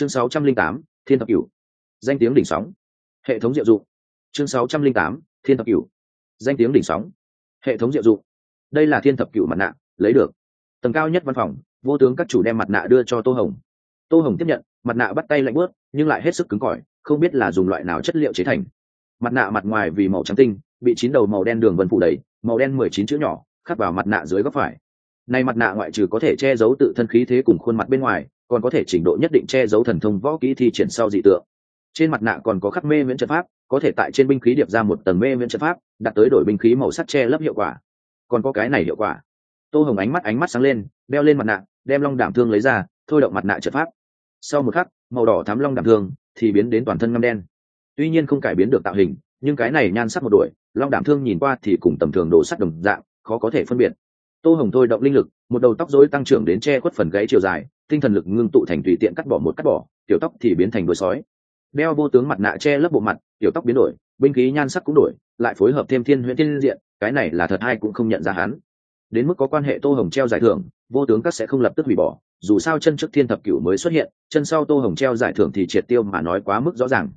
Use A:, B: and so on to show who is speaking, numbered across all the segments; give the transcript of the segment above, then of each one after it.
A: chương 608, thiên thập cửu. Danh tiếng đỉnh sóng. Hệ thống diệu dụng. Chương 608, thiên thập cửu. Danh tiếng đỉnh sóng. Hệ thống diệu dụng. Đây là thiên thập cửu mặt nạ lấy được. Tầng cao nhất văn phòng vô tướng các chủ đem mặt nạ đưa cho tô hồng. Tô hồng tiếp nhận mặt nạ bắt tay lạnh bớt nhưng lại hết sức cứng cỏi không biết là dùng loại nào chất liệu chế thành. Mặt nạ mặt ngoài vì màu trắng tinh bị chín đầu màu đen đường vân phủ đầy màu đen mười chín chữ nhỏ khắc vào mặt nạ dưới góc phải. Này mặt nạ ngoại trừ có thể che giấu tự thân khí thế cùng khuôn mặt bên ngoài còn có thể trình độ nhất định che giấu thần thông võ kỹ thi triển sau dị tượng. Trên mặt nạ còn có khắc mê miễn trận pháp, có thể tại trên binh khí điệp ra một tầng mê miễn trận pháp, đặt tới đổi binh khí màu sắc che lấp hiệu quả. Còn có cái này hiệu quả. Tô hồng ánh mắt ánh mắt sáng lên, đeo lên mặt nạ, đem long đảm thương lấy ra, thôi động mặt nạ trận pháp. Sau một khắc, màu đỏ thám long đảm thương thì biến đến toàn thân ngâm đen. Tuy nhiên không cải biến được tạo hình, nhưng cái này nhan sắc một đuổi, long đảm thương nhìn qua thì cùng tầm thường đồ sắt đồng dạng, khó có thể phân biệt. Tô hồng thôi động linh lực, một đầu tóc dối tăng trưởng đến che khuất phần gáy chiều dài tinh thần lực ngưng tụ thành tùy tiện cắt bỏ một cắt bỏ, tiểu tóc thì biến thành đuôi sói. Đeo vô tướng mặt nạ che lấp bộ mặt, tiểu tóc biến đổi, binh khí nhan sắc cũng đổi, lại phối hợp thêm thiên huyễn thiên diện, cái này là thật hay cũng không nhận ra hắn. Đến mức có quan hệ tô hồng treo giải thưởng, vô tướng các sẽ không lập tức hủy bỏ, dù sao chân trước thiên thập cửu mới xuất hiện, chân sau tô hồng treo giải thưởng thì triệt tiêu mà nói quá mức rõ ràng.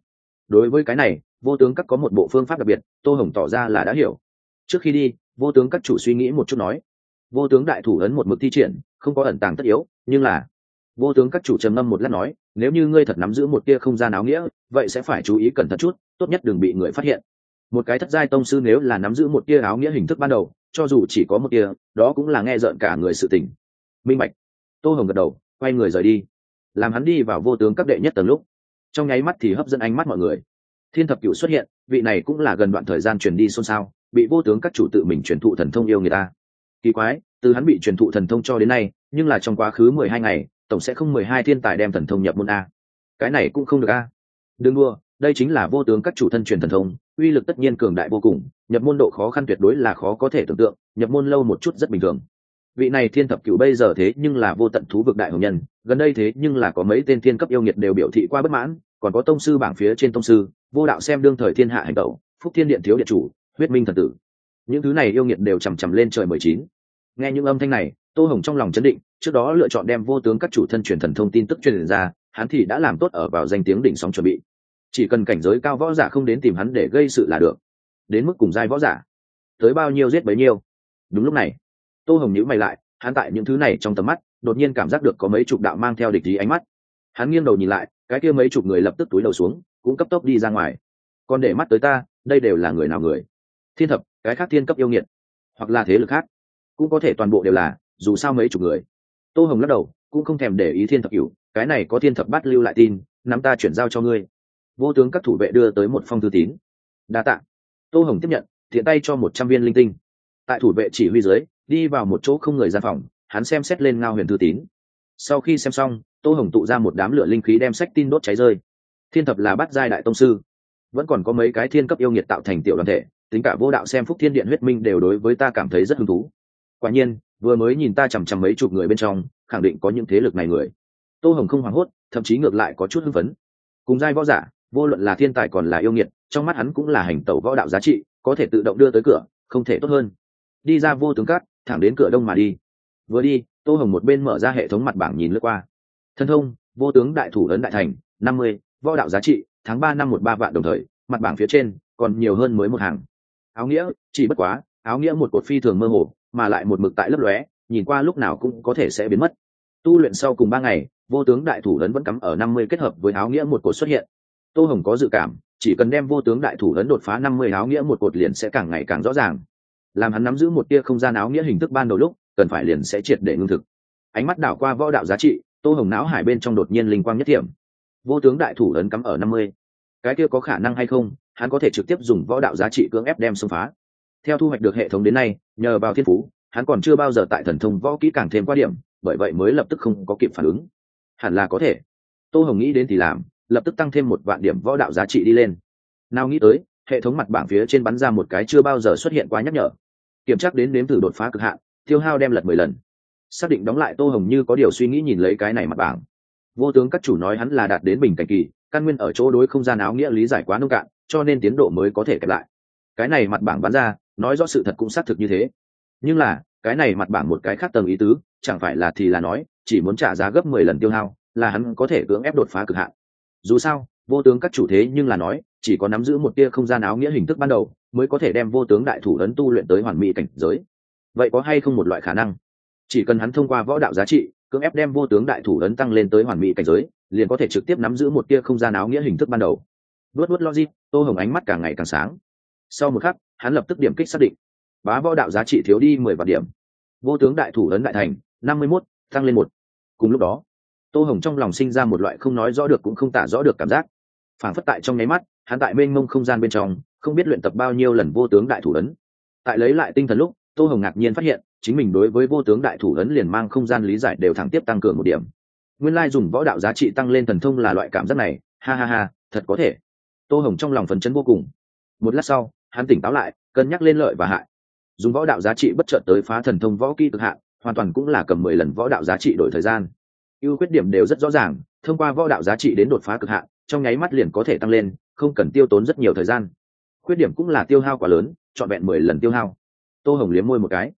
A: Đối với cái này, vô tướng các có một bộ phương pháp đặc biệt, tô hồng tỏ ra là đã hiểu. Trước khi đi, vô tướng các chủ suy nghĩ một chút nói, vô tướng đại thủ ấn một mực thi triển, không có ẩn tàng tất yếu, nhưng là vô tướng các chủ trầm ngâm một lát nói, nếu như ngươi thật nắm giữ một tia không gian áo nghĩa, vậy sẽ phải chú ý cẩn thận chút, tốt nhất đừng bị người phát hiện. Một cái thất giai tông sư nếu là nắm giữ một tia áo nghĩa hình thức ban đầu, cho dù chỉ có một tia, đó cũng là nghe rợn cả người sự tình. Minh mạch. tô hồng gật đầu, quay người rời đi. Làm hắn đi vào vô tướng các đệ nhất tầng lúc, trong nháy mắt thì hấp dẫn ánh mắt mọi người. Thiên thập cựu xuất hiện, vị này cũng là gần đoạn thời gian truyền đi xôn xao, bị vô tướng các chủ tự mình truyền thụ thần thông yêu người ta. Kỳ quái, từ hắn bị truyền thụ thần thông cho đến nay, nhưng là trong quá khứ mười hai ngày tổng sẽ không mười hai thiên tài đem thần thông nhập môn a. Cái này cũng không được a. Đừng đua đây chính là vô tướng các chủ thân truyền thần thông, uy lực tất nhiên cường đại vô cùng, nhập môn độ khó khăn tuyệt đối là khó có thể tưởng tượng, nhập môn lâu một chút rất bình thường. Vị này thiên thập cửu bây giờ thế nhưng là vô tận thú vực đại hồng nhân, gần đây thế nhưng là có mấy tên thiên cấp yêu nghiệt đều biểu thị qua bất mãn, còn có tông sư bảng phía trên tông sư, vô đạo xem đương thời thiên hạ hành tẩu phúc thiên điện thiếu điện chủ, huyết minh thần tử. Những thứ này yêu nghiệt đều chằm chằm lên trời mười chín. Nghe những âm thanh này tô hồng trong lòng chấn định, trước đó lựa chọn đem vô tướng các chủ thân truyền thần thông tin tức truyền ra, hắn thì đã làm tốt ở vào danh tiếng đỉnh sóng chuẩn bị. Chỉ cần cảnh giới cao võ giả không đến tìm hắn để gây sự là được. Đến mức cùng giai võ giả. Tới bao nhiêu giết bấy nhiêu. Đúng lúc này, tô hồng nhữ mày lại, hắn tại những thứ này trong tầm mắt, đột nhiên cảm giác được có mấy chục đạo mang theo địch ý ánh mắt. Hắn nghiêng đầu nhìn lại, cái kia mấy chục người lập tức túi đầu xuống, cũng cấp tốc đi ra ngoài. Còn để mắt tới ta, đây đều là người nào người? Thiên thập, cái khác thiên cấp yêu nghiệt, hoặc là thế lực khác, cũng có thể toàn bộ đều là dù sao mấy chục người. Tô hồng lắc đầu, cũng không thèm để ý thiên thập cửu, cái này có thiên thập bắt lưu lại tin, nắm ta chuyển giao cho ngươi. Vô tướng các thủ vệ đưa tới một phong thư tín. Đa t ạ tô hồng tiếp nhận thiện tay cho một trăm viên linh tinh. Tại thủ vệ chỉ huy dưới, đi vào một chỗ không người gian phòng, hắn xem xét lên ngao huyền thư tín. Sau khi xem xong, tô hồng tụ ra một đám lửa linh khí đem sách tin đốt cháy rơi. Thiên thập là bắt giai đại tông sư. Vẫn còn có mấy cái thiên cấp yêu nghiệt tạo thành tiểu đoàn thể, tính cả vô đạo xem phúc thiên điện huyết minh đều đối với ta cảm thấy rất hứng thú. Quả nhiên vừa mới nhìn ta chằm chằm mấy chục người bên trong, khẳng định có những thế lực này người. Tô hồng không hoảng hốt, thậm chí ngược lại có chút hưng phấn. Cùng giai võ giả, vô luận là thiên tài còn là yêu nghiệt, trong mắt hắn cũng là hành tẩu võ đạo giá trị, có thể tự động đưa tới cửa, không thể tốt hơn. Đi ra vô tướng cát, thẳng đến cửa đông mà đi. Vừa đi, tô hồng một bên mở ra hệ thống mặt bảng nhìn lướt qua. Thân thông, vô tướng đại thủ ấn đại thành, năm mươi, võ đạo giá trị, tháng ba năm một ba vạn đồng thời, mặt bảng phía trên còn nhiều hơn mới một hàng. Áo nghĩa, chỉ bất quá, áo nghĩa một cột phi thường mơ hồ mà lại một mực tại lấp lóe, nhìn qua lúc nào cũng có thể sẽ biến mất. Tu luyện sau cùng ba ngày, vô tướng đại thủ lớn vẫn cắm ở năm mươi kết hợp với áo nghĩa một cột xuất hiện. Tô hồng có dự cảm, chỉ cần đem vô tướng đại thủ lớn đột phá năm mươi áo nghĩa một cột liền sẽ càng ngày càng rõ ràng. Làm hắn nắm giữ một tia không gian áo nghĩa hình thức ban đầu lúc, cần phải liền sẽ triệt để ngưng thực. Ánh mắt đảo qua võ đạo giá trị, tô hồng não hải bên trong đột nhiên linh quang nhất thiểm vô tướng đại thủ ấn cắm ở năm mươi. Cái kia có khả năng hay không, hắn có thể trực tiếp dùng võ đạo giá trị cưỡng ép đem xông phá theo thu hoạch được hệ thống đến nay, nhờ vào thiên phú, hắn còn chưa bao giờ tại thần thông võ kỹ càng thêm qua điểm, bởi vậy mới lập tức không có kịp phản ứng. Hẳn là có thể. Tô hồng nghĩ đến thì làm, lập tức tăng thêm một vạn điểm võ đạo giá trị đi lên. Nào nghĩ tới, hệ thống mặt bảng phía trên bắn ra một cái chưa bao giờ xuất hiện quá nhắc nhở. Kiểm tra đến nếm thử đột phá cực hạn, tiêu hao đem lật mười lần. Xác định đóng lại tô hồng như có điều suy nghĩ nhìn lấy cái này mặt bảng. Vô tướng các chủ nói hắn là đạt đến bình cảnh kỳ, căn nguyên ở chỗ đối không gian áo nghĩa lý giải quá nông cạn, cho nên tiến độ mới có thể kẹp lại. Cái này mặt bảng bắn ra nói rõ sự thật cũng xác thực như thế. Nhưng là, cái này mặt bảng một cái khác tầng ý tứ, chẳng phải là thì là nói, chỉ muốn trả giá gấp mười lần tiêu hao, là hắn có thể cưỡng ép đột phá cực hạn. Dù sao, vô tướng các chủ thế nhưng là nói, chỉ có nắm giữ một tia không gian áo nghĩa hình thức ban đầu, mới có thể đem vô tướng đại thủ ấn tu luyện tới hoàn mỹ cảnh giới. Vậy có hay không một loại khả năng? Chỉ cần hắn thông qua võ đạo giá trị, cưỡng ép đem vô tướng đại thủ ấn tăng lên tới hoàn mỹ cảnh giới, liền có thể trực tiếp nắm giữ một tia không gian áo nghĩa hình thức ban đầu. Luốt luốt logic, tô hồng ánh mắt càng ngày càng sáng sau một khắc, hắn lập tức điểm kích xác định. Bá võ đạo giá trị thiếu đi mười vạn điểm. Vô tướng đại thủ ấn đại thành, năm mươi mốt, tăng lên một. Cùng lúc đó, tô hồng trong lòng sinh ra một loại không nói rõ được cũng không tả rõ được cảm giác. Phản phất tại trong nháy mắt, hắn tại mênh mông không gian bên trong, không biết luyện tập bao nhiêu lần vô tướng đại thủ ấn. Tại lấy lại tinh thần lúc, tô hồng ngạc nhiên phát hiện, chính mình đối với vô tướng đại thủ ấn liền mang không gian lý giải đều thẳng tiếp tăng cường một điểm. Nguyên lai dùng võ đạo giá trị tăng lên thần thông là loại cảm giác này, ha ha ha, thật có thể. Tô hồng trong lòng phấn chấn vô cùng. Một lát sau hắn tỉnh táo lại, cân nhắc lên lợi và hại. Dùng võ đạo giá trị bất chợt tới phá thần thông võ kỹ cực hạn, hoàn toàn cũng là cầm mười lần võ đạo giá trị đổi thời gian. Ưu khuyết điểm đều rất rõ ràng, thông qua võ đạo giá trị đến đột phá cực hạn, trong nháy mắt liền có thể tăng lên, không cần tiêu tốn rất nhiều thời gian. Khuyết điểm cũng là tiêu hao quá lớn, trọn vẹn mười lần tiêu hao. Tô hồng liếm môi một cái.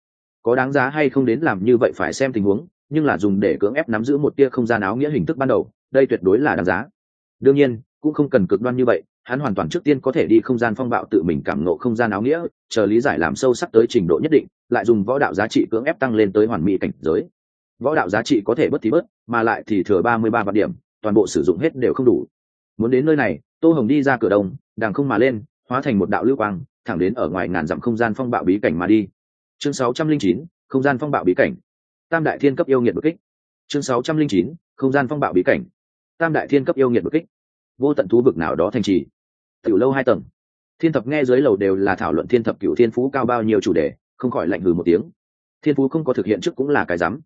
A: Có đáng giá hay không đến làm như vậy phải xem tình huống, nhưng là dùng để cưỡng ép nắm giữ một tia không gian áo nghĩa hình thức ban đầu, đây tuyệt đối là đáng giá. Đương nhiên, cũng không cần cực đoan như vậy hắn hoàn toàn trước tiên có thể đi không gian phong bạo tự mình cảm nộ không gian áo nghĩa, chờ lý giải làm sâu sắc tới trình độ nhất định, lại dùng võ đạo giá trị cưỡng ép tăng lên tới hoàn mỹ cảnh giới. Võ đạo giá trị có thể bớt thì bớt mà lại thì thừa ba mươi ba vạn điểm, toàn bộ sử dụng hết đều không đủ. Muốn đến nơi này, tô hồng đi ra cửa đông đàng không mà lên, hóa thành một đạo lưu quang, thẳng đến ở ngoài ngàn dặm không gian phong bạo bí cảnh mà đi. Chương sáu trăm linh chín, không gian phong bạo bí cảnh. Tam đại thiên cấp yêu nghiệt bực kích. Chương sáu trăm linh chín, không gian phong bạo bí cảnh. Tam đại thiên cấp yêu nghiệt bực kích vô tận thú vực nào đó thành trì. Tiểu lâu hai tầng. Thiên thập nghe dưới lầu đều là thảo luận thiên thập cựu thiên phú cao bao nhiêu chủ đề, không khỏi lạnh hừ một tiếng. Thiên phú không có thực hiện trước cũng là cái rắm.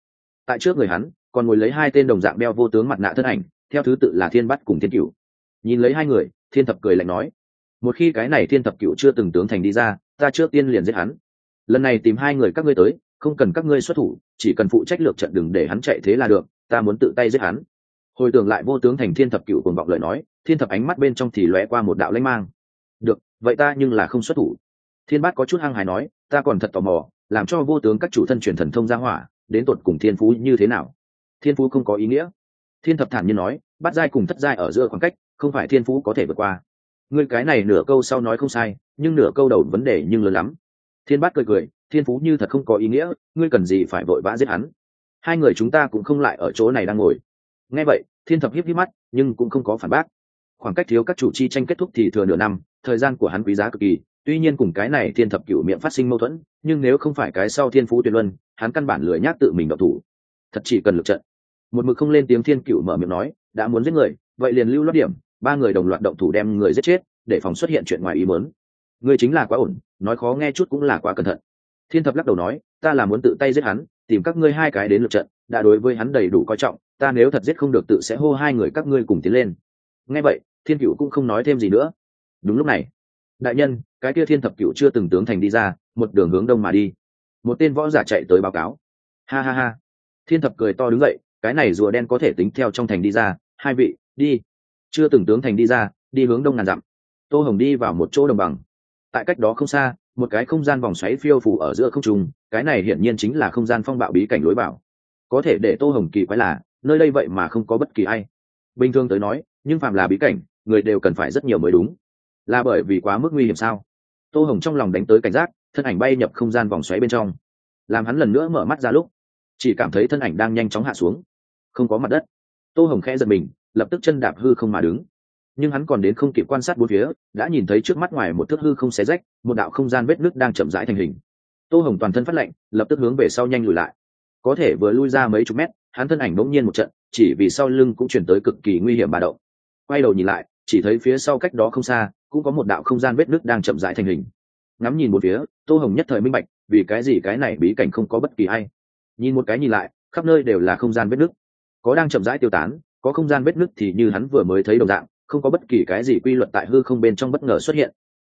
A: Tại trước người hắn, còn ngồi lấy hai tên đồng dạng đeo vô tướng mặt nạ thân ảnh, theo thứ tự là thiên bắt cùng thiên cựu nhìn lấy hai người, thiên thập cười lạnh nói, một khi cái này thiên thập cựu chưa từng tướng thành đi ra, ta trước tiên liền giết hắn. Lần này tìm hai người các ngươi tới, không cần các ngươi xuất thủ, chỉ cần phụ trách lược trận đừng để hắn chạy thế là được, ta muốn tự tay giết hắn. Hồi tưởng lại vô tướng thành thiên thập cựu cùng vọng lời nói thiên thập ánh mắt bên trong thì lóe qua một đạo lanh mang. Được, vậy ta nhưng là không xuất thủ. Thiên bát có chút hăng hài nói, ta còn thật tò mò, làm cho vô tướng các chủ thân truyền thần thông ra hỏa, đến tột cùng thiên phú như thế nào? Thiên phú không có ý nghĩa. Thiên thập thản nhiên nói bắt giai cùng thất giai ở giữa khoảng cách, không phải thiên phú có thể vượt qua. Ngươi cái này nửa câu sau nói không sai, nhưng nửa câu đầu vấn đề nhưng lớn lắm. Thiên bát cười cười, thiên phú như thật không có ý nghĩa, ngươi cần gì phải vội vã giết hắn? Hai người chúng ta cũng không lại ở chỗ này đang ngồi. Nghe vậy, thiên thập hiếp hiếp mắt, nhưng cũng không có phản bác khoảng cách thiếu các chủ chi tranh kết thúc thì thừa nửa năm, thời gian của hắn quý giá cực kỳ. Tuy nhiên cùng cái này thiên thập cựu miệng phát sinh mâu thuẫn, nhưng nếu không phải cái sau thiên phú tuyệt luân, hắn căn bản lười nhác tự mình độc thủ. Thật chỉ cần lực trận. Một mực không lên tiếng thiên cựu mở miệng nói, đã muốn giết người, vậy liền lưu lót điểm, ba người đồng loạt động thủ đem người giết chết, để phòng xuất hiện chuyện ngoài ý muốn. Người chính là quá ổn, nói khó nghe chút cũng là quá cẩn thận. Thiên thập lắc đầu nói, ta là muốn tự tay giết hắn, tìm các ngươi hai cái đến lượt trận, đã đối với hắn đầy đủ coi trọng, ta nếu thật giết không được tự sẽ hô hai người các ngươi cùng tiến lên nghe vậy, thiên cựu cũng không nói thêm gì nữa. Đúng lúc này, đại nhân, cái kia thiên thập cựu chưa từng tướng thành đi ra, một đường hướng đông mà đi. Một tên võ giả chạy tới báo cáo. Ha ha ha. Thiên thập cười to đứng dậy, cái này rùa đen có thể tính theo trong thành đi ra. Hai vị, đi. Chưa từng tướng thành đi ra, đi hướng đông ngàn dặm. Tô hồng đi vào một chỗ đồng bằng. Tại cách đó không xa, một cái không gian vòng xoáy phiêu phủ ở giữa không trung, cái này hiển nhiên chính là không gian phong bạo bí cảnh lối bảo có thể để tô hồng kỳ quái là, nơi đây vậy mà không có bất kỳ ai. Bình thường tới nói nhưng phạm là bí cảnh, người đều cần phải rất nhiều mới đúng. Là bởi vì quá mức nguy hiểm sao? Tô hồng trong lòng đánh tới cảnh giác, thân ảnh bay nhập không gian vòng xoáy bên trong. Làm hắn lần nữa mở mắt ra lúc, chỉ cảm thấy thân ảnh đang nhanh chóng hạ xuống. Không có mặt đất. Tô hồng khẽ giật mình, lập tức chân đạp hư không mà đứng. Nhưng hắn còn đến không kịp quan sát bốn phía, đã nhìn thấy trước mắt ngoài một thước hư không xé rách, một đạo không gian vết nước đang chậm rãi thành hình. Tô hồng toàn thân phát lạnh, lập tức hướng về sau nhanh lùi lại. Có thể vừa lui ra mấy chục mét, hắn thân ảnh bỗng nhiên một trận, chỉ vì sau lưng cũng chuyển tới cực kỳ nguy hiểm bà động quay đầu nhìn lại, chỉ thấy phía sau cách đó không xa, cũng có một đạo không gian vết nước đang chậm rãi thành hình. Ngắm nhìn một phía, tô hồng nhất thời minh bạch, vì cái gì cái này bí cảnh không có bất kỳ ai. Nhìn một cái nhìn lại, khắp nơi đều là không gian vết nước có đang chậm rãi tiêu tán, có không gian vết nước thì như hắn vừa mới thấy đồng dạng, không có bất kỳ cái gì quy luật tại hư không bên trong bất ngờ xuất hiện.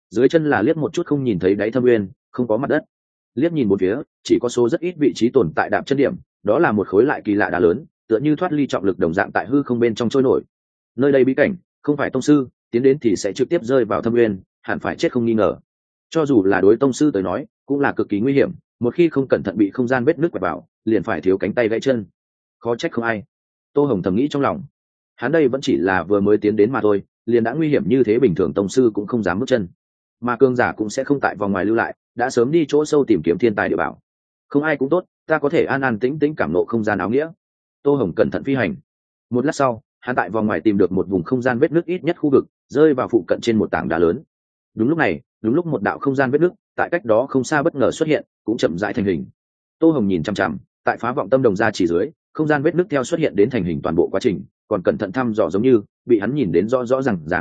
A: Dưới chân là liếc một chút không nhìn thấy đáy thâm uyên không có mặt đất. Liếc nhìn một phía, chỉ có số rất ít vị trí tồn tại đạm chân điểm, đó là một khối lại kỳ lạ đá lớn, tựa như thoát ly trọng lực đồng dạng tại hư không bên trong trôi nổi nơi đây bí cảnh không phải tông sư tiến đến thì sẽ trực tiếp rơi vào thâm nguyên, hẳn phải chết không nghi ngờ. Cho dù là đối tông sư tới nói cũng là cực kỳ nguy hiểm một khi không cẩn thận bị không gian vết nước quẹt vào liền phải thiếu cánh tay gãy chân. Khó trách không ai. Tô hồng thầm nghĩ trong lòng. Hắn đây vẫn chỉ là vừa mới tiến đến mà thôi liền đã nguy hiểm như thế bình thường tông sư cũng không dám bước chân. Mà cương giả cũng sẽ không tại vòng ngoài lưu lại đã sớm đi chỗ sâu tìm kiếm thiên tài địa bảo. Không ai cũng tốt ta có thể an an tĩnh tĩnh cảm nộ không gian áo nghĩa. Tô hồng cẩn thận phi hành. Một lát sau hắn tại vòng ngoài tìm được một vùng không gian vết nước ít nhất khu vực, rơi vào phụ cận trên một tảng đá lớn. Đúng lúc này, đúng lúc một đạo không gian vết nước, tại cách đó không xa bất ngờ xuất hiện, cũng chậm rãi thành hình. Tô hồng nhìn chằm chằm, tại phá vọng tâm đồng ra chỉ dưới, không gian vết nước theo xuất hiện đến thành hình toàn bộ quá trình, còn cẩn thận thăm dò giống như, bị hắn nhìn đến rõ rõ r à n g r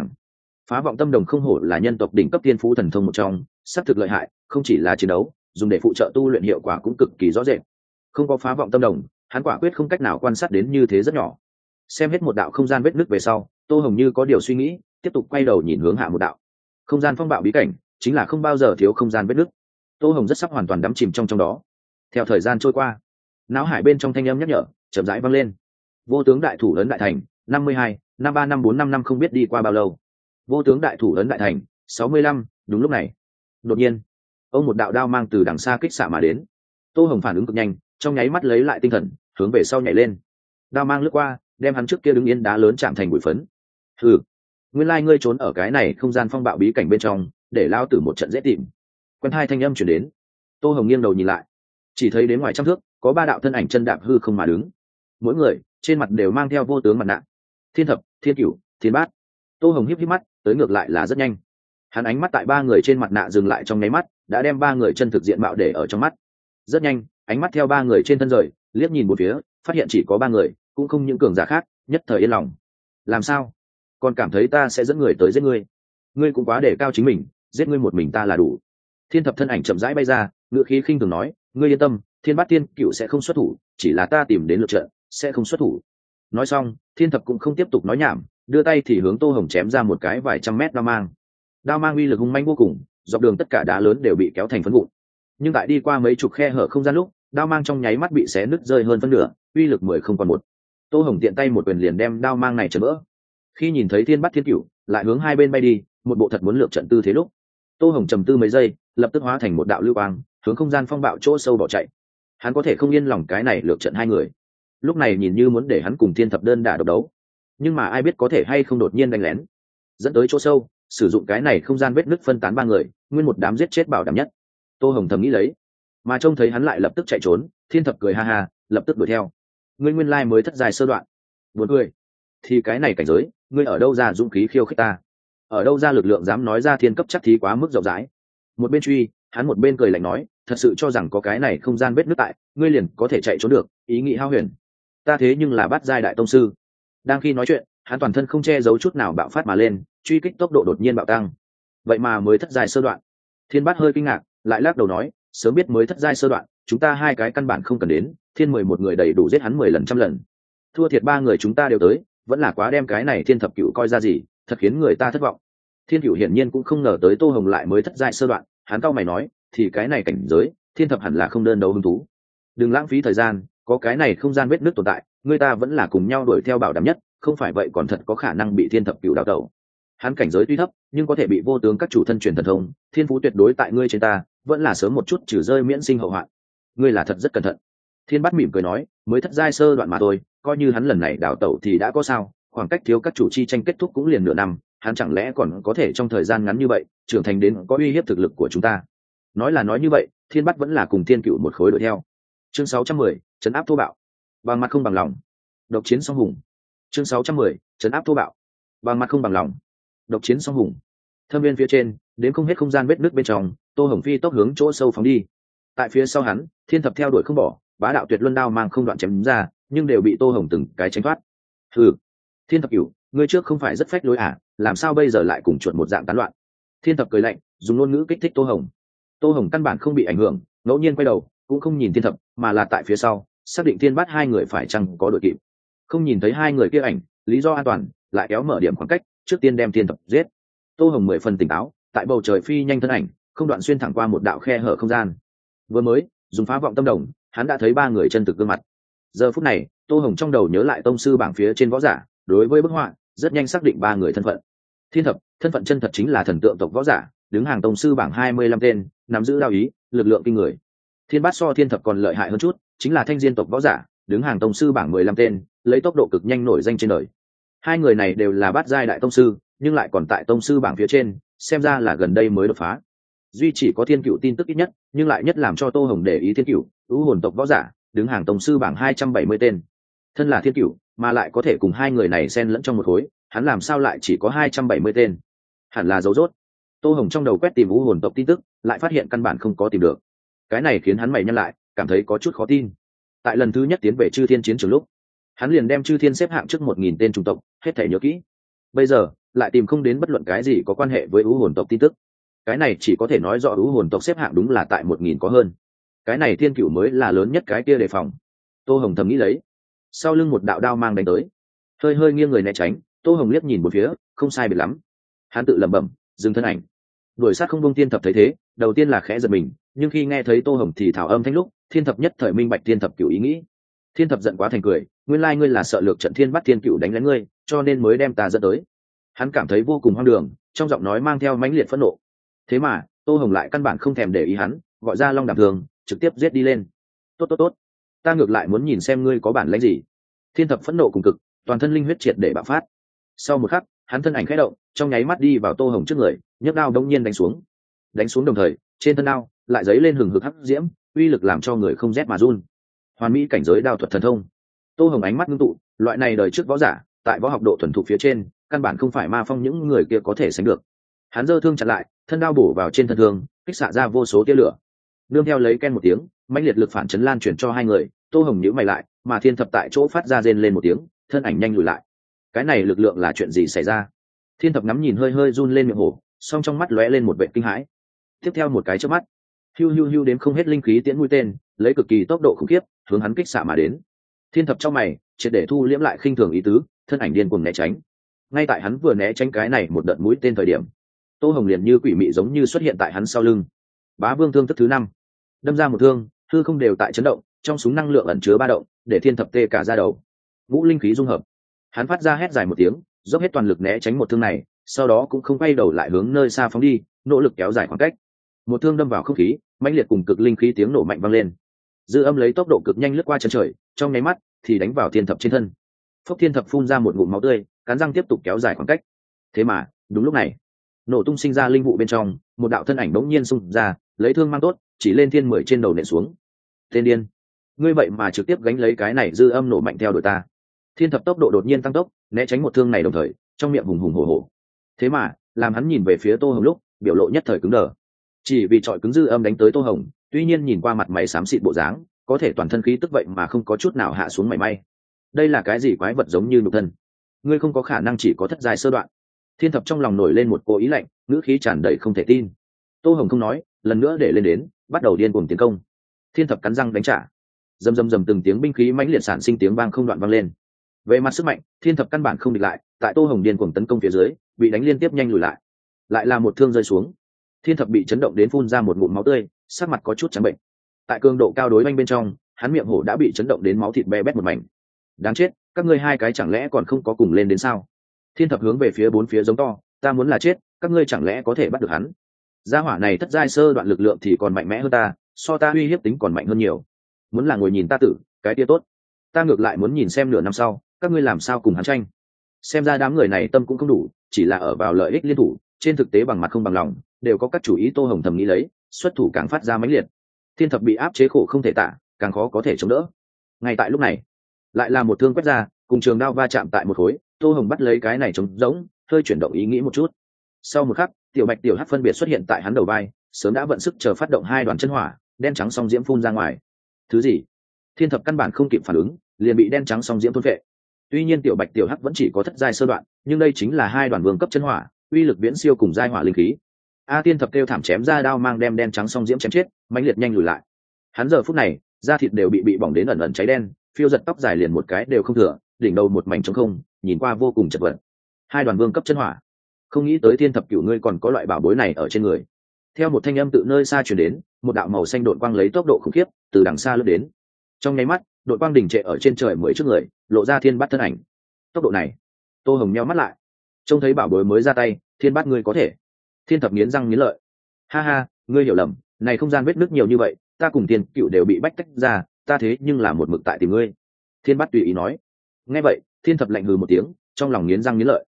A: phá vọng tâm đồng không hổ là nhân tộc đỉnh cấp tiên phú thần thông một trong, xác thực lợi hại, không chỉ là chiến đấu, dùng để phụ trợ tu luyện hiệu quả cũng cực kỳ rõ rệt. Không có phá vọng tâm đồng, hắn quả quyết không cách nào quan sát đến như thế rất nhỏ xem hết một đạo không gian vết nứt về sau tô hồng như có điều suy nghĩ tiếp tục quay đầu nhìn hướng hạ một đạo. Không gian phong bạo bí cảnh chính là không bao giờ thiếu không gian vết nứt, tô hồng rất sắp hoàn toàn đắm chìm trong trong đó. Theo thời gian trôi qua não hải bên trong thanh âm nhắc nhở chậm rãi vang lên. Vô tướng đại thủ lớn đại thành năm mươi hai năm ba năm bốn năm năm không biết đi qua bao lâu. Vô tướng đại thủ lớn đại thành sáu mươi lăm đúng lúc này. Đột nhiên ông một đạo đao mang từ đằng xa kích xạ mà đến. Tô hồng phản ứng cực nhanh trong nháy mắt lấy lại tinh thần hướng về sau nhảy lên. Đao mang lướt qua đem hắn trước kia đứng yên đá lớn chạm thành bụi phấn. Ừ nguyên lai、like、ngươi trốn ở cái này không gian phong bạo bí cảnh bên trong, để lao tử một trận dễ tìm. Quen hai thanh âm chuyển đến. Tô hồng nghiêng đầu nhìn lại. Chỉ thấy đến ngoài trăm thước, có ba đạo thân ảnh chân đạp hư không mà đứng. Mỗi người, trên mặt đều mang theo vô tướng mặt nạ. Thiên thập, thiên cửu, thiên bát. Tô hồng híp híp mắt, tới ngược lại là rất nhanh. Hắn ánh mắt tại ba người trên mặt nạ dừng lại trong nháy mắt, đã đem ba người chân thực diện mạo để ở trong mắt. Rất nhanh, ánh mắt theo ba người trên thân rời, liếc nhìn một phía, phát hiện chỉ có ba người cũng không những cường giả khác, nhất thời yên lòng. Làm sao? Còn cảm thấy ta sẽ dẫn người tới giết ngươi. Ngươi cũng quá để cao chính mình, giết ngươi một mình ta là đủ. Thiên thập thân ảnh chậm rãi bay ra, ngựa khí khinh thường nói, ngươi yên tâm, thiên bát tiên cựu sẽ không xuất thủ, chỉ là ta tìm đến lượt trận, sẽ không xuất thủ. Nói xong, thiên thập cũng không tiếp tục nói nhảm, đưa tay thì hướng tô hồng chém ra một cái vài trăm mét đao mang. Đao mang uy lực hung manh vô cùng, dọc đường tất cả đá lớn đều bị kéo thành phân vụn. Nhưng tại đi qua mấy chục khe hở không gian lúc, đao mang trong nháy mắt bị xé nứt rơi hơn phân nửa, uy lực mười không còn một tô hồng tiện tay một quyền liền đem đao mang này chấn vỡ. Khi nhìn thấy thiên bắt thiên cửu, lại hướng hai bên bay đi, một bộ thật muốn lược trận tư thế lúc. Tô hồng trầm tư mấy giây, lập tức hóa thành một đạo lưu quang, hướng không gian phong bạo chỗ sâu bỏ chạy. Hắn có thể không yên lòng cái này lược trận hai người. Lúc này nhìn như muốn để hắn cùng thiên thập đơn đả độc đấu. Nhưng mà ai biết có thể hay không đột nhiên đánh lén. Dẫn tới chỗ sâu, sử dụng cái này không gian vết nứt phân tán ba người, nguyên một đám giết chết bảo đảm nhất. Tô hồng thầm nghĩ lấy. Mà trông thấy hắn lại lập tức chạy trốn, thiên thập cười ha ha, lập tức đuổi theo ngươi nguyên lai mới thất dài sơ đoạn. Buồn cười. Thì cái này cảnh giới, ngươi ở đâu ra dũng khí khiêu khích ta? Ở đâu ra lực lượng dám nói ra thiên cấp chắc thí quá mức rộng rãi? Một bên truy, hắn một bên cười lạnh nói, thật sự cho rằng có cái này không gian vết nước tại, ngươi liền có thể chạy trốn được, ý nghĩ hao huyền. Ta thế nhưng là bắt giai đại tông sư. Đang khi nói chuyện, hắn toàn thân không che giấu chút nào bạo phát mà lên, truy kích tốc độ đột nhiên bạo tăng. Vậy mà mới thất dài sơ đoạn. Thiên bát hơi kinh ngạc, lại lắc đầu nói sớm biết mới thất giai sơ đoạn, chúng ta hai cái căn bản không cần đến, thiên mười một người đầy đủ giết hắn mười lần trăm lần. Thua thiệt ba người chúng ta đều tới, vẫn là quá đem cái này thiên thập cựu coi ra gì, thật khiến người ta thất vọng. Thiên cựu hiển nhiên cũng không ngờ tới tô hồng lại mới thất giai sơ đoạn, hắn cau mày nói, thì cái này cảnh giới, thiên thập hẳn là không đơn đấu hứng thú. Đừng lãng phí thời gian, có cái này không gian vết nước tồn tại, người ta vẫn là cùng nhau đuổi theo bảo đảm nhất, không phải vậy còn thật có khả năng bị thiên thập cựu đào tẩu. Hắn cảnh giới tuy thấp, nhưng có thể bị vô tướng các chủ thân truyền thần thông, thiên phú tuyệt đối tại ngươi trên ta vẫn là sớm một chút trừ rơi miễn sinh hậu hoạn. Ngươi là thật rất cẩn thận. Thiên bắt mỉm cười nói mới thất giai sơ đoạn mà thôi coi như hắn lần này đào tẩu thì đã có sao khoảng cách thiếu các chủ chi tranh kết thúc cũng liền nửa năm hắn chẳng lẽ còn có thể trong thời gian ngắn như vậy trưởng thành đến có uy hiếp thực lực của chúng ta? Nói là nói như vậy thiên bắt vẫn là cùng thiên cựu một khối đuổi theo. Chương 610, chấn áp thô bạo. Bằng mặt không bằng lòng. Độc chiến song hùng. Chương 610, chấn áp thô bạo. Bằng mặt không bằng lòng. Độc chiến song hùng. Thâm viên phía trên đến không hết không gian vết nước bên trong tô hồng phi tốc hướng chỗ sâu phóng đi. Tại phía sau hắn, thiên thập theo đuổi không bỏ, bá đạo tuyệt luân đao mang không đoạn chém ra, nhưng đều bị tô hồng từng cái tránh thoát. Ừ thiên thập cửu, ngươi trước không phải rất phách lối à làm sao bây giờ lại cùng chuột một dạng tán loạn? Thiên thập cười lạnh, dùng ngôn ngữ kích thích tô hồng. Tô hồng căn bản không bị ảnh hưởng, ngẫu nhiên quay đầu, cũng không nhìn thiên thập, mà là tại phía sau, xác định thiên bắt hai người phải chăng có đội kịp. Không nhìn thấy hai người kia ảnh, lý do an toàn, lại kéo mở điểm khoảng cách, trước tiên đem thiên thập giết. Tô hồng mười phần tỉnh táo, tại bầu trời phi nhanh thân ảnh không đoạn xuyên thẳng qua một đạo khe hở không gian. Vừa mới, dùng phá vọng tâm đồng, hắn đã thấy ba người chân thực gương mặt. Giờ phút này, tô hồng trong đầu nhớ lại tông sư bảng phía trên võ giả, đối với bức họa, rất nhanh xác định ba người thân phận. Thiên thập, thân phận chân thật chính là thần tượng tộc võ giả, đứng hàng tông sư bảng hai mươi lăm tên, nắm giữ đao ý, lực lượng kinh người. Thiên bát so thiên thập còn lợi hại hơn chút, chính là thanh diên tộc võ giả, đứng hàng tông sư bảng mười lăm tên, lấy tốc độ cực nhanh nổi danh trên đời. Hai người này đều là bát giai đại tông sư, nhưng lại còn tại tông sư bảng phía trên, xem ra là gần đây mới đột phá duy chỉ có thiên cựu tin tức ít nhất, nhưng lại nhất làm cho tô hồng để ý thiên cựu ưu hồn tộc võ giả, đứng hàng tổng sư bảng hai trăm bảy mươi tên. Thân là thiên cựu mà lại có thể cùng hai người này xen lẫn trong một khối, hắn làm sao lại chỉ có hai trăm bảy mươi tên? Hẳn là dấu dốt tô hồng trong đầu quét tìm ưu hồn tộc tin tức, lại phát hiện căn bản không có tìm được. Cái này khiến hắn mày nhân lại, cảm thấy có chút khó tin. Tại lần thứ nhất tiến về chư thiên chiến trường lúc, hắn liền đem chư thiên xếp hạng trước một nghìn tên trung tộc, hết thể nhớ kỹ. Bây giờ, lại tìm không đến bất luận cái gì có quan hệ với ưu hồn tộc tin tức cái này chỉ có thể nói rõ ưu hồn tộc xếp hạng đúng là tại một nghìn có hơn. Cái này thiên cựu mới là lớn nhất cái kia đề phòng. Tô hồng thầm nghĩ lấy. Sau lưng một đạo đao mang đánh tới. Hơi hơi nghiêng người né tránh, tô hồng liếc nhìn một phía, không sai biệt lắm. Hắn tự lẩm bẩm, dừng thân ảnh. Đuổi sát không bông thiên thập thấy thế, đầu tiên là khẽ giật mình, nhưng khi nghe thấy tô hồng thì thảo âm thanh lúc, thiên thập nhất thời minh bạch thiên thập cựu ý nghĩ. Thiên thập giận quá thành cười, nguyên lai ngươi là sợ lược trận thiên bắt thiên cựu đánh lén ngươi, cho nên mới đem ta dẫn tới. Hắn cảm thấy vô cùng hoang đường, trong giọng nói mang theo mãnh liệt phẫn nộ thế mà, tô hồng lại căn bản không thèm để ý hắn, gọi ra long đảm thường, trực tiếp giết đi lên. Tốt tốt tốt. Ta ngược lại muốn nhìn xem ngươi có bản lãnh gì. Thiên thập phẫn nộ cùng cực, toàn thân linh huyết triệt để bạo phát. Sau một khắc, hắn thân ảnh khẽ động, trong nháy mắt đi vào tô hồng trước người, nhấc đao đông nhiên đánh xuống. Đánh xuống đồng thời, trên thân đao lại dấy lên hừng hực hắc diễm, uy lực làm cho người không rét mà run. Hoàn mỹ cảnh giới đao thuật thần thông. Tô hồng ánh mắt ngưng tụ, loại này đời trước võ giả, tại võ học độ thuần thục phía trên, căn bản không phải ma phong những người kia có thể sánh được hắn giơ thương chặn lại, thân đao bổ vào trên thân thương, kích xạ ra vô số tia lửa. Nương theo lấy ken một tiếng, mãnh liệt lực phản chấn lan chuyển cho hai người, tô hồng nhữ mày lại, mà thiên thập tại chỗ phát ra rên lên một tiếng, thân ảnh nhanh lùi lại. Cái này lực lượng là chuyện gì xảy ra? Thiên thập ngắm nhìn hơi hơi run lên miệng hổ, song trong mắt lóe lên một vệ kinh hãi. Tiếp theo một cái trước mắt, hiu hiu hiu đến không hết linh khí tiễn mũi tên, lấy cực kỳ tốc độ khủng khiếp, hướng hắn kích xạ mà đến. Thiên thập trong mày, triệt để thu liễm lại khinh thường ý tứ, thân ảnh điên cuồng né tránh. Ngay tại hắn vừa né tránh cái này một đợt mũi tên thời điểm tô hồng liền như quỷ mị giống như xuất hiện tại hắn sau lưng. Bá vương thương thức thứ năm. Đâm ra một thương thư không đều tại chấn động, trong súng năng lượng ẩn chứa ba động, để thiên thập tê cả ra đầu. Ngũ linh khí dung hợp. Hắn phát ra hét dài một tiếng, dốc hết toàn lực né tránh một thương này, sau đó cũng không quay đầu lại hướng nơi xa phóng đi, nỗ lực kéo dài khoảng cách. Một thương đâm vào không khí, mãnh liệt cùng cực linh khí tiếng nổ mạnh vang lên. Dư âm lấy tốc độ cực nhanh lướt qua chân trời, trong nháy mắt thì đánh vào thiên thập trên thân. Phúc thiên thập phun ra một ngụm máu tươi, cắn răng tiếp tục kéo dài khoảng cách. Thế mà, đúng lúc này nổ tung sinh ra linh vụ bên trong, một đạo thân ảnh bỗng nhiên xung ra, lấy thương mang tốt, chỉ lên thiên mười trên đầu nện xuống. Tên điên, ngươi vậy mà trực tiếp gánh lấy cái này dư âm nổ mạnh theo đội ta. Thiên thập tốc độ đột nhiên tăng tốc, né tránh một thương này đồng thời, trong miệng hùng hùng hổ hổ. Thế mà, làm hắn nhìn về phía tô hồng lúc, biểu lộ nhất thời cứng đờ. Chỉ vì trọi cứng dư âm đánh tới tô hồng, tuy nhiên nhìn qua mặt máy xám xịt bộ dáng, có thể toàn thân khí tức vậy mà không có chút nào hạ xuống mảy may. Đây là cái gì quái vật giống như nhục thân? Ngươi không có khả năng chỉ có thất dài sơ đoạn thiên thập trong lòng nổi lên một cô ý lạnh, ngữ khí tràn đầy không thể tin. Tô hồng không nói, lần nữa để lên đến, bắt đầu điên cuồng tiến công. Thiên thập cắn răng đánh trả. Dầm dầm dầm từng tiếng binh khí mãnh liệt sản sinh tiếng vang không đoạn vang lên. Về mặt sức mạnh, thiên thập căn bản không địch lại, tại tô hồng điên cuồng tấn công phía dưới, bị đánh liên tiếp nhanh lùi lại. Lại là một thương rơi xuống. Thiên thập bị chấn động đến phun ra một ngụm máu tươi, sắc mặt có chút trắng bệnh. Tại cường độ cao đối oanh bên trong, hắn miệng hổ đã bị chấn động đến máu thịt be bét một mảnh. Đáng chết, các ngươi hai cái chẳng lẽ còn không có cùng lên đến sao? Thiên thập hướng về phía bốn phía giống to, ta muốn là chết, các ngươi chẳng lẽ có thể bắt được hắn? Gia hỏa này thất giai sơ đoạn lực lượng thì còn mạnh mẽ hơn ta, so ta uy hiếp tính còn mạnh hơn nhiều. Muốn là ngồi nhìn ta tử, cái tia tốt. Ta ngược lại muốn nhìn xem nửa năm sau, các ngươi làm sao cùng hắn tranh? Xem ra đám người này tâm cũng không đủ, chỉ là ở vào lợi ích liên thủ, trên thực tế bằng mặt không bằng lòng, đều có các chủ ý tô hồng thầm nghĩ lấy, xuất thủ càng phát ra mãnh liệt. Thiên thập bị áp chế khổ không thể tả, càng khó có thể chống đỡ. Ngay tại lúc này, lại là một thương quét ra cùng trường đao va chạm tại một khối, tô hồng bắt lấy cái này trống rỗng, hơi chuyển động ý nghĩ một chút. Sau một khắc, tiểu bạch tiểu hắc phân biệt xuất hiện tại hắn đầu vai, sớm đã vận sức chờ phát động hai đoàn chân hỏa, đen trắng song diễm phun ra ngoài. Thứ gì? Thiên thập căn bản không kịp phản ứng, liền bị đen trắng song diễm thôn vệ tuy nhiên tiểu bạch tiểu hắc vẫn chỉ có thất giai sơ đoạn, nhưng đây chính là hai đoàn vương cấp chân hỏa, uy lực viễn siêu cùng giai hỏa linh khí. A tiên thập kêu thảm chém ra đao mang đem đen trắng song diễm chém chết, mãnh liệt nhanh lùi lại. Hắn giờ phút này, da thịt đều bị bị bỏng đến ẩn ẩn cháy đen, phiêu giật tóc dài liền một cái đều không thừa đỉnh đầu một mảnh trống không, nhìn qua vô cùng chật vật. Hai đoàn vương cấp chân hỏa. Không nghĩ tới thiên thập cửu ngươi còn có loại bảo bối này ở trên người. Theo một thanh âm tự nơi xa chuyển đến, một đạo màu xanh đội quang lấy tốc độ khủng khiếp, từ đằng xa lướt đến. Trong nháy mắt đội quang đỉnh trệ ở trên trời mới trước người, lộ ra thiên bát thân ảnh. Tốc độ này, tô hồng nheo mắt lại. Trông thấy bảo bối mới ra tay, thiên bát ngươi có thể. Thiên thập nghiến răng nghiến lợi. Ha ha, ngươi hiểu lầm, này không gian vết nước nhiều như vậy, ta cùng tiền cựu đều bị bách tách ra, ta thế nhưng là một mực tại tìm ngươi. Thiên bát tùy ý nói nghe vậy, thiên thập lạnh hừ một tiếng, trong lòng nghiến răng nghiến lợi.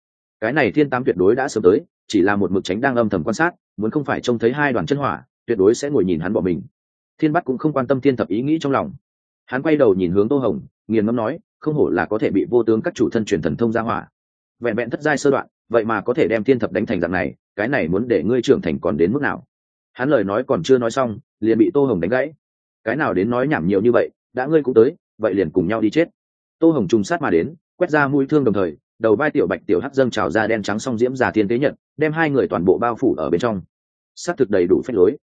A: Cái này thiên tám tuyệt đối đã sớm tới, chỉ là một mực tránh đang âm thầm quan sát, muốn không phải trông thấy hai đoàn chân hỏa, tuyệt đối sẽ ngồi nhìn hắn bỏ mình. Thiên bắt cũng không quan tâm thiên thập ý nghĩ trong lòng. Hắn quay đầu nhìn hướng tô hồng, nghiền ngẫm nói, không hổ là có thể bị vô tướng các chủ thân truyền thần thông ra hỏa. Vẹn vẹn thất giai sơ đoạn, vậy mà có thể đem thiên thập đánh thành dạng này, cái này muốn để ngươi trưởng thành còn đến mức nào? Hắn lời nói còn chưa nói xong, liền bị tô hồng đánh gãy. Cái nào đến nói nhảm nhiều như vậy, đã ngươi cũng tới, vậy liền cùng nhau đi chết tô hồng trùng sát mà đến, quét ra mũi thương đồng thời, đầu vai tiểu bạch tiểu hắc dâng trào ra đen trắng song diễm già thiên tế nhật, đem hai người toàn bộ bao phủ ở bên trong. S á t thực đầy đủ phép lối.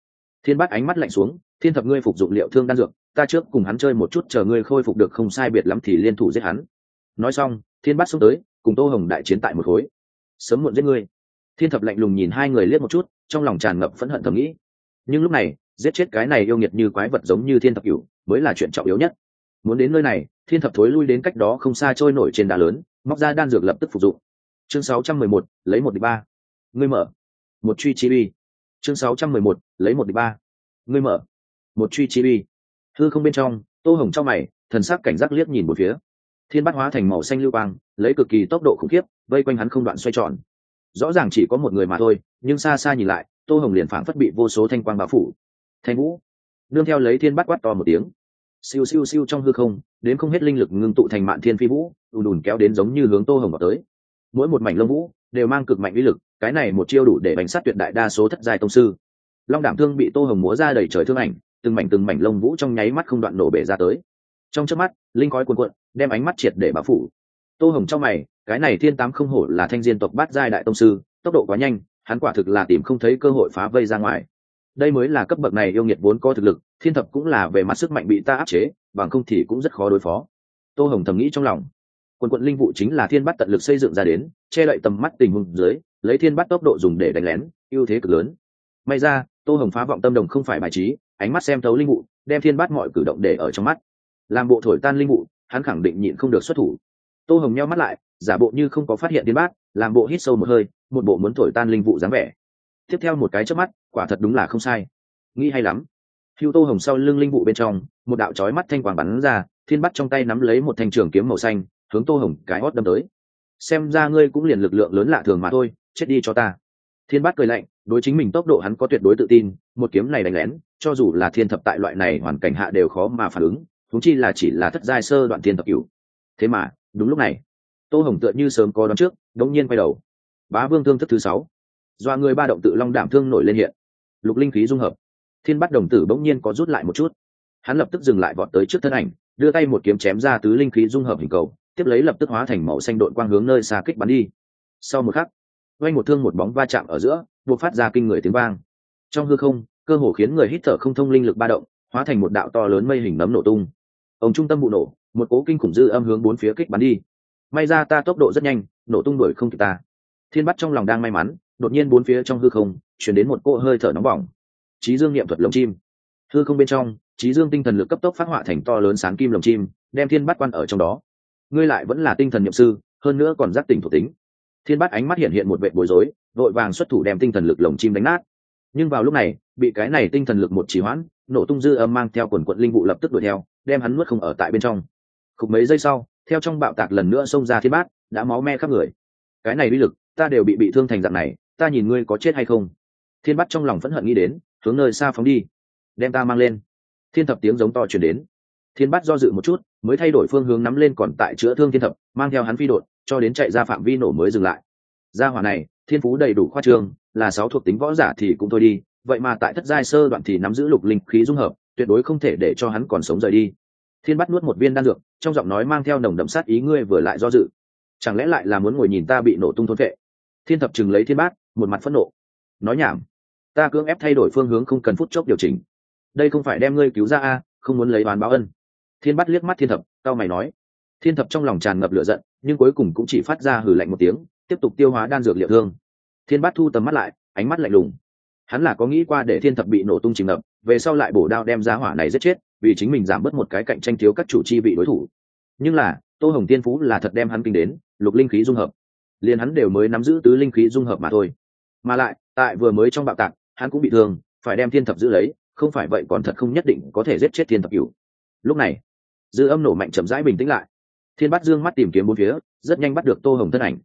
A: Thiên bát ánh mắt lạnh xuống, thiên thập ngươi phục dụng liệu thương đan dược, ta trước cùng hắn chơi một chút, chờ ngươi khôi phục được không sai biệt lắm thì liên thủ giết hắn. Nói xong, thiên bát xuống tới, cùng tô hồng đại chiến tại một khối. Sớm muộn giết ngươi. Thiên thập lạnh lùng nhìn hai người liếc một chút, trong lòng tràn ngập phẫn hận thầm nghĩ. Nhưng lúc này, giết chết cái này yêu nghiệt như quái vật giống như thiên thập cửu mới là chuyện trọng yếu nhất muốn đến nơi này thiên thập thối lui đến cách đó không xa trôi nổi trên đá lớn móc ra đan dược lập tức phục dụng. Chương 611, lấy một đi ba. Ngươi mở. Một truy chi uy. Chương 611, lấy một đi ba. Ngươi mở. Một truy chi uy. Thư không bên trong tô hồng trong mày thần sắc cảnh giác liếc nhìn một phía. Thiên bát hóa thành màu xanh lưu quang lấy cực kỳ tốc độ khủng khiếp vây quanh hắn không đoạn xoay tròn. Rõ ràng chỉ có một người mà thôi nhưng xa xa nhìn lại tô hồng liền phảng phất bị vô số thanh quang bao phủ. Thanh vũ. Nương theo lấy thiên bát quát to một tiếng siêu siêu siêu trong hư không, đến không hết linh lực ngưng tụ thành mạn thiên phi vũ, ùn đùn kéo đến giống như hướng tô hồng vào tới. Mỗi một mảnh lông vũ đều mang cực mạnh uy lực, cái này một chiêu đủ để bánh sát tuyệt đại đa số thất giai tông sư. Long đảm thương bị tô hồng múa ra đầy trời thương ảnh, từng mảnh từng mảnh lông vũ trong nháy mắt không đoạn nổ bể ra tới. Trong chớp mắt, linh khói cuồn cuộn, đem ánh mắt triệt để bao phủ. Tô hồng trong mày, cái này thiên tám không hổ là thanh diên tộc bát giai đại tông sư, tốc độ quá nhanh, hắn quả thực là tìm không thấy cơ hội phá vây ra ngoài. Đây mới là cấp bậc này yêu nghiệt vốn có thực lực thiên thập cũng là về mặt sức mạnh bị ta áp chế, bằng không thì cũng rất khó đối phó. Tô hồng thầm nghĩ trong lòng. Quân quận linh vụ chính là thiên bắt tận lực xây dựng ra đến, che đậy tầm mắt tình huống dưới, lấy thiên bắt tốc độ dùng để đánh lén, ưu thế cực lớn. May ra, tô hồng phá vọng tâm đồng không phải bài trí, ánh mắt xem thấu linh vụ đem thiên bắt mọi cử động để ở trong mắt. Làm bộ thổi tan linh vụ hắn khẳng định nhịn không được xuất thủ. Tô hồng nheo mắt lại, giả bộ như không có phát hiện thiên bát, làm bộ hít sâu một hơi, một bộ muốn thổi tan linh vụ dáng vẻ. Tiếp theo một cái trước mắt, quả thật đúng là không sai. Nghĩ hay lắm hưu tô hồng sau lưng linh vụ bên trong, một đạo trói mắt thanh quang bắn ra, thiên bắt trong tay nắm lấy một thanh trường kiếm màu xanh, hướng tô hồng cái hót đâm tới. Xem ra ngươi cũng liền lực lượng lớn lạ thường mà thôi, chết đi cho ta. Thiên bát cười lạnh, đối chính mình tốc độ hắn có tuyệt đối tự tin, một kiếm này đánh lén, cho dù là thiên thập tại loại này hoàn cảnh hạ đều khó mà phản ứng thúng chi là chỉ là thất giai sơ đoạn thiên thập cửu. Thế mà, đúng lúc này, tô hồng tựa như sớm có đón trước đống nhiên quay đầu. Bá vương thương thức thứ sáu. Do người ba động tự long đảm thương nổi lên hiện. Lục linh khí dung hợp thiên bắt đồng tử bỗng nhiên có rút lại một chút. Hắn lập tức dừng lại vọt tới trước thân ảnh, đưa tay một kiếm chém ra tứ linh khí dung hợp hình cầu, tiếp lấy lập tức hóa thành màu xanh đội quang hướng nơi xa kích bắn đi. Sau một khắc quanh một thương một bóng va chạm ở giữa, buộc phát ra kinh người tiếng vang. Trong hư không, cơ hồ khiến người hít thở không thông linh lực ba động, hóa thành một đạo to lớn mây hình nấm nổ tung. Ông trung tâm vụ nổ, một cố kinh khủng dư âm hướng bốn phía kích bắn đi. May ra ta tốc độ rất nhanh, nổ tung đuổi không kịp ta. Thiên bắt trong lòng đang may mắn, đột nhiên bốn phía trong hư không, chuyển đến một cỗ hơi thở nóng bỏng trí dương niệm thuật lồng chim. Hư không bên trong, trí dương tinh thần lực cấp tốc phát họa thành to lớn sáng kim lồng chim, đem thiên bắt quan ở trong đó. Ngươi lại vẫn là tinh thần niệm sư, hơn nữa còn giác tỉnh thuộc tính. Thiên bắt ánh mắt hiện hiện một vệ bối rối, vội vàng xuất thủ đem tinh thần lực lồng chim đánh nát. Nhưng vào lúc này, bị cái này tinh thần lực một trì hoãn, nổ tung dư âm mang theo quần quận linh vụ lập tức đuổi theo, đem hắn nuốt không ở tại bên trong. Khúc mấy giây sau, theo trong bạo tạc lần nữa xông ra thiên bát, đã máu me khắp người. Cái này uy lực, ta đều bị bị thương thành dạng này, ta nhìn ngươi có chết hay không. Thiên bắt trong lòng phẫn hận nghĩ đến hướng nơi xa phóng đi. Đem ta mang lên. Thiên thập tiếng giống to chuyển đến. Thiên bắt do dự một chút, mới thay đổi phương hướng nắm lên còn tại chữa thương thiên thập, mang theo hắn phi đột, cho đến chạy ra phạm vi nổ mới dừng lại. Gia hỏa này, thiên phú đầy đủ khoa trương, là sáu thuộc tính võ giả thì cũng thôi đi, vậy mà tại thất giai sơ đoạn thì nắm giữ lục linh khí dung hợp, tuyệt đối không thể để cho hắn còn sống rời đi. Thiên bắt nuốt một viên đan dược, trong giọng nói mang theo nồng đậm sát ý ngươi vừa lại do dự. Chẳng lẽ lại là muốn ngồi nhìn ta bị nổ tung thôn vệ? Thiên thập chừng lấy thiên bát, một mặt phẫn nộ. Nói nhảm ta cưỡng ép thay đổi phương hướng không cần phút chốc điều chỉnh. Đây không phải đem ngươi cứu ra a, không muốn lấy bán báo ân. Thiên bắt liếc mắt thiên thập cao mày nói. Thiên thập trong lòng tràn ngập lửa giận, nhưng cuối cùng cũng chỉ phát ra hử lạnh một tiếng, tiếp tục tiêu hóa đan dược liệu thương. Thiên bát thu tầm mắt lại, ánh mắt lạnh lùng. Hắn là có nghĩ qua để thiên thập bị nổ tung trình ngập, về sau lại bổ đao đem ra hỏa này giết chết, vì chính mình giảm bớt một cái cạnh tranh thiếu các chủ chi vị đối thủ. Nhưng là, tô hồng tiên phú là thật đem hắn kinh đến, lục linh khí dung hợp. Liền hắn đều mới nắm giữ tứ linh khí dung hợp mà thôi. Mà lại, tại vừa mới trong bạo tạc hắn cũng bị thương, phải đem thiên thập giữ lấy, không phải vậy còn thật không nhất định có thể giết chết thiên thập cửu. Lúc này, dư âm nổ mạnh chậm rãi bình tĩnh lại. Thiên bát dương mắt tìm kiếm bốn phía, rất nhanh bắt được tô hồng thân ảnh.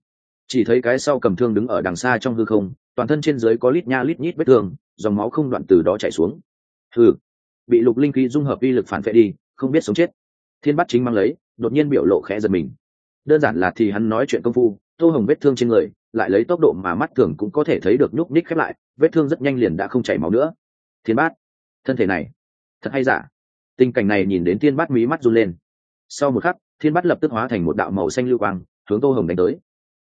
A: Chỉ thấy cái sau cầm thương đứng ở đằng xa trong hư không, toàn thân trên dưới có lít nha lít nhít vết thương, dòng máu không đoạn từ đó chảy xuống. Hừ, bị lục linh khí dung hợp uy lực phản vệ đi, không biết sống chết. Thiên bát chính mang lấy, đột nhiên biểu lộ khẽ giật mình. Đơn giản là thì hắn nói chuyện công phu, tô hồng vết thương trên người, lại lấy tốc độ mà mắt thường cũng có thể thấy được nhúc nhích khép lại vết thương rất nhanh liền đã không chảy máu nữa. Thiên bát, thân thể này, thật hay giả? Tình cảnh này nhìn đến thiên bát mí mắt run lên. Sau một khắc, thiên bát lập tức hóa thành một đạo màu xanh lưu quang, hướng tô hồng đánh tới.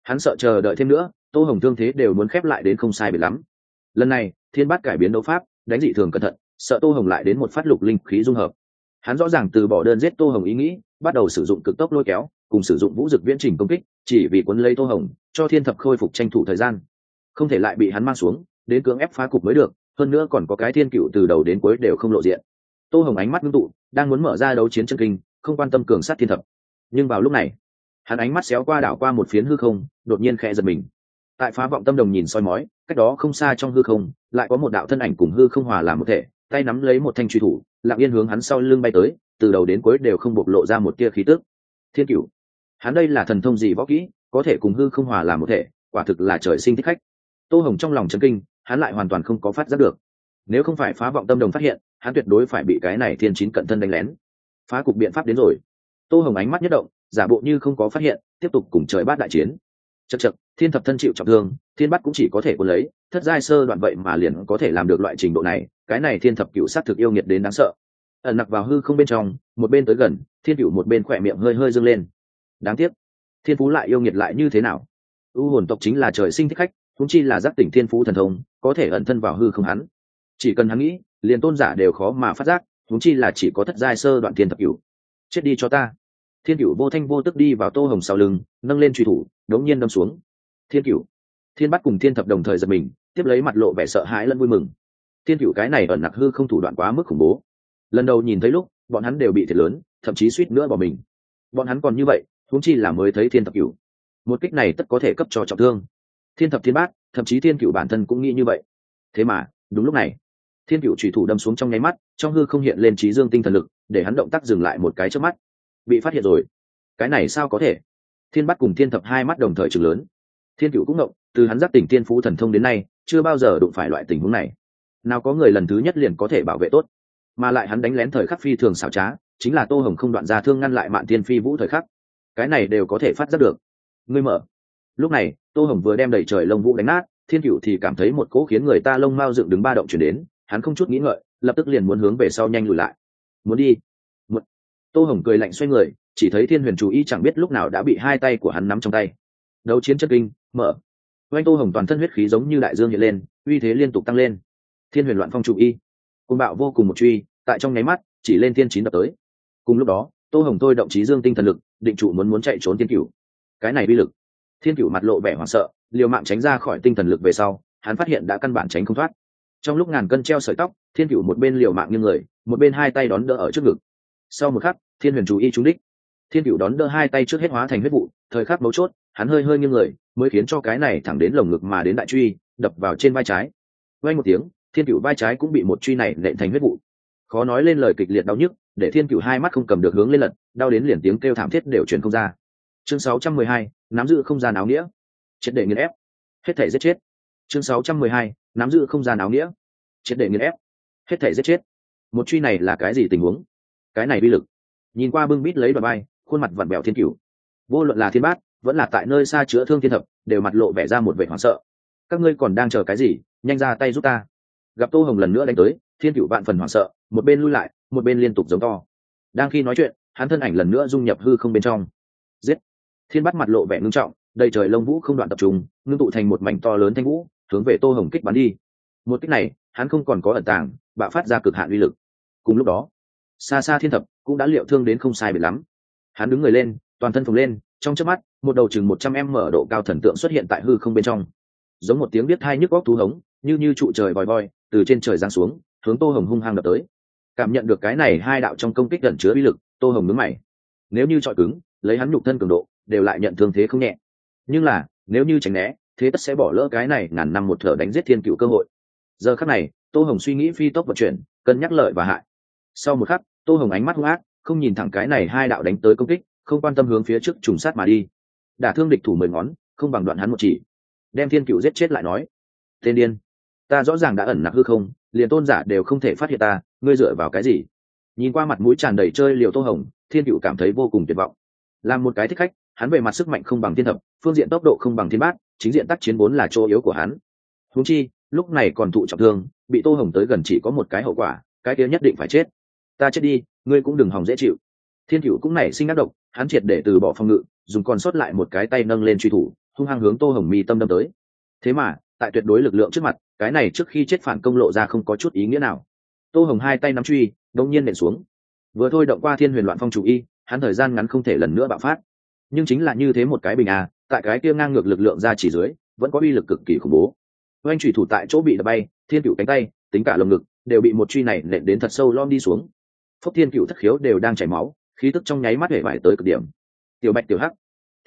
A: Hắn sợ chờ đợi thêm nữa, tô hồng thương thế đều muốn khép lại đến không sai biệt lắm. Lần này, thiên bát cải biến đấu pháp, đánh dị thường cẩn thận, sợ tô hồng lại đến một phát lục linh khí dung hợp. Hắn rõ ràng từ bỏ đơn giết tô hồng ý nghĩ, bắt đầu sử dụng cực tốc lôi kéo, cùng sử dụng vũ dực viễn trình công kích, chỉ vì quấn lấy tô hồng, cho thiên thập khôi phục tranh thủ thời gian. Không thể lại bị hắn mang xuống đến cưỡng ép phá cục mới được, hơn nữa còn có cái thiên cựu từ đầu đến cuối đều không lộ diện. Tô hồng ánh mắt ngưng tụ, đang muốn mở ra đấu chiến chân kinh, không quan tâm cường sát thiên thập. Nhưng vào lúc này, hắn ánh mắt xéo qua đảo qua một phiến hư không, đột nhiên khẽ giật mình. Tại phá vọng tâm đồng nhìn soi mói, cách đó không xa trong hư không, lại có một đạo thân ảnh cùng hư không hòa làm một thể, tay nắm lấy một thanh truy thủ, lặng yên hướng hắn sau lưng bay tới, từ đầu đến cuối đều không bộc lộ ra một tia khí tức. Thiên cửu hắn đây là thần thông gì võ kỹ, có thể cùng hư không hòa làm một thể, quả thực là trời sinh thích khách. Tô hồng trong lòng chấn kinh hắn lại hoàn toàn không có phát giác được. Nếu không phải phá vọng tâm đồng phát hiện, hắn tuyệt đối phải bị cái này thiên chín cận thân đánh lén. Phá cục biện pháp đến rồi. Tô hồng ánh mắt nhất động, giả bộ như không có phát hiện, tiếp tục cùng trời bát đại chiến. Chật chật thiên thập thân chịu trọng thương, thiên bắt cũng chỉ có thể quân lấy, thất giai sơ đoạn vậy mà liền có thể làm được loại trình độ này, cái này thiên thập cựu s á t thực yêu nghiệt đến đáng sợ. Ẩn nặc vào hư không bên trong, một bên tới gần, thiên cựu một bên khỏe miệng hơi hơi dâng lên. Đáng tiếc, thiên phú lại yêu nghiệt lại như thế nào? U hồn tộc chính là trời sinh thích khách cũng chi là giác tỉnh thiên phú thần thông, có thể ẩn thân vào hư không hắn. Chỉ cần hắn nghĩ, liền tôn giả đều khó mà phát giác thúng chi là chỉ có thất giai sơ đoạn thiên thập hữu. chết đi cho ta. Thiên cửu vô thanh vô tức đi vào tô hồng sau lưng, nâng lên truy thủ, đống nhiên đâm xuống. Thiên cửu. Thiên bắt cùng thiên thập đồng thời giật mình, tiếp lấy mặt lộ vẻ sợ hãi lẫn vui mừng. Thiên cửu cái này ẩn nặc hư không thủ đoạn quá mức khủng bố. Lần đầu nhìn thấy lúc, bọn hắn đều bị thiệt lớn, thậm chí suýt nữa bỏ mình. Bọn hắn còn như vậy, huống chi là mới thấy thiên thập cửu. Một kích này tất có thể cấp cho trọng thương thiên thập thiên bát, thậm chí thiên cựu bản thân cũng nghĩ như vậy. Thế mà, đúng lúc này, thiên cựu trùy thủ đâm xuống trong nháy mắt, trong hư không hiện lên trí dương tinh thần lực, để hắn động tác dừng lại một cái trước mắt. Bị phát hiện rồi. Cái này sao có thể? Thiên bắt cùng thiên thập hai mắt đồng thời chừng lớn. Thiên cựu cũng ngộng từ hắn giác tỉnh thiên phú thần thông đến nay, chưa bao giờ đụng phải loại tình huống này. Nào có người lần thứ nhất liền có thể bảo vệ tốt. Mà lại hắn đánh lén thời khắc phi thường xảo trá, chính là tô hồng không đoạn ra thương ngăn lại mạn thiên phi vũ thời khắc. Cái này đều có thể phát giác được. Ngươi mở lúc này, tô hồng vừa đem đầy trời lông vũ đánh nát, thiên cựu thì cảm thấy một cỗ khiến người ta lông mao dựng đứng ba động chuyển đến, hắn không chút nghĩ ngợi, lập tức liền muốn hướng về sau nhanh lùi lại. Muốn đi. Một... tô hồng cười lạnh xoay người, chỉ thấy thiên huyền chú ý chẳng biết lúc nào đã bị hai tay của hắn nắm trong tay. Đấu chiến chất kinh, mở. Oanh tô hồng toàn thân huyết khí giống như đại dương hiện lên, uy thế liên tục tăng lên. Thiên huyền loạn phong chủ y. Côn bạo vô cùng một truy, tại trong nháy mắt, chỉ lên thiên chín đập tới. Cùng lúc đó, tô hồng thôi động trí dương tinh thần lực, định trụ muốn muốn chạy trốn thiên cửu. Cái này bi lực thiên cửu mặt lộ vẻ hoảng sợ liều mạng tránh ra khỏi tinh thần lực về sau hắn phát hiện đã căn bản tránh không thoát. Trong lúc ngàn cân treo sợi tóc thiên cửu một bên liều mạng như người một bên hai tay đón đỡ ở trước ngực. Sau một khắc thiên huyền chú y trúng đích. Thiên cửu đón đỡ hai tay trước hết hóa thành huyết vụ thời khắc mấu chốt hắn hơi hơi nghiêng người mới khiến cho cái này thẳng đến lồng ngực mà đến đại truy đập vào trên vai trái. Vay một tiếng thiên cửu vai trái cũng bị một truy này nện thành huyết vụ. Khó nói lên lời kịch liệt đau nhức để thiên cửu hai mắt không cầm được hướng lên lật đau đến liền tiếng kêu thảm thiết đều truyền không ra. Chương 612, nắm giữ không gian áo nghĩa. Triệt để nghiền ép. Hết thể giết chết. Chương 612, nắm giữ không gian áo nghĩa. Triệt để nghiền ép. Hết thể giết chết. Một truy này là cái gì tình huống? Cái này bi lực. Nhìn qua bưng bít lấy bà bay khuôn mặt vặn bèo thiên cửu. Vô luận là thiên bát vẫn là tại nơi xa chữa thương thiên thập đều mặt lộ vẻ ra một vẻ hoảng sợ. Các ngươi còn đang chờ cái gì? Nhanh ra tay giúp ta. Gặp tô hồng lần nữa đánh tới thiên cửu vạn phần hoảng sợ một bên lui lại một bên liên tục giống to. Đang khi nói chuyện hắn thân ảnh lần nữa dung nhập hư không bên trong. Giết! Thiên bắt mặt lộ vẻ ngưng trọng, đầy trời lông vũ không đoạn tập trung, ngưng tụ thành một mảnh to lớn thanh vũ, hướng về tô hồng kích bắn đi. Một kích này, hắn không còn có ẩn tàng, bạo phát ra cực hạn uy lực. Cùng lúc đó, xa xa thiên thập cũng đã liệu thương đến không sai biệt lắm. Hắn đứng người lên, toàn thân phồng lên, trong chớp mắt, một đầu chừng một trăm em mở độ cao thần tượng xuất hiện tại hư không bên trong. Giống một tiếng biết hai nhức góc thú hống, như như trụ trời vòi voi từ trên trời giáng xuống, hướng tô hồng hung hăng đập tới. Cảm nhận được cái này hai đạo trong công kích gần chứa uy lực, tô hồng nướng mày. Nếu như trọi cứng, lấy hắn nhục thân cường độ đều lại nhận thương thế không nhẹ. Nhưng là, nếu như tránh né, thế tất sẽ bỏ lỡ cái này ngàn năm một thở đánh giết thiên cựu cơ hội. Giờ khắc này, tô hồng suy nghĩ phi tốc vận chuyển, cân nhắc lợi và hại. Sau một khắc, tô hồng ánh mắt hung ác, không nhìn thẳng cái này hai đạo đánh tới công kích, không quan tâm hướng phía trước trùng sát mà đi. Đả thương địch thủ mười ngón, không bằng đoạn hắn một chỉ. Đem thiên cựu giết chết lại nói. Tên điên, ta rõ ràng đã ẩn nặc hư không, liền tôn giả đều không thể phát hiện ta, ngươi dựa vào cái gì? Nhìn qua mặt mũi tràn đầy chơi liều tô hồng, thiên cựu cảm thấy vô cùng tuyệt vọng. Làm một cái thích khách hắn về mặt sức mạnh không bằng thiên thập, phương diện tốc độ không bằng thiên bát, chính diện tác chiến vốn là chỗ yếu của hắn. Húng chi, lúc này còn thụ trọng thương, bị tô hồng tới gần chỉ có một cái hậu quả, cái kia nhất định phải chết. Ta chết đi, ngươi cũng đừng hòng dễ chịu. Thiên cựu cũng nảy sinh ác độc, hắn triệt để từ bỏ phòng ngự, dùng còn sót lại một cái tay nâng lên truy thủ, hung hăng hướng tô hồng mi tâm đâm tới. Thế mà, tại tuyệt đối lực lượng trước mặt, cái này trước khi chết phản công lộ ra không có chút ý nghĩa nào. Tô hồng hai tay nắm truy đông nhiên nện xuống. Vừa thôi động qua thiên huyền loạn phong chủ y, hắn thời gian ngắn không thể lần nữa bạo phát nhưng chính là như thế một cái bình a, tại cái kia ngang ngược lực lượng ra chỉ dưới, vẫn có uy lực cực kỳ khủng bố. Oanh trùy thủ tại chỗ bị đập bay, thiên cựu cánh tay, tính cả lồng ngực, đều bị một truy này nện đến thật sâu lom đi xuống. Phốc thiên cựu thất khiếu đều đang chảy máu, khí tức trong nháy mắt hể vải tới cực điểm. Tiểu bạch, tiểu hắc.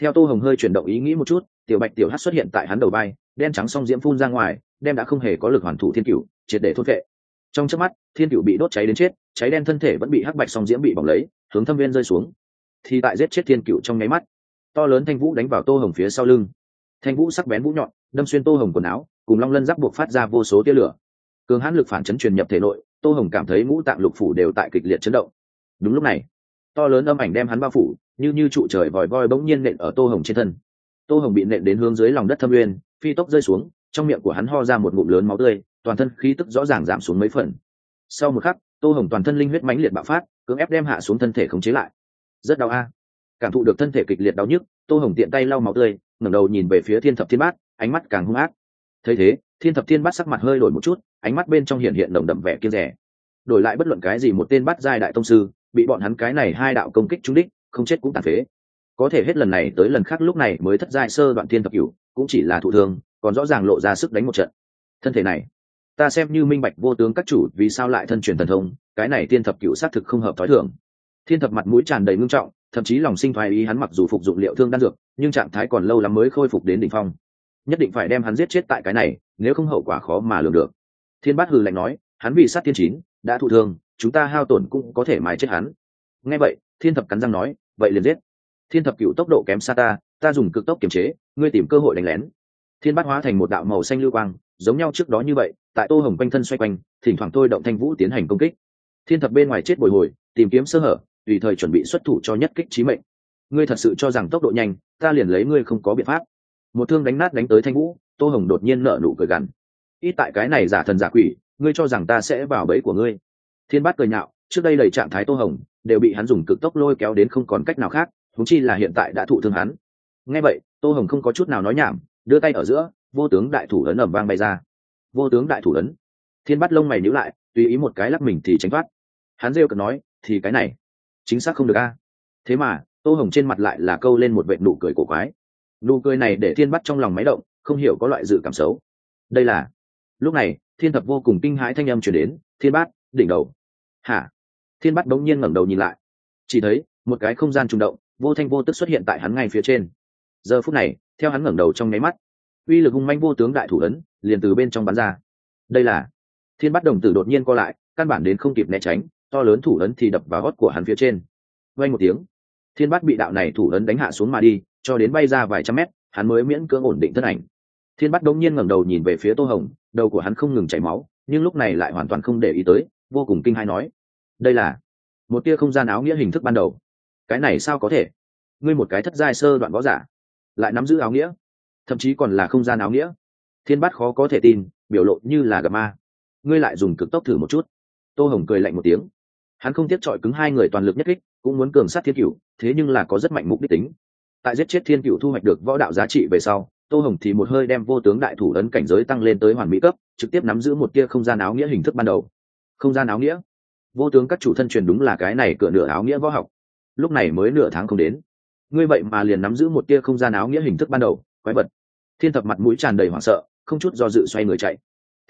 A: Theo tô hồng hơi chuyển động ý nghĩ một chút, tiểu bạch, tiểu hắc xuất hiện tại hắn đầu bay đen trắng song diễm phun ra ngoài, đem đã không hề có lực hoàn thủ thiên cựu triệt để thốt vệ trong chớp mắt, thiên cựu bị đốt cháy đến chết, cháy đen thân thể vẫn bị hắc bạch song diễm bị bỏng lấy, hướng thâm viên rơi xuống. Thì tại giết chết thiên cựu trong nháy mắt to lớn thanh vũ đánh vào tô hồng phía sau lưng. Thanh vũ sắc bén vũ nhọn, đâm xuyên tô hồng quần áo, cùng long lân giáp buộc phát ra vô số tia lửa. Cường hãn lực phản chấn truyền nhập thể nội, tô hồng cảm thấy ngũ tạng lục phủ đều tại kịch liệt chấn động. Đúng lúc này, to lớn âm ảnh đem hắn bao phủ, như như trụ trời vòi voi bỗng nhiên nện ở tô hồng trên thân. Tô hồng bị nện đến hướng dưới lòng đất thâm uyên phi tốc rơi xuống, trong miệng của hắn ho ra một ngụm lớn máu tươi, toàn thân khí tức rõ ràng giảm xuống mấy phần. Sau một khắc, tô hồng toàn thân linh huyết mãnh liệt bạo phát, cưỡng ép đem hạ xuống thân thể khống chế lại. Rất đau a cảm thụ được thân thể kịch liệt đau nhức, tô hồng tiện tay lau máu tươi, ngẩng đầu nhìn về phía thiên thập thiên bát, ánh mắt càng hung ác. Thấy thế, thiên thập thiên bát sắc mặt hơi đổi một chút, ánh mắt bên trong hiện hiện nồng đậm vẻ kiên rẻ đổi lại bất luận cái gì một tên bắt giai đại tông sư, bị bọn hắn cái này hai đạo công kích trúng đích, không chết cũng tàn phế. Có thể hết lần này tới lần khác lúc này mới thất giai sơ đoạn thiên thập cửu, cũng chỉ là thụ thương, còn rõ ràng lộ ra sức đánh một trận. Thân thể này, ta xem như minh bạch vô tướng các chủ, vì sao lại thân truyền thần thông, cái này thiên thập cửu xác thực không hợp thói thường. Thiên thập mặt mũi tràn đầy ngưng trọng thậm chí lòng sinh thoái ý hắn mặc dù phục dụng liệu thương đan dược, nhưng trạng thái còn lâu lắm mới khôi phục đến đỉnh phong. Nhất định phải đem hắn giết chết tại cái này, nếu không hậu quả khó mà lường được. Thiên bát hừ lạnh nói, hắn bị sát thiên chín, đã thụ thương, chúng ta hao tổn cũng có thể mài chết hắn. Nghe vậy, thiên thập cắn răng nói, vậy liền giết. Thiên thập cựu tốc độ kém xa ta ta dùng cực tốc kiềm chế, ngươi tìm cơ hội đánh lén. Thiên bát hóa thành một đạo màu xanh lưu quang, giống nhau trước đó như vậy, tại tô hồng quanh thân xoay quanh, thỉnh thoảng thôi động thanh vũ tiến hành công kích. Thiên thập bên ngoài chết bồi hồi, tìm kiếm sơ hở tùy thời chuẩn bị xuất thủ cho nhất kích trí mệnh. Ngươi thật sự cho rằng tốc độ nhanh, ta liền lấy ngươi không có biện pháp. Một thương đánh nát đánh tới thanh vũ, tô hồng đột nhiên nở nụ cười gằn. Ít tại cái này giả thần giả quỷ, ngươi cho rằng ta sẽ vào bẫy của ngươi. Thiên bát cười nhạo, trước đây đầy trạng thái tô hồng đều bị hắn dùng cực tốc lôi kéo đến không còn cách nào khác thúng chi là hiện tại đã thụ thương hắn. Nghe vậy, tô hồng không có chút nào nói nhảm, đưa tay ở giữa, vô tướng đại thủ ấn ẩm vang bay ra. Vô tướng đại thủ ấn. Thiên bắt lông mày nhữ lại, tùy ý một cái lắc mình thì tránh thoát. Hắn rêu cần nói, thì cái này chính xác không được a. Thế mà, tô hồng trên mặt lại là câu lên một vệ nụ cười cổ quái. Nụ cười này để thiên bắt trong lòng máy động, không hiểu có loại dự cảm xấu. Đây là, lúc này, thiên thập vô cùng kinh hãi thanh âm chuyển đến, thiên bát, đỉnh đầu. Hả? Thiên bát bỗng nhiên ngẩng đầu nhìn lại. Chỉ thấy, một cái không gian trùng động, vô thanh vô tức xuất hiện tại hắn ngay phía trên. Giờ phút này, theo hắn ngẩng đầu trong nháy mắt, uy lực hung manh vô tướng đại thủ ấn, liền từ bên trong bắn ra. Đây là, thiên bắt đồng tử đột nhiên co lại, căn bản đến không kịp né tránh to lớn thủ ấn thì đập vào gót của hắn phía trên. Vay một tiếng, thiên Bát bị đạo này thủ ấn đánh hạ xuống mà đi, cho đến bay ra vài trăm mét, hắn mới miễn cưỡng ổn định thân ảnh. Thiên Bát đống nhiên ngẩng đầu nhìn về phía tô hồng, đầu của hắn không ngừng chảy máu, nhưng lúc này lại hoàn toàn không để ý tới, vô cùng kinh hai nói, đây là một tia không gian áo nghĩa hình thức ban đầu. Cái này sao có thể? Ngươi một cái thất giai sơ đoạn võ giả, lại nắm giữ áo nghĩa, thậm chí còn là không gian áo nghĩa. Thiên bát khó có thể tin, biểu lộ như là gặp ma. Ngươi lại dùng cực tốc thử một chút. Tô hồng cười lạnh một tiếng hắn không tiếp chọi cứng hai người toàn lực nhất kích, cũng muốn cường sát thiên cửu, thế nhưng là có rất mạnh mục đích tính. Tại giết chết thiên cửu thu hoạch được võ đạo giá trị về sau, tô hồng thì một hơi đem vô tướng đại thủ ấn cảnh giới tăng lên tới hoàn mỹ cấp, trực tiếp nắm giữ một tia không gian áo nghĩa hình thức ban đầu. Không gian áo nghĩa? Vô tướng các chủ thân truyền đúng là cái này cửa nửa áo nghĩa võ học. Lúc này mới nửa tháng không đến. Ngươi vậy mà liền nắm giữ một tia không gian áo nghĩa hình thức ban đầu, quái vật. Thiên thập mặt mũi tràn đầy hoảng sợ, không chút do dự xoay người chạy.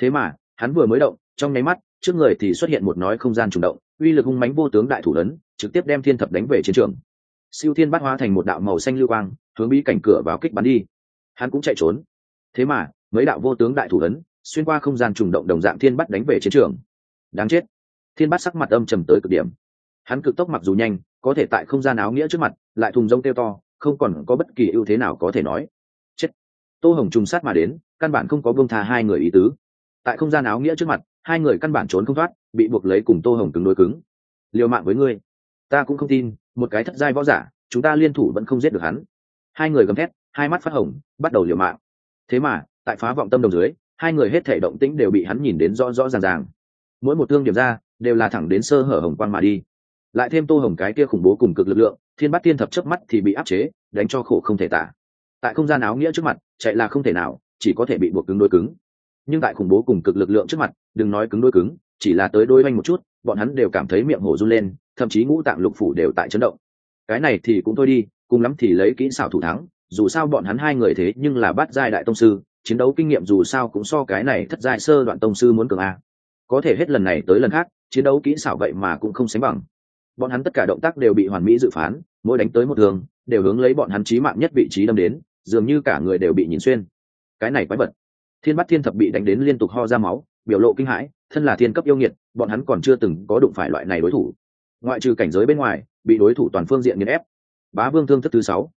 A: Thế mà, hắn vừa mới động, trong nháy mắt, trước người thì xuất hiện một nói không gian trùng động uy lực hung mánh vô tướng đại thủ lớn, trực tiếp đem thiên thập đánh về chiến trường. Siêu thiên bắt hóa thành một đạo màu xanh lưu quang, hướng bí cảnh cửa vào kích bắn đi. Hắn cũng chạy trốn. Thế mà, mấy đạo vô tướng đại thủ lớn, xuyên qua không gian trùng động đồng dạng thiên bắt đánh về chiến trường. Đáng chết. Thiên bắt sắc mặt âm trầm tới cực điểm. Hắn cực tốc mặc dù nhanh, có thể tại không gian áo nghĩa trước mặt, lại thùng rông teo to, không còn có bất kỳ ưu thế nào có thể nói. Chết. Tô hồng trùng sát mà đến, căn bản không có bông tha hai người ý tứ. Tại không gian áo nghĩa trước mặt hai người căn bản trốn không thoát, bị buộc lấy cùng tô hồng cứng đối cứng. Liều mạng với ngươi. Ta cũng không tin, một cái thất giai võ giả, chúng ta liên thủ vẫn không giết được hắn. Hai người gầm thét, hai mắt phát hồng, bắt đầu liều mạng. Thế mà, tại phá vọng tâm đồng dưới, hai người hết thể động tĩnh đều bị hắn nhìn đến rõ rõ ràng ràng. Mỗi một thương điểm ra, đều là thẳng đến sơ hở hồng quang mà đi. Lại thêm tô hồng cái kia khủng bố cùng cực lực lượng, thiên bắt thiên thập chớp mắt thì bị áp chế, đánh cho khổ không thể tả. Tại không gian áo nghĩa trước mặt, chạy là không thể nào, chỉ có thể bị buộc cứng đôi cứng nhưng tại khủng bố cùng cực lực lượng trước mặt, đừng nói cứng đôi cứng, chỉ là tới đôi oanh một chút, bọn hắn đều cảm thấy miệng hổ run lên, thậm chí ngũ tạng lục phủ đều tại chấn động. Cái này thì cũng thôi đi, cùng lắm thì lấy kỹ xảo thủ thắng, dù sao bọn hắn hai người thế nhưng là bắt giai đại tông sư, chiến đấu kinh nghiệm dù sao cũng so cái này thất giai sơ đoạn tông sư muốn cường a. Có thể hết lần này tới lần khác, chiến đấu kỹ xảo vậy mà cũng không sánh bằng. Bọn hắn tất cả động tác đều bị hoàn mỹ dự phán, mỗi đánh tới một thường đều hướng lấy bọn hắn trí mạng nhất vị trí đâm đến, dường như cả người đều bị nhìn xuyên. Cái này quái vật thiên bắt thiên thập bị đánh đến liên tục ho ra máu, biểu lộ kinh hãi, thân là thiên cấp yêu nghiệt, bọn hắn còn chưa từng có đụng phải loại này đối thủ. Ngoại trừ cảnh giới bên ngoài, bị đối thủ toàn phương diện nghiền ép. Bá vương thương thức thứ sáu.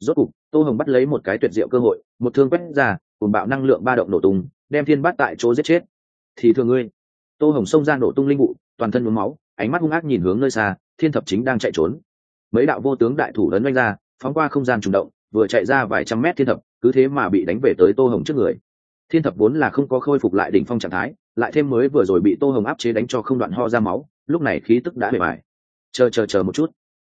A: Rốt cục, tô hồng bắt lấy một cái tuyệt diệu cơ hội, một thương quét ra cùng bạo năng lượng ba động nổ tung, đem thiên bát tại chỗ giết chết. Thì thường ngươi, tô hồng xông ra nổ tung linh vụ, toàn thân nhuốm máu, ánh mắt hung ác nhìn hướng nơi xa, thiên thập chính đang chạy trốn. Mấy đạo vô tướng đại thủ lớn oanh ra, phóng qua không gian trùng động, vừa chạy ra vài trăm mét thiên thập, cứ thế mà bị đánh về tới tô hồng trước người thiên thập vốn là không có khôi phục lại đỉnh phong trạng thái, lại thêm mới vừa rồi bị tô hồng áp chế đánh cho không đoạn ho ra máu, lúc này khí tức đã bề bài. Chờ chờ chờ một chút.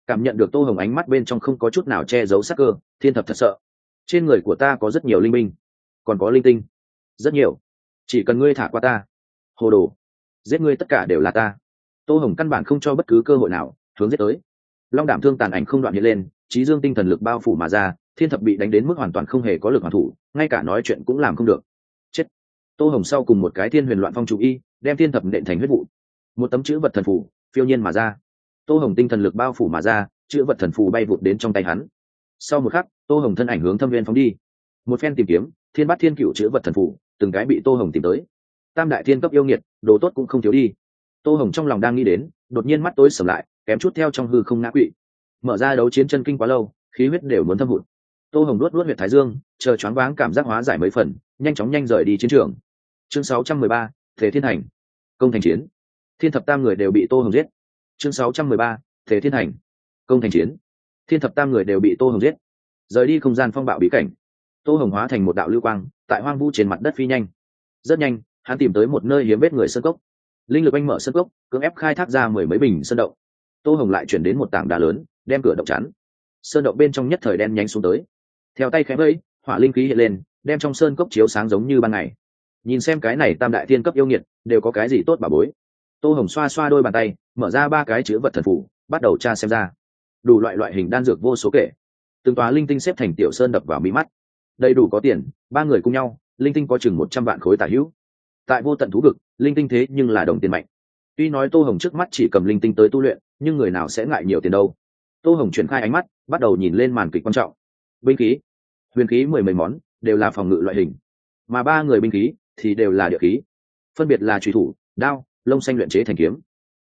A: Cảm nhận được tô hồng ánh mắt bên trong không có chút nào che giấu sắc cơ, thiên thập thật sợ. Trên người của ta có rất nhiều linh minh, còn có linh tinh. Rất nhiều. Chỉ cần ngươi thả qua ta. Hồ đồ. Giết ngươi tất cả đều là ta. Tô hồng căn bản không cho bất cứ cơ hội nào, hướng giết tới. Long đảm thương tàn ảnh không đoạn hiện lên, trí dương tinh thần lực bao phủ mà ra, thiên thập bị đánh đến mức hoàn toàn không hề có lực hoàn thủ, ngay cả nói chuyện cũng làm không được tô hồng sau cùng một cái thiên huyền loạn phong chủ y, đem thiên thập nện thành huyết vụ. Một tấm chữ vật thần phủ phiêu nhiên mà ra. Tô hồng tinh thần lực bao phủ mà ra, chữ vật thần phù bay vụt đến trong tay hắn. Sau một khắc, tô hồng thân ảnh hướng thâm viên phóng đi. Một phen tìm kiếm, thiên bát thiên cựu chữ vật thần phù, từng cái bị tô hồng tìm tới. Tam đại thiên cấp yêu nghiệt, đồ tốt cũng không thiếu đi. Tô hồng trong lòng đang nghĩ đến, đột nhiên mắt tối sầm lại, kém chút theo trong hư không ngã quỵ. Mở ra đấu chiến chân kinh quá lâu, khí huyết đều muốn thâm hụt. Tô hồng luốt luốt huyệt thái dương, chờ choáng váng cảm giác hóa giải mấy phần, nhanh chóng nhanh rời đi chiến trường chương 613, thể thiên hành, công thành chiến. Thiên thập tam người đều bị tô hồng giết. Chương 613, thể thiên hành, công thành chiến. Thiên thập tam người đều bị tô hồng giết. Rời đi không gian phong bạo bí cảnh tô hồng hóa thành một đạo lưu quang tại hoang vu trên mặt đất phi nhanh. Rất nhanh hắn tìm tới một nơi hiếm vết người sân cốc. Linh lực anh mở sân cốc cưỡng ép khai thác ra mười mấy bình sơn động. Tô hồng lại chuyển đến một tảng đá lớn đem cửa động chắn. Sơn động bên trong nhất thời đen nhanh xuống tới. Theo tay khẽ vẫy hỏa linh khí hiện lên đem trong sơn cốc chiếu sáng giống như ban ngày nhìn xem cái này tam đại thiên cấp yêu nghiệt, đều có cái gì tốt bà bối. Tô hồng xoa xoa đôi bàn tay, mở ra ba cái chữ vật thần phủ, bắt đầu tra xem ra. Đủ loại loại hình đan dược vô số kể. Từng tòa linh tinh xếp thành tiểu sơn đập vào mí mắt. Đầy đủ có tiền, ba người cùng nhau, linh tinh có chừng một trăm vạn khối tả hữu. Tại vô tận thú vực, linh tinh thế nhưng là đồng tiền mạnh. Tuy nói tô hồng trước mắt chỉ cầm linh tinh tới tu luyện, nhưng người nào sẽ ngại nhiều tiền đâu. Tô hồng triển khai ánh mắt, bắt đầu nhìn lên màn kịch quan trọng. Binh khí. Huyền khí mười mấy món, đều là phòng ngự loại hình. Mà ba người binh khí thì đều là địa khí. Phân biệt là truy thủ, đao, lông xanh luyện chế thành kiếm.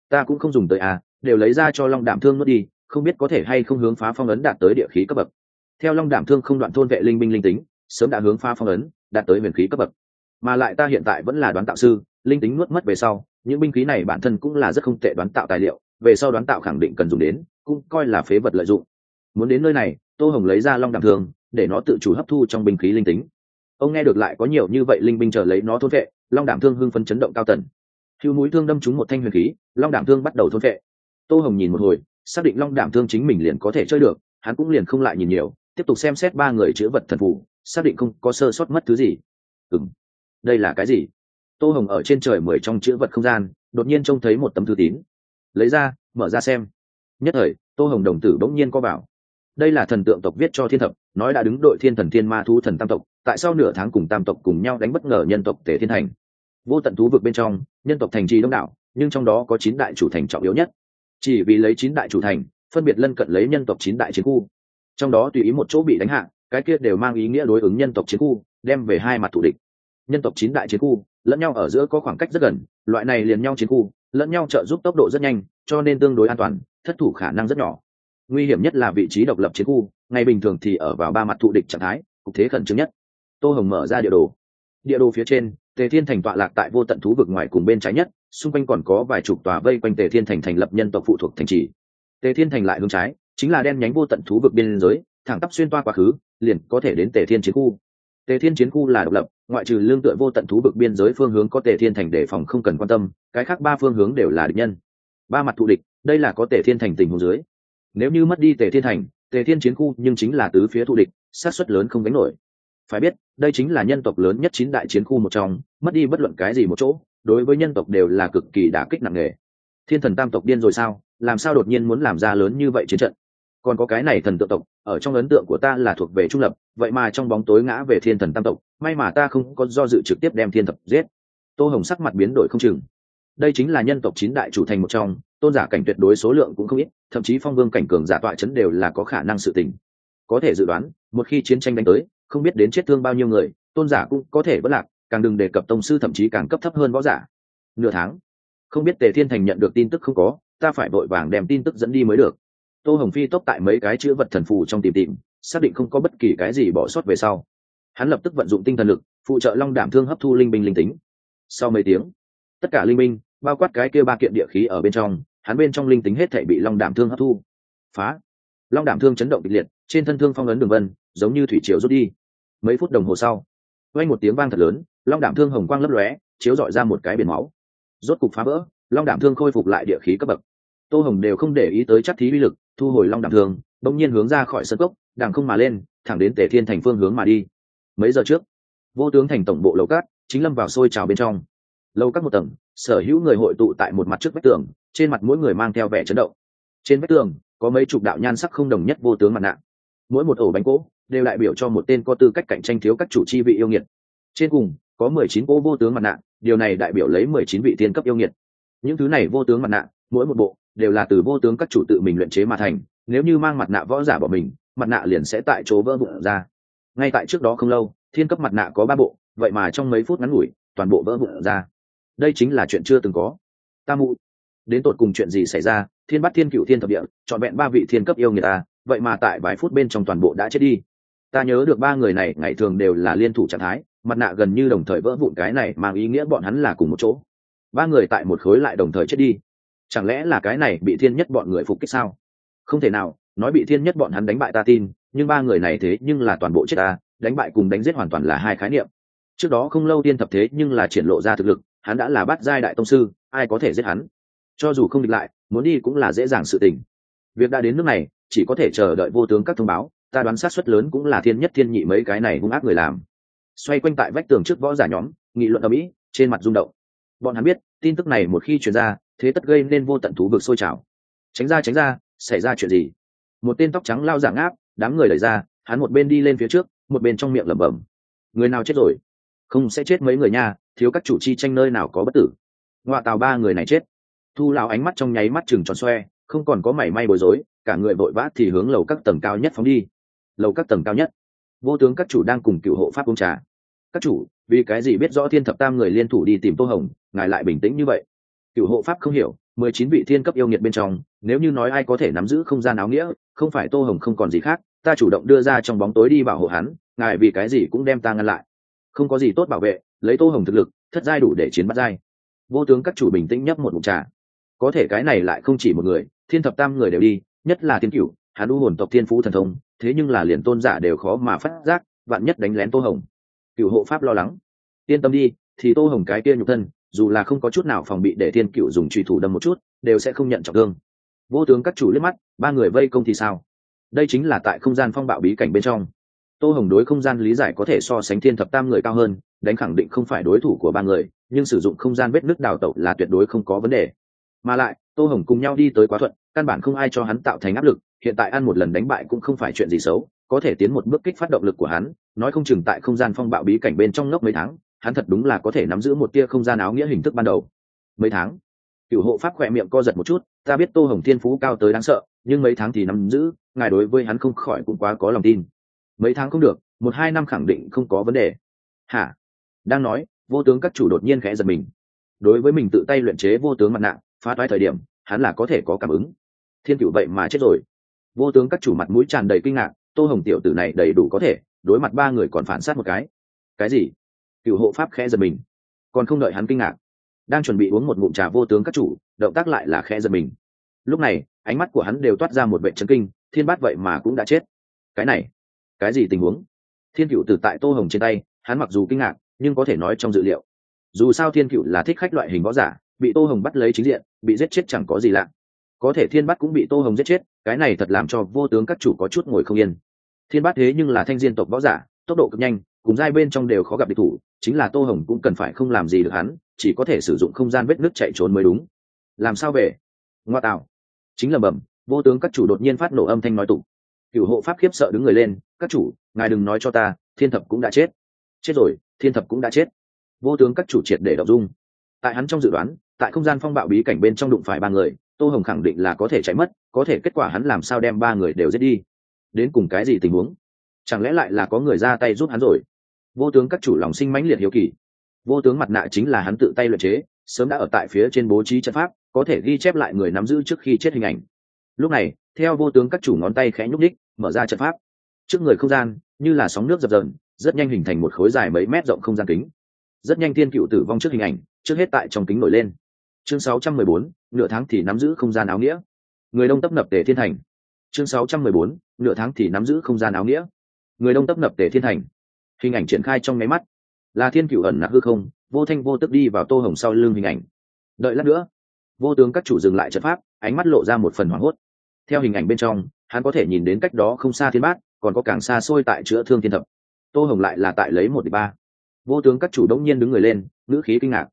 A: Ta cũng không dùng tới à đều lấy ra cho long đảm thương mất đi, không biết có thể hay không hướng phá phong ấn đạt tới địa khí cấp bậc. Theo long đảm thương không đoạn thôn vệ linh binh linh tính, sớm đã hướng phá phong ấn, đạt tới huyền khí cấp bậc. Mà lại ta hiện tại vẫn là đoán tạo sư, linh tính nuốt mất về sau, những binh khí này bản thân cũng là rất không tệ đoán tạo tài liệu, về sau đoán tạo khẳng định cần dùng đến, cũng coi là phế vật lợi dụng. Muốn đến nơi này, tô hồng lấy ra long đảm thương, để nó tự chủ hấp thu trong binh khí linh tính ông nghe được lại có nhiều như vậy linh binh chờ lấy nó thôn vệ long đảm thương hưng phấn chấn động cao tần. Hưu mũi thương đâm trúng một thanh huyền khí long đảm thương bắt đầu thôn vệ. Tô hồng nhìn một hồi xác định long đảm thương chính mình liền có thể chơi được hắn cũng liền không lại nhìn nhiều tiếp tục xem xét ba người chữa vật thần phủ xác định không có sơ sót mất thứ gì. Ừ m đây là cái gì? Tô hồng ở trên trời mười trong chữ vật không gian đột nhiên trông thấy một tấm thư tín. Lấy ra mở ra xem. Nhất thời tô hồng đồng tử bỗng nhiên co bảo, đây là thần tượng tộc viết cho thiên thập nói đã đứng đội thiên thần thiên ma thu thần tam tộc tại sau nửa tháng cùng tam tộc cùng nhau đánh bất ngờ nhân tộc tề thiên thành. Vô tận thú vực bên trong, nhân tộc thành trì đông đảo, nhưng trong đó có chín đại chủ thành trọng yếu nhất. Chỉ vì lấy chín đại chủ thành, phân biệt lân cận lấy nhân tộc chín đại chiến khu. Trong đó tùy ý một chỗ bị đánh hạ, cái kia đều mang ý nghĩa đối ứng nhân tộc chiến khu, đem về hai mặt thủ địch. Nhân tộc chín đại chiến khu, lẫn nhau ở giữa có khoảng cách rất gần, loại này liền nhau chiến khu, lẫn nhau trợ giúp tốc độ rất nhanh, cho nên tương đối an toàn, thất thủ khả năng rất nhỏ. Nguy hiểm nhất là vị trí độc lập chiến khu, ngày bình thường thì ở vào ba mặt thụ địch trạng thái, cục thế khẩn trương nhất tô hồng mở ra địa đồ. Địa đồ phía trên, tề thiên thành tọa lạc tại vô tận thú vực ngoài cùng bên trái nhất, xung quanh còn có vài chục tòa vây quanh tề thiên thành thành lập nhân tộc phụ thuộc thành trì. Tề thiên thành lại hướng trái, chính là đen nhánh vô tận thú vực biên giới, thẳng tắp xuyên toa quá khứ, liền có thể đến tề thiên chiến khu. Tề thiên chiến khu là độc lập, ngoại trừ lương tựa vô tận thú vực biên giới phương hướng có tề thiên thành đề phòng không cần quan tâm, cái khác ba phương hướng đều là địch nhân. Ba mặt thù địch, đây là có tề thiên thành tình hồ dưới. Nếu như mất đi tề thiên thành, tề thiên chiến khu nhưng chính là tứ phía thù địch sát xuất lớn không gánh nổi phải biết, đây chính là nhân tộc lớn nhất chín đại chiến khu một trong, mất đi bất luận cái gì một chỗ, đối với nhân tộc đều là cực kỳ đả kích nặng nề. Thiên thần tam tộc điên rồi sao? Làm sao đột nhiên muốn làm ra lớn như vậy chiến trận? Còn có cái này thần tượng tộc, ở trong ấn tượng của ta là thuộc về trung lập, vậy mà trong bóng tối ngã về thiên thần tam tộc, may mà ta không có do dự trực tiếp đem thiên thập giết. Tô hồng sắc mặt biến đổi không chừng. Đây chính là nhân tộc chín đại chủ thành một trong, tôn giả cảnh tuyệt đối số lượng cũng không ít, thậm chí phong vương cảnh cường giả tọa chấn đều là có khả năng sự tình. Có thể dự đoán, một khi chiến tranh đánh tới không biết đến chết thương bao nhiêu người, tôn giả cũng có thể vất lạc, càng đừng đề cập tông sư thậm chí càng cấp thấp hơn võ giả. Nửa tháng, không biết tề thiên thành nhận được tin tức không có, ta phải vội vàng đem tin tức dẫn đi mới được. Tô hồng phi tốc tại mấy cái chữ vật thần phù trong tìm tìm, xác định không có bất kỳ cái gì bỏ sót về sau. Hắn lập tức vận dụng tinh thần lực, phụ trợ long đảm thương hấp thu linh binh linh tính. Sau mấy tiếng, tất cả linh binh, bao quát cái kia ba kiện địa khí ở bên trong, hắn bên trong linh tính hết thể bị long đảm thương hấp thu. Phá! Long đảm thương chấn động kịch liệt, trên thân thương phong ấn đường vân giống như thủy triều rút đi. Mấy phút đồng hồ sau quanh một tiếng vang thật lớn, long đảm thương hồng quang lấp lóe, chiếu dọi ra một cái biển máu. Rốt cục phá vỡ, long đảm thương khôi phục lại địa khí cấp bậc. Tô hồng đều không để ý tới chắc thí uy lực, thu hồi long đảm thương, bỗng nhiên hướng ra khỏi sân cốc đàng không mà lên, thẳng đến tề thiên thành phương hướng mà đi. Mấy giờ trước, vô tướng thành tổng bộ lầu cát chính lâm vào sôi trào bên trong. Lâu các một tầng, sở hữu người hội tụ tại một mặt trước vách tường, trên mặt mỗi người mang theo vẻ chấn động. Trên vách tường, có mấy chục đạo nhan sắc không đồng nhất vô tướng mặt nạ mỗi một ổ bánh cỗ đều đại biểu cho một tên có tư cách cạnh tranh thiếu các chủ chi vị yêu nghiệt. Trên cùng, có mười chín cỗ vô tướng mặt nạ, điều này đại biểu lấy mười chín vị tiên cấp yêu nghiệt. Những thứ này vô tướng mặt nạ, mỗi một bộ đều là từ vô tướng các chủ tự mình luyện chế mà thành, nếu như mang mặt nạ võ giả bỏ mình, mặt nạ liền sẽ tại chỗ vỡ vụn ra. Ngay tại trước đó không lâu, thiên cấp mặt nạ có ba bộ, vậy mà trong mấy phút ngắn ngủi, toàn bộ vỡ vụn ra. Đây chính là chuyện chưa từng có. Ta mụ, đến tột cùng chuyện gì xảy ra, thiên bắt thiên cựu thiên thập địa chọn vẹn ba vị thiên cấp yêu người ta vậy mà tại vài phút bên trong toàn bộ đã chết đi. Ta nhớ được ba người này ngày thường đều là liên thủ trạng thái, mặt nạ gần như đồng thời vỡ vụn cái này mang ý nghĩa bọn hắn là cùng một chỗ. Ba người tại một khối lại đồng thời chết đi. Chẳng lẽ là cái này bị thiên nhất bọn người phục kích sao? Không thể nào, nói bị thiên nhất bọn hắn đánh bại ta tin, nhưng ba người này thế nhưng là toàn bộ chết ta, đánh bại cùng đánh giết hoàn toàn là hai khái niệm. Trước đó không lâu tiên thập thế nhưng là triển lộ ra thực lực, hắn đã là bắt giai đại tông sư, ai có thể giết hắn? Cho dù không địch lại, muốn đi cũng là dễ dàng sự tình việc đã đến nước này, chỉ có thể chờ đợi vô tướng các thông báo, ta đoán sát xuất lớn cũng là thiên nhất thiên nhị mấy cái này hung ác người làm. Xoay quanh tại vách tường trước võ giả nhóm, nghị luận ở mỹ trên mặt rung động. Bọn hắn biết, tin tức này một khi truyền ra, thế tất gây nên vô tận thú vực sôi trào. Tránh ra tránh ra, xảy ra chuyện gì? Một tên tóc trắng lao giảng áp đám người đẩy ra, hắn một bên đi lên phía trước, một bên trong miệng lẩm bẩm. Người nào chết rồi? Không sẽ chết mấy người nha, thiếu các chủ chi tranh nơi nào có bất tử. Ngoại tào ba người này chết. Thu lão ánh mắt trong nháy mắt chừng tròn xoe không còn có mảy may bối rối, cả người vội vã thì hướng lầu các tầng cao nhất phóng đi. Lầu các tầng cao nhất. Vô tướng các chủ đang cùng cựu hộ pháp uống trà. Các chủ, vì cái gì biết rõ thiên thập tam người liên thủ đi tìm tô hồng, ngài lại bình tĩnh như vậy? Cựu hộ pháp không hiểu, mười chín vị thiên cấp yêu nghiệt bên trong, nếu như nói ai có thể nắm giữ không gian áo nghĩa, không phải tô hồng không còn gì khác, ta chủ động đưa ra trong bóng tối đi bảo hộ hắn, ngài vì cái gì cũng đem ta ngăn lại. Không có gì tốt bảo vệ, lấy tô hồng thực lực thất giai đủ để chiến bắt giai vô tướng các chủ bình tĩnh nhấp một mục trà. Có thể cái này lại không chỉ một người thiên thập tam người đều đi, nhất là thiên cửu hắn u hồn tộc thiên phú thần thông, thế nhưng là liền tôn giả đều khó mà phát giác, vạn nhất đánh lén tô hồng. Cựu hộ pháp lo lắng. Yên tâm đi, thì tô hồng cái kia nhục thân, dù là không có chút nào phòng bị để thiên cựu dùng trùy thủ đâm một chút, đều sẽ không nhận trọng thương. Vô tướng các chủ liếc mắt, ba người vây công thì sao? Đây chính là tại không gian phong bạo bí cảnh bên trong. Tô hồng đối không gian lý giải có thể so sánh thiên thập tam người cao hơn, đánh khẳng định không phải đối thủ của ba người, nhưng sử dụng không gian vết nước đào tẩu là tuyệt đối không có vấn đề. Mà lại tô hồng cùng nhau đi tới quá thuận, căn bản không ai cho hắn tạo thành áp lực, hiện tại ăn một lần đánh bại cũng không phải chuyện gì xấu, có thể tiến một bước kích phát động lực của hắn, nói không chừng tại không gian phong bạo bí cảnh bên trong ngốc mấy tháng, hắn thật đúng là có thể nắm giữ một tia không gian áo nghĩa hình thức ban đầu. Mấy tháng? Cựu hộ pháp khỏe miệng co giật một chút, ta biết tô hồng thiên phú cao tới đáng sợ, nhưng mấy tháng thì nắm giữ, ngài đối với hắn không khỏi cũng quá có lòng tin. Mấy tháng không được, một hai năm khẳng định không có vấn đề. Hả? Đang nói, vô tướng các chủ đột nhiên khẽ giật mình. Đối với mình tự tay luyện chế vô tướng mặt nạ phá toái thời điểm, hắn là có thể có cảm ứng. Thiên cựu vậy mà chết rồi. Vô tướng các chủ mặt mũi tràn đầy kinh ngạc, tô hồng tiểu tử này đầy đủ có thể, đối mặt ba người còn phản sát một cái. Cái gì? Cựu hộ pháp khẽ giật mình. Còn không đợi hắn kinh ngạc, đang chuẩn bị uống một ngụm trà vô tướng các chủ, động tác lại là khẽ giật mình. Lúc này, ánh mắt của hắn đều toát ra một vệ trấn kinh, thiên bát vậy mà cũng đã chết. Cái này, cái gì tình huống? Thiên cựu từ tại tô hồng trên tay, hắn mặc dù kinh ngạc, nhưng có thể nói trong dự liệu. Dù sao thiên cựu là thích khách loại hình võ giả bị tô hồng bắt lấy chính diện, bị giết chết chẳng có gì lạ. Có thể thiên bắt cũng bị tô hồng giết chết, cái này thật làm cho vô tướng các chủ có chút ngồi không yên. Thiên bát thế nhưng là thanh diên tộc võ giả, tốc độ cực nhanh, cùng giai bên trong đều khó gặp địch thủ, chính là tô hồng cũng cần phải không làm gì được hắn, chỉ có thể sử dụng không gian vết nước chạy trốn mới đúng. Làm sao về? Ngoa tạo. Chính là bẩm, vô tướng các chủ đột nhiên phát nổ âm thanh nói tụ cựu hộ pháp khiếp sợ đứng người lên, các chủ, ngài đừng nói cho ta, thiên thập cũng đã chết. Chết rồi, thiên thập cũng đã chết. Vô tướng các chủ triệt để đọc dung. Tại hắn trong dự đoán tại không gian phong bạo bí cảnh bên trong đụng phải ba người, tô hồng khẳng định là có thể chạy mất, có thể kết quả hắn làm sao đem ba người đều giết đi. Đến cùng cái gì tình huống? Chẳng lẽ lại là có người ra tay giúp hắn rồi? Vô tướng các chủ lòng sinh mãnh liệt hiếu kỳ. Vô tướng mặt nạ chính là hắn tự tay luyện chế, sớm đã ở tại phía trên bố trí trận pháp, có thể ghi chép lại người nắm giữ trước khi chết hình ảnh. Lúc này, theo vô tướng các chủ ngón tay khẽ nhúc đích mở ra trận pháp. Trước người không gian, như là sóng nước dập dờn, rất nhanh hình thành một khối dài mấy mét rộng không gian kính. Rất nhanh thiên cựu tử vong trước hình ảnh, trước hết tại trong kính nổi lên chương 614, nửa tháng thì nắm giữ không gian áo nghĩa. Người đông tấp nập tề thiên thành. Chương 614, nửa tháng thì nắm giữ không gian áo nghĩa. Người đông tấp nập tề thiên thành. Hình ảnh triển khai trong máy mắt. Là thiên cựu ẩn nặc hư không vô thanh vô tức đi vào tô hồng sau lưng hình ảnh. Đợi lát nữa vô tướng các chủ dừng lại trận pháp ánh mắt lộ ra một phần hoảng hốt. Theo hình ảnh bên trong hắn có thể nhìn đến cách đó không xa thiên bát còn có càng xa xôi tại chữa thương thiên thập. Tô hồng lại là tại lấy một đ ba. Vô tướng các chủ đông nhiên đứng người lên ngữ khí kinh ngạc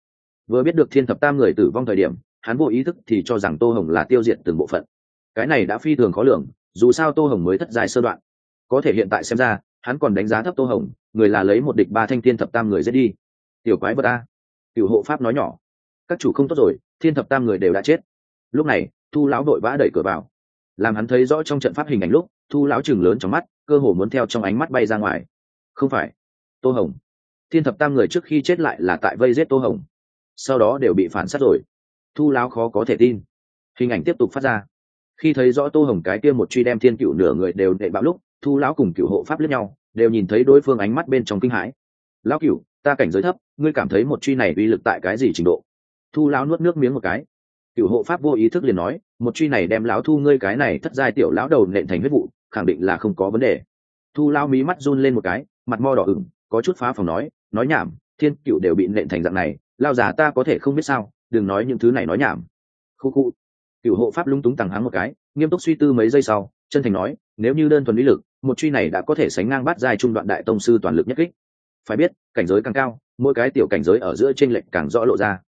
A: vừa biết được thiên thập tam người tử vong thời điểm, hắn vô ý thức thì cho rằng tô hồng là tiêu diệt từng bộ phận. Cái này đã phi thường khó lường, dù sao tô hồng mới thất dài sơ đoạn. Có thể hiện tại xem ra, hắn còn đánh giá thấp tô hồng, người là lấy một địch ba thanh thiên thập tam người giết đi. Tiểu quái vật a. Tiểu hộ pháp nói nhỏ. Các chủ không tốt rồi, thiên thập tam người đều đã chết. Lúc này, thu lão đội vã đẩy cửa vào. Làm hắn thấy rõ trong trận pháp hình ảnh lúc, thu lão chừng lớn trong mắt, cơ hồ muốn theo trong ánh mắt bay ra ngoài. Không phải. Tô hồng. Thiên thập tam người trước khi chết lại là tại vây giết tô hồng sau đó đều bị phản sát rồi. Thu lão khó có thể tin. Hình ảnh tiếp tục phát ra. Khi thấy rõ tô hồng cái kia một truy đem thiên cựu nửa người đều đệ bạo lúc, thu lão cùng cựu hộ pháp lẫn nhau, đều nhìn thấy đối phương ánh mắt bên trong kinh hãi. Lão cựu, ta cảnh giới thấp, ngươi cảm thấy một truy này uy lực tại cái gì trình độ? Thu lão nuốt nước miếng một cái. Cựu hộ pháp vô ý thức liền nói, một truy này đem lão thu ngươi cái này thất giai tiểu lão đầu nện thành huyết vụ, khẳng định là không có vấn đề. Thu lão mí mắt run lên một cái, mặt mo đỏ ửng, có chút phá phòng nói nói nhảm, thiên cựu đều bị nện thành dạng này lao già ta có thể không biết sao, đừng nói những thứ này nói nhảm. Khu khu. Cựu hộ pháp lung túng tằng háng một cái, nghiêm túc suy tư mấy giây sau, chân thành nói, nếu như đơn thuần lý lực, một truy này đã có thể sánh ngang bắt giai trung đoạn đại tông sư toàn lực nhất kích. Phải biết, cảnh giới càng cao, mỗi cái tiểu cảnh giới ở giữa tranh lệch càng rõ lộ ra.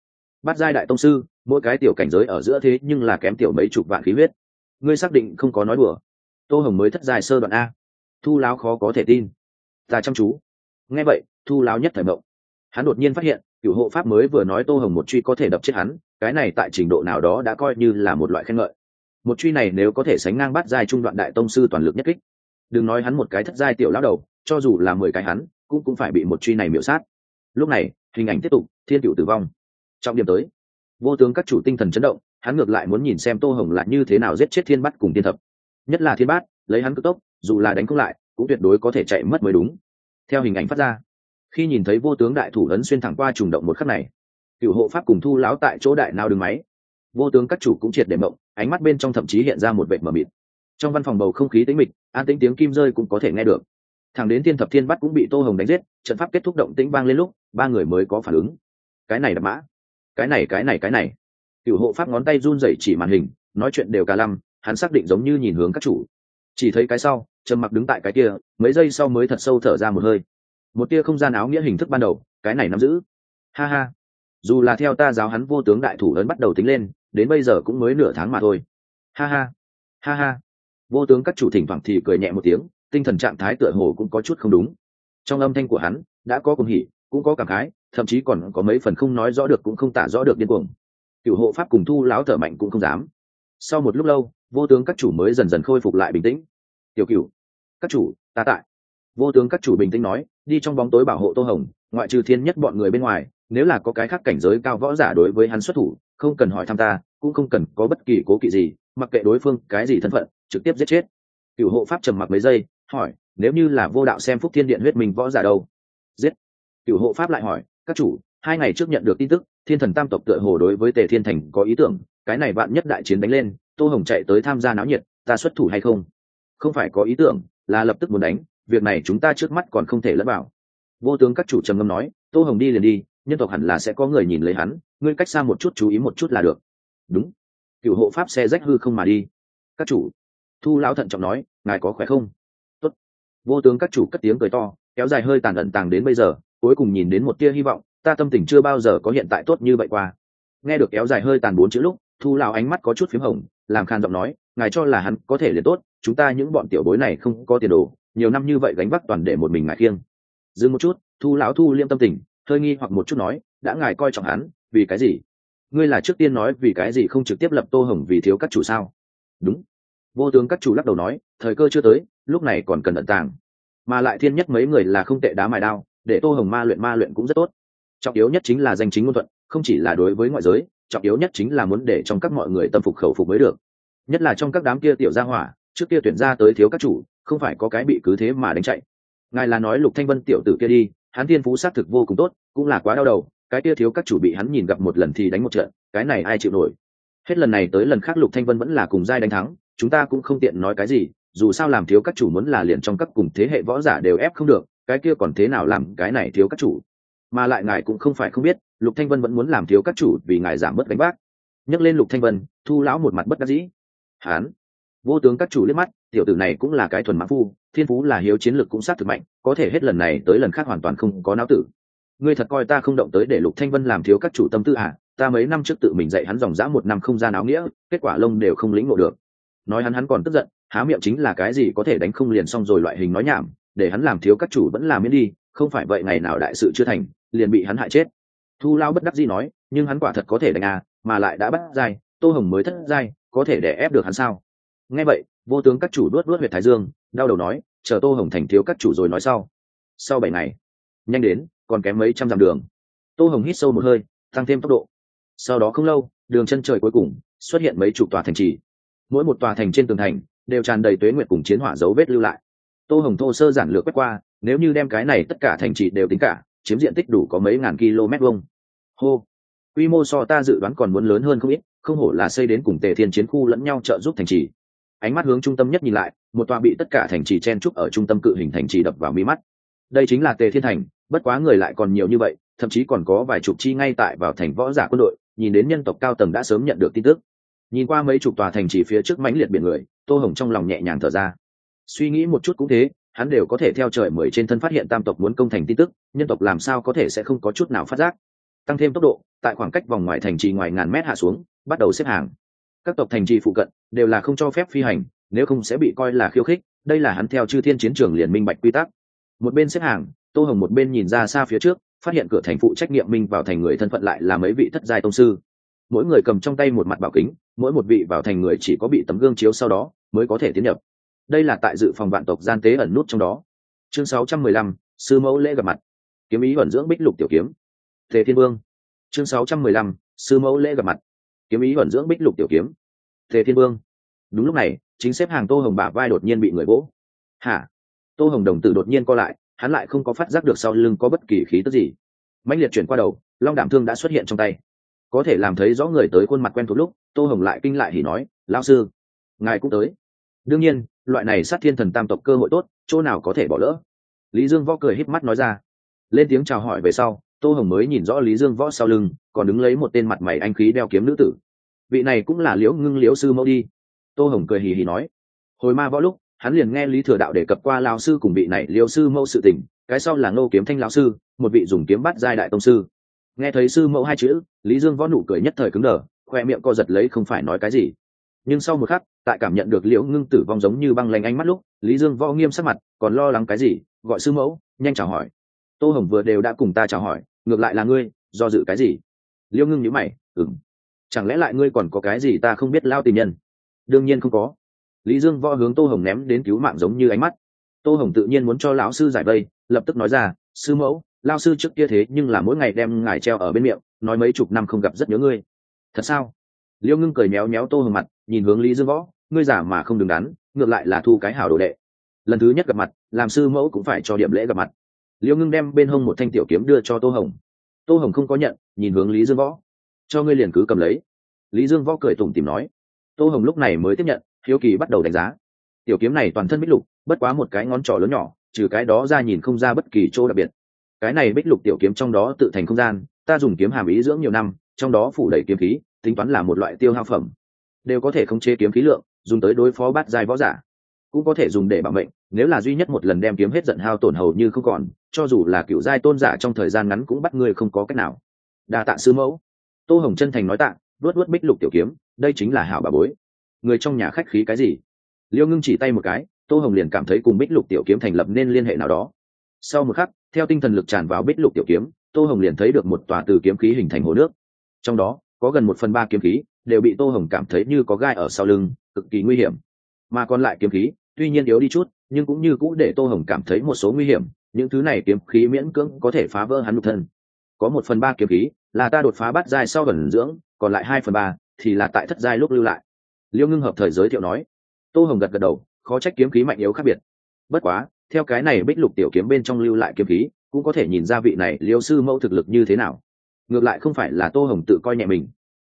A: Bắt giai đại tông sư, mỗi cái tiểu cảnh giới ở giữa thế nhưng là kém tiểu mấy chục vạn khí huyết. Ngươi xác định không có nói đùa. Tô hồng mới thất giai sơ đoạn a. Thu láo khó có thể tin. Ta chăm chú. Nghe vậy, thu láo nhất thời mộng hắn đột nhiên phát hiện cựu hộ pháp mới vừa nói tô hồng một truy có thể đập chết hắn, cái này tại trình độ nào đó đã coi như là một loại khen ngợi. Một truy này nếu có thể sánh ngang bắt giai trung đoạn đại tông sư toàn lực nhất kích, đừng nói hắn một cái thất giai tiểu lão đầu, cho dù là mười cái hắn, cũng cũng phải bị một truy này miễu sát. Lúc này, hình ảnh tiếp tục, thiên cựu tử vong. Trọng điểm tới, vô tướng các chủ tinh thần chấn động, hắn ngược lại muốn nhìn xem tô hồng lại như thế nào giết chết thiên bắt cùng thiên thập. Nhất là thiên bát, lấy hắn cực tốc, dù là đánh không lại, cũng tuyệt đối có thể chạy mất mới đúng. Theo hình ảnh phát ra khi nhìn thấy vô tướng đại thủ ấn xuyên thẳng qua trùng động một khắc này, cựu hộ pháp cùng thu láo tại chỗ đại nào đứng máy. Vô tướng các chủ cũng triệt để mộng, ánh mắt bên trong thậm chí hiện ra một vệ mờ mịt. Trong văn phòng bầu không khí tĩnh mịch, an tĩnh tiếng kim rơi cũng có thể nghe được. Thằng đến thiên thập thiên bắt cũng bị tô hồng đánh giết, trận pháp kết thúc động tĩnh vang lên lúc, ba người mới có phản ứng. Cái này đập mã. Cái này cái này cái này. Cựu hộ pháp ngón tay run rẩy chỉ màn hình, nói chuyện đều cả lăm, hắn xác định giống như nhìn hướng các chủ. Chỉ thấy cái sau, trầm mặc đứng tại cái kia, mấy giây sau mới thật sâu thở ra một hơi một tia không gian áo nghĩa hình thức ban đầu, cái này nắm giữ. Ha ha. Dù là theo ta giáo hắn vô tướng đại thủ lớn bắt đầu tính lên, đến bây giờ cũng mới nửa tháng mà thôi. Ha ha. Ha ha. Vô tướng các chủ thỉnh thoảng thì cười nhẹ một tiếng, tinh thần trạng thái tựa hồ cũng có chút không đúng. Trong âm thanh của hắn, đã có cùng hỉ, cũng có cảm khái, thậm chí còn có mấy phần không nói rõ được cũng không tả rõ được điên cuồng. Cựu hộ pháp cùng thu láo thở mạnh cũng không dám. Sau một lúc lâu, vô tướng các chủ mới dần dần khôi phục lại bình tĩnh. Tiểu cựu các chủ, ta tại vô tướng các chủ bình tĩnh nói, đi trong bóng tối bảo hộ tô hồng, ngoại trừ thiên nhất bọn người bên ngoài, nếu là có cái khác cảnh giới cao võ giả đối với hắn xuất thủ, không cần hỏi thăm ta, cũng không cần có bất kỳ cố kỵ gì, mặc kệ đối phương cái gì thân phận, trực tiếp giết chết. Cựu hộ pháp trầm mặc mấy giây, hỏi, nếu như là vô đạo xem phúc thiên điện huyết minh võ giả đâu? Giết. Cựu hộ pháp lại hỏi, các chủ, hai ngày trước nhận được tin tức, thiên thần tam tộc tựa hồ đối với tề thiên thành có ý tưởng, cái này bạn nhất đại chiến đánh lên, tô hồng chạy tới tham gia náo nhiệt, ta xuất thủ hay không? Không phải có ý tưởng, là lập tức muốn đánh việc này chúng ta trước mắt còn không thể lẫn vào. Vô tướng các chủ trầm ngâm nói, tô hồng đi liền đi, nhân tộc hẳn là sẽ có người nhìn lấy hắn, ngươi cách xa một chút chú ý một chút là được. Đúng. Cựu hộ pháp xe rách hư không mà đi. Các chủ. Thu lão thận trọng nói, ngài có khỏe không? Tốt. vô tướng các chủ cất tiếng cười to, kéo dài hơi tàn ẩn tàng đến bây giờ, cuối cùng nhìn đến một tia hy vọng, ta tâm tình chưa bao giờ có hiện tại tốt như vậy qua. Nghe được kéo dài hơi tàn bốn chữ lúc, thu lão ánh mắt có chút p h í m hồng, làm khan giọng nói, ngài cho là hắn có thể liền tốt, chúng ta những bọn tiểu bối này không có tiền đồ nhiều năm như vậy gánh vác toàn để một mình ngài khiêng. Dừng một chút, thu lão thu liêm tâm tình, hơi nghi hoặc một chút nói, đã ngài coi trọng hắn, vì cái gì? Ngươi là trước tiên nói vì cái gì không trực tiếp lập tô hồng vì thiếu các chủ sao? Đúng. Vô tướng các chủ lắc đầu nói, thời cơ chưa tới, lúc này còn cần ẩn tàng. Mà lại thiên nhất mấy người là không tệ đá mài đao, để tô hồng ma luyện ma luyện cũng rất tốt. Trọng yếu nhất chính là danh chính ngôn thuận, không chỉ là đối với ngoại giới, trọng yếu nhất chính là muốn để trong các mọi người tâm phục khẩu phục mới được. Nhất là trong các đám kia tiểu gia hỏa, trước kia tuyển ra tới thiếu các chủ không phải có cái bị cứ thế mà đánh chạy. Ngài là nói lục thanh vân tiểu tử kia đi, hắn thiên phú xác thực vô cùng tốt, cũng là quá đau đầu, cái kia thiếu các chủ bị hắn nhìn gặp một lần thì đánh một trận, cái này ai chịu nổi? Hết lần này tới lần khác lục thanh vân vẫn là cùng giai đánh thắng, chúng ta cũng không tiện nói cái gì, dù sao làm thiếu các chủ muốn là liền trong các cùng thế hệ võ giả đều ép không được, cái kia còn thế nào làm cái này thiếu các chủ? Mà lại ngài cũng không phải không biết, lục thanh vân vẫn muốn làm thiếu các chủ vì ngài giảm bớt đánh bác nhắc lên lục thanh vân, thu lão một mặt bất đắc dĩ. Hắn vô tướng các chủ liếc mắt, tiểu tử này cũng là cái thuần mãn phu, thiên phú là hiếu, chiến lược cũng sát thực mạnh, có thể hết lần này tới lần khác hoàn toàn không có não tử. Ngươi thật coi ta không động tới để lục thanh vân làm thiếu các chủ tâm tư à? Ta mấy năm trước tự mình dạy hắn dòng dã một năm không ra áo nghĩa, kết quả lông đều không lĩnh ngộ được. Nói hắn hắn còn tức giận, há miệng chính là cái gì có thể đánh không liền xong rồi loại hình nói nhảm, để hắn làm thiếu các chủ vẫn làm miễn đi, không phải vậy ngày nào đại sự chưa thành, liền bị hắn hại chết. Thu lao bất đắc dĩ nói, nhưng hắn quả thật có thể đánh à mà lại đã bắt dai, tô hồng mới thất dai, có thể để ép được hắn sao? Nghe vậy, vô tướng các chủ đuốt đuốt huyệt thái dương, đau đầu nói, chờ tô hồng thành thiếu các chủ rồi nói sau. Sau bảy ngày, nhanh đến, còn kém mấy trăm dặm đường. Tô hồng hít sâu một hơi, tăng thêm tốc độ. Sau đó không lâu, đường chân trời cuối cùng, xuất hiện mấy chục tòa thành trì. Mỗi một tòa thành trên tường thành, đều tràn đầy tuế nguyệt cùng chiến hỏa dấu vết lưu lại. Tô hồng thô sơ giản lược quét qua, nếu như đem cái này tất cả thành trì đều tính cả, chiếm diện tích đủ có mấy ngàn km vuông. Hô! Quy mô so ta dự đoán còn muốn lớn hơn không ít, không hổ là xây đến cùng tề thiên chiến khu lẫn nhau trợ giúp thành trì ánh mắt hướng trung tâm nhất nhìn lại, một tòa bị tất cả thành trì chen trúc ở trung tâm cự hình thành trì đập vào mi mắt. Đây chính là tề thiên thành, bất quá người lại còn nhiều như vậy, thậm chí còn có vài chục chi ngay tại vào thành võ giả quân đội, nhìn đến nhân tộc cao tầng đã sớm nhận được tin tức. Nhìn qua mấy chục tòa thành trì phía trước mãnh liệt biển người, tô hồng trong lòng nhẹ nhàng thở ra. Suy nghĩ một chút cũng thế, hắn đều có thể theo trời mười trên thân phát hiện tam tộc muốn công thành tin tức, nhân tộc làm sao có thể sẽ không có chút nào phát giác. Tăng thêm tốc độ, tại khoảng cách vòng ngoài thành trì ngoài ngàn mét hạ xuống, bắt đầu xếp hàng các tộc thành trì phụ cận đều là không cho phép phi hành nếu không sẽ bị coi là khiêu khích đây là hắn theo chư thiên chiến trường liền minh bạch quy tắc. Một bên xếp hàng tô hồng một bên nhìn ra xa phía trước phát hiện cửa thành phụ trách nhiệm minh vào thành người thân phận lại là mấy vị thất giai tông sư. Mỗi người cầm trong tay một mặt bảo kính mỗi một vị vào thành người chỉ có bị tấm gương chiếu sau đó mới có thể tiến nhập. Đây là tại dự phòng vạn tộc gian tế ẩn nút trong đó. Chương 615, sư mẫu lễ gặp mặt. Kiếm ý ẩn dưỡng bích lục tiểu kiếm. Thế thiên vương. Chương 615, sư mẫu lễ gặp mặt kiếm ý ẩn dưỡng bích lục tiểu kiếm. Thế thiên vương. Đúng lúc này, chính xếp hàng tô hồng bả vai đột nhiên bị người vỗ. Hả? Tô hồng đồng tử đột nhiên co lại, hắn lại không có phát giác được sau lưng có bất kỳ khí tức gì. Mạnh liệt chuyển qua đầu, long đảm thương đã xuất hiện trong tay. Có thể làm thấy rõ người tới khuôn mặt quen thuộc lúc, tô hồng lại kinh lại hỉ nói lao sư, ngài cũng tới. Đương nhiên, loại này sát thiên thần tam tộc cơ hội tốt, chỗ nào có thể bỏ lỡ. Lý dương võ cười híp mắt nói ra. Lên tiếng chào hỏi về sau tô hồng mới nhìn rõ lý dương võ sau lưng, còn đứng lấy một tên mặt mày anh khí đeo kiếm nữ tử. Vị này cũng là liễu ngưng liễu sư mẫu đi. Tô hồng cười hì hì nói. Hồi ma võ lúc, hắn liền nghe lý thừa đạo đề cập qua lao sư cùng vị này liễu sư mẫu sự tình, cái sau là ngô kiếm thanh lao sư, một vị dùng kiếm bắt giai đại tông sư. Nghe thấy sư mẫu hai chữ, lý dương võ nụ cười nhất thời cứng đờ, khoe miệng co giật lấy không phải nói cái gì. Nhưng sau một khắc, tại cảm nhận được liễu ngưng tử vong giống như băng lanh ánh mắt lúc, lý dương võ nghiêm sắc mặt, còn lo lắng cái gì, gọi sư mẫu, nhanh chào hỏi. Tô hồng vừa đều đã cùng ta chào hỏi ngược lại là ngươi, do dự cái gì? Liêu ngưng nhữ mày ừng chẳng lẽ lại ngươi còn có cái gì ta không biết lao tình nhân? Đương nhiên không có. Lý dương võ hướng tô hồng ném đến cứu mạng giống như ánh mắt. Tô hồng tự nhiên muốn cho lão sư giải vây, lập tức nói ra, sư mẫu, lao sư trước kia thế nhưng là mỗi ngày đem ngài treo ở bên miệng, nói mấy chục năm không gặp rất nhớ ngươi. Thật sao? Liêu ngưng cười méo méo tô hồng mặt, nhìn hướng lý dương võ, ngươi giả mà không đứng đắn, ngược lại là thu cái hảo đồ đệ. Lần thứ nhất gặp mặt, làm sư mẫu cũng phải cho điểm lễ gặp mặt liêu ngưng đem bên hông một thanh tiểu kiếm đưa cho tô hồng. Tô hồng không có nhận, nhìn hướng lý dương võ. Cho ngươi liền cứ cầm lấy. Lý dương võ cười tủm tìm nói. Tô hồng lúc này mới tiếp nhận, hiếu kỳ bắt đầu đánh giá. Tiểu kiếm này toàn thân bích lục, bất quá một cái ngón trỏ lớn nhỏ, trừ cái đó ra nhìn không ra bất kỳ chỗ đặc biệt. Cái này bích lục tiểu kiếm trong đó tự thành không gian, ta dùng kiếm hàm ý dưỡng nhiều năm, trong đó phủ đầy kiếm khí, tính toán là một loại tiêu hao phẩm. Đều có thể khống chế kiếm khí lượng, dùng tới đối phó bát giai võ giả. Cũng có thể dùng để bảo mệnh, nếu là duy nhất một lần đem kiếm hết giận hao tổn hầu như không còn cho dù là cựu giai tôn giả trong thời gian ngắn cũng bắt ngươi không có cách nào. Đa tạ sư mẫu. Tô hồng chân thành nói tạ, luốt luốt bích lục tiểu kiếm, đây chính là hảo bà bối. Người trong nhà khách khí cái gì? Liêu ngưng chỉ tay một cái, tô hồng liền cảm thấy cùng bích lục tiểu kiếm thành lập nên liên hệ nào đó. Sau một khắc, theo tinh thần lực tràn vào bích lục tiểu kiếm, tô hồng liền thấy được một tòa từ kiếm khí hình thành hồ nước. Trong đó, có gần một phần ba kiếm khí, đều bị tô hồng cảm thấy như có gai ở sau lưng, cực kỳ nguy hiểm. Mà còn lại kiếm khí, tuy nhiên yếu đi chút, nhưng cũng như cũ để tô hồng cảm thấy một số nguy hiểm những thứ này kiếm khí miễn cưỡng có thể phá vỡ hắn nhục thân. Có một phần ba kiếm khí là ta đột phá bắt giai sau gần dưỡng, còn lại hai phần ba thì là tại thất giai lúc lưu lại. Liêu ngưng hợp thời giới thiệu nói. Tô hồng gật gật đầu, khó trách kiếm khí mạnh yếu khác biệt. Bất quá, theo cái này bích lục tiểu kiếm bên trong lưu lại kiếm khí, cũng có thể nhìn ra vị này liêu sư mẫu thực lực như thế nào. Ngược lại không phải là tô hồng tự coi nhẹ mình.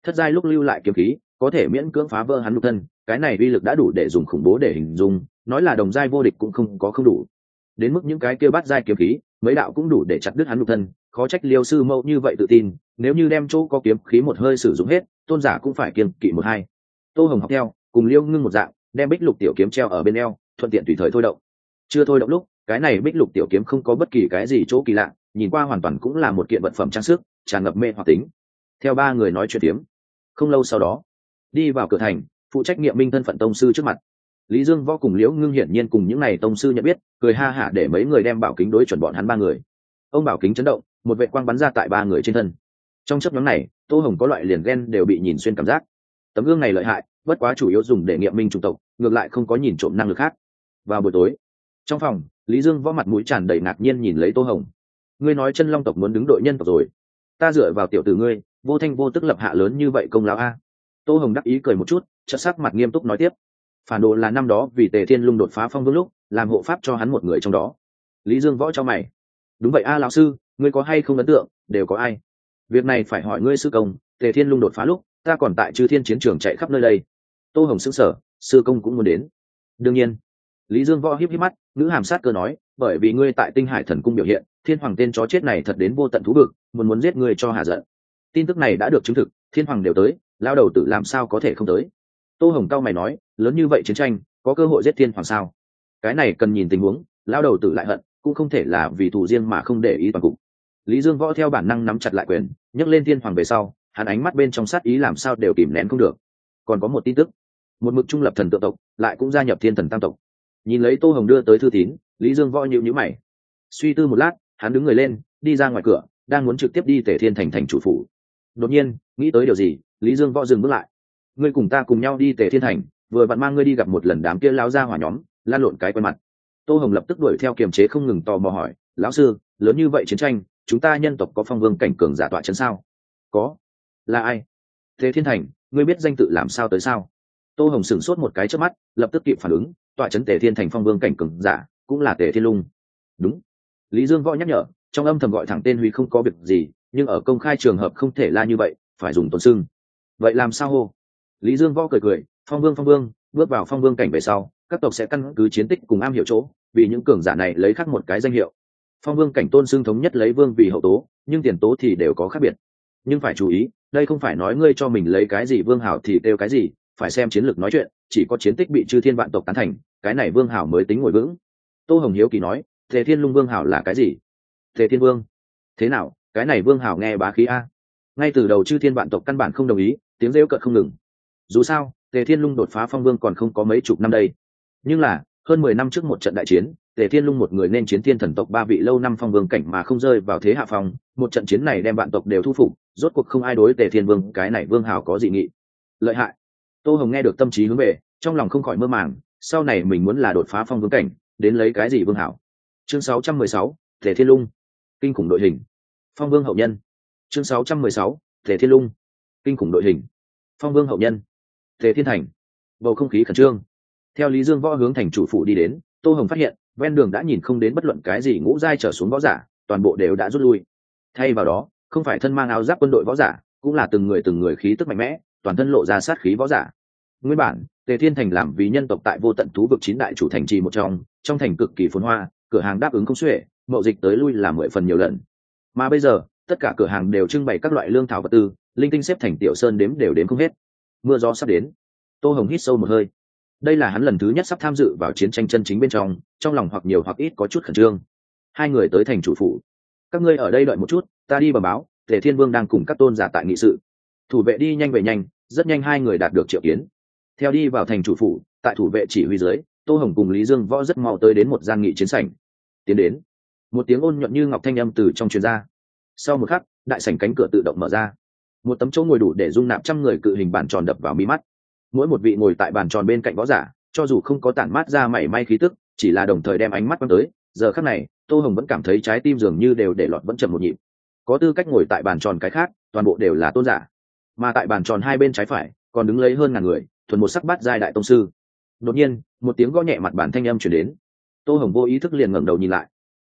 A: Thất giai lúc lưu lại kiếm khí, có thể miễn cưỡng phá vỡ hắn nhục thân, cái này uy lực đã đủ để dùng khủng bố để hình dung, nói là đồng giai vô địch cũng không có không đủ đến mức những cái kia bắt giai kiếm khí, mấy đạo cũng đủ để chặt đứt hắn nhục thân. Khó trách liêu sư mẫu như vậy tự tin, nếu như đem chỗ có kiếm khí một hơi sử dụng hết, tôn giả cũng phải kiên kỵ một hai. Tô hồng học theo, cùng liêu ngưng một dạng, đem bích lục tiểu kiếm treo ở bên eo, thuận tiện tùy thời thôi động. Chưa thôi động lúc, cái này bích lục tiểu kiếm không có bất kỳ cái gì chỗ kỳ lạ, nhìn qua hoàn toàn cũng là một kiện vật phẩm trang sức, tràn ngập mê hoặc tính. Theo ba người nói chuyện tiếm không lâu sau đó, đi vào cửa thành, phụ trách nghiệm minh thân phận tông sư trước mặt lý dương võ cùng liễu ngưng hiển nhiên cùng những n à y tông sư nhận biết, cười ha hả để mấy người đem bảo kính đối chuẩn bọn hắn ba người. Ông bảo kính chấn động, một vệ quang bắn ra tại ba người trên thân. Trong chấp nhóm này, tô hồng có loại liền ghen đều bị nhìn xuyên cảm giác. Tấm gương này lợi hại, bất quá chủ yếu dùng để nghiệm minh chủng tộc, ngược lại không có nhìn trộm năng lực khác. Vào buổi tối, trong phòng, lý dương võ mặt mũi tràn đầy ngạc nhiên nhìn lấy tô hồng. Ngươi nói chân long tộc muốn đứng đội nhân tộc rồi. Ta dựa vào tiểu tử ngươi, vô thanh vô tức lập hạ lớn như vậy công lao a. Tô hồng đắc ý cười một chút chất sắc mặt nghiêm túc nói tiếp phản đồ là năm đó vì tề thiên lung đột phá phong vương lúc, làm hộ pháp cho hắn một người trong đó. Lý dương võ cho mày. Đúng vậy a, lão sư, ngươi có hay không ấn tượng, đều có ai? Việc này phải hỏi ngươi sư công, tề thiên lung đột phá lúc, ta còn tại chư thiên chiến trường chạy khắp nơi đây. Tô hồng xứng sở sư công cũng muốn đến. Đương nhiên. Lý dương võ híp híp mắt nữ hàm sát cơ nói, bởi vì ngươi tại tinh hải thần cung biểu hiện, thiên hoàng tên chó chết này thật đến vô tận thú bực muốn muốn giết ngươi cho hạ giận. Tin tức này đã được chứng thực, thiên hoàng đều tới lao đầu tử làm sao có thể không tới? Tô hồng cao mày nói, lớn như vậy chiến tranh, có cơ hội giết thiên hoàng sao? Cái này cần nhìn tình huống lao đầu tử lại hận, cũng không thể là vì thù riêng mà không để ý toàn cục. Lý dương võ theo bản năng nắm chặt lại quyền, nhấc lên thiên hoàng về sau, hắn ánh mắt bên trong sát ý làm sao đều kìm nén không được. Còn có một tin tức, một mực trung lập thần tự tộc, lại cũng gia nhập thiên thần tam tộc. Nhìn lấy tô hồng đưa tới thư tín, lý dương võ nhịu nhữ mày. Suy tư một lát, hắn đứng người lên, đi ra ngoài cửa, đang muốn trực tiếp đi tể thiên thành thành chủ phủ. Đột nhiên, nghĩ tới điều gì, lý dương võ dừng bước lại ngươi cùng ta cùng nhau đi tề thiên thành, vừa bạn mang ngươi đi gặp một lần đám kia lao ra hỏa nhóm, lan lộn cái quen mặt. Tô hồng lập tức đuổi theo kiềm chế không ngừng tò mò hỏi, lão sư, lớn như vậy chiến tranh, chúng ta nhân tộc có phong vương cảnh cường giả tọa chân sao? Có. Là ai? Thế thiên thành, ngươi biết danh tự làm sao tới sao? Tô hồng sửng sốt một cái trước mắt, lập tức kịp phản ứng, tọa chấn tề thiên thành phong vương cảnh cường giả, cũng là tề thiên lung. Đúng. Lý dương võ nhắc nhở, trong âm thầm gọi thẳng tên huy không có việc gì, nhưng ở công khai trường hợp không thể la như vậy, phải dùng tôn xưng. Vậy làm sao hô? Lý dương võ cười cười, phong vương phong vương, bước vào phong vương cảnh về sau, các tộc sẽ căn cứ chiến tích cùng am hiểu chỗ, vì những cường giả này lấy khắc một cái danh hiệu. Phong vương cảnh tôn xưng thống nhất lấy vương vì hậu tố, nhưng tiền tố thì đều có khác biệt. Nhưng phải chú ý, đây không phải nói ngươi cho mình lấy cái gì vương hảo thì đều cái gì, phải xem chiến lược nói chuyện, chỉ có chiến tích bị chư thiên vạn tộc tán thành, cái này vương hảo mới tính ngồi vững. Tô hồng hiếu kỳ nói thế thiên lung vương hảo là cái gì? Thế thiên vương. Thế nào, cái này vương hảo nghe bá khí a. Ngay từ đầu chư thiên vạn tộc căn bản không đồng ý, tiếng rêu cợt không ngừng dù sao tề thiên lung đột phá phong vương còn không có mấy chục năm đây. Nhưng là hơn mười năm trước một trận đại chiến tề thiên lung một người nên chiến thiên thần tộc ba vị lâu năm phong vương cảnh mà không rơi vào thế hạ phong. Một trận chiến này đem vạn tộc đều thu phục rốt cuộc không ai đối tề thiên vương cái này vương hào có dị nghị. Lợi hại. Tô hồng nghe được tâm trí hướng về trong lòng không khỏi mơ màng sau này mình muốn là đột phá phong vương cảnh đến lấy cái gì vương hảo chương 616, thể thiên lung. Kinh khủng đội hình. Phong vương hậu nhân. Chương 616, thể thiên lung. Kinh khủng đội hình. Phong vương hậu nhân tề thiên thành. Bầu không khí khẩn trương. Theo lý dương võ hướng thành chủ phủ đi đến, tô hồng phát hiện, ven đường đã nhìn không đến bất luận cái gì ngũ giai trở xuống võ giả, toàn bộ đều đã rút lui. Thay vào đó, không phải thân mang áo giáp quân đội võ giả, cũng là từng người từng người khí tức mạnh mẽ, toàn thân lộ ra sát khí võ giả. Nguyên bản, tề thiên thành làm vì nhân tộc tại vô tận thú vực chín đại chủ thành trì một trong trong thành cực kỳ phồn hoa, cửa hàng đáp ứng không xuể, mậu dịch tới lui là mười phần nhiều lần. Mà bây giờ, tất cả cửa hàng đều trưng bày các loại lương thảo vật tư, linh tinh xếp thành tiểu sơn đếm đều đếm không hết mưa gió sắp đến. Tô hồng hít sâu một hơi. Đây là hắn lần thứ nhất sắp tham dự vào chiến tranh chân chính bên trong trong lòng hoặc nhiều hoặc ít có chút khẩn trương. Hai người tới thành chủ phủ. Các ngươi ở đây đợi một chút, ta đi bờ báo, tề thiên vương đang cùng các tôn giả tại nghị sự. Thủ vệ đi nhanh về nhanh, rất nhanh hai người đạt được triệu kiến. Theo đi vào thành chủ phủ, tại thủ vệ chỉ huy dưới, tô hồng cùng lý dương võ rất mau tới đến một gian nghị chiến sảnh. Tiến đến. Một tiếng ôn nhuận như ngọc thanh âm từ trong truyền ra. Sau một khắc, đại sảnh cánh cửa tự động mở ra một tấm chỗ ngồi đủ để dung nạp trăm người cự hình bàn tròn đập vào mi mắt. Mỗi một vị ngồi tại bàn tròn bên cạnh võ giả, cho dù không có tản mát ra mảy may khí tức, chỉ là đồng thời đem ánh mắt quăng tới, giờ khắc này, tô hồng vẫn cảm thấy trái tim dường như đều để lọt vẫn chậm một nhịp. Có tư cách ngồi tại bàn tròn cái khác, toàn bộ đều là tôn giả. Mà tại bàn tròn hai bên trái phải, còn đứng lấy hơn ngàn người, thuần một sắc bát giai đại tông sư. Đột nhiên, một tiếng gõ nhẹ mặt bản thanh âm chuyển đến. Tô hồng vô ý thức liền ngẩng đầu nhìn lại.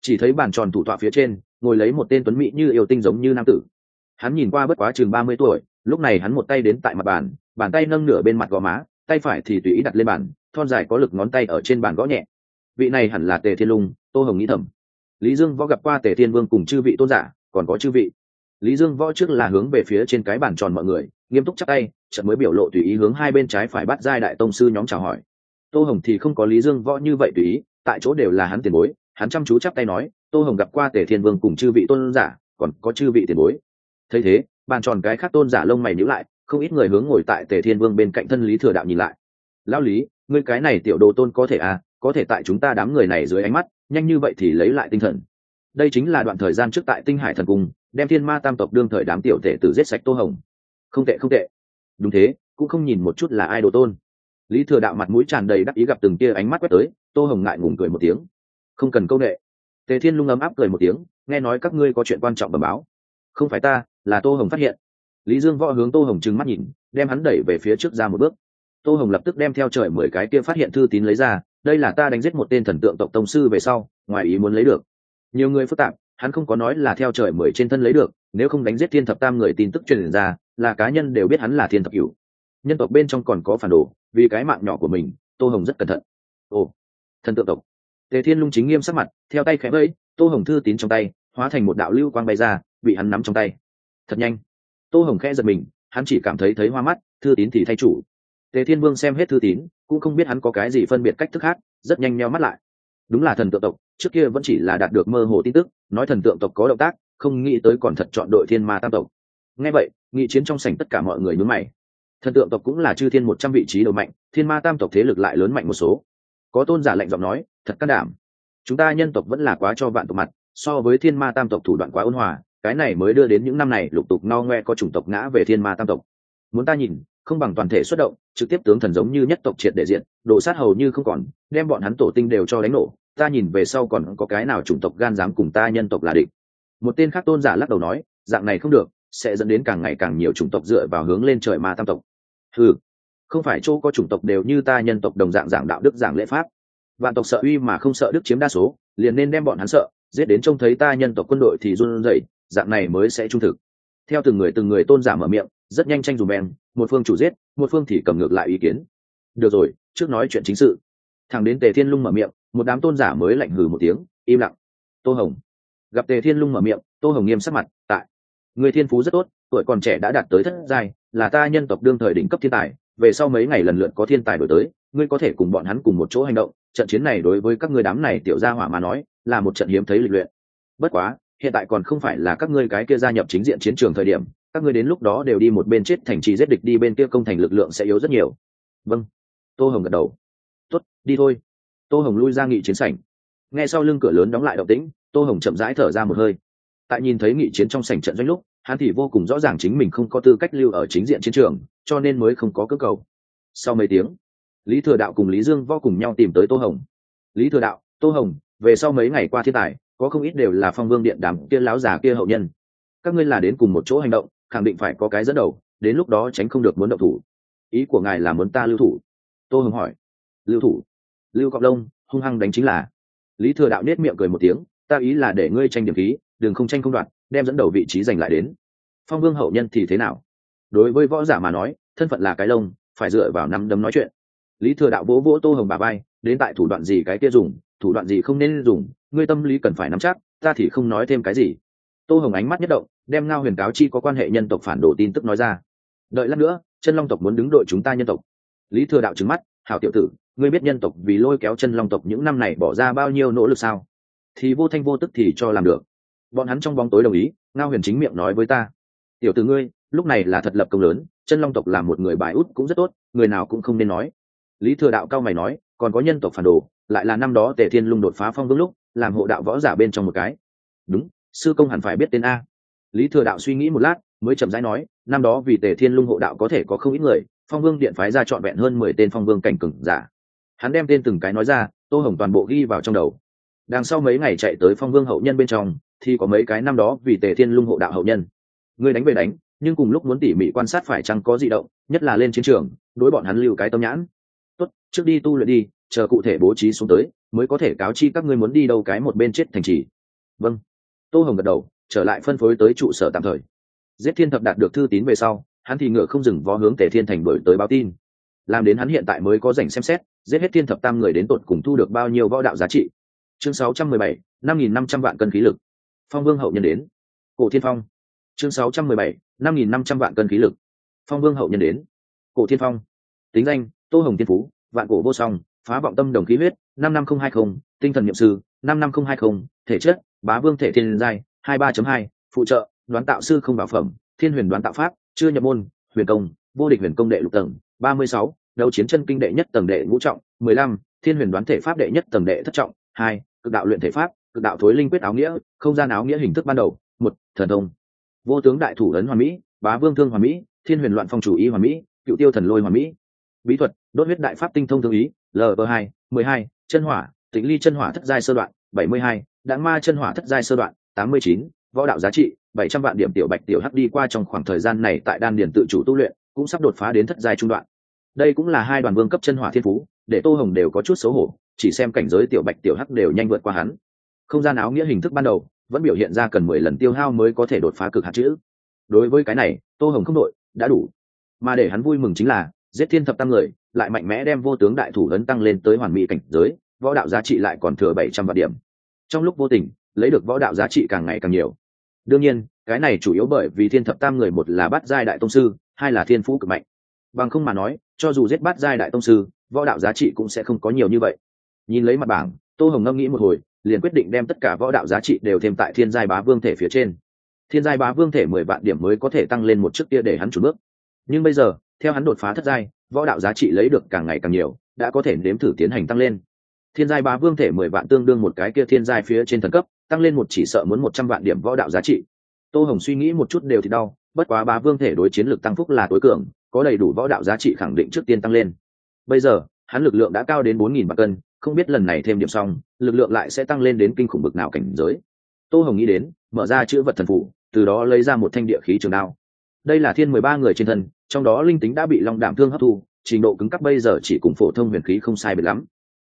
A: Chỉ thấy bàn tròn thủ tọa phía trên, ngồi lấy một tên tuấn mỹ như yêu tinh giống như nam tử hắn nhìn qua bất quá chừng ba mươi tuổi, lúc này hắn một tay đến tại mặt bàn bàn tay nâng nửa bên mặt gò má, tay phải thì tùy ý đặt lên bàn, thon dài có lực ngón tay ở trên bàn gõ nhẹ. Vị này hẳn là tề thiên lung, tô hồng nghĩ thầm lý dương võ gặp qua tề thiên vương cùng chư vị tôn giả, còn có chư vị. Lý dương võ trước là hướng về phía trên cái bàn tròn mọi người, nghiêm túc chắc tay trận mới biểu lộ tùy ý hướng hai bên trái phải bắt giai đại tông sư nhóm chào hỏi. Tô hồng thì không có lý dương võ như vậy tùy ý, tại chỗ đều là hắn tiền bối, hắn chăm chú chắp tay nói, tô hồng gặp qua tề thiên vương cùng chư vị tôn giả, còn có chư vị tiền bối thấy thế, bàn tròn cái khác tôn giả lông mày nhữ lại, không ít người hướng ngồi tại tề thiên vương bên cạnh thân lý thừa đạo nhìn lại. Lao lý, ngươi cái này tiểu đồ tôn có thể à có thể tại chúng ta đám người này dưới ánh mắt, nhanh như vậy thì lấy lại tinh thần. Đây chính là đoạn thời gian trước tại tinh hải thần cung, đem thiên ma tam tộc đương thời đám tiểu tể tử giết sạch tô hồng. Không tệ không tệ. Đúng thế, cũng không nhìn một chút là ai đồ tôn. Lý thừa đạo mặt mũi tràn đầy đắc ý gặp từng tia ánh mắt quét tới, tô hồng ngại ngùng cười một tiếng. Không cần công nghệ tề thiên lung ấm áp cười một tiếng, nghe nói các ngươi có chuyện quan trọng bẩm báo. Không phải ta là tô hồng phát hiện. Lý dương võ hướng tô hồng trừng mắt nhìn, đem hắn đẩy về phía trước ra một bước. Tô hồng lập tức đem theo trời mười cái kia phát hiện thư tín lấy ra, đây là ta đánh giết một tên thần tượng tộc tông sư về sau, ngoài ý muốn lấy được. Nhiều người phức tạp, hắn không có nói là theo trời mười trên thân lấy được, nếu không đánh giết thiên thập tam người tin tức truyền ra, là cá nhân đều biết hắn là thiên thập cửu. Nhân tộc bên trong còn có phản đồ, vì cái mạng nhỏ của mình, tô hồng rất cẩn thận. Ồ, thần tượng tộc. Tề thiên lung chính nghiêm sắc mặt, theo tay khẽ vẫy, tô hồng thư tín trong tay, hóa thành một đạo lưu quang bay ra, bị hắn nắm trong tay thật nhanh. Tô hồng khẽ giật mình, hắn chỉ cảm thấy thấy hoa mắt, thư tín thì thay chủ. Tề thiên vương xem hết thư tín, cũng không biết hắn có cái gì phân biệt cách thức khác, rất nhanh meo mắt lại. Đúng là thần tượng tộc, trước kia vẫn chỉ là đạt được mơ hồ tin tức, nói thần tượng tộc có động tác, không nghĩ tới còn thật chọn đội thiên ma tam tộc. Ngay vậy, nghị chiến trong sảnh tất cả mọi người nhún mày. Thần tượng tộc cũng là chư thiên một trăm vị trí đầu mạnh, thiên ma tam tộc thế lực lại lớn mạnh một số. Có tôn giả lạnh giọng nói, thật can đảm. Chúng ta nhân tộc vẫn là quá cho vạn tộc mặt, so với thiên ma tam tộc thủ đoạn quá ôn hòa cái này mới đưa đến những năm này lục tục no ngoe có chủng tộc ngã về thiên ma tam tộc. Muốn ta nhìn, không bằng toàn thể xuất động, trực tiếp tướng thần giống như nhất tộc triệt để diện đổ sát hầu như không còn, đem bọn hắn tổ tinh đều cho đánh nổ, ta nhìn về sau còn có cái nào chủng tộc gan dám cùng ta nhân tộc là địch. Một tên khác tôn giả lắc đầu nói, dạng này không được, sẽ dẫn đến càng ngày càng nhiều chủng tộc dựa vào hướng lên trời ma tam tộc. Ừ không phải chỗ có chủng tộc đều như ta nhân tộc đồng dạng giảng đạo đức giảng lễ pháp. Vạn tộc sợ uy mà không sợ đức chiếm đa số, liền nên đem bọn hắn sợ, giết đến trông thấy ta nhân tộc quân đội thì run rẩy dạng này mới sẽ trung thực. Theo từng người từng người tôn giả mở miệng, rất nhanh tranh dùm bèn một phương chủ giết, một phương thì cầm ngược lại ý kiến. Được rồi, trước nói chuyện chính sự. Thằng đến tề thiên lung mở miệng, một đám tôn giả mới lạnh hừ một tiếng, im lặng. Tô hồng. Gặp tề thiên lung mở miệng, tô hồng nghiêm sắc mặt, tại. Người thiên phú rất tốt, tuổi còn trẻ đã đạt tới thất giai, là ta nhân tộc đương thời đỉnh cấp thiên tài, về sau mấy ngày lần lượt có thiên tài đổi tới, ngươi có thể cùng bọn hắn cùng một chỗ hành động, trận chiến này đối với các ngươi đám này tiểu gia hỏa mà nói, là một trận hiếm thấy lịch luyện. Bất quá hiện tại còn không phải là các ngươi cái kia gia nhập chính diện chiến trường thời điểm, các ngươi đến lúc đó đều đi một bên chết thành trì giết địch đi bên kia công thành lực lượng sẽ yếu rất nhiều. Vâng. Tô hồng gật đầu. Tuất đi thôi. Tô hồng lui ra nghị chiến sảnh. Nghe sau lưng cửa lớn đóng lại động tĩnh, tô hồng chậm rãi thở ra một hơi. Tại nhìn thấy nghị chiến trong sảnh trận doanh lúc, hắn thì vô cùng rõ ràng chính mình không có tư cách lưu ở chính diện chiến trường, cho nên mới không có cơ cầu. Sau mấy tiếng, lý thừa đạo cùng lý dương vô cùng nhau tìm tới tô hồng. Lý thừa đạo, tô hồng, về sau mấy ngày qua thiên tài có không ít đều là phong vương điện đàm kia láo già kia hậu nhân. Các ngươi là đến cùng một chỗ hành động, khẳng định phải có cái dẫn đầu, đến lúc đó tránh không được muốn động thủ. Ý của ngài là muốn ta lưu thủ? Tô hồng hỏi. Lưu thủ? Lưu cọc lông hung hăng đánh chính là. Lý thừa đạo nết miệng cười một tiếng, ta ý là để ngươi tranh điểm khí, đừng không tranh không đoạt, đem dẫn đầu vị trí giành lại đến. Phong vương hậu nhân thì thế nào? Đối với võ giả mà nói, thân phận là cái lông, phải dựa vào nắm đấm nói chuyện. Lý thừa đạo vỗ vỗ tô hồng bà bay đến tại thủ đoạn gì cái kia dùng thủ đoạn gì không nên dùng, ngươi tâm lý cần phải nắm chắc, ta thì không nói thêm cái gì. Tô hồng ánh mắt nhất động, đem ngao huyền cáo chi có quan hệ nhân tộc phản đồ tin tức nói ra. Đợi lát nữa, chân long tộc muốn đứng đội chúng ta nhân tộc. Lý thừa đạo trứng mắt, hảo tiểu tử, ngươi biết nhân tộc vì lôi kéo chân long tộc những năm này bỏ ra bao nhiêu nỗ lực sao? Thì vô thanh vô tức thì cho làm được. Bọn hắn trong bóng tối đồng ý, ngao huyền chính miệng nói với ta, tiểu tử ngươi, lúc này là thật lập công lớn, chân long tộc là một người bài út cũng rất tốt, người nào cũng không nên nói. Lý thừa đạo cao mày nói, còn có nhân tộc phản đồ lại là năm đó tề thiên lung đột phá phong vương lúc, làm hộ đạo võ giả bên trong một cái. Đúng, sư công hẳn phải biết tên a. Lý thừa đạo suy nghĩ một lát, mới chậm rãi nói, năm đó vì tề thiên lung hộ đạo có thể có không ít người, phong vương điện phái ra trọn vẹn hơn mười tên phong vương cảnh cừng giả. Hắn đem tên từng cái nói ra, tô hồng toàn bộ ghi vào trong đầu. Đằng sau mấy ngày chạy tới phong vương hậu nhân bên trong, thì có mấy cái năm đó vì tề thiên lung hộ đạo hậu nhân. Người đánh về đánh, nhưng cùng lúc muốn tỉ mỉ quan sát phải chăng có di động, nhất là lên chiến trường, đối bọn hắn lưu cái tâm nhãn. Tốt, trước đi tu luyện đi chờ cụ thể bố trí xuống tới mới có thể cáo chi các ngươi muốn đi đâu cái một bên chết thành trì. Vâng. Tô hồng gật đầu trở lại phân phối tới trụ sở tạm thời. Giết thiên thập đạt được thư tín về sau hắn thì ngựa không dừng vó hướng tề thiên thành đổi tới báo tin. Làm đến hắn hiện tại mới có dành xem xét giết hết thiên thập tam người đến tột cùng thu được bao nhiêu võ đạo giá trị. Chương 617, 5.500 vạn cân khí lực. Phong vương hậu nhân đến. Cổ thiên phong. Chương 617, 5.500 vạn cân khí lực. Phong vương hậu nhân đến. Cổ thiên phong. Tính danh tô hồng thiên phú vạn cổ vô song phá vọng tâm đồng khí huyết, năm năm không hai không, tinh thần nhậm sư, năm năm không hai không, thể chất, bá vương thể thiên giai, hai ba hai, phụ trợ, đoán tạo sư không bảo phẩm, thiên huyền đoán tạo pháp, chưa nhập môn, huyền công, vô địch huyền công đệ lục tầng, ba mươi sáu, đấu chiến chân kinh đệ nhất tầng đệ ngũ trọng, mười lăm, thiên huyền đoán thể pháp đệ nhất tầng đệ thất trọng, hai, cực đạo luyện thể pháp, cực đạo thối linh quyết áo nghĩa, không gian áo nghĩa hình thức ban đầu, một, thần thông. Vô tướng đại thủ ấn hoàn mỹ, bá vương thương hoàn mỹ, thiên huyền loạn phong chủ ý hoàn mỹ, cựu tiêu thần lôi hoàn mỹ. Bí thuật, đốt huyết đại pháp tinh thông thương ý lv hai, mười hai, chân hỏa tịnh ly chân hỏa thất giai sơ đoạn, bảy mươi hai đạn ma chân hỏa thất giai sơ đoạn, tám mươi chín, võ đạo giá trị, bảy trăm vạn điểm tiểu bạch tiểu hắc đi qua trong khoảng thời gian này tại đan điền tự chủ tu luyện, cũng sắp đột phá đến thất giai trung đoạn. Đây cũng là hai đoàn vương cấp chân hỏa thiên phú, để tô hồng đều có chút xấu hổ, chỉ xem cảnh giới tiểu bạch tiểu hắc đều nhanh vượt qua hắn. Không gian áo nghĩa hình thức ban đầu, vẫn biểu hiện ra cần mười lần tiêu hao mới có thể đột phá cực hạt chữ. Đối với cái này, tô hồng không đội, đã đủ. Mà để hắn vui mừng chính là giết thiên thập tam người, lại mạnh mẽ đem vô tướng đại thủ ấn tăng lên tới hoàn mỹ cảnh giới, võ đạo giá trị lại còn thừa bảy trăm vạn điểm. Trong lúc vô tình, lấy được võ đạo giá trị càng ngày càng nhiều. Đương nhiên, cái này chủ yếu bởi vì thiên thập tam người một là bắt giai đại tông sư, hai là thiên phú cực mạnh. Bằng không mà nói, cho dù giết bắt giai đại tông sư, võ đạo giá trị cũng sẽ không có nhiều như vậy. Nhìn lấy mặt bảng, tô hồng ngâm nghĩ một hồi, liền quyết định đem tất cả võ đạo giá trị đều thêm tại thiên giai bá vương thể phía trên. Thiên giai bá vương thể mười vạn điểm mới có thể tăng lên một chiếc tia để hắn chủ bước. Nhưng bây giờ theo hắn đột phá thất giai, võ đạo giá trị lấy được càng ngày càng nhiều, đã có thể nếm thử tiến hành tăng lên. Thiên giai ba vương thể mười vạn tương đương một cái kia thiên giai phía trên thần cấp, tăng lên một chỉ sợ muốn một trăm vạn điểm võ đạo giá trị. Tô hồng suy nghĩ một chút đều thì đau, bất quá ba vương thể đối chiến lược tăng phúc là tối cường, có đầy đủ võ đạo giá trị khẳng định trước tiên tăng lên. Bây giờ, hắn lực lượng đã cao đến bốn nghìn bạc cân, không biết lần này thêm điểm xong, lực lượng lại sẽ tăng lên đến kinh khủng bực nào cảnh giới. Tô hồng nghĩ đến, mở ra chữ vật thần phụ từ đó lấy ra một thanh địa khí trường đao. Đây là thiên mười ba người trên thân trong đó linh tính đã bị long đảm thương hấp thu, trình độ cứng cắp bây giờ chỉ cùng phổ thông huyền khí không sai biệt lắm.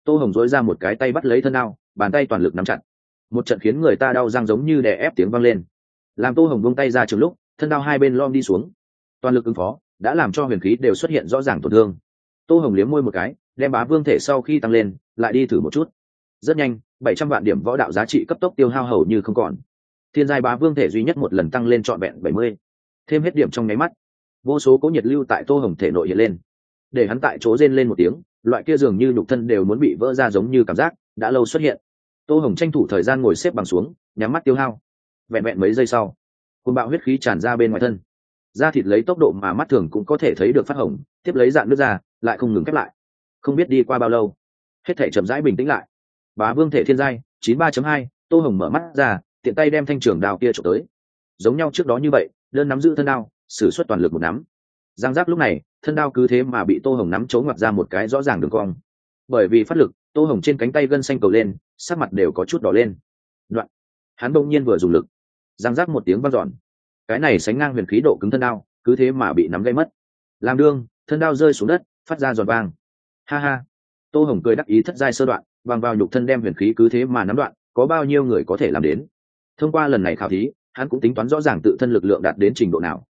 A: Tô hồng dối ra một cái tay bắt lấy thân đao, bàn tay toàn lực nắm chặt. Một trận khiến người ta đau răng giống như đè ép tiếng vang lên. Làm tô hồng vung tay ra trường lúc, thân đao hai bên lom đi xuống. Toàn lực ứng phó, đã làm cho huyền khí đều xuất hiện rõ ràng tổn thương. Tô hồng liếm môi một cái, đem bá vương thể sau khi tăng lên, lại đi thử một chút. Rất nhanh, bảy trăm vạn điểm võ đạo giá trị cấp tốc tiêu hao hầu như không còn. Thiên giai bá vương thể duy nhất một lần tăng lên trọn vẹn bảy mươi. Thêm hết điểm trong nháy mắt vô số cố nhiệt lưu tại tô hồng thể nội hiện lên. Để hắn tại chỗ rên lên một tiếng, loại kia dường như nhục thân đều muốn bị vỡ ra giống như cảm giác, đã lâu xuất hiện. Tô hồng tranh thủ thời gian ngồi xếp bằng xuống, nhắm mắt tiêu hao. Vẹn vẹn mấy giây sau côn bạo huyết khí tràn ra bên ngoài thân. Da thịt lấy tốc độ mà mắt thường cũng có thể thấy được phát hồng, tiếp lấy dạng nước ra, lại không ngừng khép lại. Không biết đi qua bao lâu, hết thể chậm rãi bình tĩnh lại. Bá vương thể thiên giai, chín ba hai, tô hồng mở mắt ra, tiện tay đem thanh trường đào kia trộm tới. Giống nhau trước đó như vậy, đơn nắm giữ thân đao sử suất toàn lực một nắm. Giang giác lúc này, thân đao cứ thế mà bị tô hồng nắm trốn ngoặt ra một cái rõ ràng đường cong. Bởi vì phát lực, tô hồng trên cánh tay gân xanh cầu lên, sắc mặt đều có chút đỏ lên. Đoạn. Hắn bỗng nhiên vừa dùng lực. Giang giác một tiếng vang dọn. Cái này sánh ngang huyền khí độ cứng thân đao, cứ thế mà bị nắm gây mất. Làm đương, thân đao rơi xuống đất, phát ra giòn vang. Ha ha. Tô hồng cười đắc ý thất giai sơ đoạn, bằng vào nhục thân đem huyền khí cứ thế mà nắm đoạn, có bao nhiêu người có thể làm đến? Thông qua lần này khảo thí, hắn cũng tính toán rõ ràng tự thân lực lượng đạt đến trình độ nào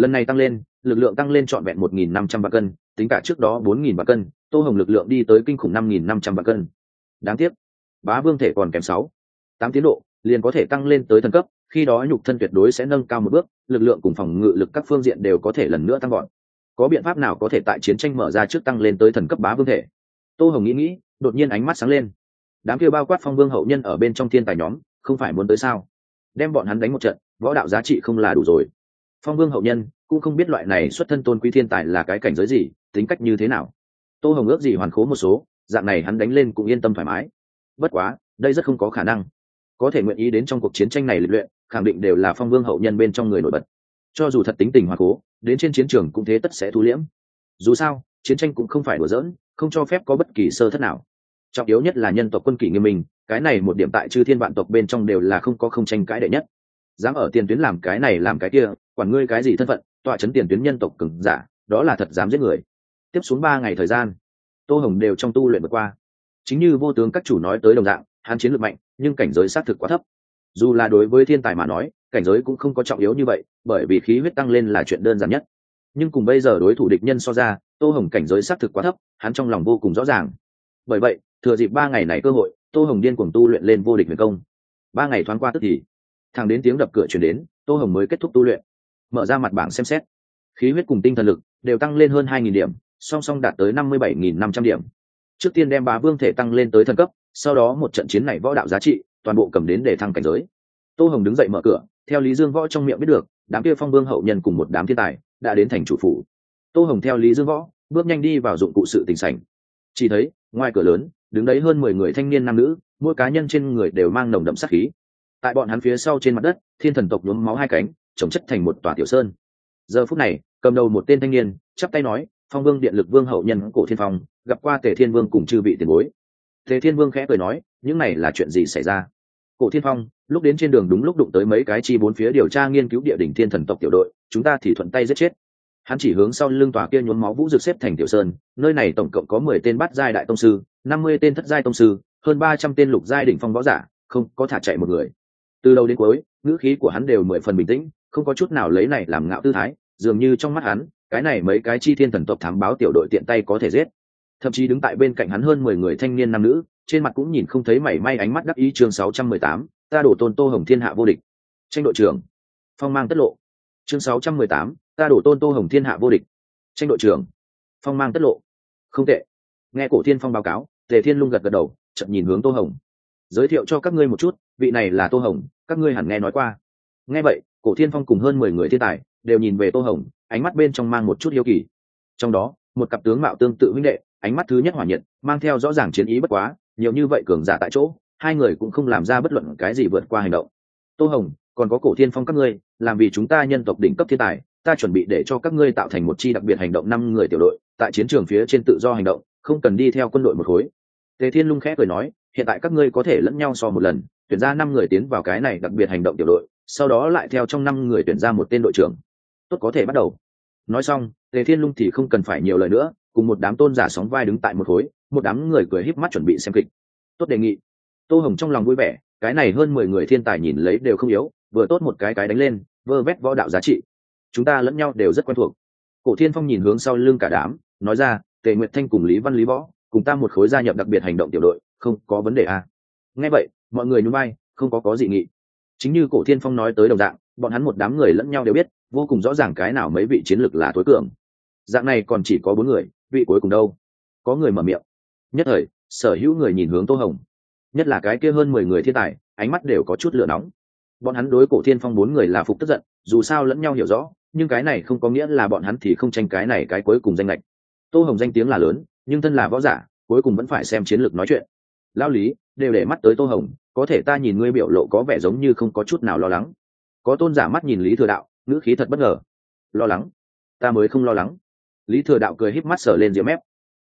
A: lần này tăng lên, lực lượng tăng lên trọn vẹn một nghìn năm trăm vạn cân, tính cả trước đó bốn nghìn vạn cân, tô hồng lực lượng đi tới kinh khủng năm nghìn năm trăm vạn cân. Đáng tiếc, bá vương thể còn kém sáu. Tám tiến độ, liền có thể tăng lên tới thần cấp, khi đó nhục thân tuyệt đối sẽ nâng cao một bước, lực lượng cùng phòng ngự lực các phương diện đều có thể lần nữa tăng gọn có biện pháp nào có thể tại chiến tranh mở ra trước tăng lên tới thần cấp bá vương thể? Tô hồng nghĩ nghĩ, đột nhiên ánh mắt sáng lên. Đám kia bao quát phong vương hậu nhân ở bên trong thiên tài nhóm, không phải muốn tới sao? Đem bọn hắn đánh một trận, võ đạo giá trị không là đủ rồi phong vương hậu nhân cũng không biết loại này xuất thân tôn quý thiên tài là cái cảnh giới gì, tính cách như thế nào. Tô hồng ước gì hoàn khố một số, dạng này hắn đánh lên cũng yên tâm thoải mái. Bất quá, đây rất không có khả năng. Có thể nguyện ý đến trong cuộc chiến tranh này lịch luyện, khẳng định đều là phong vương hậu nhân bên trong người nổi bật. Cho dù thật tính tình hoàn cố đến trên chiến trường cũng thế tất sẽ thu liễm. Dù sao, chiến tranh cũng không phải đùa giỡn, không cho phép có bất kỳ sơ thất nào. Trọng yếu nhất là nhân tộc quân kỷ nghiêm minh, cái này một điểm tại chư thiên vạn tộc bên trong đều là không có không tranh cãi đệ nhất dám ở tiền tuyến làm cái này làm cái kia, quản ngươi cái gì thân phận, tọa chấn tiền tuyến nhân tộc cứng giả, đó là thật dám giết người. Tiếp xuống ba ngày thời gian, tô hồng đều trong tu luyện vượt qua. Chính như vô tướng các chủ nói tới đồng dạng, hắn chiến lược mạnh, nhưng cảnh giới xác thực quá thấp. Dù là đối với thiên tài mà nói, cảnh giới cũng không có trọng yếu như vậy, bởi vì khí huyết tăng lên là chuyện đơn giản nhất. Nhưng cùng bây giờ đối thủ địch nhân so ra, tô hồng cảnh giới xác thực quá thấp, hắn trong lòng vô cùng rõ ràng. Bởi vậy, thừa dịp ba ngày này cơ hội, tô hồng điên cuồng tu luyện lên vô địch huyền công. Ba ngày thoáng qua tức thì thằng đến tiếng đập cửa chuyển đến, tô hồng mới kết thúc tu luyện. Mở ra mặt bảng xem xét. Khí huyết cùng tinh thần lực đều tăng lên hơn hai nghìn điểm, song song đạt tới năm mươi bảy nghìn năm trăm điểm. Trước tiên đem bá vương thể tăng lên tới thần cấp, sau đó một trận chiến này võ đạo giá trị toàn bộ cầm đến để thăng cảnh giới. Tô hồng đứng dậy mở cửa, theo lý dương võ trong miệng biết được, đám kia phong vương hậu nhân cùng một đám thiên tài đã đến thành chủ phủ. Tô hồng theo lý dương võ, bước nhanh đi vào dụng cụ sự tình sảnh. Chỉ thấy, ngoài cửa lớn, đứng đấy hơn mười người thanh niên nam nữ, mỗi cá nhân trên người đều mang nồng đậm sát khí tại bọn hắn phía sau trên mặt đất, thiên thần tộc nhuốm máu hai cánh trồng chất thành một tòa tiểu sơn. Giờ phút này, cầm đầu một tên thanh niên, chắp tay nói, phong vương điện lực vương hậu nhân cổ thiên phong, gặp qua tề thiên vương cùng chư vị tiền bối. Tề thiên vương khẽ cười nói, những này là chuyện gì xảy ra? Cổ thiên phong, lúc đến trên đường đúng lúc đụng tới mấy cái chi bốn phía điều tra nghiên cứu địa đỉnh thiên thần tộc tiểu đội, chúng ta thì thuận tay giết chết. Hắn chỉ hướng sau lưng tòa kia nhuốm máu vũ rực xếp thành tiểu sơn, nơi này tổng cộng có mười tên bắt giai đại tông sư, năm mươi tên thất giai tông sư, hơn ba trăm tên lục giai đỉnh phong võ giả, không có thả chạy một người từ đầu đến cuối, ngữ khí của hắn đều mười phần bình tĩnh, không có chút nào lấy này làm ngạo tư thái, dường như trong mắt hắn, cái này mấy cái chi thiên thần tộc thám báo tiểu đội tiện tay có thể giết. Thậm chí đứng tại bên cạnh hắn hơn mười người thanh niên nam nữ, trên mặt cũng nhìn không thấy mảy may ánh mắt đắc ý chương sáu trăm mười tám, ta đổ tôn tô hồng thiên hạ vô địch. Tranh đội trưởng. Phong mang tất lộ. Chương sáu trăm mười tám, ta đổ tôn tô hồng thiên hạ vô địch. Tranh đội trưởng. Phong mang tất lộ. Không tệ. Nghe cổ thiên phong báo cáo, tề thiên lung gật gật đầu chậm nhìn hướng tô hồng. Giới thiệu cho các ngươi một chút vị này là tô hồng, các ngươi hẳn nghe nói qua. Nghe vậy, cổ thiên phong cùng hơn mười người thiên tài đều nhìn về tô hồng, ánh mắt bên trong mang một chút hiếu kỳ. Trong đó, một cặp tướng mạo tương tự huynh đệ, ánh mắt thứ nhất hỏa nhiệt, mang theo rõ ràng chiến ý bất quá, nhiều như vậy cường giả tại chỗ, hai người cũng không làm ra bất luận cái gì vượt qua hành động. Tô hồng, còn có cổ thiên phong các ngươi, làm vì chúng ta nhân tộc đỉnh cấp thiên tài, ta chuẩn bị để cho các ngươi tạo thành một chi đặc biệt hành động năm người tiểu đội, tại chiến trường phía trên tự do hành động, không cần đi theo quân đội một khối. Tề thiên lung khẽ cười nói hiện tại các ngươi có thể lẫn nhau so một lần, tuyển ra năm người tiến vào cái này đặc biệt hành động tiểu đội, sau đó lại theo trong năm người tuyển ra một tên đội trưởng. Tốt có thể bắt đầu. Nói xong, tề thiên lung thì không cần phải nhiều lời nữa, cùng một đám tôn giả sóng vai đứng tại một khối, một đám người cười híp mắt chuẩn bị xem kịch. Tốt đề nghị. Tô hồng trong lòng vui vẻ, cái này hơn mười người thiên tài nhìn lấy đều không yếu, vừa tốt một cái cái đánh lên, vơ vét võ đạo giá trị. Chúng ta lẫn nhau đều rất quen thuộc. Cổ thiên phong nhìn hướng sau lưng cả đám, nói ra, tề nguyệt thanh cùng lý văn lý võ cùng ta một khối gia nhập đặc biệt hành động tiểu đội không có vấn đề à. nghe vậy mọi người nhún bay, không có có gì nghị. Chính như cổ thiên phong nói tới đồng dạng bọn hắn một đám người lẫn nhau đều biết vô cùng rõ ràng cái nào mấy vị chiến lược là tối cường. Dạng này còn chỉ có bốn người vị cuối cùng đâu? Có người mở miệng. Nhất thời sở hữu người nhìn hướng tô hồng. Nhất là cái kia hơn mười người thiên tài ánh mắt đều có chút lửa nóng. Bọn hắn đối cổ thiên phong bốn người là phục tức giận dù sao lẫn nhau hiểu rõ nhưng cái này không có nghĩa là bọn hắn thì không tranh cái này cái cuối cùng danh lệch. Tô hồng danh tiếng là lớn nhưng thân là võ giả, cuối cùng vẫn phải xem chiến lược nói chuyện. Lao lý, đều để mắt tới tô hồng, có thể ta nhìn ngươi biểu lộ có vẻ giống như không có chút nào lo lắng. Có tôn giả mắt nhìn lý thừa đạo, ngữ khí thật bất ngờ. Lo lắng? Ta mới không lo lắng. Lý thừa đạo cười híp mắt sờ lên diễm mép.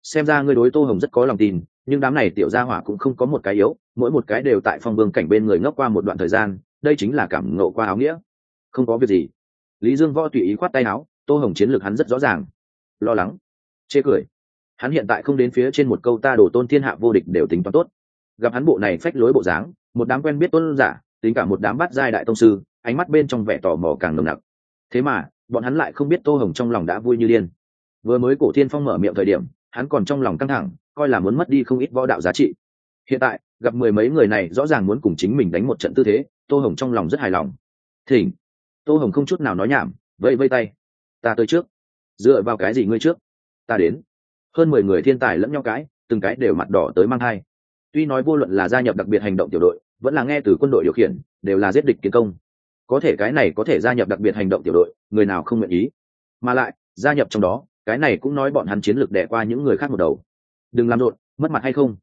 A: Xem ra ngươi đối tô hồng rất có lòng tin, nhưng đám này tiểu gia hỏa cũng không có một cái yếu, mỗi một cái đều tại phong vương cảnh bên người ngốc qua một đoạn thời gian, đây chính là cảm ngộ qua áo nghĩa. Không có việc gì. Lý dương võ tùy ý khoát tay áo, tô hồng chiến lược hắn rất rõ ràng. Lo lắng. Chê cười hắn hiện tại không đến phía trên một câu ta đổ tôn thiên hạ vô địch đều tính toán tốt. Gặp hắn bộ này phách lối bộ dáng, một đám quen biết tôn giả, tính cả một đám bắt giai đại tông sư, ánh mắt bên trong vẻ tò mò càng nồng nặc. Thế mà, bọn hắn lại không biết tô hồng trong lòng đã vui như điên. Vừa mới cổ thiên phong mở miệng thời điểm, hắn còn trong lòng căng thẳng, coi là muốn mất đi không ít võ đạo giá trị. Hiện tại, gặp mười mấy người này rõ ràng muốn cùng chính mình đánh một trận tư thế, tô hồng trong lòng rất hài lòng. Thỉnh. Tô hồng không chút nào nói nhảm, vẫy vây tay. Ta tới trước. Dựa vào cái gì ngươi trước? Ta đến hơn mười người thiên tài lẫn nhau cái, từng cái đều mặt đỏ tới mang thai. Tuy nói vô luận là gia nhập đặc biệt hành động tiểu đội, vẫn là nghe từ quân đội điều khiển, đều là giết địch kiến công. Có thể cái này có thể gia nhập đặc biệt hành động tiểu đội, người nào không nguyện ý? Mà lại, gia nhập trong đó, cái này cũng nói bọn hắn chiến lược đẻ qua những người khác một đầu. Đừng làm rộn, mất mặt hay không?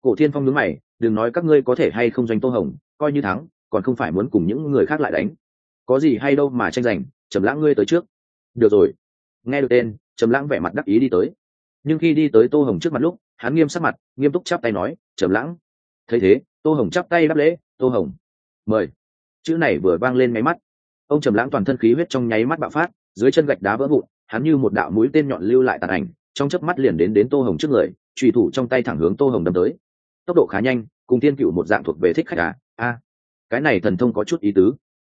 A: Cổ thiên phong nhớ mày, đừng nói các ngươi có thể hay không doanh tô hồng, coi như thắng, còn không phải muốn cùng những người khác lại đánh. Có gì hay đâu mà tranh giành, trầm lãng ngươi tới trước. Được rồi. Nghe được tên, trầm lãng vẻ mặt đắc ý đi tới nhưng khi đi tới tô hồng trước mặt lúc, hắn nghiêm sắc mặt, nghiêm túc chắp tay nói, trầm lãng. Thấy thế, tô hồng chắp tay đáp lễ, tô hồng, mời. Chữ này vừa vang lên máy mắt. Ông trầm lãng toàn thân khí huyết trong nháy mắt bạo phát, dưới chân gạch đá vỡ vụn, hắn như một đạo mũi tên nhọn lưu lại tàn ảnh, trong chớp mắt liền đến đến tô hồng trước người trùy thủ trong tay thẳng hướng tô hồng đâm tới. Tốc độ khá nhanh, cùng tiên cựu một dạng thuộc về thích khách à? A, cái này thần thông có chút ý tứ.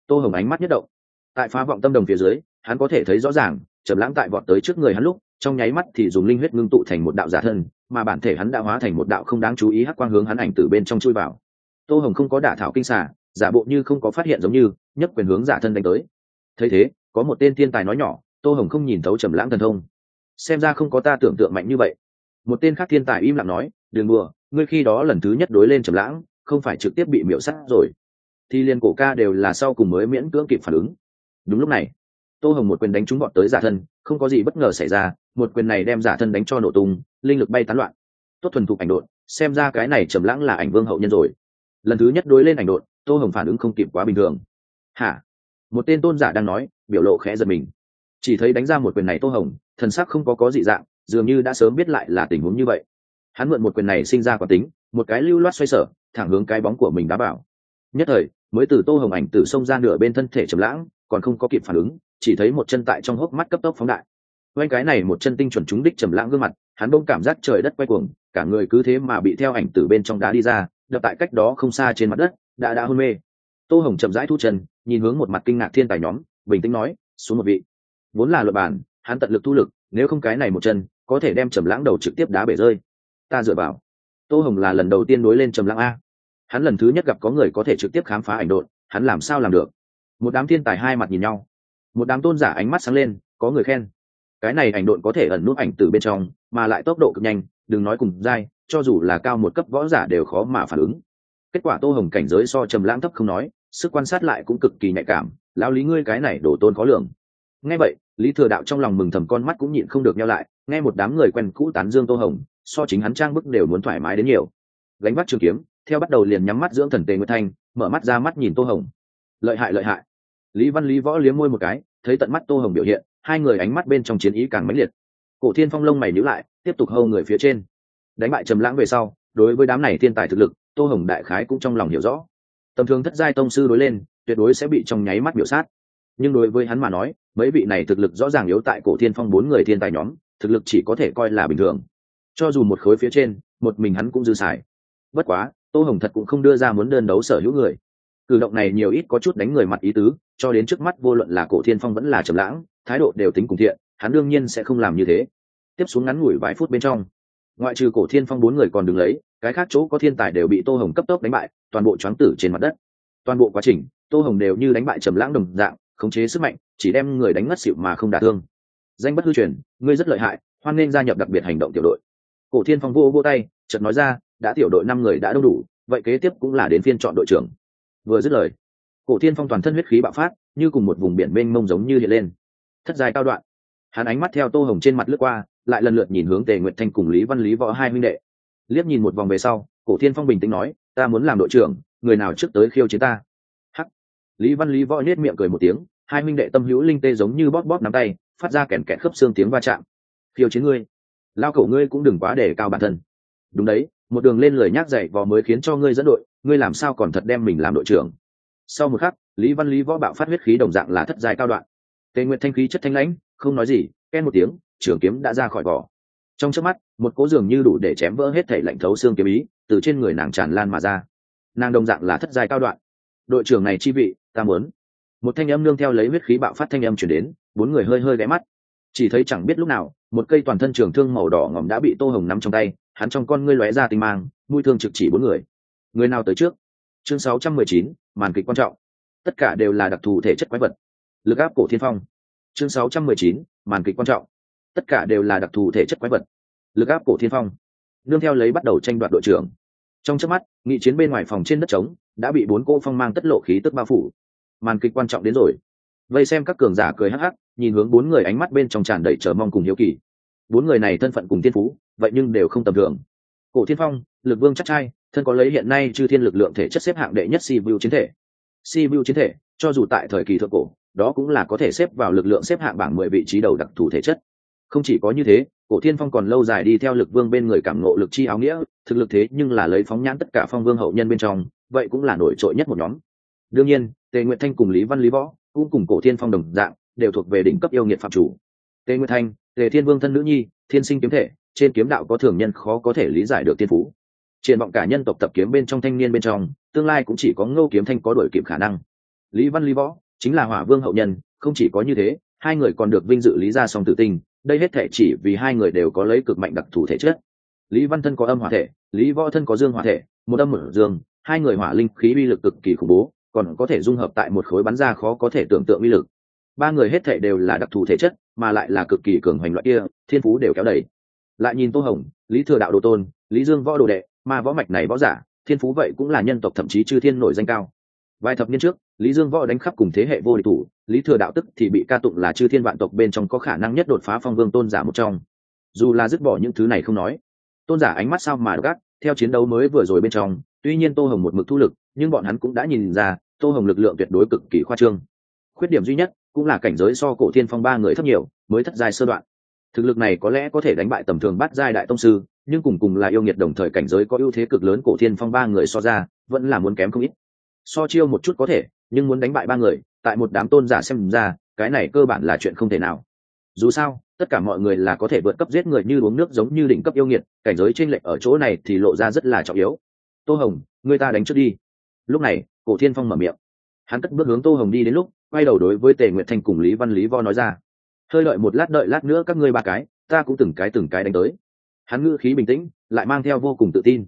A: Tô hồng ánh mắt nhất động. Tại phá vọng tâm đồng phía dưới, hắn có thể thấy rõ ràng, trầm lãng tại vọt tới trước người hắn lúc trong nháy mắt thì dùng linh huyết ngưng tụ thành một đạo giả thân mà bản thể hắn đã hóa thành một đạo không đáng chú ý hắc quang hướng hắn ảnh từ bên trong chui vào. Tô hồng không có đả thảo kinh xả, giả bộ như không có phát hiện giống như nhấc quyền hướng giả thân đánh tới. Thấy thế có một tên thiên tài nói nhỏ tô hồng không nhìn thấu trầm lãng thần thông. Xem ra không có ta tưởng tượng mạnh như vậy. Một tên khác thiên tài im lặng nói đừng đùa ngươi khi đó lần thứ nhất đối lên trầm lãng không phải trực tiếp bị miễu sắc rồi. Thì liền cổ ca đều là sau cùng mới miễn cưỡng kịp phản ứng. Đúng lúc này tô hồng một quyền đánh trúng bọn tới giả thân, không có gì bất ngờ xảy ra, một quyền này đem giả thân đánh cho nổ tung, linh lực bay tán loạn. Tốt thuần thục ảnh đột xem ra cái này trầm lãng là ảnh vương hậu nhân rồi. Lần thứ nhất đối lên ảnh đột tô hồng phản ứng không kịp quá bình thường. Hả? Một tên tôn giả đang nói, biểu lộ khẽ giật mình. Chỉ thấy đánh ra một quyền này tô hồng, thần sắc không có có dị dạng, dường như đã sớm biết lại là tình huống như vậy. Hắn mượn một quyền này sinh ra quả tính, một cái lưu loát xoay sở, thẳng hướng cái bóng của mình đá bảo nhất thời, mới từ tô hồng ảnh từ sông ra nửa bên thân thể trầm lãng còn không có kịp phản ứng, chỉ thấy một chân tại trong hốc mắt cấp tốc phóng đại. Quanh cái này một chân tinh chuẩn trúng đích trầm lãng gương mặt, hắn bỗng cảm giác trời đất quay cuồng, cả người cứ thế mà bị theo ảnh từ bên trong đá đi ra, đập tại cách đó không xa trên mặt đất, đã đã hôn mê. Tô hồng chậm rãi thu chân, nhìn hướng một mặt kinh ngạc thiên tài nhóm, bình tĩnh nói, xuống một vị. Vốn là luật bản hắn tận lực thu lực, nếu không cái này một chân, có thể đem trầm lãng đầu trực tiếp đá bể rơi. Ta dựa vào. Tô hồng là lần đầu tiên đối lên trầm lãng a. Hắn lần thứ nhất gặp có người có thể trực tiếp khám phá ảnh độn, hắn làm sao làm được? Một đám thiên tài hai mặt nhìn nhau. Một đám tôn giả ánh mắt sáng lên, có người khen. Cái này ảnh độn có thể ẩn nút ảnh từ bên trong, mà lại tốc độ cực nhanh, đừng nói cùng dai cho dù là cao một cấp võ giả đều khó mà phản ứng. Kết quả tô hồng cảnh giới so trầm lãng thấp không nói, sức quan sát lại cũng cực kỳ nhạy cảm, lão lý ngươi cái này đổ tôn khó lường. Nghe vậy, lý thừa đạo trong lòng mừng thầm con mắt cũng nhịn không được nhau lại, nghe một đám người quen cũ tán dương tô hồng, so chính hắn trang bức đều muốn thoải mái đến nhiều. Gánh bắt trường kiếm, theo bắt đầu liền nhắm mắt dưỡng thần tề nguyệt thanh, mở mắt ra mắt nhìn tô hồng lợi hại lợi hại. Lý văn lý võ liếm môi một cái, thấy tận mắt tô hồng biểu hiện, hai người ánh mắt bên trong chiến ý càng mãnh liệt. Cổ thiên phong lông mày nhữ lại, tiếp tục hâu người phía trên. Đánh bại trầm lãng về sau, đối với đám này thiên tài thực lực, tô hồng đại khái cũng trong lòng hiểu rõ. Tầm thường thất giai tông sư đối lên, tuyệt đối sẽ bị trong nháy mắt biểu sát. Nhưng đối với hắn mà nói, mấy vị này thực lực rõ ràng yếu tại cổ thiên phong bốn người thiên tài nhóm, thực lực chỉ có thể coi là bình thường. Cho dù một khối phía trên, một mình hắn cũng dư xài. Bất quá, tô hồng thật cũng không đưa ra muốn đơn đấu sở hữu người cử động này nhiều ít có chút đánh người mặt ý tứ, cho đến trước mắt vô luận là cổ thiên phong vẫn là trầm lãng, thái độ đều tính cùng thiện, hắn đương nhiên sẽ không làm như thế. Tiếp xuống ngắn ngủi vài phút bên trong, ngoại trừ cổ thiên phong bốn người còn đứng lấy, cái khác chỗ có thiên tài đều bị tô hồng cấp tốc đánh bại, toàn bộ choáng tử trên mặt đất. Toàn bộ quá trình, tô hồng đều như đánh bại trầm lãng đồng dạng, khống chế sức mạnh, chỉ đem người đánh ngất xịu mà không đả thương. Danh bất hư truyền, ngươi rất lợi hại, hoan nên gia nhập đặc biệt hành động tiểu đội. Cổ thiên phong vô vô tay, chợt nói ra, đã tiểu đội năm người đã đông đủ, vậy kế tiếp cũng là đến phiên chọn đội trưởng vừa dứt lời, cổ thiên phong toàn thân huyết khí bạo phát, như cùng một vùng biển mênh mông giống như hiện lên. Thất dài cao đoạn. Hắn ánh mắt theo tô hồng trên mặt lướt qua, lại lần lượt nhìn hướng tề nguyệt thanh cùng lý văn lý võ hai minh đệ. Liếc nhìn một vòng về sau, cổ thiên phong bình tĩnh nói, ta muốn làm đội trưởng, người nào trước tới khiêu chiến ta? Hắc. Lý văn lý võ nhét miệng cười một tiếng, hai minh đệ tâm hữu linh tê giống như bóp bóp nắm tay, phát ra kèn kẹt khớp xương tiếng va chạm. Khiêu chiến ngươi. Lao cổ ngươi cũng đừng quá để cao bản thân. Đúng đấy một đường lên lời nhắc dạy vò mới khiến cho ngươi dẫn đội, ngươi làm sao còn thật đem mình làm đội trưởng? Sau một khắc, lý văn lý võ bạo phát huyết khí đồng dạng là thất dài cao đoạn. Tề nguyện thanh khí chất thanh lãnh, không nói gì, ken một tiếng trưởng kiếm đã ra khỏi vỏ. Trong trước mắt, một cố dường như đủ để chém vỡ hết thể lạnh thấu xương kiếm ý, từ trên người nàng tràn lan mà ra. Nàng đồng dạng là thất giai cao đoạn. Đội trưởng này chi vị, ta muốn. Một thanh âm nương theo lấy huyết khí bạo phát thanh âm chuyển đến, bốn người hơi hơi ghé mắt. Chỉ thấy chẳng biết lúc nào, một cây toàn thân trường thương màu đỏ ngỏm đã bị tô hồng nắm trong tay hắn trong con ngươi lóe ra tinh mang mũi thương trực chỉ bốn người. Người nào tới trước? Chương 619, màn kịch quan trọng. Tất cả đều là đặc thù thể chất quái vật. Lực áp cổ thiên phong. Chương 619, màn kịch quan trọng. Tất cả đều là đặc thù thể chất quái vật. Lực áp cổ thiên phong. Nương theo lấy bắt đầu tranh đoạt đội trưởng. Trong chớp mắt nghị chiến bên ngoài phòng trên đất trống đã bị bốn cô phong mang tất lộ khí tức bao phủ. Màn kịch quan trọng đến rồi. Vây xem các cường giả cười hắc hắc nhìn hướng bốn người ánh mắt bên trong tràn đầy chờ mong cùng hiếu kỳ bốn người này thân phận cùng thiên phú, vậy nhưng đều không tầm thường. Cổ thiên phong, lực vương chắc trai, thân có lấy hiện nay chư thiên lực lượng thể chất xếp hạng đệ nhất si vu chiến thể. Si vu chiến thể, cho dù tại thời kỳ thượng cổ, đó cũng là có thể xếp vào lực lượng xếp hạng bảng mười vị trí đầu đặc thù thể chất. Không chỉ có như thế, cổ thiên phong còn lâu dài đi theo lực vương bên người cảm ngộ lực chi áo nghĩa, thực lực thế nhưng là lấy phóng nhãn tất cả phong vương hậu nhân bên trong, vậy cũng là nổi trội nhất một nhóm. Đương nhiên, tề nguyện thanh cùng lý văn lý võ, cũng cùng cổ thiên phong đồng dạng, đều thuộc về đỉnh cấp yêu nghiệt phạm chủ. Tề nguyện thanh tề thiên vương thân nữ nhi thiên sinh kiếm thể trên kiếm đạo có thường nhân khó có thể lý giải được tiên phú. Triển vọng cả nhân tộc tập kiếm bên trong thanh niên bên trong tương lai cũng chỉ có ngô kiếm thanh có đổi kịp khả năng. Lý văn lý võ chính là hỏa vương hậu nhân không chỉ có như thế hai người còn được vinh dự lý ra song tự tình, đây hết thể chỉ vì hai người đều có lấy cực mạnh đặc thù thể chất. Lý văn thân có âm hỏa thể lý võ thân có dương hỏa thể một âm một dương hai người hỏa linh khí uy lực cực kỳ khủng bố còn có thể dung hợp tại một khối bắn ra khó có thể tưởng tượng uy lực ba người hết thể đều là đặc thù thể chất, mà lại là cực kỳ cường hoành loại kia, thiên phú đều kéo đầy. Lại nhìn tô hồng, lý thừa đạo đồ tôn, lý dương võ đồ đệ, mà võ mạch này võ giả, thiên phú vậy cũng là nhân tộc thậm chí chư thiên nổi danh cao. Vài thập niên trước, lý dương võ đánh khắp cùng thế hệ vô địch thủ, lý thừa đạo tức thì bị ca tụng là chư thiên vạn tộc bên trong có khả năng nhất đột phá phong vương tôn giả một trong. Dù là dứt bỏ những thứ này không nói, tôn giả ánh mắt sao mà gắt, theo chiến đấu mới vừa rồi bên trong, tuy nhiên tô hồng một mực thu lực, nhưng bọn hắn cũng đã nhìn ra, tô hồng lực lượng tuyệt đối cực kỳ khoa trương. Khuyết điểm duy nhất cũng là cảnh giới so cổ thiên phong ba người thấp nhiều, mới thất giai sơ đoạn. Thực lực này có lẽ có thể đánh bại tầm thường bắt giai đại tông sư, nhưng cùng cùng là yêu nghiệt đồng thời cảnh giới có ưu thế cực lớn cổ thiên phong ba người so ra, vẫn là muốn kém không ít. So chiêu một chút có thể, nhưng muốn đánh bại ba người, tại một đám tôn giả xem ra, cái này cơ bản là chuyện không thể nào. Dù sao, tất cả mọi người là có thể vượt cấp giết người như uống nước giống như đỉnh cấp yêu nghiệt, cảnh giới tranh lệch ở chỗ này thì lộ ra rất là trọng yếu. Tô hồng, người ta đánh trước đi. Lúc này, cổ thiên phong mở miệng. Hắn cất bước hướng tô hồng đi đến lúc quay đầu đối với tề nguyệt thanh cùng lý văn lý vo nói ra. Hơi đợi một lát đợi lát nữa các ngươi ba cái, ta cũng từng cái từng cái đánh tới. Hắn ngữ khí bình tĩnh, lại mang theo vô cùng tự tin.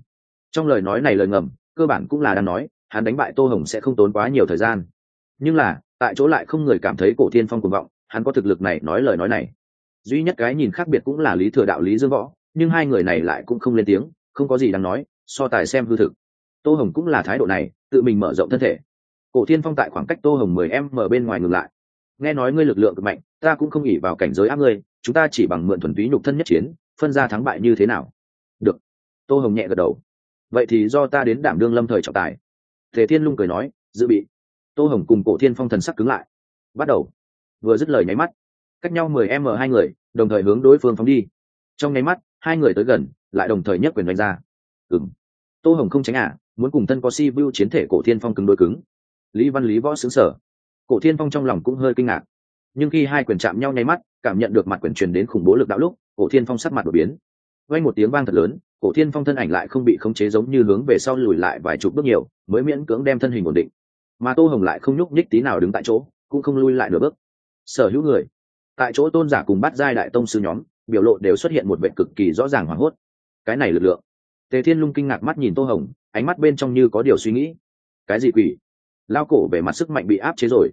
A: Trong lời nói này lời ngầm, cơ bản cũng là đang nói, hắn đánh bại tô hồng sẽ không tốn quá nhiều thời gian. Nhưng là, tại chỗ lại không người cảm thấy cổ thiên phong cuồng vọng, hắn có thực lực này nói lời nói này. Duy nhất cái nhìn khác biệt cũng là lý thừa đạo, lý dương võ, nhưng hai người này lại cũng không lên tiếng, không có gì đáng nói, so tài xem hư thực. Tô hồng cũng là thái độ này, tự mình mở rộng thân thể cổ thiên phong tại khoảng cách tô hồng mười em mở bên ngoài ngừng lại. Nghe nói ngươi lực lượng cực mạnh ta cũng không nghỉ vào cảnh giới áp ngươi chúng ta chỉ bằng mượn thuần túy nhục thân nhất chiến phân ra thắng bại như thế nào? Được. Tô hồng nhẹ gật đầu. Vậy thì do ta đến đảm đương lâm thời trọng tài. Thể thiên lung cười nói dự bị. Tô hồng cùng cổ thiên phong thần sắc cứng lại. Bắt đầu. Vừa dứt lời nháy mắt cách nhau mười em mở hai người đồng thời hướng đối phương phóng đi. Trong nháy mắt hai người tới gần lại đồng thời nhấc quyền đánh ra. Ừng tô hồng không tránh à, muốn cùng thân có si vu chiến thể cổ thiên phong cứng đôi cứng lý văn lý võ xứng sở. Cổ thiên phong trong lòng cũng hơi kinh ngạc. Nhưng khi hai quyền chạm nhau nháy mắt, cảm nhận được mặt quyền truyền đến khủng bố lực đạo lúc, cổ thiên phong sắc mặt đột biến. Vang một tiếng vang thật lớn, cổ thiên phong thân ảnh lại không bị khống chế giống như hướng về sau lùi lại vài chục bước nhiều, mới miễn cưỡng đem thân hình ổn định. Mà tô hồng lại không nhúc nhích tí nào đứng tại chỗ, cũng không lui lại nửa bước. Sở hữu người, tại chỗ tôn giả cùng bắt giai đại tông sư nhóm, biểu lộ đều xuất hiện một vệ cực kỳ rõ ràng hoảng hốt. Cái này lực lượng. Tề thiên lung kinh ngạc mắt nhìn tô hồng, ánh mắt bên trong như có điều suy nghĩ. Cái gì quỷ? Lao cổ về mặt sức mạnh bị áp chế rồi.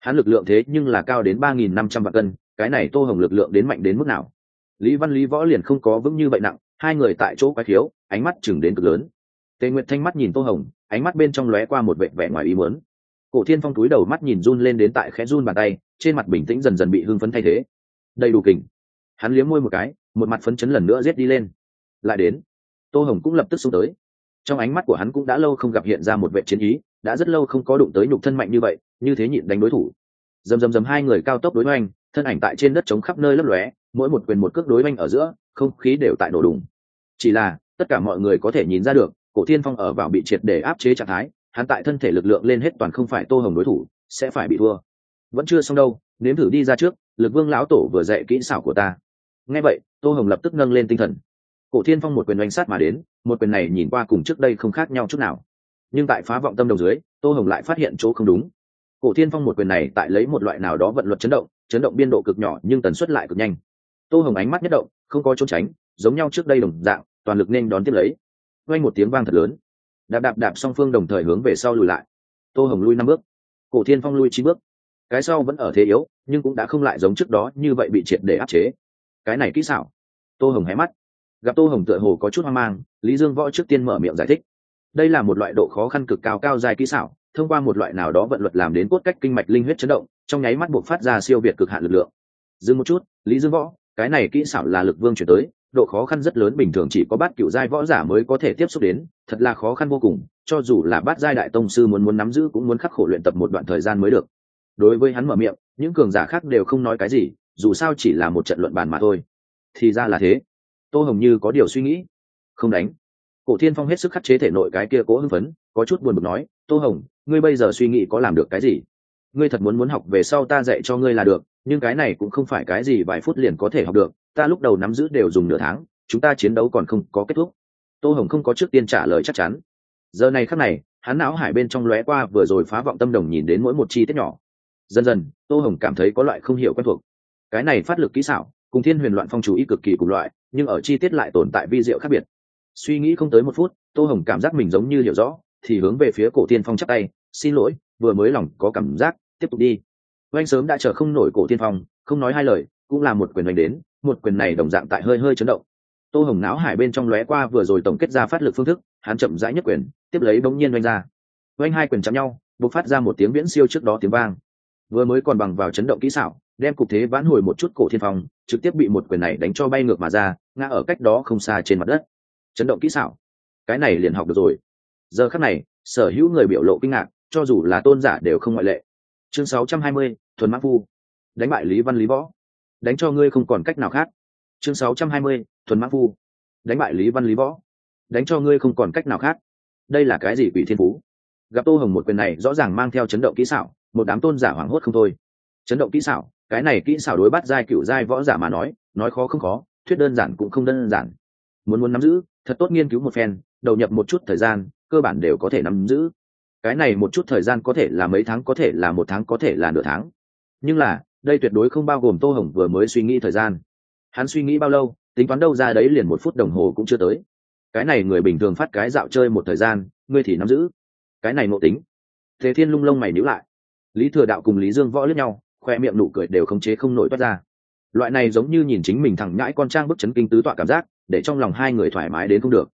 A: Hắn lực lượng thế nhưng là cao đến ba nghìn năm trăm vạn cân, cái này tô hồng lực lượng đến mạnh đến mức nào? Lý văn lý võ liền không có vững như vậy nặng, hai người tại chỗ quái thiếu ánh mắt chừng đến cực lớn. Tề nguyệt thanh mắt nhìn tô hồng, ánh mắt bên trong lóe qua một vệ vẻ ngoài ý muốn. Cổ thiên phong túi đầu mắt nhìn run lên đến tại khẽ run bàn tay, trên mặt bình tĩnh dần dần bị hưng phấn thay thế. Đầy đủ kình. Hắn liếm môi một cái, một mặt phấn chấn lần nữa rét đi lên. Lại đến. Tô hồng cũng lập tức xuống tới. Trong ánh mắt của hắn cũng đã lâu không gặp hiện ra một vệ chiến ý đã rất lâu không có đụng tới nhục thân mạnh như vậy, như thế nhịn đánh đối thủ. Dầm dầm dầm hai người cao tốc đối oanh thân ảnh tại trên đất trống khắp nơi lấp lóe, mỗi một quyền một cước đối oanh ở giữa, không khí đều tại nổ đùng. Chỉ là, tất cả mọi người có thể nhìn ra được, cổ thiên phong ở vào bị triệt để áp chế trạng thái, hắn tại thân thể lực lượng lên hết toàn không phải tô hồng đối thủ, sẽ phải bị thua. Vẫn chưa xong đâu, nếm thử đi ra trước, lực vương lão tổ vừa dạy kỹ xảo của ta. Nghe vậy, tô hồng lập tức nâng lên tinh thần. Cổ thiên phong một quyền oanh sát mà đến, một quyền này nhìn qua cùng trước đây không khác nhau chút nào nhưng tại phá vọng tâm đồng dưới, tô hồng lại phát hiện chỗ không đúng. Cổ thiên phong một quyền này tại lấy một loại nào đó vận luật chấn động chấn động biên độ cực nhỏ nhưng tần suất lại cực nhanh. Tô hồng ánh mắt nhất động, không có trốn tránh, giống nhau trước đây đồng dạng, toàn lực nên đón tiếp lấy. Quanh một tiếng vang thật lớn. Đạp đạp đạp song phương đồng thời hướng về sau lùi lại. Tô hồng lui năm bước. Cổ thiên phong lui chín bước. Cái sau vẫn ở thế yếu, nhưng cũng đã không lại giống trước đó như vậy bị triệt để áp chế. Cái này kỹ xảo. Tô hồng hé mắt. Gặp tô hồng tựa hồ có chút hoang mang, lý dương võ trước tiên mở miệng giải thích đây là một loại độ khó khăn cực cao cao dài kỹ xảo, thông qua một loại nào đó vận luật làm đến cốt cách kinh mạch linh huyết chấn động, trong nháy mắt buộc phát ra siêu việt cực hạn lực lượng. Dừng một chút, lý dương võ, cái này kỹ xảo là lực vương chuyển tới, độ khó khăn rất lớn bình thường chỉ có bát cựu giai võ giả mới có thể tiếp xúc đến, thật là khó khăn vô cùng, cho dù là bát giai đại tông sư muốn muốn nắm giữ cũng muốn khắc khổ luyện tập một đoạn thời gian mới được. Đối với hắn mở miệng, những cường giả khác đều không nói cái gì, dù sao chỉ là một trận luận bàn mà thôi. Thì ra là thế. Tô hồng như có điều suy nghĩ. Không đánh cổ thiên phong hết sức khắc chế thể nội cái kia cố hưng phấn, có chút buồn bực nói, tô hồng, ngươi bây giờ suy nghĩ có làm được cái gì? Ngươi thật muốn muốn học về sau ta dạy cho ngươi là được, nhưng cái này cũng không phải cái gì vài phút liền có thể học được, ta lúc đầu nắm giữ đều dùng nửa tháng, chúng ta chiến đấu còn không có kết thúc. Tô hồng không có trước tiên trả lời chắc chắn. Giờ này khắc này, hắn não hải bên trong lóe qua vừa rồi phá vọng tâm đồng nhìn đến mỗi một chi tiết nhỏ. Dần dần, tô hồng cảm thấy có loại không hiểu quen thuộc. Cái này phát lực kỹ xảo, cùng thiên huyền loạn phong chú ý cực kỳ cùng loại, nhưng ở chi tiết lại tồn tại vi diệu khác biệt suy nghĩ không tới một phút, tô hồng cảm giác mình giống như hiểu rõ, thì hướng về phía cổ tiên phong chắc tay, xin lỗi, vừa mới lòng có cảm giác, tiếp tục đi. Oanh sớm đã chờ không nổi cổ tiên phong, không nói hai lời, cũng là một quyền oanh đến, một quyền này đồng dạng tại hơi hơi chấn động. Tô hồng não hải bên trong lóe qua vừa rồi tổng kết ra phát lực phương thức, hắn chậm rãi nhất quyền, tiếp lấy bỗng nhiên oanh ra. Oanh hai quyền chạm nhau b ộ c phát ra một tiếng viễn siêu trước đó tiếng vang. Vừa mới còn bằng vào chấn động kỹ xảo, đem cục thế vãn hồi một chút cổ thiên phong, trực tiếp bị một quyền này đánh cho bay ngược mà ra, ngã ở cách đó không xa trên mặt đất chấn động kỹ xảo. Cái này liền học được rồi. Giờ khắc này sở hữu người biểu lộ kinh ngạc cho dù là tôn giả đều không ngoại lệ. Chương 620, thuần mã phu. Đánh bại lý văn lý võ. Đánh cho ngươi không còn cách nào khác. Chương 620, thuần mã phu. Đánh bại lý văn lý võ. Đánh cho ngươi không còn cách nào khác. Đây là cái gì quỷ thiên phú? Gặp tô hồng một quyền này rõ ràng mang theo chấn động kỹ xảo một đám tôn giả hoảng hốt không thôi. Chấn động kỹ xảo cái này kỹ xảo đối bắt giai cựu giai võ giả mà nói nói khó không khó thuyết đơn giản cũng không đơn giản. Muốn muốn nắm giữ thật tốt nghiên cứu một phen, đầu nhập một chút thời gian, cơ bản đều có thể nắm giữ. Cái này một chút thời gian có thể là mấy tháng, có thể là một tháng, có thể là nửa tháng. Nhưng là, đây tuyệt đối không bao gồm tô hồng vừa mới suy nghĩ thời gian. Hắn suy nghĩ bao lâu, tính toán đâu ra đấy liền một phút đồng hồ cũng chưa tới. Cái này người bình thường phát cái dạo chơi một thời gian, ngươi thì nắm giữ. Cái này ngộ tính. Thế thiên lung lông mày níu lại. Lý thừa đạo cùng lý dương võ lướt nhau, khoe miệng nụ cười đều khống chế không nổi toát ra. Loại này giống như nhìn chính mình thẳng nhãi con trang bức chấn kinh tứ tọa cảm giác để trong lòng hai người thoải mái đến không được.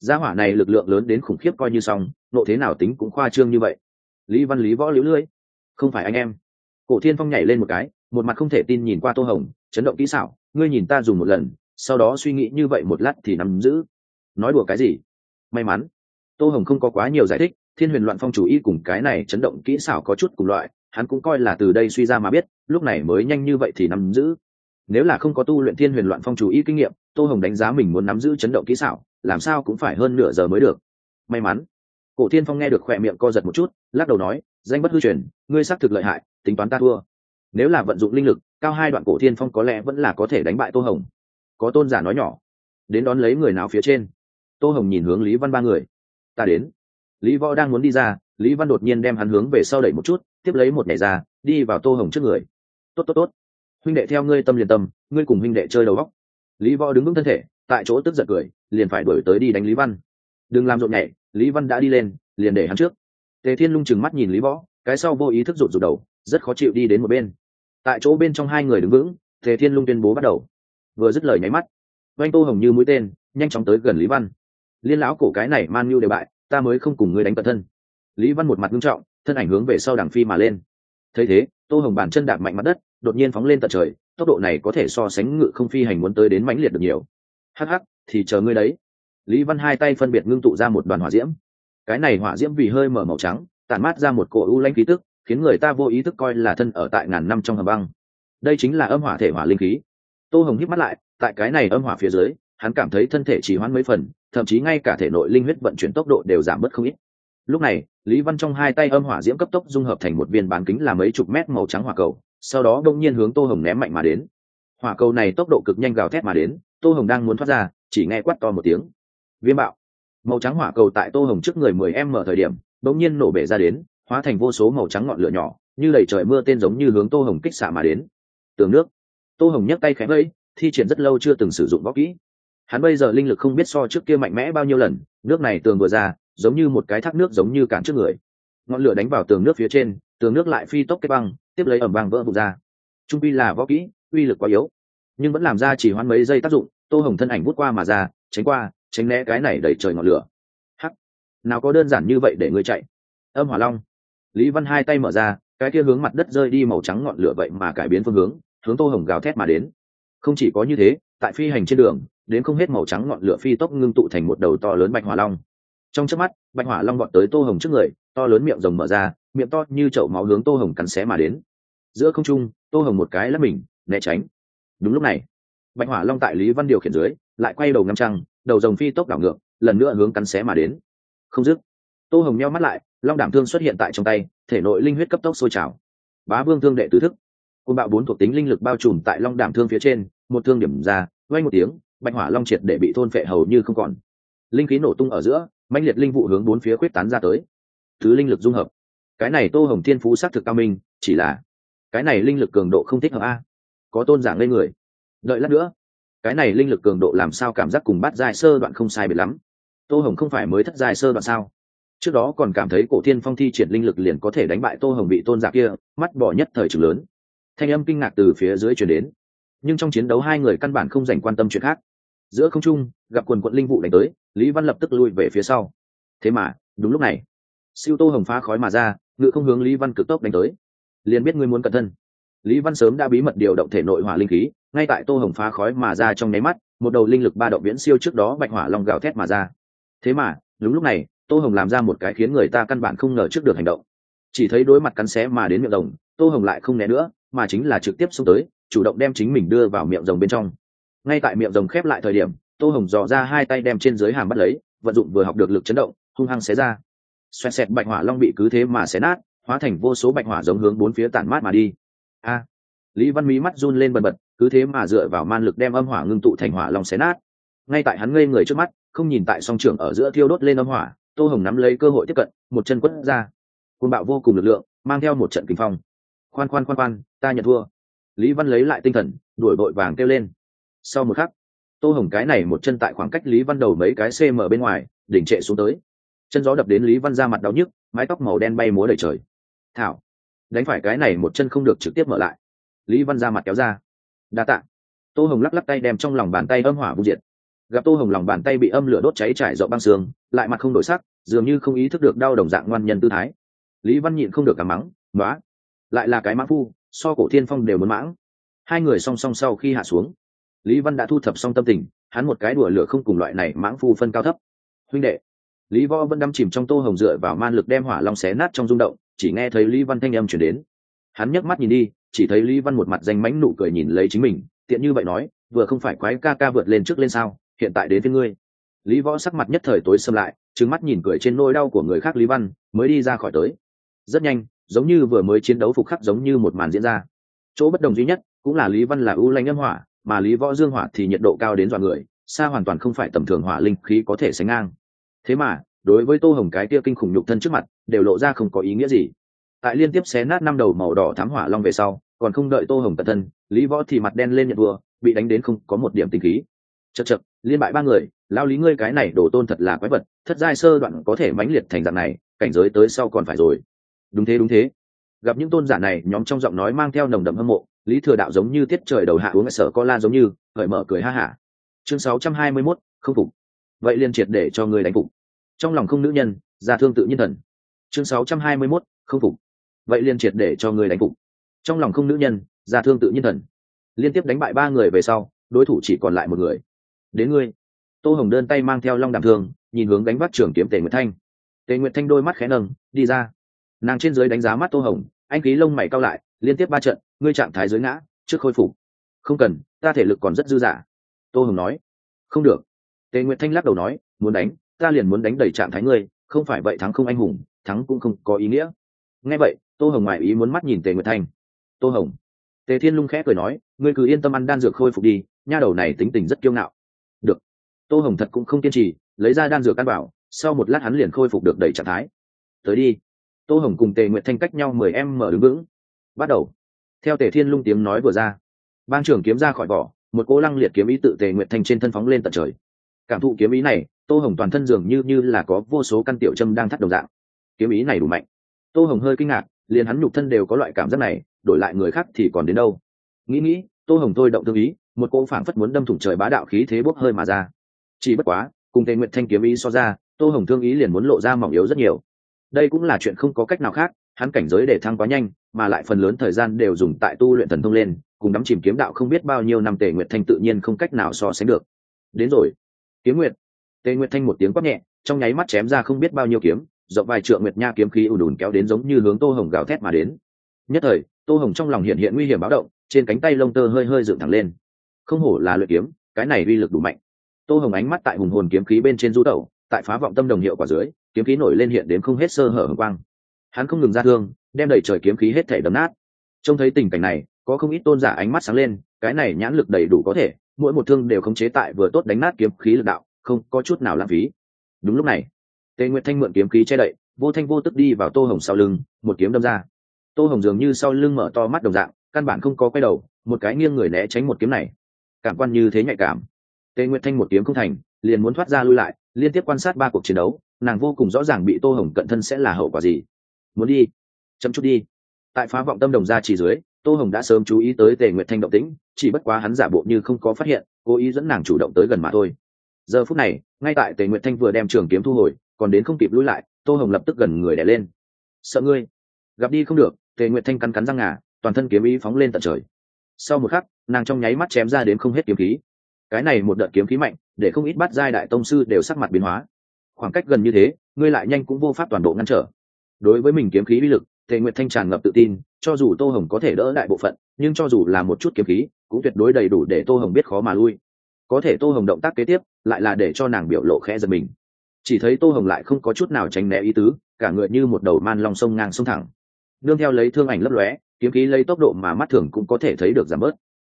A: Gia hỏa này lực lượng lớn đến khủng khiếp coi như xong, nộ thế nào tính cũng khoa trương như vậy. Lý văn lý võ liễu lưỡi. Không phải anh em. Cổ thiên phong nhảy lên một cái, một mặt không thể tin nhìn qua tô hồng, chấn động kỹ xảo, ngươi nhìn ta dùng một lần, sau đó suy nghĩ như vậy một lát thì nắm giữ. Nói đùa cái gì? May mắn. Tô hồng không có quá nhiều giải thích, thiên huyền loạn phong chủ y cùng cái này chấn động kỹ xảo có chút cùng loại, hắn cũng coi là từ đây suy ra mà biết, lúc này mới nhanh như vậy thì nắm giữ nếu là không có tu luyện thiên huyền loạn phong chủ y kinh nghiệm, tô hồng đánh giá mình muốn nắm giữ chấn động kỹ xảo, làm sao cũng phải hơn nửa giờ mới được. May mắn, cổ thiên phong nghe được khỏe miệng co giật một chút, lắc đầu nói, danh bất hư truyền, ngươi xác thực lợi hại, tính toán ta thua. Nếu là vận dụng linh lực, cao hai đoạn cổ thiên phong có lẽ vẫn là có thể đánh bại tô hồng. Có tôn giả nói nhỏ. Đến đón lấy người nào phía trên? Tô hồng nhìn hướng lý văn ba người. Ta đến. Lý võ đang muốn đi ra, lý văn đột nhiên đem hắn hướng về sau đẩy một chút, tiếp lấy một nhảy ra, đi vào tô hồng trước người. Tốt tốt tốt huynh đệ theo ngươi tâm liền tâm, ngươi cùng huynh đệ chơi đầu góc lý võ đứng vững thân thể, tại chỗ tức giận cười, liền phải đuổi tới đi đánh lý văn. Đừng làm rộn nhảy, lý văn đã đi lên, liền để hắn trước. Tề thiên lung chừng mắt nhìn lý võ, cái sau vô ý thức rụt rụt đầu, rất khó chịu đi đến một bên. Tại chỗ bên trong hai người đứng vững, tề thiên lung tuyên bố bắt đầu. Vừa dứt lời nháy mắt, oanh tô hồng như mũi tên, nhanh chóng tới gần lý văn. Liên lão cổ cái này man nhu đều bại, ta mới không cùng ngươi đánh cận thân. Lý văn một mặt nghiêm trọng, thân ảnh hướng về sau đằng phi mà lên. Thấy thế, tô hồng bàn chân đạp mạnh mặt đất đột nhiên phóng lên tận trời, tốc độ này có thể so sánh ngự không phi hành muốn tới đến mãnh liệt được nhiều. Hắc hắc, thì chờ ngươi đấy. Lý văn hai tay phân biệt ngưng tụ ra một đoàn hỏa diễm. Cái này hỏa diễm vì hơi mở màu trắng, tản mát ra một cổ u lanh khí tức, khiến người ta vô ý thức coi là thân ở tại ngàn năm trong hầm băng. Đây chính là âm hỏa thể hỏa linh khí. Tô hồng hít mắt lại, tại cái này âm hỏa phía dưới, hắn cảm thấy thân thể chỉ hoãn mấy phần, thậm chí ngay cả thể nội linh huyết vận chuyển tốc độ đều giảm bớt không ít. Lúc này, lý văn trong hai tay âm hỏa diễm cấp tốc dung hợp thành một viên bán kính là mấy chục mét màu trắng hỏa cầu sau đó đông nhiên hướng tô hồng ném mạnh mà đến. Hỏa cầu này tốc độ cực nhanh gào thét mà đến, tô hồng đang muốn thoát ra, chỉ nghe quát to một tiếng. Viêm bạo. Màu trắng hỏa cầu tại tô hồng trước người mười em mở thời điểm đông nhiên nổ bể ra đến, hóa thành vô số màu trắng ngọn lửa nhỏ, như đầy trời mưa tên giống như hướng tô hồng kích xạ mà đến. Tường nước. Tô hồng nhấc tay khẽ vẫy, thi triển rất lâu chưa từng sử dụng võ kỹ. Hắn bây giờ linh lực không biết so trước kia mạnh mẽ bao nhiêu lần, nước này tường vừa ra, giống như một cái thác nước giống như cản trước người. Ngọn lửa đánh vào tường nước phía trên, tường nước lại phi tốc kết băng tiếp lấy ẩm vàng vỡ vụt ra. Trung pi là võ kỹ, uy lực quá yếu, nhưng vẫn làm ra chỉ hoãn mấy giây tác dụng, tô hồng thân ảnh vút qua mà ra, tránh qua, tránh né cái này đẩy trời ngọn lửa. Hắc! Nào có đơn giản như vậy để ngươi chạy? Âm hỏa long. Lý văn hai tay mở ra, cái kia hướng mặt đất rơi đi màu trắng ngọn lửa vậy mà cải biến phương hướng hướng tô hồng gào thét mà đến. Không chỉ có như thế, tại phi hành trên đường, đến không hết màu trắng ngọn lửa phi tốc ngưng tụ thành một đầu to lớn bạch hỏa long. Trong chớp mắt, bạch hỏa long gọn tới tô hồng trước người, to lớn miệng rồng mở ra miệng to như chậu máu hướng tô hồng cắn xé mà đến. Giữa không trung, tô hồng một cái lắp mình, né tránh. Đúng lúc này, bạch hỏa long tại lý văn điều khiển dưới, lại quay đầu ngắm trăng, đầu rồng phi tốc đảo ngược, lần nữa hướng cắn xé mà đến. Không dứt, tô hồng nheo mắt lại, long đảm thương xuất hiện tại trong tay, thể nội linh huyết cấp tốc sôi trào. Bá vương thương đệ tứ thức. Côn bạo bốn thuộc tính linh lực bao trùm tại long đảm thương phía trên, một thương điểm ra quay một tiếng, bạch hỏa long triệt để bị thôn phệ hầu như không còn. Linh khí nổ tung ở giữa mạnh liệt linh vụ hướng bốn phía khuyết tán ra tới. Thứ linh lực dung hợp cái này tô hồng thiên phú xác thực cao minh, chỉ là cái này linh lực cường độ không thích hợp a. Có tôn giảng lên người. Đợi lát nữa, cái này linh lực cường độ làm sao cảm giác cùng bắt dài sơ đoạn không sai biệt lắm. Tô hồng không phải mới thất dài sơ đoạn sao? Trước đó còn cảm thấy cổ thiên phong thi triển linh lực liền có thể đánh bại tô hồng bị tôn giả kia, mắt bỏ nhất thời trường lớn. Thanh âm kinh ngạc từ phía dưới chuyển đến. Nhưng trong chiến đấu hai người căn bản không dành quan tâm chuyện khác. Giữa không trung, gặp quần quận linh vụ đánh tới, lý văn lập tức lui về phía sau. Thế mà, đúng lúc này, siêu tô hồng phá khói mà ra ngự không hướng lý văn cực tốc đánh tới. Liền biết ngươi muốn cẩn thân. Lý văn sớm đã bí mật điều động thể nội hỏa linh khí, ngay tại tô hồng phá khói mà ra trong nháy mắt, một đầu linh lực ba động viễn siêu trước đó bạch hỏa long gào thét mà ra. Thế mà, đúng lúc này, tô hồng làm ra một cái khiến người ta căn bản không ngờ trước được hành động. Chỉ thấy đối mặt cắn xé mà đến miệng rồng, tô hồng lại không né nữa, mà chính là trực tiếp xông tới, chủ động đem chính mình đưa vào miệng rồng bên trong. Ngay tại miệng rồng khép lại thời điểm, tô hồng dò ra hai tay đem trên dưới hàm bắt lấy, vận dụng vừa học được lực chấn động, hung hăng xé ra xoẹt xẹt bạch hỏa long bị cứ thế mà xé nát, hóa thành vô số bạch hỏa giống hướng bốn phía tản mát mà đi. A! Lý văn mí mắt run lên bần bật, cứ thế mà dựa vào man lực đem âm hỏa ngưng tụ thành hỏa long xé nát. Ngay tại hắn ngây người trước mắt, không nhìn tại song trường ở giữa thiêu đốt lên âm hỏa, tô hồng nắm lấy cơ hội tiếp cận, một chân quất ra. Côn bạo vô cùng lực lượng, mang theo một trận kinh phong. Khoan khoan khoan khoan, ta nhận thua. Lý văn lấy lại tinh thần, đuổi vội vàng kêu lên. Sau một khắc, tô hồng cái này một chân tại khoảng cách lý văn đầu mấy cái cm bên ngoài, đỉnh trệ xuống tới chân gió đập đến lý văn ra mặt đau nhức, mái tóc màu đen bay múa đầy trời. Thảo, đánh phải cái này một chân không được trực tiếp mở lại. Lý văn ra mặt kéo ra. Đa t ạ tô hồng lắc lắc tay đem trong lòng bàn tay âm hỏa vụ diệt. Gặp tô hồng lòng bàn tay bị âm lửa đốt cháy trải rộng băng xương, lại mặt không đổi sắc, dường như không ý thức được đau đồng dạng ngoan nhân tư thái. Lý văn nhịn không được cả mắng nói lại là cái mã phu, so cổ thiên phong đều muốn mãng. Hai người song song sau khi hạ xuống, lý văn đã thu thập xong tâm tình, hắn một cái đùa lửa không cùng loại này mãng phu phân cao thấp. Huynh đệ lý võ vẫn đâm chìm trong tô hồng dựa vào man lực đem hỏa long xé nát trong rung động, chỉ nghe thấy lý văn thanh âm chuyển đến. Hắn nhấc mắt nhìn đi, chỉ thấy lý văn một mặt danh mánh nụ cười nhìn lấy chính mình, tiện như vậy nói, vừa không phải quái ca ca vượt lên trước lên sao, hiện tại đến với ngươi. Lý võ sắc mặt nhất thời tối xâm lại trứng mắt nhìn cười trên nôi đau của người khác lý văn, mới đi ra khỏi tới. Rất nhanh, giống như vừa mới chiến đấu phục khắc giống như một màn diễn ra. Chỗ bất đồng duy nhất, cũng là lý văn là ưu lanh âm hỏa, mà lý võ dương hỏa thì nhiệt độ cao đến dọa người, xa hoàn toàn không phải tầm thường hỏa linh khí có thể sánh ngang thế mà đối với tô hồng cái kia kinh khủng nhục thân trước mặt đều lộ ra không có ý nghĩa gì. Tại liên tiếp xé nát năm đầu màu đỏ thám hỏa long về sau còn không đợi tô hồng tận thân lý võ thì mặt đen lên nhận vừa bị đánh đến không có một điểm tình khí. Chật chật liên bại ba người lao lý ngươi cái này đổ tôn thật là quái vật thất giai sơ đoạn có thể mãnh liệt thành dạng này cảnh giới tới sau còn phải rồi. Đúng thế đúng thế. Gặp những tôn giả này nhóm trong giọng nói mang theo nồng đậm hâm mộ lý thừa đạo giống như tiết trời đầu hạ uống sở co la giống như gợi mở cười ha hả. Chương 621, không phục. Vậy liền triệt để cho người đánh phục trong lòng không nữ nhân ra thương tự nhiên thần. Chương 621, không phục. Vậy liên triệt để cho người đánh phục. Trong lòng không nữ nhân ra thương tự nhiên thần. Liên tiếp đánh bại ba người về sau đối thủ chỉ còn lại một người. Đến ngươi. Tô hồng đơn tay mang theo long đàm thương nhìn hướng đánh bắt trưởng kiếm tề nguyệt thanh. Tề nguyệt thanh đôi mắt khẽ nâng đi ra. Nàng trên dưới đánh giá mắt tô hồng anh khí lông mày cao lại liên tiếp ba trận ngươi trạng thái dưới ngã trước khôi phục. Không cần ta thể lực còn rất dư dả. Tô hồng nói. Không được. Tề nguyệt thanh lắc đầu nói muốn đánh ta liền muốn đánh đầy trạng thái ngươi, không phải vậy thắng không anh hùng, thắng cũng không có ý nghĩa. Nghe vậy, tô hồng ngoại ý muốn mắt nhìn tề nguyệt thanh. Tô hồng. Tề thiên lung khẽ cười nói, ngươi cứ yên tâm ăn đan dược khôi phục đi, nha đầu này tính tình rất kiêu ngạo. Được. Tô hồng thật cũng không kiên trì, lấy ra đan dược ăn bảo, sau một lát hắn liền khôi phục được đầy trạng thái. Tới đi. Tô hồng cùng tề nguyệt thanh cách nhau mười em mở đứng vững. Bắt đầu. Theo tề thiên lung tiếng nói vừa ra, bang trưởng kiếm ra khỏi vỏ, một cô lăng liệt kiếm ý tự tề nguyệt thanh trên thân phóng lên tận trời. Cảm thụ kiếm ý này tô hồng toàn thân dường như như là có vô số căn tiểu châm đang thắt đồng dạng. Kiếm ý này đủ mạnh. Tô hồng hơi kinh ngạc, liền hắn nhục thân đều có loại cảm giác này, đổi lại người khác thì còn đến đâu? Nghĩ nghĩ, tô hồng thôi động thương ý, một cô phảng phất muốn đâm thủng trời bá đạo khí thế bốc hơi mà ra. Chỉ bất quá, cùng tề nguyện thanh kiếm ý so ra, tô hồng thương ý liền muốn lộ ra mỏng yếu rất nhiều. Đây cũng là chuyện không có cách nào khác, hắn cảnh giới để thăng quá nhanh, mà lại phần lớn thời gian đều dùng tại tu luyện thần thông lên, cùng đắm chìm kiếm đạo không biết bao nhiêu năm tề nguyệt thanh tự nhiên không cách nào so sánh được. Đến rồi. Kiếm nguyệt tề nguyệt thanh một tiếng quát nhẹ, trong nháy mắt chém ra không biết bao nhiêu kiếm, rộng vài trượng nguyệt nha kiếm khí ùn ùn kéo đến giống như hướng tô hồng gào thét mà đến. Nhất thời, tô hồng trong lòng hiện hiện nguy hiểm báo động, trên cánh tay lông tơ hơi hơi dựng thẳng lên. Không hổ là luyện kiếm, cái này uy lực đủ mạnh. Tô hồng ánh mắt tại hùng hồn kiếm khí bên trên du tẩu, tại phá vọng tâm đồng hiệu quả dưới, kiếm khí nổi lên hiện đến không hết sơ hở hồng quang. Hắn không ngừng ra thương, đem đẩy trời kiếm khí hết thể đấm nát. Trông thấy tình cảnh này, có không ít tôn giả ánh mắt sáng lên, cái này nhãn lực đầy đủ có thể, mỗi một thương đều khống chế tại vừa tốt đánh nát kiếm khí lực đạo không có chút nào lãng phí. Đúng lúc này, tề nguyệt thanh mượn kiếm khí che đậy, vô thanh vô tức đi vào tô hồng sau lưng, một kiếm đâm ra. Tô hồng dường như sau lưng mở to mắt đồng dạng, căn bản không có quay đầu, một cái nghiêng người né tránh một kiếm này. Cảm quan như thế nhạy cảm. Tề nguyệt thanh một kiếm không thành, liền muốn thoát ra lui lại, liên tiếp quan sát ba cuộc chiến đấu, nàng vô cùng rõ ràng bị tô hồng cận thân sẽ là hậu quả gì. Muốn đi, chấm chút đi. Tại phá vọng tâm đồng ra chỉ dưới, tô hồng đã sớm chú ý tới tề nguyệt thanh động tĩnh, chỉ bất quá hắn giả bộ như không có phát hiện, cố ý dẫn nàng chủ động tới gần mà thôi giờ phút này, ngay tại tề nguyệt thanh vừa đem trường kiếm thu hồi, còn đến không kịp lui lại, tô hồng lập tức gần người đẻ lên. Sợ ngươi, gặp đi không được. Tề nguyệt thanh cắn cắn răng ngà, toàn thân kiếm ý phóng lên tận trời. Sau một khắc, nàng trong nháy mắt chém ra đến không hết kiếm khí. Cái này một đợt kiếm khí mạnh, để không ít bắt giai đại tông sư đều sắc mặt biến hóa. Khoảng cách gần như thế, ngươi lại nhanh cũng vô pháp toàn bộ ngăn trở. Đối với mình kiếm khí uy lực, tề nguyệt thanh tràn ngập tự tin, cho dù tô hồng có thể đỡ đại bộ phận, nhưng cho dù là một chút kiếm khí, cũng tuyệt đối đầy đủ để tô hồng biết khó mà lui có thể tô hồng động tác kế tiếp, lại là để cho nàng biểu lộ khẽ giật mình. Chỉ thấy tô hồng lại không có chút nào tránh né ý tứ, cả người như một đầu man long sông ngang sông thẳng. Nương theo lấy thương ảnh lấp lóe, kiếm khí lấy tốc độ mà mắt thường cũng có thể thấy được giảm bớt.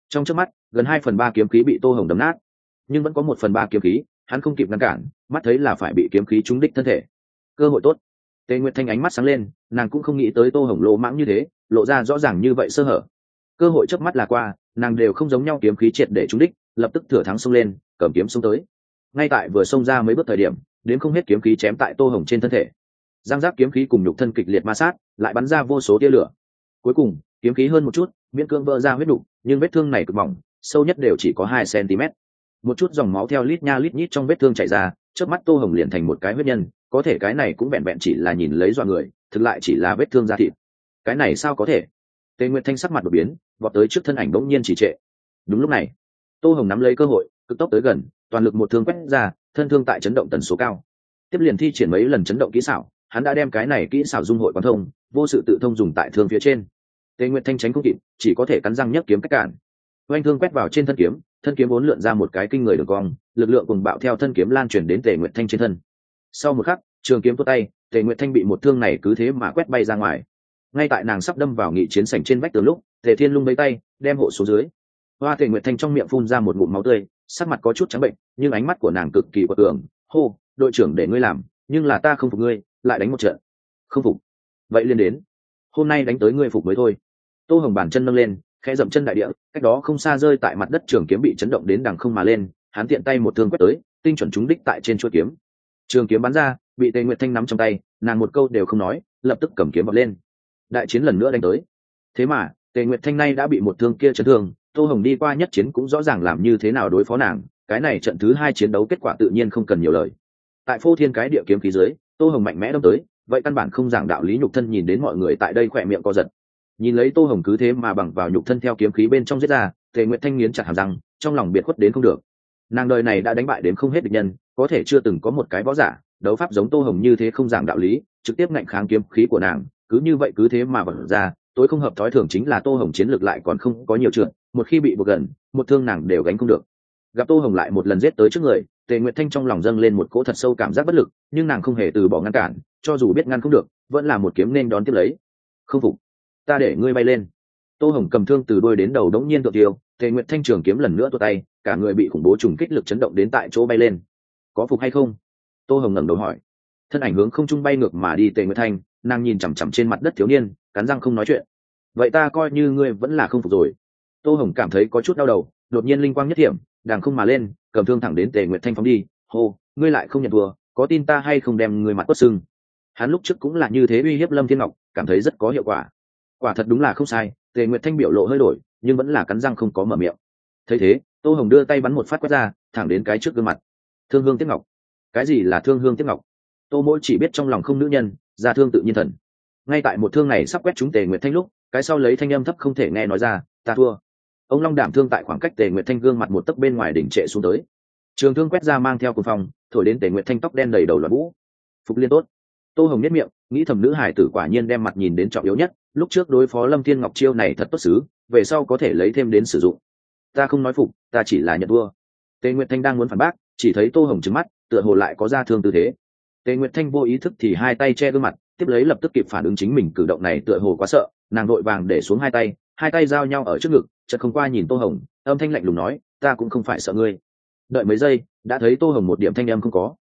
A: Trong trước mắt, gần hai phần ba kiếm khí bị tô hồng đấm nát. Nhưng vẫn có một phần ba kiếm khí, hắn không kịp ngăn cản, mắt thấy là phải bị kiếm khí trúng đích thân thể. Cơ hội tốt. Tề nguyệt thanh ánh mắt sáng lên, nàng cũng không nghĩ tới tô hồng lỗ mãng như thế, lộ ra rõ ràng như vậy sơ hở. Cơ hội trước mắt là qua, nàng đều không giống nhau kiếm khí triệt để trúng đích lập tức thừa thắng xông lên, cầm kiếm xông tới. Ngay tại vừa xông ra mấy bước thời điểm, đến không hết kiếm khí chém tại tô hồng trên thân thể. Giang giáp kiếm khí cùng nhục thân kịch liệt ma sát, lại bắn ra vô số tia lửa. Cuối cùng, kiếm khí hơn một chút, miễn cương vỡ ra huyết đục, nhưng vết thương này cực mỏng, sâu nhất đều chỉ có hai cm. Một chút dòng máu theo lít nha lít nhít trong vết thương chảy ra trước mắt tô hồng liền thành một cái huyết nhân, có thể cái này cũng vẹn vẹn chỉ là nhìn lấy dọa người, thực lại chỉ là vết thương da thịt. Cái này sao có thể? Tề nguyệt thanh sắc mặt đột biến, vọt tới trước thân ảnh bỗng nhiên chỉ trệ. Đúng lúc này tô hồng nắm lấy cơ hội, cực tốc tới gần, toàn lực một thương quét ra, thân thương tại chấn động tần số cao. Tiếp liền thi triển mấy lần chấn động kỹ xảo, hắn đã đem cái này kỹ xảo dung hội quán thông, vô sự tự thông dùng tại thương phía trên. Tề nguyệt thanh tránh không kịp, chỉ có thể cắn răng nhấc kiếm cách cản. Oanh thương quét vào trên thân kiếm thân kiếm vốn lượn ra một cái kinh người đường cong, lực lượng cùng bạo theo thân kiếm lan truyền đến tề nguyệt thanh trên thân. Sau một khắc, trường kiếm tốt tay, tề nguyệt thanh bị một thương này cứ thế mà quét bay ra ngoài. Ngay tại nàng sắp đâm vào nghị chiến sảnh trên vách tường lúc, tề thiên lung lấy tay, đem hộ xuống dưới hoa tề nguyệt thanh trong miệng phun ra một ngụm máu tươi, sắc mặt có chút trắng bệnh, nhưng ánh mắt của nàng cực kỳ quật cường. Hô, đội trưởng để ngươi làm, nhưng là ta không phục ngươi, lại đánh một trận. Không phục? Vậy liên đến. Hôm nay đánh tới ngươi phục mới thôi. Tô hồng bàn chân nâng lên, khẽ dậm chân đại địa, cách đó không xa rơi tại mặt đất trường kiếm bị chấn động đến đằng không mà lên, hắn tiện tay một thương quét tới, tinh chuẩn trúng đích tại trên chuỗi kiếm. Trường kiếm bắn ra, bị tề nguyệt thanh nắm trong tay, nàng một câu đều không nói, lập tức cầm kiếm bật lên. Đại chiến lần nữa đánh tới. Thế mà, tề nguyệt thanh nay đã bị một thương kia chấn thương tô hồng đi qua nhất chiến cũng rõ ràng làm như thế nào đối phó nàng, cái này trận thứ hai chiến đấu kết quả tự nhiên không cần nhiều lời. Tại phô thiên cái địa kiếm khí dưới, tô hồng mạnh mẽ đâm tới, vậy căn bản không giảng đạo lý nhục thân nhìn đến mọi người tại đây khỏe miệng co giật. Nhìn lấy tô hồng cứ thế mà bằng vào nhục thân theo kiếm khí bên trong giết ra, tề nguyện thanh nghiến chặt hàm răng, trong lòng biệt khuất đến không được. Nàng đời này đã đánh bại đến không hết địch nhân, có thể chưa từng có một cái võ giả, đấu pháp giống tô hồng như thế không giảng đạo lý, trực tiếp ngạnh kháng kiếm khí của nàng, cứ như vậy cứ thế mà vật ra tối không hợp thói thường chính là tô hồng chiến lược lại còn không có nhiều trượt, một khi bị buộc gần, một thương nàng đều gánh không được. Gặp tô hồng lại một lần giết tới trước người, tề nguyệt thanh trong lòng dâng lên một cỗ thật sâu cảm giác bất lực, nhưng nàng không hề từ bỏ ngăn cản, cho dù biết ngăn không được, vẫn là một kiếm nên đón tiếp lấy. Không phục, ta để ngươi bay lên. Tô hồng cầm thương từ đôi đến đầu đống nhiên tự tiêu tề nguyệt thanh trường kiếm lần nữa tuột tay, cả người bị khủng bố trùng kích lực chấn động đến tại chỗ bay lên. Có phục hay không? Tô hồng ngẩng đầu hỏi. Thân ảnh hướng không trung bay ngược mà đi tề nguyệt thanh, nàng nhìn chằm chằm trên mặt đất thiếu niên cắn răng không nói chuyện. Vậy ta coi như ngươi vẫn là không phục rồi. Tô hồng cảm thấy có chút đau đầu, đột nhiên linh quang nhất hiểm, đàng không mà lên, cầm thương thẳng đến tề nguyệt thanh phóng đi. Hô, ngươi lại không nhận thua, có tin ta hay không đem ngươi mặt quất sưng? Hắn lúc trước cũng là như thế uy hiếp lâm thiên ngọc, cảm thấy rất có hiệu quả. Quả thật đúng là không sai, tề nguyệt thanh biểu lộ hơi đổi, nhưng vẫn là cắn răng không có mở miệng. Thấy thế, tô hồng đưa tay bắn một phát quét ra, thẳng đến cái trước gương mặt. Thương hương tiếp ngọc. Cái gì là thương hương tiếp ngọc? Tô mỗi chỉ biết trong lòng không nữ nhân, ra thương tự nhiên thần ngay tại một thương này sắp quét chúng tề nguyệt thanh lúc, cái sau lấy thanh âm thấp không thể nghe nói ra, ta thua. Ông long đảm thương tại khoảng cách tề nguyệt thanh gương mặt một tấc bên ngoài đỉnh trệ xuống tới. Trường thương quét ra mang theo cùng phòng thổi đến tề nguyệt thanh tóc đen đầy đầu loạt vũ. Phục liên tốt. Tô hồng nhất miệng, nghĩ thầm nữ hải tử quả nhiên đem mặt nhìn đến trọng yếu nhất, lúc trước đối phó lâm thiên ngọc chiêu này thật tốt xứ, về sau có thể lấy thêm đến sử dụng. Ta không nói phục, ta chỉ là nhận vua tề nguyệt thanh đang muốn phản bác, chỉ thấy tô hồng trứng mắt, tựa hồ lại có ra thương tư thế. Tề nguyệt thanh vô ý thức thì hai tay che gương mặt tiếp lấy lập tức kịp phản ứng chính mình cử động này tựa hồ quá sợ, nàng đội vàng để xuống hai tay hai tay giao nhau ở trước ngực, chợt không qua nhìn tô hồng, âm thanh lạnh lùng nói, ta cũng không phải sợ ngươi. Đợi mấy giây, đã thấy tô hồng một điểm thanh âm không có.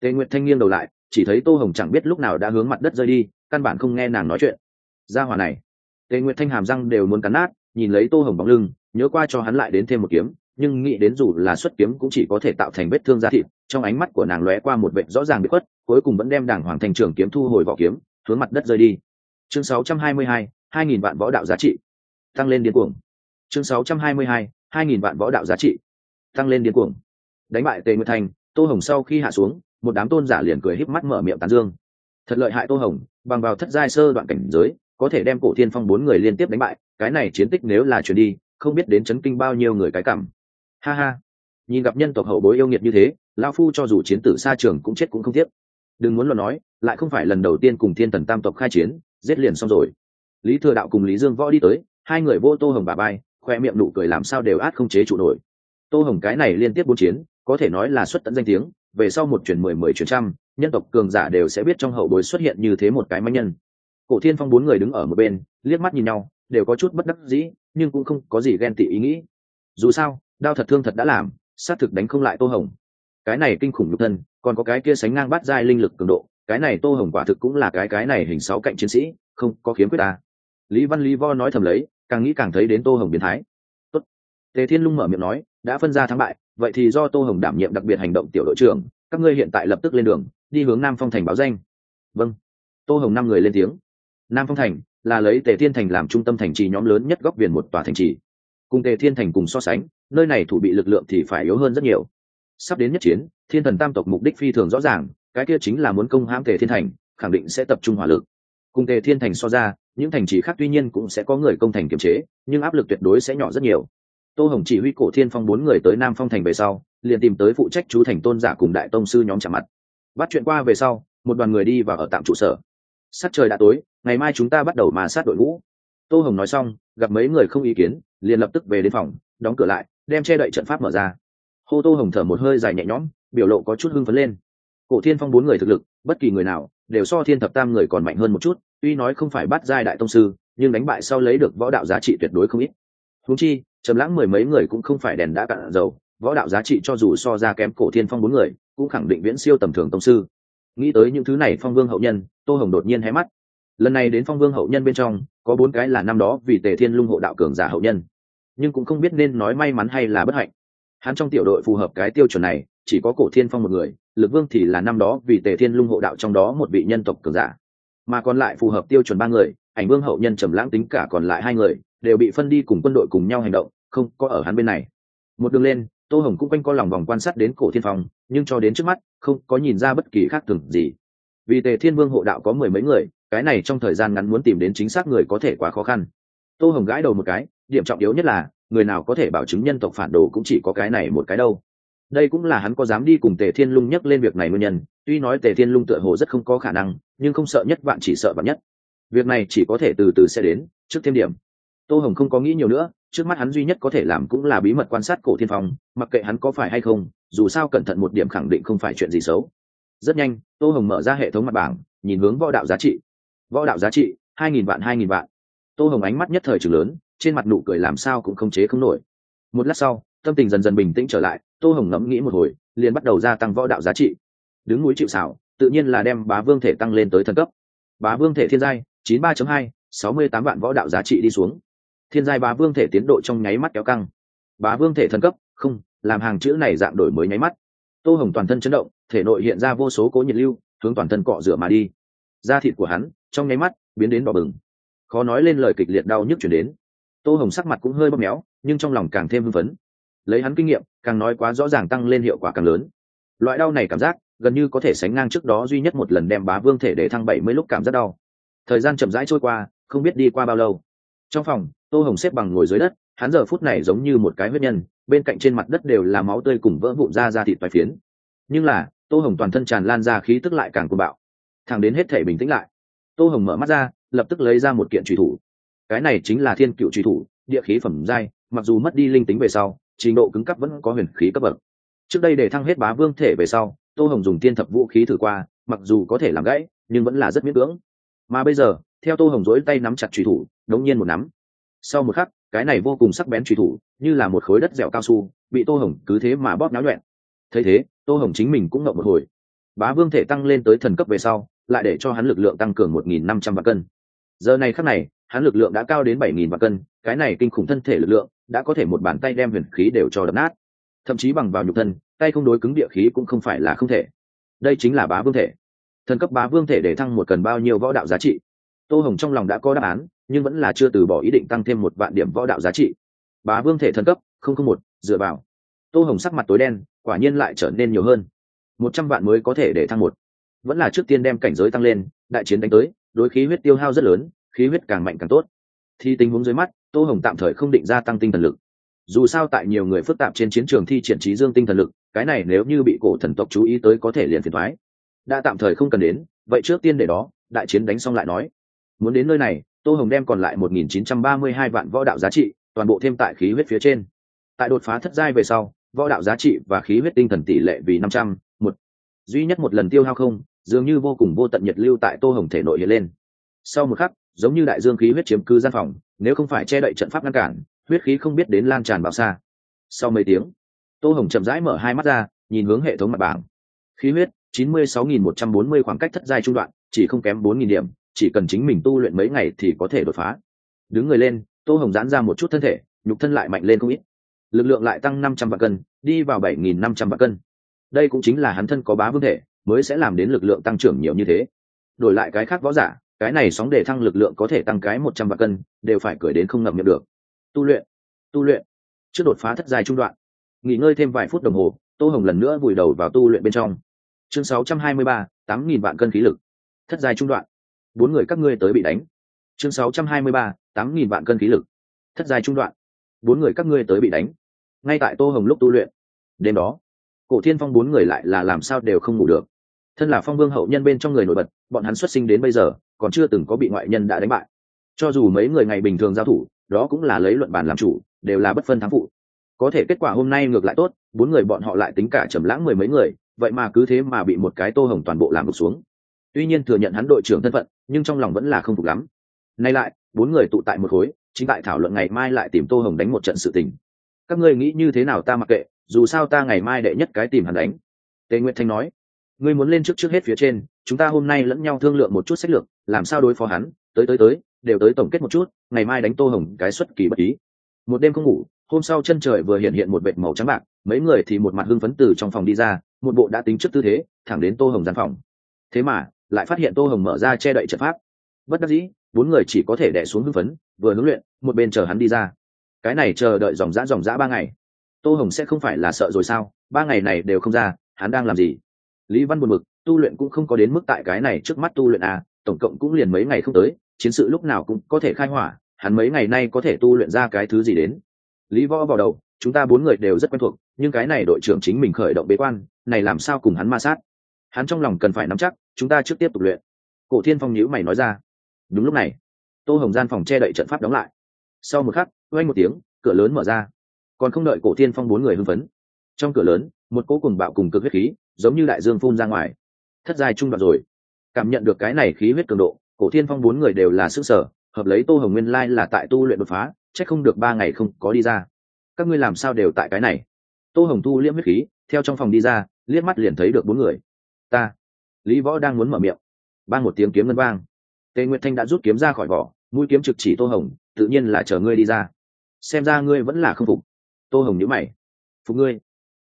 A: Tề nguyệt thanh nghiêng đầu lại, chỉ thấy tô hồng chẳng biết lúc nào đã hướng mặt đất rơi đi, căn bản không nghe nàng nói chuyện. Ra hòa này. Tề nguyệt thanh hàm răng đều muốn cắn nát, nhìn lấy tô hồng bóng lưng, nhớ qua cho hắn lại đến thêm một kiếm nhưng nghĩ đến dù là xuất kiếm cũng chỉ có thể tạo thành vết thương da thịt trong ánh mắt của nàng lóe qua một vệt rõ ràng bị khuất cuối cùng vẫn đem đảng hoàng thành trưởng kiếm thu hồi vỏ kiếm hướng mặt đất rơi đi. Chương 622, 2.000 vạn võ đạo giá trị. Tăng lên điên cuồng. Chương 622, 2.000 vạn võ đạo giá trị. Tăng lên điên cuồng. Đánh bại tề nguyệt thành tô hồng sau khi hạ xuống một đám tôn giả liền cười híp mắt mở miệng tán dương. Thật lợi hại tô hồng bằng vào thất giai sơ đoạn cảnh giới có thể đem cổ thiên phong bốn người liên tiếp đánh bại cái này chiến tích nếu là chuyển đi không biết đến chấn kinh bao nhiêu người cái cảm ha ha. Nhìn gặp nhân tộc hậu bối yêu nghiệt như thế lao phu cho dù chiến tử xa trường cũng chết cũng không tiếc. Đừng muốn luận nói, lại không phải lần đầu tiên cùng thiên thần tam tộc khai chiến, giết liền xong rồi. Lý thừa đạo cùng lý dương võ đi tới, hai người vô tô hồng bà bay, khoe miệng nụ cười làm sao đều át không chế trụ nổi. Tô hồng cái này liên tiếp bốn chiến, có thể nói là xuất tận danh tiếng, về sau một chuyển mười mười chuyển trăm, nhân tộc cường giả đều sẽ biết trong hậu bối xuất hiện như thế một cái manh nhân. Cổ thiên phong bốn người đứng ở một bên, liếc mắt nhìn nhau, đều có chút bất đắc dĩ, nhưng cũng không có gì ghen tị ý nghĩ. Dù sao đao thật thương thật đã làm, xác thực đánh không lại tô hồng. Cái này kinh khủng nhục thân, còn có cái kia sánh ngang bắt giai linh lực cường độ, cái này tô hồng quả thực cũng là cái cái này hình sáu cạnh chiến sĩ, không có khiếm khuyết ta. Lý văn lý vo nói thầm lấy, càng nghĩ càng thấy đến tô hồng biến thái. Tốt. tề thiên lung mở miệng nói, đã phân ra thắng bại, vậy thì do tô hồng đảm nhiệm đặc biệt hành động tiểu đội trưởng, các ngươi hiện tại lập tức lên đường, đi hướng nam phong thành báo danh. Vâng. Tô hồng năm người lên tiếng. Nam phong thành là lấy tề thiên thành làm trung tâm thành trì nhóm lớn nhất góc viền một tòa thành trì. Cùng tề thiên thành cùng so sánh nơi này thủ bị lực lượng thì phải yếu hơn rất nhiều. Sắp đến nhất chiến, thiên thần tam tộc mục đích phi thường rõ ràng, cái kia chính là muốn công hãm tề thiên thành, khẳng định sẽ tập trung hỏa lực. Cùng tề thiên thành so ra, những thành trì khác tuy nhiên cũng sẽ có người công thành kiềm chế, nhưng áp lực tuyệt đối sẽ nhỏ rất nhiều. Tô hồng chỉ huy cổ thiên phong bốn người tới nam phong thành về sau, liền tìm tới phụ trách chú thành tôn giả cùng đại tông sư nhóm chạm mặt. Bắt chuyện qua về sau, một đoàn người đi và ở tạm trụ sở. Sắc trời đã tối, ngày mai chúng ta bắt đầu mà sát đội ngũ. Tô hồng nói xong, gặp mấy người không ý kiến, liền lập tức về đến phòng, đóng cửa lại đem che đậy trận pháp mở ra. Hô tô hồng thở một hơi dài nhẹ nhõm, biểu lộ có chút hưng phấn lên. Cổ thiên phong bốn người thực lực, bất kỳ người nào, đều so thiên thập tam người còn mạnh hơn một chút, tuy nói không phải bắt giai đại tông sư, nhưng đánh bại sau lấy được võ đạo giá trị tuyệt đối không ít. Húng chi, trầm lãng mười mấy người cũng không phải đèn đã cạn dầu, võ đạo giá trị cho dù so ra kém cổ thiên phong bốn người, cũng khẳng định viễn siêu tầm thường tông sư. Nghĩ tới những thứ này phong vương hậu nhân, tô hồng đột nhiên hé mắt. Lần này đến phong vương hậu nhân bên trong, có bốn cái là năm đó vì tề thiên lung hộ đạo cường giả hậu nhân nhưng cũng không biết nên nói may mắn hay là bất hạnh. Hắn trong tiểu đội phù hợp cái tiêu chuẩn này, chỉ có cổ thiên phong một người, lực vương thì là năm đó vì tề thiên lung hộ đạo trong đó một vị nhân tộc cường giả. Mà còn lại phù hợp tiêu chuẩn ba người, ảnh vương hậu nhân trầm lãng tính cả còn lại hai người, đều bị phân đi cùng quân đội cùng nhau hành động, không có ở hắn bên này. Một đường lên, tô hồng cũng quanh co lòng vòng quan sát đến cổ thiên phong, nhưng cho đến trước mắt, không có nhìn ra bất kỳ khác thường gì. Vì tề thiên vương hộ đạo có mười mấy người, cái này trong thời gian ngắn muốn tìm đến chính xác người có thể quá khó khăn. Tô hồng gãi đầu một cái điểm trọng yếu nhất là, người nào có thể bảo chứng nhân tộc phản đồ cũng chỉ có cái này một cái đâu. Đây cũng là hắn có dám đi cùng tề thiên lung nhắc lên việc này nguyên nhân, tuy nói tề thiên lung tựa hồ rất không có khả năng, nhưng không sợ nhất bạn chỉ sợ bạn nhất. Việc này chỉ có thể từ từ sẽ đến, trước thêm điểm. Tô hồng không có nghĩ nhiều nữa, trước mắt hắn duy nhất có thể làm cũng là bí mật quan sát cổ thiên phong, mặc kệ hắn có phải hay không, dù sao cẩn thận một điểm khẳng định không phải chuyện gì xấu. Rất nhanh, tô hồng mở ra hệ thống mặt bảng, nhìn hướng võ đạo giá trị. Võ đạo giá trị, hai nghìn vạn, hai nghìn vạn. Tô hồng ánh mắt nhất thời trừ lớn trên mặt nụ cười làm sao cũng không chế không nổi. Một lát sau, tâm tình dần dần bình tĩnh trở lại, tô hồng ngẫm nghĩ một hồi, liền bắt đầu gia tăng võ đạo giá trị. Đứng núi chịu xảo tự nhiên là đem bá vương thể tăng lên tới thần cấp. Bá vương thể thiên giai, chín ba hai, sáu mươi tám vạn võ đạo giá trị đi xuống. Thiên giai bá vương thể tiến độ trong nháy mắt kéo căng. Bá vương thể thần cấp, không, làm hàng chữ này dạng đổi mới nháy mắt. Tô hồng toàn thân chấn động, thể nội hiện ra vô số cố nhiệt lưu, hướng toàn thân cọ rửa mà đi. Da thịt của hắn, trong nháy mắt, biến đến đỏ bừng. Khó nói lên lời kịch liệt đau nhức chuyển đến tô hồng sắc mặt cũng hơi bóp méo, nhưng trong lòng càng thêm hưng phấn. Lấy hắn kinh nghiệm, càng nói quá rõ ràng tăng lên hiệu quả càng lớn. Loại đau này cảm giác, gần như có thể sánh ngang trước đó duy nhất một lần đem bá vương thể để thăng bảy mươi lúc cảm giác đau. Thời gian chậm rãi trôi qua, không biết đi qua bao lâu. Trong phòng, tô hồng xếp bằng ngồi dưới đất, hắn giờ phút này giống như một cái huyết nhân, bên cạnh trên mặt đất đều là máu tươi cùng vỡ vụn ra ra thịt vài phiến. Nhưng là, tô hồng toàn thân tràn lan ra khí tức lại càng cuồng bạo. Thẳng đến hết thể bình tĩnh lại, tô hồng mở mắt ra, lập tức lấy ra một kiện trùy thủ cái này chính là thiên cựu truy thủ, địa khí phẩm giai, mặc dù mất đi linh tính về sau, trình độ cứng cấp vẫn có huyền khí cấp bậc. Trước đây để thăng hết bá vương thể về sau, tô hồng dùng tiên thập vũ khí thử qua, mặc dù có thể làm gãy, nhưng vẫn là rất miễn cưỡng. Mà bây giờ, theo tô hồng dỗi tay nắm chặt truy thủ, đống nhiên một nắm. Sau một khắc, cái này vô cùng sắc bén truy thủ, như là một khối đất dẻo cao su, bị tô hồng cứ thế mà bóp náo nhuẹn thấy thế, tô hồng chính mình cũng ngậm một hồi. Bá vương thể tăng lên tới thần cấp về sau, lại để cho hắn lực lượng tăng cường một nghìn năm trăm vạn cân. Giờ này khắc này hắn lực lượng đã cao đến bảy nghìn vạn cân, cái này kinh khủng thân thể lực lượng đã có thể một bàn tay đem huyền khí đều cho đập nát. Thậm chí bằng vào nhục thân, tay không đối cứng địa khí cũng không phải là không thể. Đây chính là bá vương thể. Thần cấp bá vương thể để thăng một cần bao nhiêu võ đạo giá trị? Tô hồng trong lòng đã có đáp án, nhưng vẫn là chưa từ bỏ ý định tăng thêm một vạn điểm võ đạo giá trị. Bá vương thể thần cấp, không không một, dựa vào. Tô hồng sắc mặt tối đen, quả nhiên lại trở nên nhiều hơn. Một trăm vạn mới có thể để thăng một. Vẫn là trước tiên đem cảnh giới tăng lên, đại chiến đánh tới, đối khí huyết tiêu hao rất lớn khí huyết càng mạnh càng tốt. Thì tình huống dưới mắt, tô hồng tạm thời không định gia tăng tinh thần lực. Dù sao tại nhiều người phức tạp trên chiến trường thi triển trí dương tinh thần lực, cái này nếu như bị cổ thần tộc chú ý tới có thể liền phiền thoái đã tạm thời không cần đến, vậy trước tiên để đó, đại chiến đánh xong lại nói. Muốn đến nơi này, tô hồng đem còn lại một nghìn chín trăm ba mươi hai vạn võ đạo giá trị, toàn bộ thêm tại khí huyết phía trên. Tại đột phá thất giai về sau, võ đạo giá trị và khí huyết tinh thần tỷ lệ vì năm trăm, một. Duy nhất một lần tiêu hao không, dường như vô cùng vô tận nhiệt lưu tại tô hồng thể nội hiện lên. Sau một khắc giống như đại dương khí huyết chiếm cư gian phòng, nếu không phải che đậy trận pháp ngăn cản, huyết khí không biết đến lan tràn bao xa. Sau mấy tiếng, tô hồng chậm rãi mở hai mắt ra, nhìn hướng hệ thống mặt bảng. Khí huyết, chín mươi sáu nghìn một trăm bốn mươi khoảng cách thất giai trung đoạn, chỉ không kém bốn nghìn điểm, chỉ cần chính mình tu luyện mấy ngày thì có thể đột phá. Đứng người lên, tô hồng giãn ra một chút thân thể, nhục thân lại mạnh lên không ít. Lực lượng lại tăng năm trăm vạn cân, đi vào bảy nghìn năm trăm vạn cân. Đây cũng chính là hắn thân có bá vương thể, mới sẽ làm đến lực lượng tăng trưởng nhiều như thế. Đổi lại cái khác võ giả cái này sóng để thăng lực lượng có thể tăng cái một trăm vạn cân, đều phải cười đến không ngậm miệng được. Tu luyện tu luyện. Trước đột phá thất dài trung đoạn. Nghỉ ngơi thêm vài phút đồng hồ, tô hồng lần nữa vùi đầu vào tu luyện bên trong. Chương sáu trăm hai mươi ba, tám nghìn vạn cân khí lực. Thất dài trung đoạn. Bốn người các ngươi tới bị đánh. Chương sáu trăm hai mươi ba, tám nghìn vạn cân khí lực. Thất dài trung đoạn. Bốn người các ngươi tới bị đánh. Ngay tại tô hồng lúc tu luyện. Đêm đó, cổ thiên phong bốn người lại là làm sao đều không ngủ được thân là phong vương hậu nhân bên trong người nổi bật, bọn hắn xuất sinh đến bây giờ, còn chưa từng có bị ngoại nhân đã đánh bại. Cho dù mấy người ngày bình thường giao thủ, đó cũng là lấy luận bàn làm chủ, đều là bất phân thắng phụ. Có thể kết quả hôm nay ngược lại tốt, bốn người bọn họ lại tính cả trầm lãng mười mấy người, vậy mà cứ thế mà bị một cái tô hồng toàn bộ làm gục xuống. Tuy nhiên thừa nhận hắn đội trưởng thân phận, nhưng trong lòng vẫn là không phục lắm. Nay lại, bốn người tụ tại một khối, chính tại thảo luận ngày mai lại tìm tô hồng đánh một trận sự tình. Các ngươi nghĩ như thế nào ta mặc kệ, dù sao ta ngày mai đệ nhất cái tìm hắn đánh. Tề nguyệt thanh nói ngươi muốn lên trước trước hết phía trên, chúng ta hôm nay lẫn nhau thương lượng một chút sách lược, làm sao đối phó hắn? Tới tới tới, đều tới tổng kết một chút, ngày mai đánh tô hồng cái xuất kỳ bất ý. Một đêm không ngủ, hôm sau chân trời vừa hiện hiện một vệt màu trắng bạc, mấy người thì một mặt hưng phấn từ trong phòng đi ra, một bộ đã tính trước tư thế, thẳng đến tô hồng gian phòng. Thế mà, lại phát hiện tô hồng mở ra che đậy trận pháp. Bất đắc dĩ, bốn người chỉ có thể đẻ xuống hưng phấn, vừa huấn luyện, một bên chờ hắn đi ra. Cái này chờ đợi dòng dã dòng dã ba ngày. Tô hồng sẽ không phải là sợ rồi sao? Ba ngày này đều không ra, hắn đang làm gì? Lý văn buồn bực, tu luyện cũng không có đến mức tại cái này trước mắt tu luyện à tổng cộng cũng liền mấy ngày không tới chiến sự lúc nào cũng có thể khai hỏa hắn mấy ngày nay có thể tu luyện ra cái thứ gì đến. Lý võ vào đầu chúng ta bốn người đều rất quen thuộc nhưng cái này đội trưởng chính mình khởi động bế quan này làm sao cùng hắn ma sát? Hắn trong lòng cần phải nắm chắc chúng ta trước tiếp tục luyện. Cổ thiên phong nhữ mày nói ra. Đúng lúc này tô hồng gian phòng che đậy trận pháp đóng lại. Sau một khắc oanh một tiếng cửa lớn mở ra. Còn không đợi cổ thiên phong bốn người hưng phấn. Trong cửa lớn một cỗ cùng bạo cùng cực huyết khí giống như đại dương phun ra ngoài. Thất giai trung đoạn rồi. Cảm nhận được cái này khí huyết cường độ, cổ thiên phong bốn người đều là sức sở, hợp lấy tô hồng nguyên lai là tại tu luyện đột phá, chắc không được ba ngày không có đi ra. Các ngươi làm sao đều tại cái này? Tô hồng thu liễm huyết khí, theo trong phòng đi ra, liếc mắt liền thấy được bốn người. Ta. Lý võ đang muốn mở miệng. Ban một tiếng kiếm ngân vang. Tề nguyệt thanh đã rút kiếm ra khỏi vỏ, mũi kiếm trực chỉ tô hồng, tự nhiên là chờ ngươi đi ra. Xem ra ngươi vẫn là không phục. Tô hồng nhữ mày. Phục ngươi.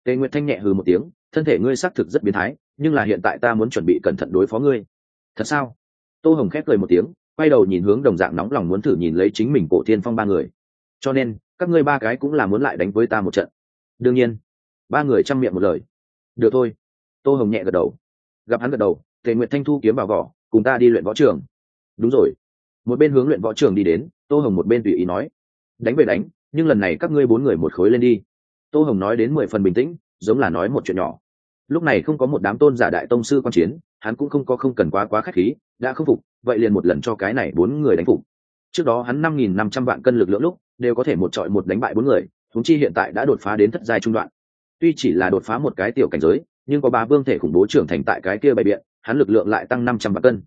A: Tề nguyệt thanh nhẹ hừ một tiếng thân thể ngươi xác thực rất biến thái, nhưng là hiện tại ta muốn chuẩn bị cẩn thận đối phó ngươi. Thật sao? Tô hồng khép cười một tiếng, quay đầu nhìn hướng đồng dạng nóng lòng muốn thử nhìn lấy chính mình cổ tiên phong ba người. Cho nên, các ngươi ba cái cũng là muốn lại đánh với ta một trận. Đương nhiên, ba người chăm miệng một lời. Được thôi. Tô hồng nhẹ gật đầu. Gặp hắn gật đầu, tề nguyệt thanh thu kiếm vào vỏ, cùng ta đi luyện võ trường. Đúng rồi. Một bên hướng luyện võ trường đi đến, tô hồng một bên tùy ý nói. Đánh về đánh, nhưng lần này các ngươi bốn người một khối lên đi. Tô hồng nói đến mười phần bình tĩnh giống là nói một chuyện nhỏ. Lúc này không có một đám tôn giả đại tông sư quan chiến, hắn cũng không có không cần quá quá k h á c h khí, đã không phục, vậy liền một lần cho cái này bốn người đánh phục. Trước đó hắn năm nghìn năm trăm vạn cân lực lượng lúc, đều có thể một trọi một đánh bại bốn người thúng chi hiện tại đã đột phá đến thất giai trung đoạn. Tuy chỉ là đột phá một cái tiểu cảnh giới, nhưng có ba vương thể khủng bố trưởng thành tại cái kia bày biện, hắn lực lượng lại tăng năm trăm vạn cân.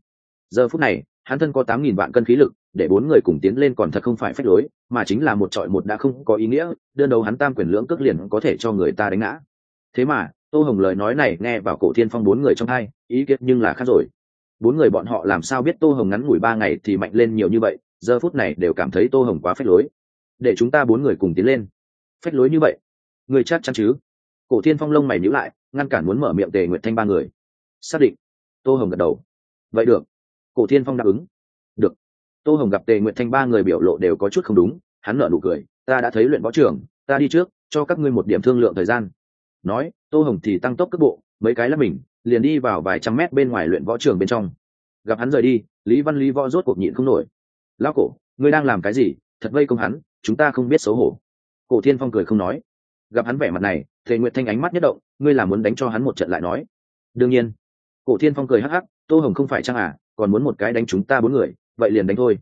A: Giờ phút này, hắn thân có tám nghìn vạn cân khí lực, để bốn người cùng tiến lên còn thật không phải phép lối, mà chính là một trọi một đã không có ý nghĩa, đơn đầu hắn tam quyền lưỡng cước liền có thể cho người ta đánh ngã thế mà, tô hồng lời nói này nghe vào cổ thiên phong bốn người trong hai, ý kiến nhưng là khác rồi. Bốn người bọn họ làm sao biết tô hồng ngắn ngủi ba ngày thì mạnh lên nhiều như vậy, giờ phút này đều cảm thấy tô hồng quá phách lối. Để chúng ta bốn người cùng tiến lên. Phách lối như vậy? Người chắc chắn chứ? Cổ thiên phong lông mày nhữ lại, ngăn cản muốn mở miệng tề nguyệt thanh ba người. Xác định. Tô hồng gật đầu. Vậy được. Cổ thiên phong đáp ứng. Được. Tô hồng gặp tề nguyệt thanh ba người biểu lộ đều có chút không đúng, hắn nở nụ cười. Ta đã thấy luyện võ trưởng, ta đi trước, cho các ngươi một điểm thương lượng thời gian nói, tô hồng thì tăng tốc cước bộ, mấy cái là mình, liền đi vào vài trăm mét bên ngoài luyện võ trường bên trong. Gặp hắn rời đi, lý văn lý võ rốt cuộc nhịn không nổi. Lão cổ, ngươi đang làm cái gì? Thật vây công hắn, chúng ta không biết xấu hổ. Cổ thiên phong cười không nói. Gặp hắn vẻ mặt này thề nguyệt thanh ánh mắt nhất động, ngươi là muốn đánh cho hắn một trận lại nói. Đương nhiên. Cổ thiên phong cười hắc hắc, tô hồng không phải chăng à còn muốn một cái đánh chúng ta bốn người, vậy liền đánh thôi.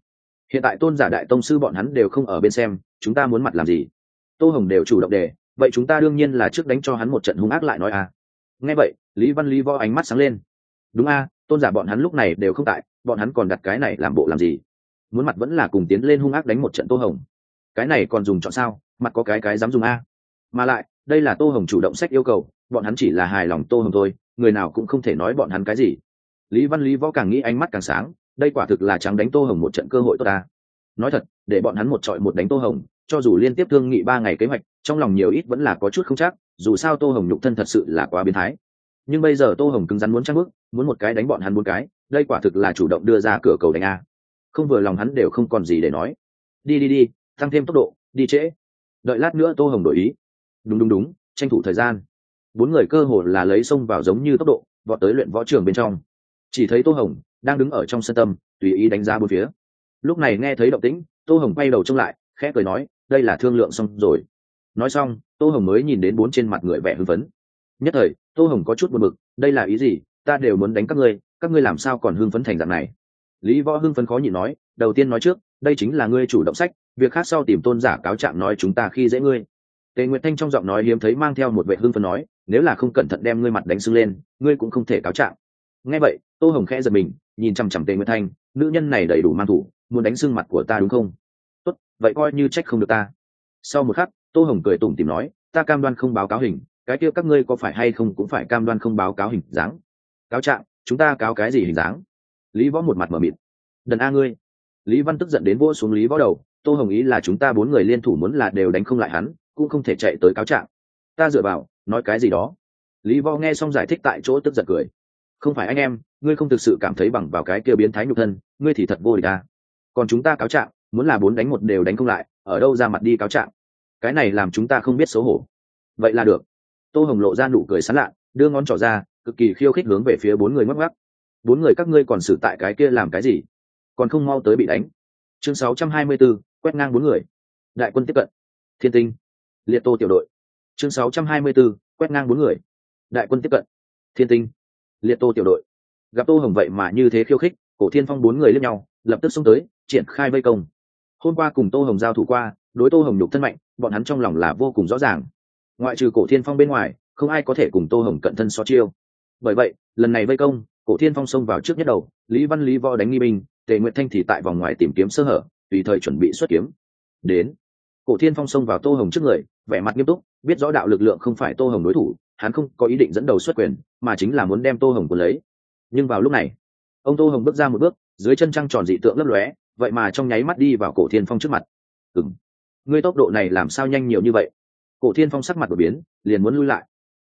A: Hiện tại tôn giả đại tông sư bọn hắn đều không ở bên xem, chúng ta muốn mặt làm gì? Tô hồng đều chủ động đề vậy chúng ta đương nhiên là trước đánh cho hắn một trận hung ác lại nói à. Nghe vậy, lý văn lý võ ánh mắt sáng lên. Đúng a, tôn giả bọn hắn lúc này đều không tại, bọn hắn còn đặt cái này làm bộ làm gì? Muốn mặt vẫn là cùng tiến lên hung ác đánh một trận tô hồng. Cái này còn dùng chọn sao, mặt có cái cái dám dùng a. Mà lại, đây là tô hồng chủ động sách yêu cầu, bọn hắn chỉ là hài lòng tô hồng thôi, người nào cũng không thể nói bọn hắn cái gì. Lý văn lý võ càng nghĩ ánh mắt càng sáng, đây quả thực là trắng đánh tô hồng một trận cơ hội tốt ta nói thật, để bọn hắn một trọi một đánh tô hồng, cho dù liên tiếp thương nghị ba ngày kế hoạch trong lòng nhiều ít vẫn là có chút không chắc, dù sao tô hồng nhục thân thật sự là quá biến thái. Nhưng bây giờ tô hồng cứng rắn muốn trang bước, muốn một cái đánh bọn hắn một cái, đây quả thực là chủ động đưa ra cửa cầu đánh a. Không vừa lòng hắn đều không còn gì để nói. Đi đi đi, tăng thêm tốc độ, đi trễ. Đợi lát nữa tô hồng đổi ý. Đúng đúng đúng, tranh thủ thời gian. Bốn người cơ hồ là lấy xông vào giống như tốc độ, vọt tới luyện võ trường bên trong. Chỉ thấy tô hồng đang đứng ở trong sân tâm, tùy ý đánh giá bốn phía. Lúc này nghe thấy động tĩnh, tô hồng quay đầu trông lại, khẽ cười nói, đây là thương lượng xong rồi nói xong, tô hồng mới nhìn đến bốn trên mặt người vẻ hưng phấn. Nhất thời, tô hồng có chút buồn bực, đây là ý gì? Ta đều muốn đánh các ngươi các ngươi làm sao còn hưng phấn thành dạng này? Lý võ hưng phấn khó nhịn nói, đầu tiên nói trước, đây chính là ngươi chủ động sách, việc khác sau tìm tôn giả cáo trạng nói chúng ta khi dễ ngươi. Tề nguyệt thanh trong giọng nói hiếm thấy mang theo một vệ hưng phấn nói, nếu là không cẩn thận đem ngươi mặt đánh sưng lên, ngươi cũng không thể cáo trạng. Nghe vậy, tô hồng khẽ giật mình, nhìn chằm chằm tề nguyệt thanh, nữ nhân này đầy đủ mang thủ, muốn đánh sưng mặt của ta đúng không? Tốt, vậy coi như trách không được ta. Sau một khắc tô hồng cười tủm tìm nói, ta cam đoan không báo cáo hình, cái kia các ngươi có phải hay không cũng phải cam đoan không báo cáo hình dáng. Cáo trạng, chúng ta cáo cái gì hình dáng? Lý võ một mặt mở mịt. Đần a ngươi. Lý văn tức giận đến vỗ xuống lý võ đầu, tô hồng ý là chúng ta bốn người liên thủ muốn là đều đánh không lại hắn, cũng không thể chạy tới cáo trạng. Ta dựa vào, nói cái gì đó. Lý võ nghe xong giải thích tại chỗ tức giận cười. Không phải anh em, ngươi không thực sự cảm thấy bằng vào cái kia biến thái nhục thân, ngươi thì thật vô địch ta. Còn chúng ta cáo trạng, muốn là bốn đánh một đều đánh không lại, ở đâu ra mặt đi cáo trạng? Cái này làm chúng ta không biết xấu hổ. Vậy là được. Tô hồng lộ ra nụ cười sán lạ đưa ngón trỏ ra cực kỳ khiêu khích hướng về phía bốn người mắc mắc bốn người các ngươi còn xử tại cái kia làm cái gì? Còn không mau tới bị đánh. Chương 624, quét ngang bốn người. Đại quân tiếp cận. Thiên tinh. Liệt tô tiểu đội. Chương 624, quét ngang bốn người. Đại quân tiếp cận. Thiên tinh. Liệt tô tiểu đội. Gặp tô hồng vậy mà như thế khiêu khích cổ thiên phong bốn người lên nhau lập tức xông tới triển khai vây công. Hôm qua cùng tô hồng giao thủ qua đối tô hồng nhục thân mạnh bọn hắn trong lòng là vô cùng rõ ràng. Ngoại trừ cổ thiên phong bên ngoài, không ai có thể cùng tô hồng cận thân so chiêu. Bởi vậy, lần này vây công, cổ thiên phong xông vào trước nhất đầu, lý văn lý võ đánh nghi binh, tề nguyệt thanh thì tại vòng ngoài tìm kiếm sơ hở, tùy thời chuẩn bị xuất kiếm. Đến, cổ thiên phong xông vào tô hồng trước người, vẻ mặt nghiêm túc, biết rõ đạo lực lượng không phải tô hồng đối thủ, hắn không có ý định dẫn đầu xuất quyền, mà chính là muốn đem tô hồng của lấy. Nhưng vào lúc này, ông tô hồng bước ra một bước, dưới chân trăng tròn dị tượng lấp lóe, vậy mà trong nháy mắt đi vào cổ thiên phong trước mặt. Ừng ngươi tốc độ này làm sao nhanh nhiều như vậy? Cổ thiên phong sắc mặt đột biến, liền muốn lui lại.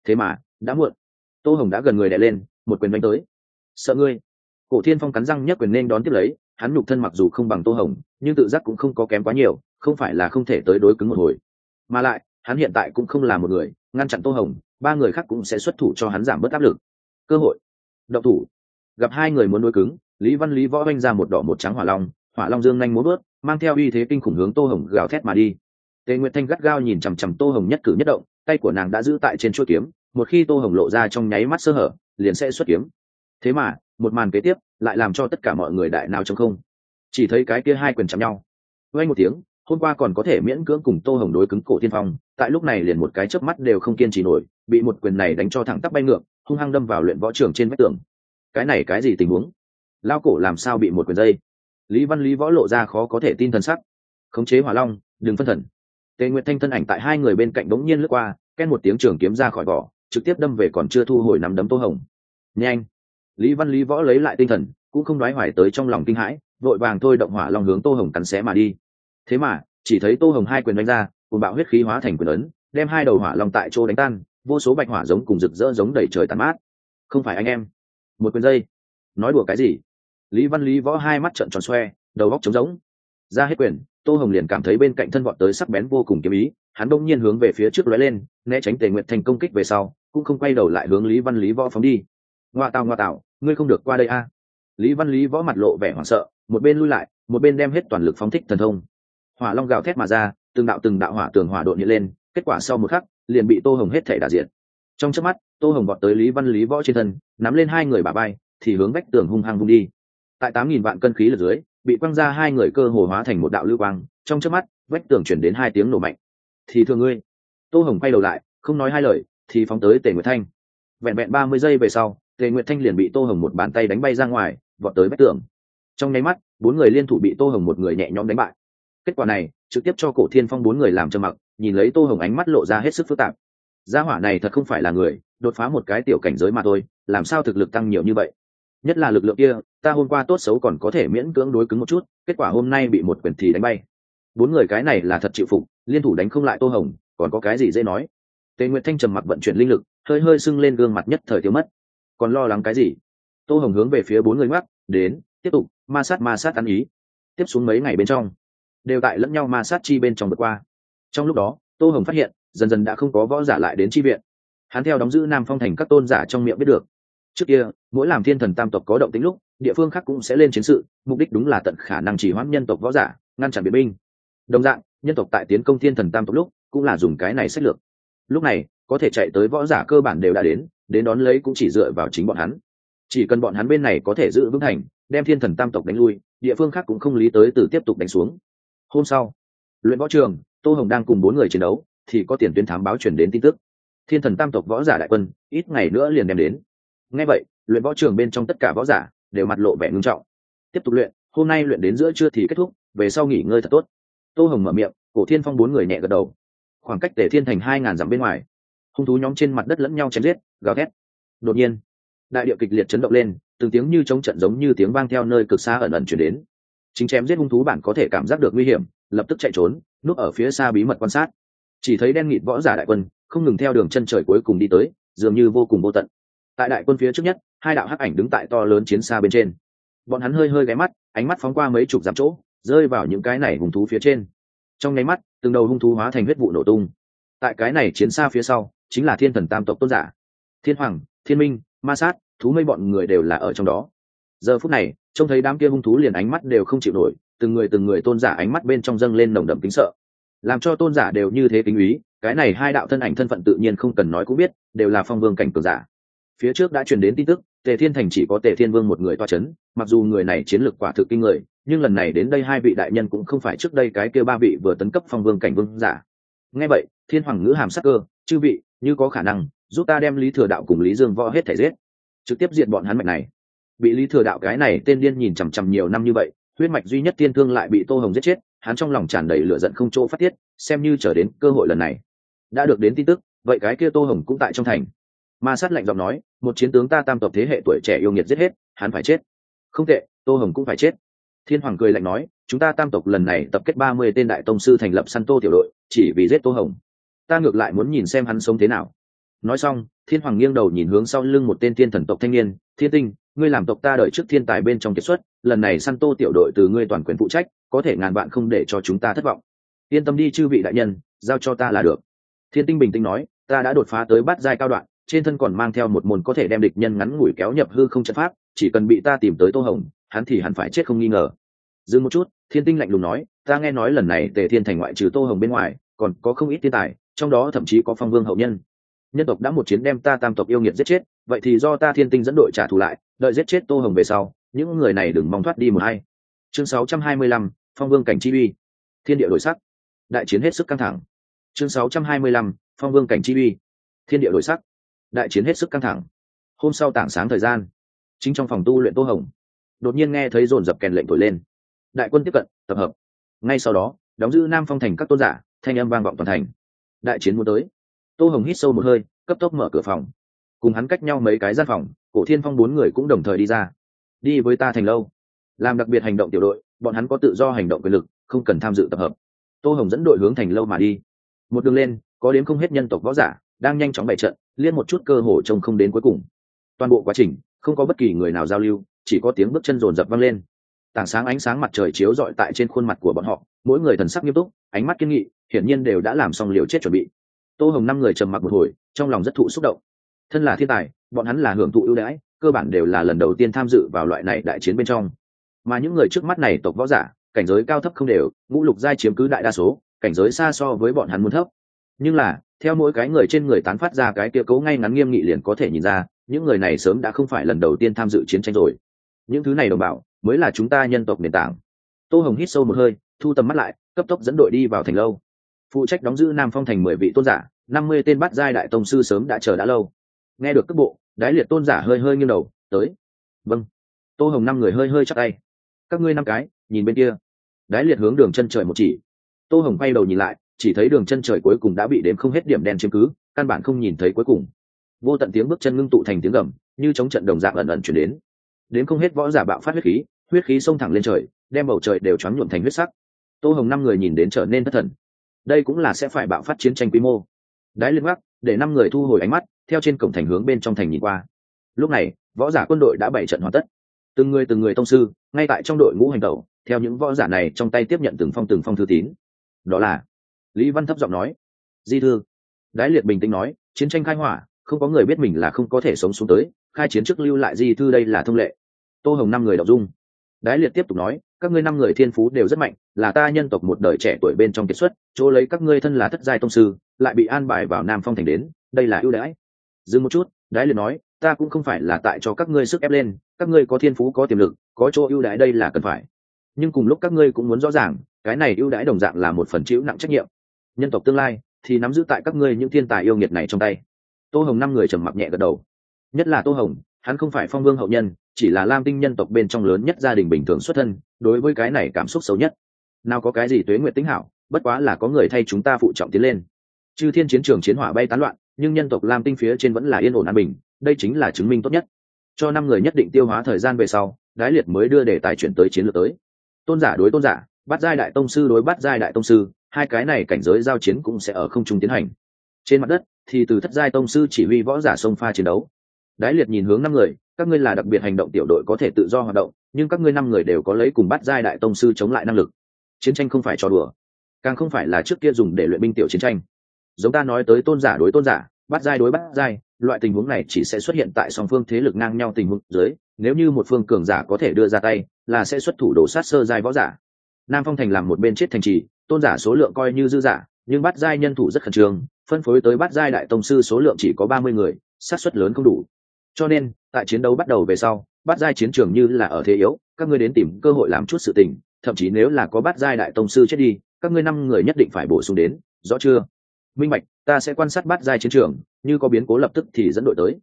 A: Thế mà, đã muộn. Tô hồng đã gần người đè lên, một quyền đánh tới. Sợ ngươi. Cổ thiên phong cắn răng nhấc quyền nên đón tiếp lấy, hắn nhục thân mặc dù không bằng tô hồng, nhưng tự giác cũng không có kém quá nhiều, không phải là không thể tới đối cứng một hồi. Mà lại, hắn hiện tại cũng không là một người, ngăn chặn tô hồng, ba người khác cũng sẽ xuất thủ cho hắn giảm bớt áp lực. Cơ hội. Động thủ. Gặp hai người muốn đối cứng, lý văn lý võ oanh ra một đỏ một trắng hỏa long hỏa long dương nhanh muốn bớt mang theo uy thế kinh khủng hướng tô hồng gào thét mà đi. Tề nguyệt thanh gắt gao nhìn chằm chằm tô hồng nhất cử nhất động, tay của nàng đã giữ tại trên chuỗi kiếm, một khi tô hồng lộ ra trong nháy mắt sơ hở, liền sẽ xuất kiếm. Thế mà, một màn kế tiếp lại làm cho tất cả mọi người đại nào trong không. Chỉ thấy cái kia hai quyền chạm nhau. Vay một tiếng, hôm qua còn có thể miễn cưỡng cùng tô hồng đối cứng cổ tiên phong, tại lúc này liền một cái chớp mắt đều không kiên trì nổi, bị một quyền này đánh cho thẳng tắp bay ngược, hung hăng đâm vào luyện võ trường trên vách tường. Cái này cái gì tình huống? Lao cổ làm sao bị một quyền dây? Lý văn lý võ lộ ra khó có thể tin thần sắc. Khống chế hỏa long, đừng phân thần. Tề nguyệt thanh thân ảnh tại hai người bên cạnh bỗng nhiên lướt qua ken một tiếng trường kiếm ra khỏi vỏ, trực tiếp đâm về còn chưa thu hồi nắm đấm tô hồng. Nhanh! Lý văn lý võ lấy lại tinh thần, cũng không nói hoài tới trong lòng kinh hãi, vội vàng thôi động hỏa long hướng tô hồng cắn xé mà đi. Thế mà, chỉ thấy tô hồng hai quyền đánh ra cùng bạo huyết khí hóa thành quyền ấn, đem hai đầu hỏa long tại chỗ đánh tan, vô số bạch hỏa giống cùng rực rỡ giống đẩy trời tàn mát. Không phải anh em. Một quyền dây nói đùa cái gì? Lý văn lý võ hai mắt trợn tròn xoe, đầu góc trống rỗng. Ra hết quyền, tô hồng liền cảm thấy bên cạnh thân vọt tới sắc bén vô cùng kiếm ý, hắn đông nhiên hướng về phía trước lóe lên, né tránh tề nguyện thành công kích về sau, cũng không quay đầu lại hướng lý văn lý võ phóng đi. Ngoa tạo ngoa tạo ngươi không được qua đây a. Lý văn lý võ mặt lộ vẻ hoảng sợ, một bên lui lại, một bên đem hết toàn lực phóng thích thần thông. Hỏa long gào thét mà ra, từng đạo từng đạo hỏa tường hỏa đột nhện lên, kết quả sau một khắc, liền bị tô hồng hết thể đả diện trong chớp mắt, tô hồng vọt tới lý văn lý võ trên thân, nắm lên hai người bà bay thì hướng vách tường hung hăng vung đi tại tám nghìn vạn cân khí lực dưới, bị quăng ra hai người cơ hồ hóa thành một đạo lưu quang, trong chớp mắt, vách tường chuyển đến hai tiếng nổ mạnh. Thì thường ngươi, tô hồng quay đầu lại, không nói hai lời, thì phóng tới tề nguyệt thanh. Vẹn vẹn ba mươi giây về sau, tề nguyệt thanh liền bị tô hồng một bàn tay đánh bay ra ngoài, vọt tới vách tường. Trong nháy mắt, bốn người liên thủ bị tô hồng một người nhẹ nhõm đánh bại. Kết quả này, trực tiếp cho cổ thiên phong bốn người làm cho mặc, nhìn lấy tô hồng ánh mắt lộ ra hết sức phức tạp. Gia hỏa này thật không phải là người, đột phá một cái tiểu cảnh giới mà thôi, làm sao thực lực tăng nhiều như vậy? Nhất là lực lượng kia, ta hôm qua tốt xấu còn có thể miễn cưỡng đối cứng một chút, kết quả hôm nay bị một quyền thì đánh bay. Bốn người cái này là thật chịu phục, liên thủ đánh không lại tô hồng, còn có cái gì dễ nói? Tề nguyệt thanh trầm mặc vận chuyển linh lực, hơi hơi sưng lên gương mặt nhất thời thiếu mất. Còn lo lắng cái gì? Tô hồng hướng về phía bốn người ngoắc, đến, tiếp tục, ma sát ma sát ăn ý. Tiếp xuống mấy ngày bên trong, đều tại lẫn nhau ma sát chi bên trong vượt qua. Trong lúc đó, tô hồng phát hiện, dần dần đã không có võ giả lại đến chi viện. Hắn theo đóng giữ nam phong thành các tôn giả trong miệng biết được trước kia, mỗi làm thiên thần tam tộc có động tính lúc, địa phương khác cũng sẽ lên chiến sự, mục đích đúng là tận khả năng chỉ hoãn nhân tộc võ giả, ngăn chặn biệt binh. Đồng dạng, nhân tộc tại tiến công thiên thần tam tộc lúc, cũng là dùng cái này sách lược. Lúc này, có thể chạy tới võ giả cơ bản đều đã đến đến đón lấy cũng chỉ dựa vào chính bọn hắn. Chỉ cần bọn hắn bên này có thể giữ vững thành, đem thiên thần tam tộc đánh lui, địa phương khác cũng không lý tới từ tiếp tục đánh xuống. Hôm sau, luyện võ trường, tô hồng đang cùng bốn người chiến đấu, thì có tiền tuyến thám báo chuyển đến tin tức. Thiên thần tam tộc võ giả đại quân, ít ngày nữa liền đem đến ngay vậy, luyện võ trường bên trong tất cả võ giả đều mặt lộ vẻ ngưng trọng. Tiếp tục luyện, hôm nay luyện đến giữa trưa thì kết thúc, về sau nghỉ ngơi thật tốt. Tô hồng mở miệng, cổ thiên phong bốn người nhẹ gật đầu. Khoảng cách tề thiên thành hai ngàn dặm bên ngoài, hung thú nhóm trên mặt đất lẫn nhau chém giết, gào thét. Đột nhiên, đại điệu kịch liệt chấn động lên, từng tiếng như chống trận giống như tiếng vang theo nơi cực xa ẩn ẩn chuyển đến. Chính chém giết hung thú bản có thể cảm giác được nguy hiểm, lập tức chạy trốn, núp ở phía xa bí mật quan sát. Chỉ thấy đen nghịt võ giả đại quân, không ngừng theo đường chân trời cuối cùng đi tới, dường như vô cùng vô tận tại đại quân phía trước nhất, hai đạo hắc ảnh đứng tại to lớn chiến xa bên trên. Bọn hắn hơi hơi ghé mắt, ánh mắt phóng qua mấy chục dặm chỗ, rơi vào những cái này hung thú phía trên. Trong nháy mắt, từng đầu hung thú hóa thành huyết vụ nổ tung. Tại cái này chiến xa phía sau, chính là thiên thần tam tộc tôn giả. Thiên hoàng, thiên minh, ma sát, thú mây bọn người đều là ở trong đó. Giờ phút này, trông thấy đám kia hung thú liền ánh mắt đều không chịu nổi, từng người từng người tôn giả ánh mắt bên trong dâng lên nồng đậm kính sợ. Làm cho tôn giả đều như thế kính úy cái này hai đạo thân ảnh thân phận tự nhiên không cần nói cũng biết, đều là phong vương cảnh cường giả phía trước đã truyền đến tin tức, tề thiên thành chỉ có tề thiên vương một người toa c h ấ n mặc dù người này chiến lược quả thực kinh người, nhưng lần này đến đây hai vị đại nhân cũng không phải trước đây cái kia ba vị vừa tấn cấp phong vương cảnh vương giả. Nghe vậy, thiên hoàng ngữ hàm sắc cơ, chư vị, như có khả năng, giúp ta đem lý thừa đạo cùng lý dương võ hết thể giết. Trực tiếp diện bọn hắn mạch này. Bị lý thừa đạo cái này tên điên nhìn chằm chằm nhiều năm như vậy, huyết mạch duy nhất tiên thương lại bị tô hồng giết chết, hắn trong lòng tràn đầy lửa giận không chỗ phát tiết, xem như trở đến cơ hội lần này. Đã được đến tin tức, vậy cái kia tô hồng cũng tại trong thành ma sát lạnh giọng nói, một chiến tướng ta tam tộc thế hệ tuổi trẻ yêu nghiệt giết hết, hắn phải chết. Không tệ, tô hồng cũng phải chết. Thiên hoàng cười lạnh nói, chúng ta tam tộc lần này tập kết ba mươi tên đại tông sư thành lập săn tô tiểu đội, chỉ vì giết tô hồng. Ta ngược lại muốn nhìn xem hắn sống thế nào. Nói xong, thiên hoàng nghiêng đầu nhìn hướng sau lưng một tên thiên thần tộc thanh niên, thiên tinh, ngươi làm tộc ta đợi trước thiên tài bên trong kiệt xuất, lần này săn tô tiểu đội từ ngươi toàn quyền phụ trách, có thể ngàn vạn không để cho chúng ta thất vọng. Yên tâm đi chư vị đại nhân, giao cho ta là được. Thiên tinh bình tĩnh nói, ta đã đột phá tới bát giai cao đoạn trên thân còn mang theo một môn có thể đem địch nhân ngắn ngủi kéo nhập hư không trận pháp chỉ cần bị ta tìm tới tô hồng hắn thì hẳn phải chết không nghi ngờ. Dừng một chút thiên tinh lạnh lùng nói ta nghe nói lần này tề thiên thành ngoại trừ tô hồng bên ngoài còn có không ít thiên tài trong đó thậm chí có phong vương hậu nhân. Nhân tộc đã một chiến đem ta tam tộc yêu nghiệt giết chết vậy thì do ta thiên tinh dẫn đội trả thù lại đợi giết chết tô hồng về sau những người này đừng mong thoát đi một hay chương 625, phong vương cảnh chi uy. Thiên địa đổi sắc. Đại chiến hết sức căng thẳng. Chương 625, phong vương cảnh chi uy. Thiên địa đổi sắc đại chiến hết sức căng thẳng. Hôm sau tảng sáng thời gian, chính trong phòng tu luyện tô hồng, đột nhiên nghe thấy dồn dập kèn lệnh thổi lên. Đại quân tiếp cận, tập hợp. Ngay sau đó, đóng giữ nam phong thành các tôn giả, thanh âm vang vọng toàn thành. Đại chiến muốn tới. Tô hồng hít sâu một hơi, cấp tốc mở cửa phòng. Cùng hắn cách nhau mấy cái gian phòng, cổ thiên phong bốn người cũng đồng thời đi ra. Đi với ta thành lâu. Làm đặc biệt hành động tiểu đội, bọn hắn có tự do hành động quyền lực, không cần tham dự tập hợp. Tô hồng dẫn đội hướng thành lâu mà đi. Một đường lên, có đến không hết nhân tộc võ giả đang nhanh chóng bày trận liên một chút cơ hồ trông không đến cuối cùng. Toàn bộ quá trình, không có bất kỳ người nào giao lưu, chỉ có tiếng bước chân rồn rập vang lên. Tảng sáng ánh sáng mặt trời chiếu rọi tại trên khuôn mặt của bọn họ, mỗi người thần sắc nghiêm túc, ánh mắt kiên nghị, hiển nhiên đều đã làm xong liều chết chuẩn bị. Tô hồng năm người trầm mặc một hồi, trong lòng rất thụ xúc động. Thân là thiên tài, bọn hắn là hưởng thụ ưu đãi, cơ bản đều là lần đầu tiên tham dự vào loại này đại chiến bên trong. Mà những người trước mắt này tộc võ giả, cảnh giới cao thấp không đều, ngũ lục giai chiếm cứ đại đa số, cảnh giới xa so với bọn hắn muốn thấp. Nhưng là theo mỗi cái người trên người tán phát ra cái kia cấu ngay ngắn nghiêm nghị liền có thể nhìn ra, những người này sớm đã không phải lần đầu tiên tham dự chiến tranh rồi. Những thứ này đồng bào, mới là chúng ta nhân tộc nền tảng. Tô hồng hít sâu một hơi, thu tầm mắt lại, cấp tốc dẫn đội đi vào thành lâu. Phụ trách đóng giữ nam phong thành mười vị tôn giả, năm mươi tên bắt giai đại tông sư sớm đã chờ đã lâu. Nghe được cấp bộ, đái liệt tôn giả hơi hơi nghiêng đầu, tới. Vâng. Tô hồng năm người hơi hơi chắc tay. Các ngươi năm cái, nhìn bên kia. Đái liệt hướng đường chân trời một chỉ. Tô hồng quay đầu nhìn lại chỉ thấy đường chân trời cuối cùng đã bị đếm không hết điểm đen chiếm cứ, căn bản không nhìn thấy cuối cùng. Vô tận tiếng bước chân ngưng tụ thành tiếng gầm, như chống trận đồng dạng ẩn ẩn chuyển đến. Đến không hết võ giả bạo phát huyết khí huyết khí xông thẳng lên trời, đem bầu trời đều choáng nhuộm thành huyết sắc. Tô hồng năm người nhìn đến trở nên thất thần. Đây cũng là sẽ phải bạo phát chiến tranh quy mô. Đái liên gác để năm người thu hồi ánh mắt, theo trên cổng thành hướng bên trong thành nhìn qua. Lúc này, võ giả quân đội đã bảy trận hoàn tất. Từng người từng người tông sư, ngay tại trong đội ngũ hành tẩu, theo những võ giả này trong tay tiếp nhận từng phong từng phong thư tín. Đó là lý văn thấp giọng nói. Di thư. Đái liệt bình tĩnh nói, chiến tranh khai hỏa, không có người biết mình là không có thể sống xuống tới, khai chiến trước lưu lại di thư đây là thông lệ. Tô hồng năm người đọc dung. Đái liệt tiếp tục nói, các ngươi năm người thiên phú đều rất mạnh, là ta nhân tộc một đời trẻ tuổi bên trong kiệt xuất, chỗ lấy các ngươi thân là thất giai tông sư, lại bị an bài vào nam phong thành đến, đây là ưu đãi. Dừng một chút, đái liệt nói, ta cũng không phải là tại cho các ngươi sức ép lên, các ngươi có thiên phú, có tiềm lực, có chỗ ưu đãi đây là cần phải. Nhưng cùng lúc các ngươi cũng muốn rõ ràng, cái này ưu đãi đồng dạng là một phần chịu nặng trách nhiệm nhân tộc tương lai, thì nắm giữ tại các ngươi những thiên tài yêu nghiệt này trong tay. Tô hồng năm người trầm mặc nhẹ gật đầu. Nhất là tô hồng, hắn không phải phong vương hậu nhân, chỉ là lam tinh nhân tộc bên trong lớn nhất gia đình bình thường xuất thân, đối với cái này cảm xúc xấu nhất. Nào có cái gì tuế nguyện tính hảo, bất quá là có người thay chúng ta phụ trọng tiến lên. Chư thiên chiến trường chiến hỏa bay tán loạn, nhưng nhân tộc lam tinh phía trên vẫn là yên ổn an bình, đây chính là chứng minh tốt nhất. Cho năm người nhất định tiêu hóa thời gian về sau, đái liệt mới đưa đề tài chuyển tới chiến lược tới. Tôn giả đối tôn giả, bắt giai đại tông sư đối bắt giai đại tông sư hai cái này cảnh giới giao chiến cũng sẽ ở không trung tiến hành. Trên mặt đất, thì từ thất giai tông sư chỉ huy võ giả sông pha chiến đấu. Đái liệt nhìn hướng năm người, các ngươi là đặc biệt hành động tiểu đội có thể tự do hoạt động, nhưng các ngươi năm người đều có lấy cùng bắt giai đại tông sư chống lại năng lực. Chiến tranh không phải trò đùa, càng không phải là trước kia dùng để luyện binh tiểu chiến tranh. Giống ta nói tới tôn giả đối tôn giả, bắt giai đối bắt giai, loại tình huống này chỉ sẽ xuất hiện tại song phương thế lực ngang nhau tình huống dưới, nếu như một phương cường giả có thể đưa ra tay, là sẽ xuất thủ đổ sát sơ giai võ giả nam phong thành làm một bên chết thành trì, tôn giả số lượng coi như dư giả, nhưng bắt giai nhân thủ rất khẩn trương, phân phối tới bắt giai đại tông sư số lượng chỉ có ba mươi người sát suất lớn không đủ. Cho nên, tại chiến đấu bắt đầu về sau bắt giai chiến trường như là ở thế yếu, các ngươi đến tìm cơ hội làm chút sự tình, thậm chí nếu là có bắt giai đại tông sư chết đi, các ngươi năm người nhất định phải bổ sung đến, rõ chưa? Minh bạch, ta sẽ quan sát bắt giai chiến trường, như có biến cố lập tức thì dẫn đội tới.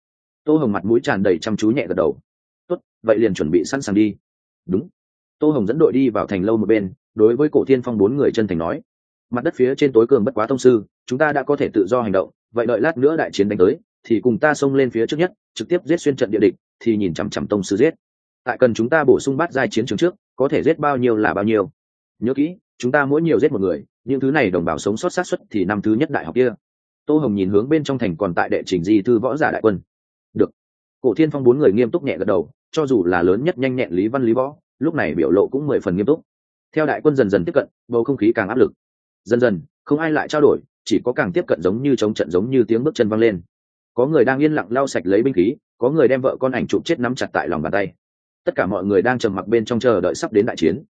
A: Tô hồng mặt mũi tràn đầy chăm chú nhẹ gật đầu. Tốt, vậy liền chuẩn bị sẵn sàng đi. Đúng tô hồng dẫn đội đi vào thành lâu một bên, đối với cổ thiên phong bốn người chân thành nói, mặt đất phía trên tối cường bất quá thông sư, chúng ta đã có thể tự do hành động, vậy đợi lát nữa đại chiến đánh tới, thì cùng ta xông lên phía trước nhất, trực tiếp giết xuyên trận địa địch, thì nhìn chằm chằm tông sư giết. Tại cần chúng ta bổ sung bắt giai chiến trường trước, có thể giết bao nhiêu là bao nhiêu. Nhớ kỹ, chúng ta mỗi nhiều giết một người, những thứ này đồng bào sống sót sát xuất thì năm thứ nhất đại học kia. Tô hồng nhìn hướng bên trong thành còn tại đệ trình di thư võ giả đại quân. Được. Cổ thiên phong bốn người nghiêm túc nhẹ gật đầu, cho dù là lớn nhất nhanh nhẹn lý văn lý võ lúc này biểu lộ cũng mười phần nghiêm túc. Theo đại quân dần dần tiếp cận, bầu không khí càng áp lực. Dần dần, không ai lại trao đổi, chỉ có càng tiếp cận giống như chống trận giống như tiếng bước chân văng lên. Có người đang yên lặng lau sạch lấy binh khí, có người đem vợ con ảnh chụp chết nắm chặt tại lòng bàn tay. Tất cả mọi người đang trầm mặc bên trong chờ đợi sắp đến đại chiến.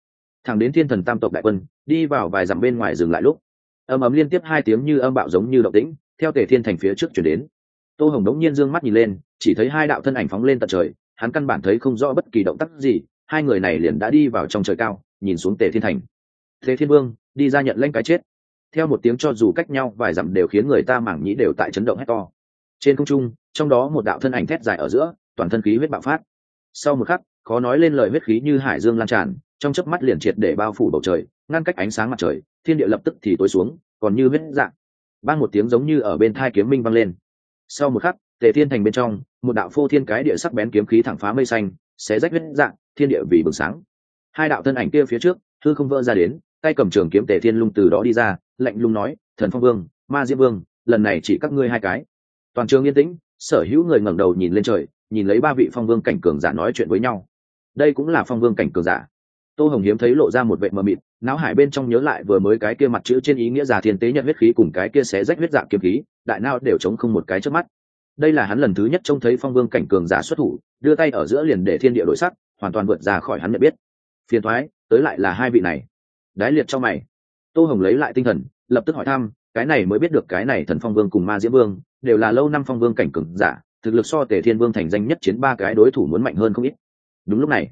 A: Thẳng đến thiên thần tam tộc đại quân, đi vào vài dặm bên ngoài dừng lại lúc. Âm ấm liên tiếp hai tiếng như âm bạo giống như động tĩnh, theo tề thiên thành phía trước chuyển đến. Tô hồng đống nhiên d ư ơ n g mắt nhìn lên, chỉ thấy hai đạo thân ảnh phóng lên tận trời, hắn căn bản thấy không rõ bất kỳ động tác gì hai người này liền đã đi vào trong trời cao, nhìn xuống tề thiên thành. Thế thiên vương, đi ra nhận lanh cái chết. Theo một tiếng cho dù cách nhau vài dặm đều khiến người ta mảng nhĩ đều tại chấn động hét to. Trên không trung, trong đó một đạo thân ảnh thét dài ở giữa, toàn thân khí huyết bạo phát. Sau một khắc, khó nói lên lời huyết khí như hải dương lan tràn, trong chớp mắt liền triệt để bao phủ bầu trời, ngăn cách ánh sáng mặt trời, thiên địa lập tức thì tối xuống, còn như huyết dạng. Ban một tiếng giống như ở bên thai kiếm minh vang lên. Sau một khắc, tề thiên thành bên trong, một đạo phô thiên cái địa sắc bén kiếm khí thẳng phá mây xanh, xé rách huyết dạng thiên địa vì bừng sáng. Hai đạo thân ảnh kia phía trước thư không vỡ ra đến, tay cầm trường kiếm tề thiên lung từ đó đi ra, lạnh lung nói, thần phong vương, ma diễm vương, lần này chỉ các ngươi hai cái. Toàn trường yên tĩnh, sở hữu người ngẩng đầu nhìn lên trời, nhìn lấy ba vị phong vương cảnh cường giả nói chuyện với nhau. Đây cũng là phong vương cảnh cường giả. Tô hồng hiếm thấy lộ ra một vệ mờ mịt, não hải bên trong nhớ lại vừa mới cái kia mặt chữ trên ý nghĩa giả thiên tế nhận huyết khí cùng cái kia xé rách huyết dạng kiếm khí, đại nao đều chống không một cái trước mắt. Đây là hắn lần thứ nhất trông thấy phong vương cảnh cường giả xuất thủ, đưa tay ở giữa liền để thiên địa đổi sắc hoàn toàn vượt ra khỏi hắn nhận biết. Phiền thoái, tới lại là hai vị này. Đái liệt cho mày. Tô hồng lấy lại tinh thần, lập tức hỏi thăm, cái này mới biết được cái này thần phong vương cùng ma diễm vương, đều là lâu năm phong vương cảnh cường giả, thực lực so tề thiên vương thành danh nhất chiến ba cái đối thủ muốn mạnh hơn không ít. Đúng lúc này,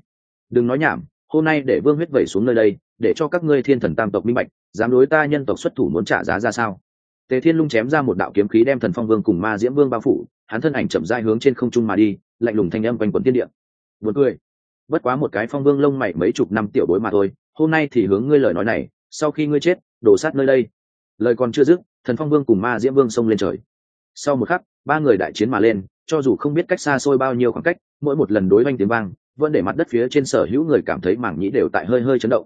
A: đừng nói nhảm, hôm nay để vương huyết vẩy xuống nơi đây, để cho các ngươi thiên thần tam tộc minh bạch, dám đối ta nhân tộc xuất thủ muốn trả giá ra sao? Tề thiên lung chém ra một đạo kiếm khí đem thần phong vương cùng ma diễm vương bao phủ, hắn thân ảnh chậm dai hướng trên không trung mà đi, lạnh lùng thanh âm quanh quần tiên địa. Buồn cười bất quá một cái phong vương lông mày mấy chục năm tiểu bối mà thôi, hôm nay thì hướng ngươi lời nói này, sau khi ngươi chết, đổ sát nơi đây. Lời còn chưa dứt, thần phong vương cùng ma diễm vương xông lên trời. Sau một khắc, ba người đại chiến mà lên, cho dù không biết cách xa xôi bao nhiêu khoảng cách, mỗi một lần đối oanh tiếng vang, vẫn để mặt đất phía trên sở hữu người cảm thấy mảng nhĩ đều tại hơi hơi chấn động.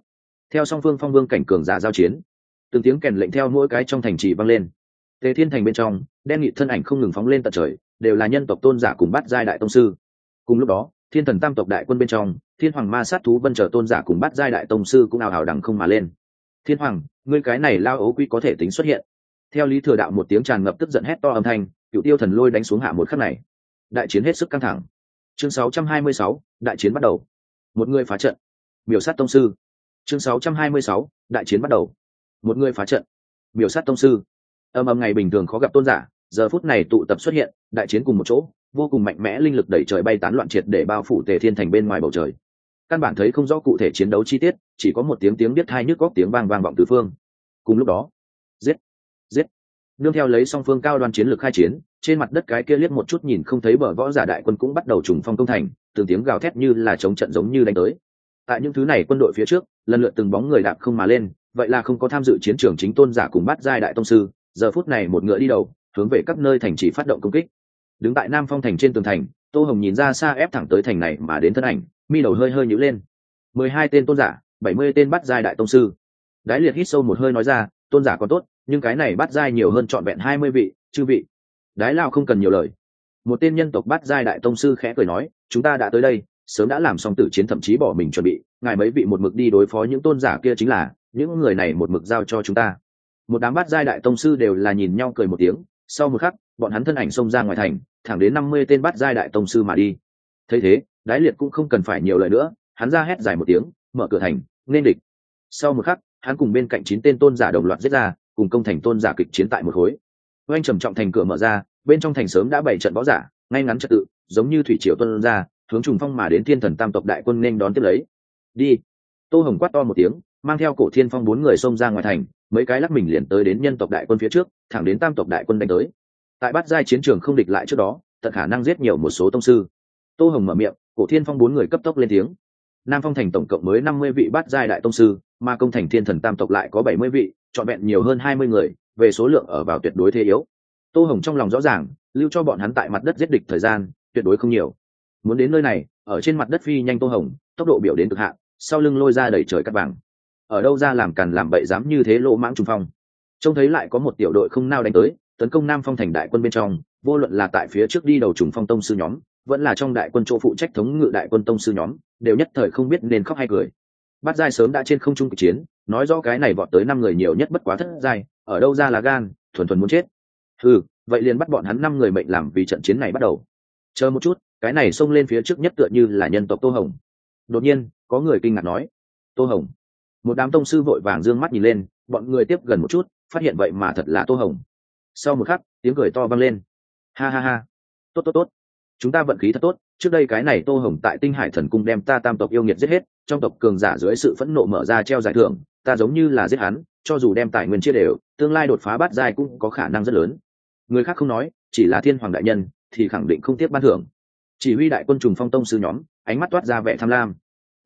A: Theo song phương phong vương cảnh cường giả giao chiến, từng tiếng kèn lệnh theo mỗi cái trong thành trì vang lên. Tề thiên thành bên trong, đen nghị thân ảnh không ngừng phóng lên tận trời, đều là nhân tộc tôn giả cùng bắt giai đại tông sư. Cùng lúc đó thiên thần tam tộc đại quân bên trong thiên hoàng ma sát thú vân trở tôn giả cùng bắt giai đại tông sư cũng ào ào đằng không mà lên. Thiên hoàng ngươi cái này lao ấu quy có thể tính xuất hiện. Theo lý thừa đạo một tiếng tràn ngập tức giận hét to âm thanh cựu tiêu thần lôi đánh xuống hạ một khắc này. Đại chiến hết sức căng thẳng. Chương 626, đại chiến bắt đầu. Một người phá trận. Miểu sát tông sư. Chương 626, đại chiến bắt đầu. Một người phá trận. Miểu sát tông sư. Âm âm ngày bình thường khó gặp tôn giả giờ phút này tụ tập xuất hiện đại chiến cùng một chỗ vô cùng mạnh mẽ linh lực đẩy trời bay tán loạn triệt để bao phủ tề thiên thành bên ngoài bầu trời. Căn bản thấy không rõ cụ thể chiến đấu chi tiết, chỉ có một tiếng tiếng biết hai nhức góc tiếng vang vang vọng từ phương. Cùng lúc đó, giết giết. Nương theo lấy song phương cao đoan chiến lược khai chiến, trên mặt đất cái kia liếc một chút nhìn không thấy bờ võ giả đại quân cũng bắt đầu trùng phong công thành, từng tiếng gào thét như là chống trận giống như đánh tới. Tại những thứ này quân đội phía trước, lần lượt từng bóng người đạp không mà lên, vậy là không có tham dự chiến trường chính tôn giả cùng bắt giai đại tông sư, giờ phút này một ngựa đi đầu, hướng về các nơi thành trì phát động công kích đứng tại nam phong thành trên tường thành, tô hồng nhìn ra xa ép thẳng tới thành này mà đến thân ảnh, mi đầu hơi hơi nhữ lên. Mười hai tên tôn giả, bảy mươi tên bắt giai đại tông sư. Đái liệt hít sâu một hơi nói ra, tôn giả còn tốt, nhưng cái này bắt giai nhiều hơn trọn vẹn hai mươi vị, chư vị. Đái lao không cần nhiều lời. Một tên nhân tộc bắt giai đại tông sư khẽ cười nói, chúng ta đã tới đây, sớm đã làm xong tử chiến thậm chí bỏ mình chuẩn bị, ngài mấy vị một mực đi đối phó những tôn giả kia chính là, những người này một mực giao cho chúng ta. Một đám bát giai đại tông sư đều là nhìn nhau cười một tiếng, sau một khắc bọn hắn thân ảnh xông ra ngoài thành, thẳng đến năm mươi tên bắt giai đại tông sư mà đi. Thấy thế, đái liệt cũng không cần phải nhiều lời nữa, hắn ra hét dài một tiếng, mở cửa thành, nên địch. Sau một khắc, hắn cùng bên cạnh chín tên tôn giả đồng loạt giết ra, cùng công thành tôn giả kịch chiến tại một khối. Oanh trầm trọng thành cửa mở ra, bên trong thành sớm đã bày trận võ giả, ngay ngắn trật tự, giống như thủy triều tuân ra, hướng trùng phong mà đến thiên thần tam tộc đại quân nên đón tiếp lấy. Đi. Tô hồng quát to một tiếng, mang theo cổ thiên phong bốn người xông ra ngoài thành, mấy cái lắc mình liền tới đến nhân tộc đại quân phía trước, thẳng đến tam tộc đại quân đánh tới tại bát giai chiến trường không địch lại trước đó, tận khả năng giết nhiều một số tông sư. Tô hồng mở miệng, cổ thiên phong bốn người cấp tốc lên tiếng. Nam phong thành tổng cộng mới năm mươi vị bát giai đại tông sư, mà công thành thiên thần tam tộc lại có bảy mươi vị, trọn vẹn nhiều hơn hai mươi người, về số lượng ở vào tuyệt đối thế yếu. Tô hồng trong lòng rõ ràng, lưu cho bọn hắn tại mặt đất giết địch thời gian, tuyệt đối không nhiều. Muốn đến nơi này, ở trên mặt đất phi nhanh tô hồng, tốc độ biểu đến cực hạn, sau lưng lôi ra đầy trời cắt vàng. Ở đâu ra làm càn làm bậy dám như thế lỗ mãng trung phong. Trông thấy lại có một tiểu đội không nao đánh tới tấn công nam phong thành đại quân bên trong, vô luận là tại phía trước đi đầu trùng phong tông sư nhóm, vẫn là trong đại quân chỗ phụ trách thống ngự đại quân tông sư nhóm, đều nhất thời không biết nên khóc hay cười. Bát giai sớm đã trên không trung cực chiến, nói rõ cái này vọt tới năm người nhiều nhất bất quá thất giai, ở đâu ra là gan, thuần thuần muốn chết. Ừ vậy liền bắt bọn hắn năm người mệnh làm vì trận chiến này bắt đầu. Chờ một chút, cái này xông lên phía trước nhất tựa như là nhân tộc tô hồng. Đột nhiên, có người kinh ngạc nói, tô hồng. Một đám tông sư vội vàng d ư ơ n g mắt nhìn lên, bọn người tiếp gần một chút, phát hiện vậy mà thật là tô hồng sau một khắc, tiếng cười to vang lên. Ha ha ha. Tốt tốt tốt. Chúng ta vận khí thật tốt. Trước đây cái này tô hồng tại tinh hải thần cung đem ta tam tộc yêu nghiệt giết hết, trong tộc cường giả dưới sự phẫn nộ mở ra treo giải thưởng, ta giống như là giết hắn, cho dù đem tài nguyên chia đều, tương lai đột phá bát giai cũng có khả năng rất lớn. Người khác không nói, chỉ là thiên hoàng đại nhân, thì khẳng định không tiếp ban thưởng. Chỉ huy đại quân trùng phong tông sư nhóm, ánh mắt toát ra vẻ tham lam.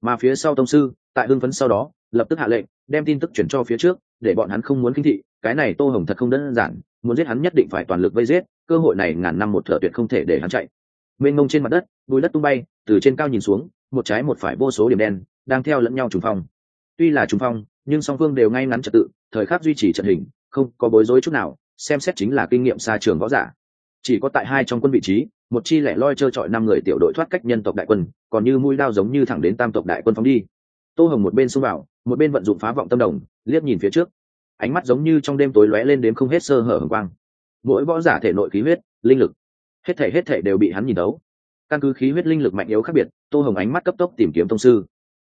A: Mà phía sau tông sư, tại hưng phấn sau đó, lập tức hạ lệnh, đem tin tức chuyển cho phía trước, để bọn hắn không muốn kinh thị, cái này tô hồng thật không đơn giản muốn giết hắn nhất định phải toàn lực vây giết, cơ hội này ngàn năm một thở tuyệt không thể để hắn chạy. Mênh mông trên mặt đất, bùi đất tung bay, từ trên cao nhìn xuống, một trái một phải vô số điểm đen, đang theo lẫn nhau trùng phong. Tuy là trùng phong, nhưng song phương đều ngay ngắn trật tự, thời khắc duy trì trận hình, không có bối rối chút nào, xem xét chính là kinh nghiệm xa trường võ giả. Chỉ có tại hai trong quân vị trí, một chi lẻ loi trơ trọi năm người tiểu đội thoát cách nhân tộc đại quân, còn như mũi đao giống như thẳng đến tam tộc đại quân phóng đi. Tô hồng một bên xông vào, một bên vận dụng phá vọng tâm đồng, liếc nhìn phía trước ánh mắt giống như trong đêm tối lóe lên đếm không hết sơ hở hồng quang. Mỗi võ giả thể nội khí huyết, linh lực, hết thể hết thể đều bị hắn nhìn đấu căn cứ khí huyết linh lực mạnh yếu khác biệt, tô hồng ánh mắt cấp tốc tìm kiếm tông sư.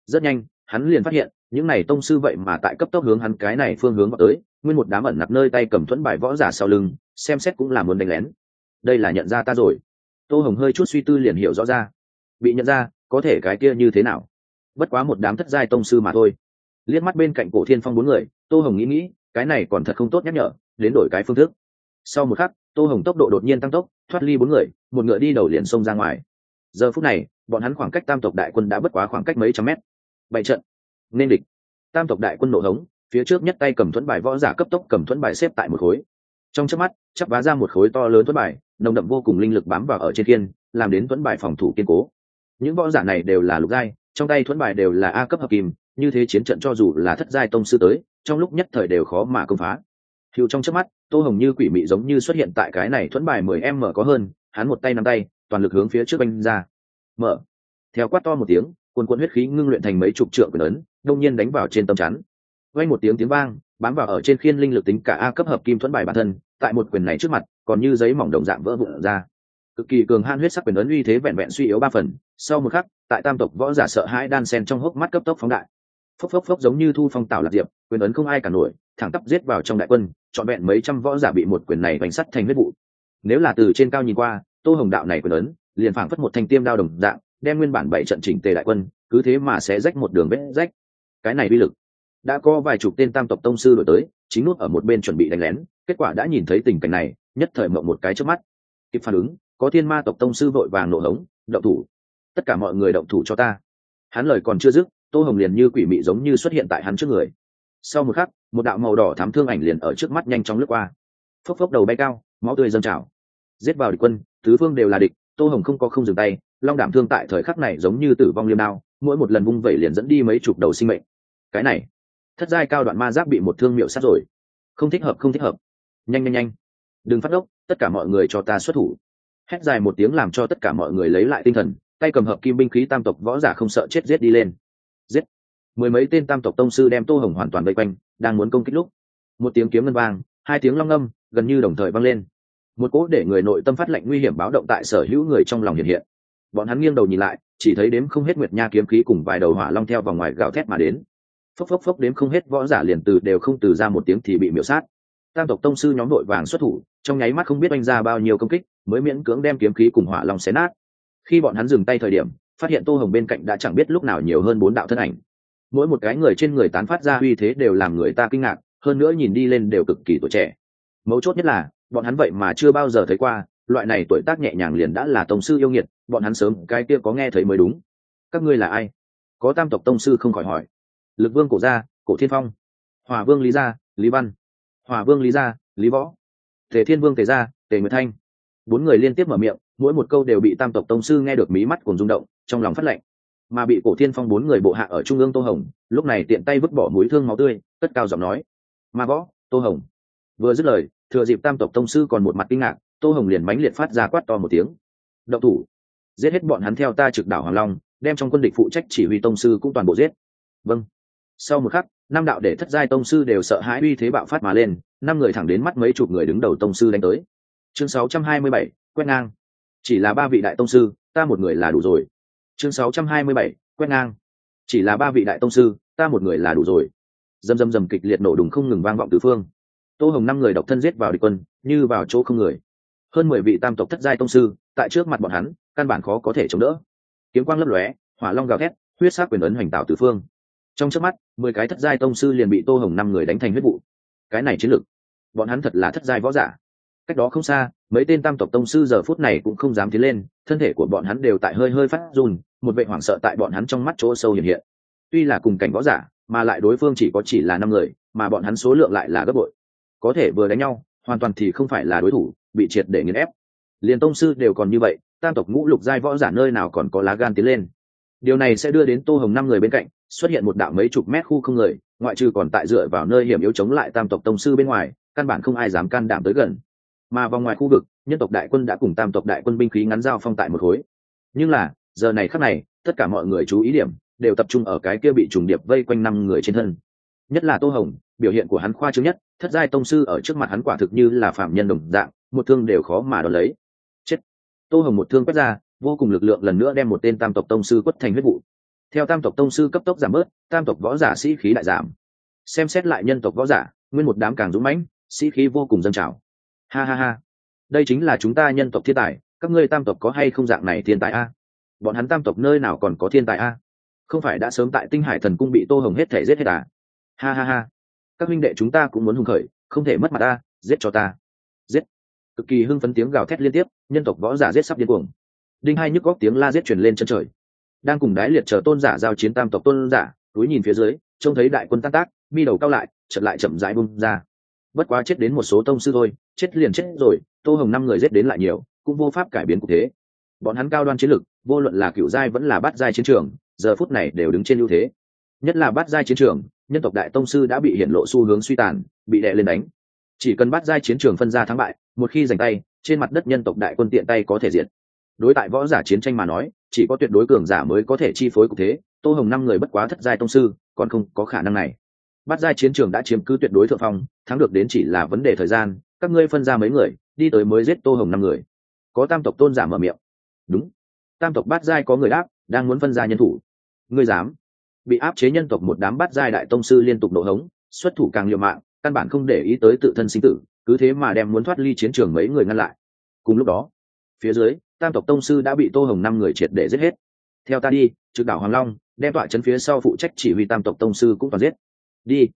A: Rất nhanh, hắn liền phát hiện, những này tông sư vậy mà tại cấp tốc hướng hắn cái này phương hướng vào tới, nguyên một đám ẩn nặc nơi tay cầm thuẫn bài võ giả sau lưng, xem xét cũng là muốn đánh lén. Đây là nhận ra ta rồi. Tô hồng hơi chút suy tư liền hiểu rõ ra. Bị nhận ra, có thể cái kia như thế nào? Bất quá một đám thất giai tông sư mà thôi. Liếc mắt bên cạnh cổ thiên phong bốn người, tô hồng nghĩ nghĩ cái này còn thật không tốt nhắc nhở, đến đổi cái phương thức. Sau một khắc, tô hồng tốc độ đột nhiên tăng tốc, thoát ly bốn người, một ngựa đi đầu liền xông ra ngoài. Giờ phút này, bọn hắn khoảng cách tam tộc đại quân đã bất quá khoảng cách mấy trăm mét. Bảy trận, nên địch. Tam tộc đại quân nổ hống, phía trước nhất tay cầm thuẫn bài võ giả cấp tốc cầm thuẫn bài xếp tại một khối. Trong chớp mắt chắc vá ra một khối to lớn thuẫn bài, nồng đậm vô cùng linh lực bám vào ở trên kiên làm đến thuẫn bài phòng thủ kiên cố. Những võ giả này đều là lục giai, trong tay thuẫn bài đều là a cấp hợp kim như thế chiến trận cho dù là thất giai tông sư tới, trong lúc nhất thời đều khó mà công phá. Hiệu trong chớp mắt, tô hồng như quỷ mị giống như xuất hiện tại cái này thuẫn bài mười em mở có hơn, hắn một tay nắm tay, toàn lực hướng phía trước banh ra. Mở. Theo quát to một tiếng quần quân huyết khí ngưng luyện thành mấy chục trượng quyền ấn, đông nhiên đánh vào trên tâm chắn. Vay một tiếng tiếng vang, bám vào ở trên khiên linh lực tính cả a cấp hợp kim thuẫn bài bản thân, tại một quyền này trước mặt, còn như giấy mỏng đồng dạng vỡ vụn ra. Cực kỳ cường han huyết sắc quyền ấn uy thế vẹn vẹn suy yếu ba phần, sau một khắc, tại tam tộc võ giả sợ hãi đan sen trong hốc mắt cấp tốc phóng đại phốc phốc phốc giống như thu phong tảo lạc diệp, quyền ấn không ai cả nổi, thẳng tắp giết vào trong đại quân, trọn vẹn mấy trăm võ giả bị một quyền này bánh sắt thành huyết vụ. Nếu là từ trên cao nhìn qua, tô hồng đạo này quyền ấn, liền phảng phất một thanh tiêm đao đồng dạng, đem nguyên bản bảy trận chỉnh tề đại quân, cứ thế mà sẽ rách một đường vết rách. Cái này uy lực, đã có vài chục tên tam tộc tông sư đổi tới, chính nút ở một bên chuẩn bị đánh lén, kết quả đã nhìn thấy tình cảnh này, nhất thời mộng một cái trước mắt. Kịp phản ứng, có thiên ma tộc tông sư vội vàng nổ hống, động thủ, tất cả mọi người động thủ cho ta. Hắn lời còn chưa dứt tô hồng liền như quỷ mị giống như xuất hiện tại hắn trước người. Sau một khắc, một đạo màu đỏ thám thương ảnh liền ở trước mắt nhanh chóng lướt qua. Phốc phốc đầu bay cao, máu tươi dâng trào. Giết vào địch quân, tứ phương đều là địch, tô hồng không có không dừng tay, long đảm thương tại thời khắc này giống như tử vong liêm đao, mỗi một lần vung vẩy liền dẫn đi mấy chục đầu sinh mệnh. Cái này, thất giai cao đoạn ma giáp bị một thương miệu sát rồi. Không thích hợp, không thích hợp. Nhanh nhanh nhanh. Đừng phát ốc, tất cả mọi người cho ta xuất thủ. Hét dài một tiếng làm cho tất cả mọi người lấy lại tinh thần, tay cầm hợp kim binh khí tam tộc võ giả không sợ chết giết đi lên giết. Mười mấy tên tam tộc tông sư đem tô hồng hoàn toàn vây quanh, đang muốn công kích lúc, một tiếng kiếm ngân vang, hai tiếng long âm gần như đồng thời vang lên. Một cỗ để người nội tâm phát lệnh nguy hiểm báo động tại sở hữu người trong lòng hiện hiện. Bọn hắn nghiêng đầu nhìn lại, chỉ thấy đếm không hết nguyệt nha kiếm khí cùng vài đầu hỏa long theo vào ngoài gạo thét mà đến. Phốc phốc phốc đếm không hết võ giả liền từ đều không từ ra một tiếng thì bị miễu sát. Tam tộc tông sư nhóm đội vàng xuất thủ, trong nháy mắt không biết oanh ra bao nhiêu công kích, mới miễn cưỡng đem kiếm khí cùng hỏa long xé nát. Khi bọn hắn dừng tay thời điểm phát hiện tô hồng bên cạnh đã chẳng biết lúc nào nhiều hơn bốn đạo thân ảnh. Mỗi một cái người trên người tán phát ra uy thế đều làm người ta kinh ngạc, hơn nữa nhìn đi lên đều cực kỳ tuổi trẻ. Mấu chốt nhất là, bọn hắn vậy mà chưa bao giờ thấy qua, loại này tuổi tác nhẹ nhàng liền đã là tông sư yêu nghiệt, bọn hắn sớm, cái kia có nghe thấy mới đúng. Các ngươi là ai? Có tam tộc tông sư không khỏi hỏi. Lực vương cổ gia, cổ thiên phong. Hòa vương lý gia, lý văn. Hòa vương lý gia, lý võ. Tề thiên vương tề gia, tề nguyệt thanh bốn người liên tiếp mở miệng, mỗi một câu đều bị tam tộc tông sư nghe được mí mắt cùng rung động, trong lòng phát lệnh. Mà bị cổ thiên phong bốn người bộ hạ ở trung ương tô hồng, lúc này tiện tay vứt bỏ mũi thương máu tươi, cất cao giọng nói, ma võ, tô hồng. Vừa dứt lời, thừa dịp tam tộc tông sư còn một mặt kinh ngạc, tô hồng liền mánh liệt phát ra quát to một tiếng. Động thủ, giết hết bọn hắn theo ta trực đảo hoàng long, đem trong quân địch phụ trách chỉ huy tông sư cũng toàn bộ giết. Vâng. Sau một khắc, năm đạo để thất giai tông sư đều sợ hãi uy thế bạo phát mà lên, năm người thẳng đến mắt mấy chục người đứng đầu tông sư đánh tới chương 627, quét ngang. Chỉ là ba vị đại tông sư ta một người là đủ rồi. Chương 627, quét ngang. Chỉ là ba vị đại tông sư ta một người là đủ rồi. Dầm dầm dầm kịch liệt nổ đùng không ngừng vang vọng tứ phương. Tô hồng năm người độc thân giết vào địch quân như vào chỗ không người. Hơn mười vị tam tộc thất giai tông sư tại trước mặt bọn hắn căn bản khó có thể chống đỡ. Kiếm quang lấp lóe hỏa long gào thét huyết sát quyền ấn hoành tạo tứ phương. Trong trước mắt mười cái thất giai tông sư liền bị tô hồng năm người đánh thành huyết vụ. Cái này chiến lực, bọn hắn thật là thất giai võ giả cách đó không xa, mấy tên tam tộc tông sư giờ phút này cũng không dám tiến lên, thân thể của bọn hắn đều tại hơi hơi phát run, một vệ hoảng sợ tại bọn hắn trong mắt chỗ sâu hiện hiện. Tuy là cùng cảnh võ giả, mà lại đối phương chỉ có chỉ là năm người, mà bọn hắn số lượng lại là gấp bội. Có thể vừa đánh nhau, hoàn toàn thì không phải là đối thủ, bị triệt để nghiền ép. Liền tông sư đều còn như vậy, tam tộc ngũ lục giai võ giả nơi nào còn có lá gan tiến lên. Điều này sẽ đưa đến tô hồng năm người bên cạnh, xuất hiện một đạo mấy chục mét khu không người, ngoại trừ còn tại dựa vào nơi hiểm yếu chống lại tam tộc tông sư bên ngoài, căn bản không ai dám can đảm tới gần mà vòng ngoài khu vực, nhân tộc đại quân đã cùng tam tộc đại quân binh khí ngắn dao phong tại một khối. Nhưng là, giờ này khắc này, tất cả mọi người chú ý điểm đều tập trung ở cái kia bị trùng điệp vây quanh năm người trên thân. Nhất là tô hồng, biểu hiện của hắn khoa trương nhất, thất giai tông sư ở trước mặt hắn quả thực như là phạm nhân đồng dạng, một thương đều khó mà đón lấy. Chết. Tô hồng một thương quét ra, vô cùng lực lượng lần nữa đem một tên tam tộc tông sư quất thành huyết vụ. Theo tam tộc tông sư cấp tốc giảm bớt, tam tộc võ giả sĩ khí đại giảm. Xem xét lại nhân tộc võ giả, nguyên một đám càng dũng mãnh, sĩ khí vô cùng dâng trào ha ha ha. Đây chính là chúng ta nhân tộc thiên tài, các ngươi tam tộc có hay không dạng này thiên tài a? Bọn hắn tam tộc nơi nào còn có thiên tài a? Không phải đã sớm tại tinh hải thần cung bị tô hồng hết thể giết hết à? Ha ha ha. Các huynh đệ chúng ta cũng muốn hùng khởi, không thể mất mặt ta giết cho ta. Giết. Cực kỳ hưng phấn tiếng gào thét liên tiếp, nhân tộc võ giả giết sắp điên cuồng. Đinh hai nhức góc tiếng la giết truyền lên chân trời. Đang cùng đái liệt chờ tôn giả giao chiến tam tộc tôn giả, túi nhìn phía dưới, trông thấy đại quân tan tác, mi đầu cao lại chật lại chậm rãi bung ra bất quá chết đến một số tông sư thôi, chết liền chết rồi, tô hồng năm người giết đến lại nhiều, cũng vô pháp cải biến cục thế. Bọn hắn cao đoan chiến lực, vô luận là cựu giai vẫn là bát giai chiến trường, giờ phút này đều đứng trên ưu thế. Nhất là bát giai chiến trường, nhân tộc đại tông sư đã bị hiện lộ xu hướng suy tàn, bị đè lên đánh. Chỉ cần bát giai chiến trường phân ra thắng bại, một khi giành tay, trên mặt đất nhân tộc đại quân tiện tay có thể diệt. Đối tại võ giả chiến tranh mà nói, chỉ có tuyệt đối cường giả mới có thể chi phối cục thế, tô hồng năm người bất quá thất giai tông sư, còn không có khả năng này bát giai chiến trường đã chiếm cứ tuyệt đối thượng phong, thắng được đến chỉ là vấn đề thời gian, các ngươi phân ra mấy người, đi tới mới giết tô hồng năm người. Có tam tộc tôn giả mở miệng. Đúng. Tam tộc bát giai có người đáp, đang muốn phân ra nhân thủ. Ngươi dám. Bị áp chế nhân tộc một đám bát giai đại tông sư liên tục nổ hống, xuất thủ càng liều mạng, căn bản không để ý tới tự thân sinh tử, cứ thế mà đem muốn thoát ly chiến trường mấy người ngăn lại. Cùng lúc đó, phía dưới, tam tộc tông sư đã bị tô hồng năm người triệt để giết hết. Theo ta đi, trực đảo hoàng long, đem tọa chấn phía sau phụ trách chỉ huy tam tộc tông sư cũng toàn giết đi.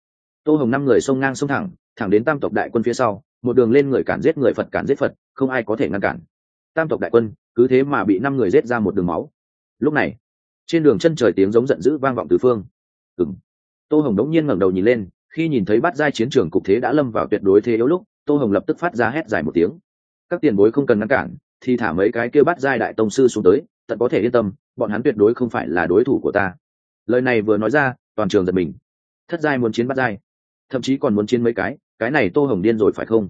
A: Tô hồng năm người xông ngang xông thẳng thẳng đến tam tộc đại quân phía sau, một đường lên người cản giết người phật cản giết phật, không ai có thể ngăn cản. Tam tộc đại quân, cứ thế mà bị năm người giết ra một đường máu. Lúc này, trên đường chân trời tiếng giống giận dữ vang vọng từ phương. Ừng tô hồng đống nhiên ngẩng đầu nhìn lên, khi nhìn thấy bát giai chiến trường cục thế đã lâm vào tuyệt đối thế yếu lúc, tô hồng lập tức phát ra hét dài một tiếng. Các tiền bối không cần ngăn cản, thì thả mấy cái kêu bát giai đại tông sư xuống tới, tận có thể yên tâm, bọn hắn tuyệt đối không phải là đối thủ của ta. Lời này vừa nói ra, toàn trường giật mình thất giai muốn chiến bát giai. Thậm chí còn muốn chiến mấy cái cái này tô hồng điên rồi phải không?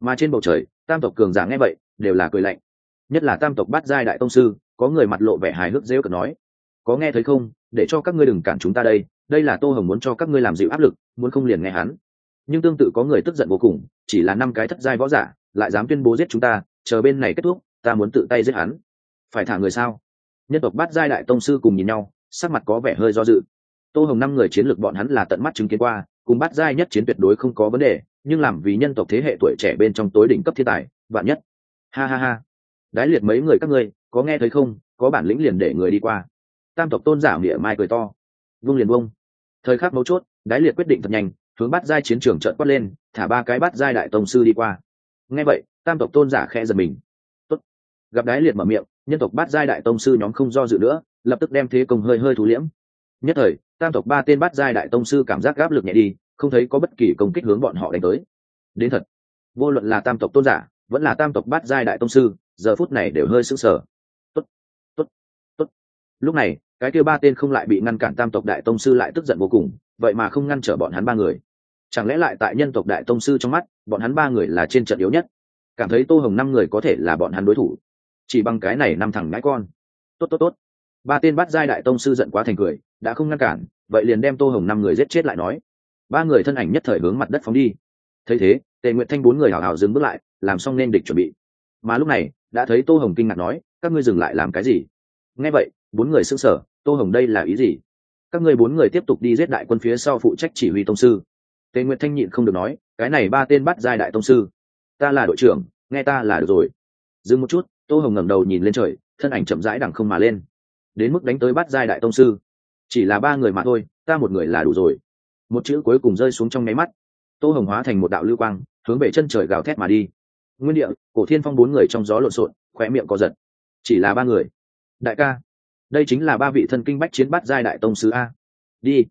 A: Mà trên bầu trời, tam tộc cường giả nghe vậy, đều là cười lạnh. Nhất là tam tộc bát giai đại tông sư, có người mặt lộ vẻ hài hước dễ cợt nói, có nghe thấy không? Để cho các ngươi đừng cản chúng ta đây đây là tô hồng muốn cho các ngươi làm dịu áp lực, muốn không liền nghe hắn. Nhưng tương tự có người tức giận vô cùng, chỉ là năm cái thất giai võ giả, lại dám tuyên bố giết chúng ta, chờ bên này kết thúc, ta muốn tự tay giết hắn. Phải thả người sao? Nhân tộc bát giai đại tông sư cùng nhìn nhau, sắc mặt có vẻ hơi do dự tô hồng năm người chiến lược bọn hắn là tận mắt chứng kiến qua, cùng bát giai nhất chiến tuyệt đối không có vấn đề, nhưng làm vì nhân tộc thế hệ tuổi trẻ bên trong tối đỉnh cấp thiên tài, vạn nhất. Ha ha ha. Đái liệt mấy người các ngươi, có nghe thấy không? Có bản lĩnh liền để người đi qua. Tam tộc tôn giả nghĩa mai cười to. Vung liền vung thời khắc mấu chốt, đái liệt quyết định thật nhanh, hướng bắt giai chiến trường trợn quát lên, thả ba cái bắt giai đại tông sư đi qua. Nghe vậy, tam tộc tôn giả khẽ giật mình. Tốt. gặp đái liệt mở miệng, nhân tộc bắt giai đại tông sư nhóm không do dự nữa, lập tức đem thế công hơi hơi thủ liễm. Nhất thời tam tộc ba tên bắt giai đại tông sư cảm giác gáp lực nhẹ đi, không thấy có bất kỳ công kích hướng bọn họ đánh tới. Đến thật, vô luận là tam tộc tôn giả, vẫn là tam tộc bát giai đại tông sư, giờ phút này đều hơi sững sờ. Tốt tốt tốt. Lúc này, cái kia ba tên không lại bị ngăn cản tam tộc đại tông sư lại tức giận vô cùng, vậy mà không ngăn trở bọn hắn ba người. Chẳng lẽ lại tại nhân tộc đại tông sư trong mắt, bọn hắn ba người là trên trận yếu nhất? Cảm thấy tô hồng năm người có thể là bọn hắn đối thủ. Chỉ bằng cái này năm thằng ngãi con. Tốt tốt tốt. Ba tên bắt giai đại tông sư giận quá thành cười đã không ngăn cản, vậy liền đem tô hồng năm người giết chết lại nói. Ba người thân ảnh nhất thời hướng mặt đất phóng đi. Thấy thế, tề nguyện thanh bốn người hào hào dừng bước lại, làm xong nên địch chuẩn bị. Mà lúc này, đã thấy tô hồng kinh ngạc nói, các ngươi dừng lại làm cái gì? Nghe vậy, bốn người s ư n g sở tô hồng đây là ý gì? Các ngươi bốn người tiếp tục đi giết đại quân phía sau phụ trách chỉ huy tông sư. Tề nguyện thanh nhịn không được nói, cái này ba tên bắt giai đại tông sư. Ta là đội trưởng, nghe ta là được rồi. Dừng một chút, tô hồng ngẩng đầu nhìn lên trời, thân ảnh chậm rãi đằng không mà lên. Đến mức đánh tới bắt giai đại tông sư chỉ là ba người mà thôi, ta một người là đủ rồi. Một chữ cuối cùng rơi xuống trong nháy mắt. Tô hồng hóa thành một đạo lưu quang, hướng về chân trời gào thét mà đi. Nguyên địa, cổ thiên phong bốn người trong gió lộn xộn, khóe miệng có giật. Chỉ là ba người. Đại ca, đây chính là ba vị thân kinh bách chiến bắt giai đại tông sứ a. Đi.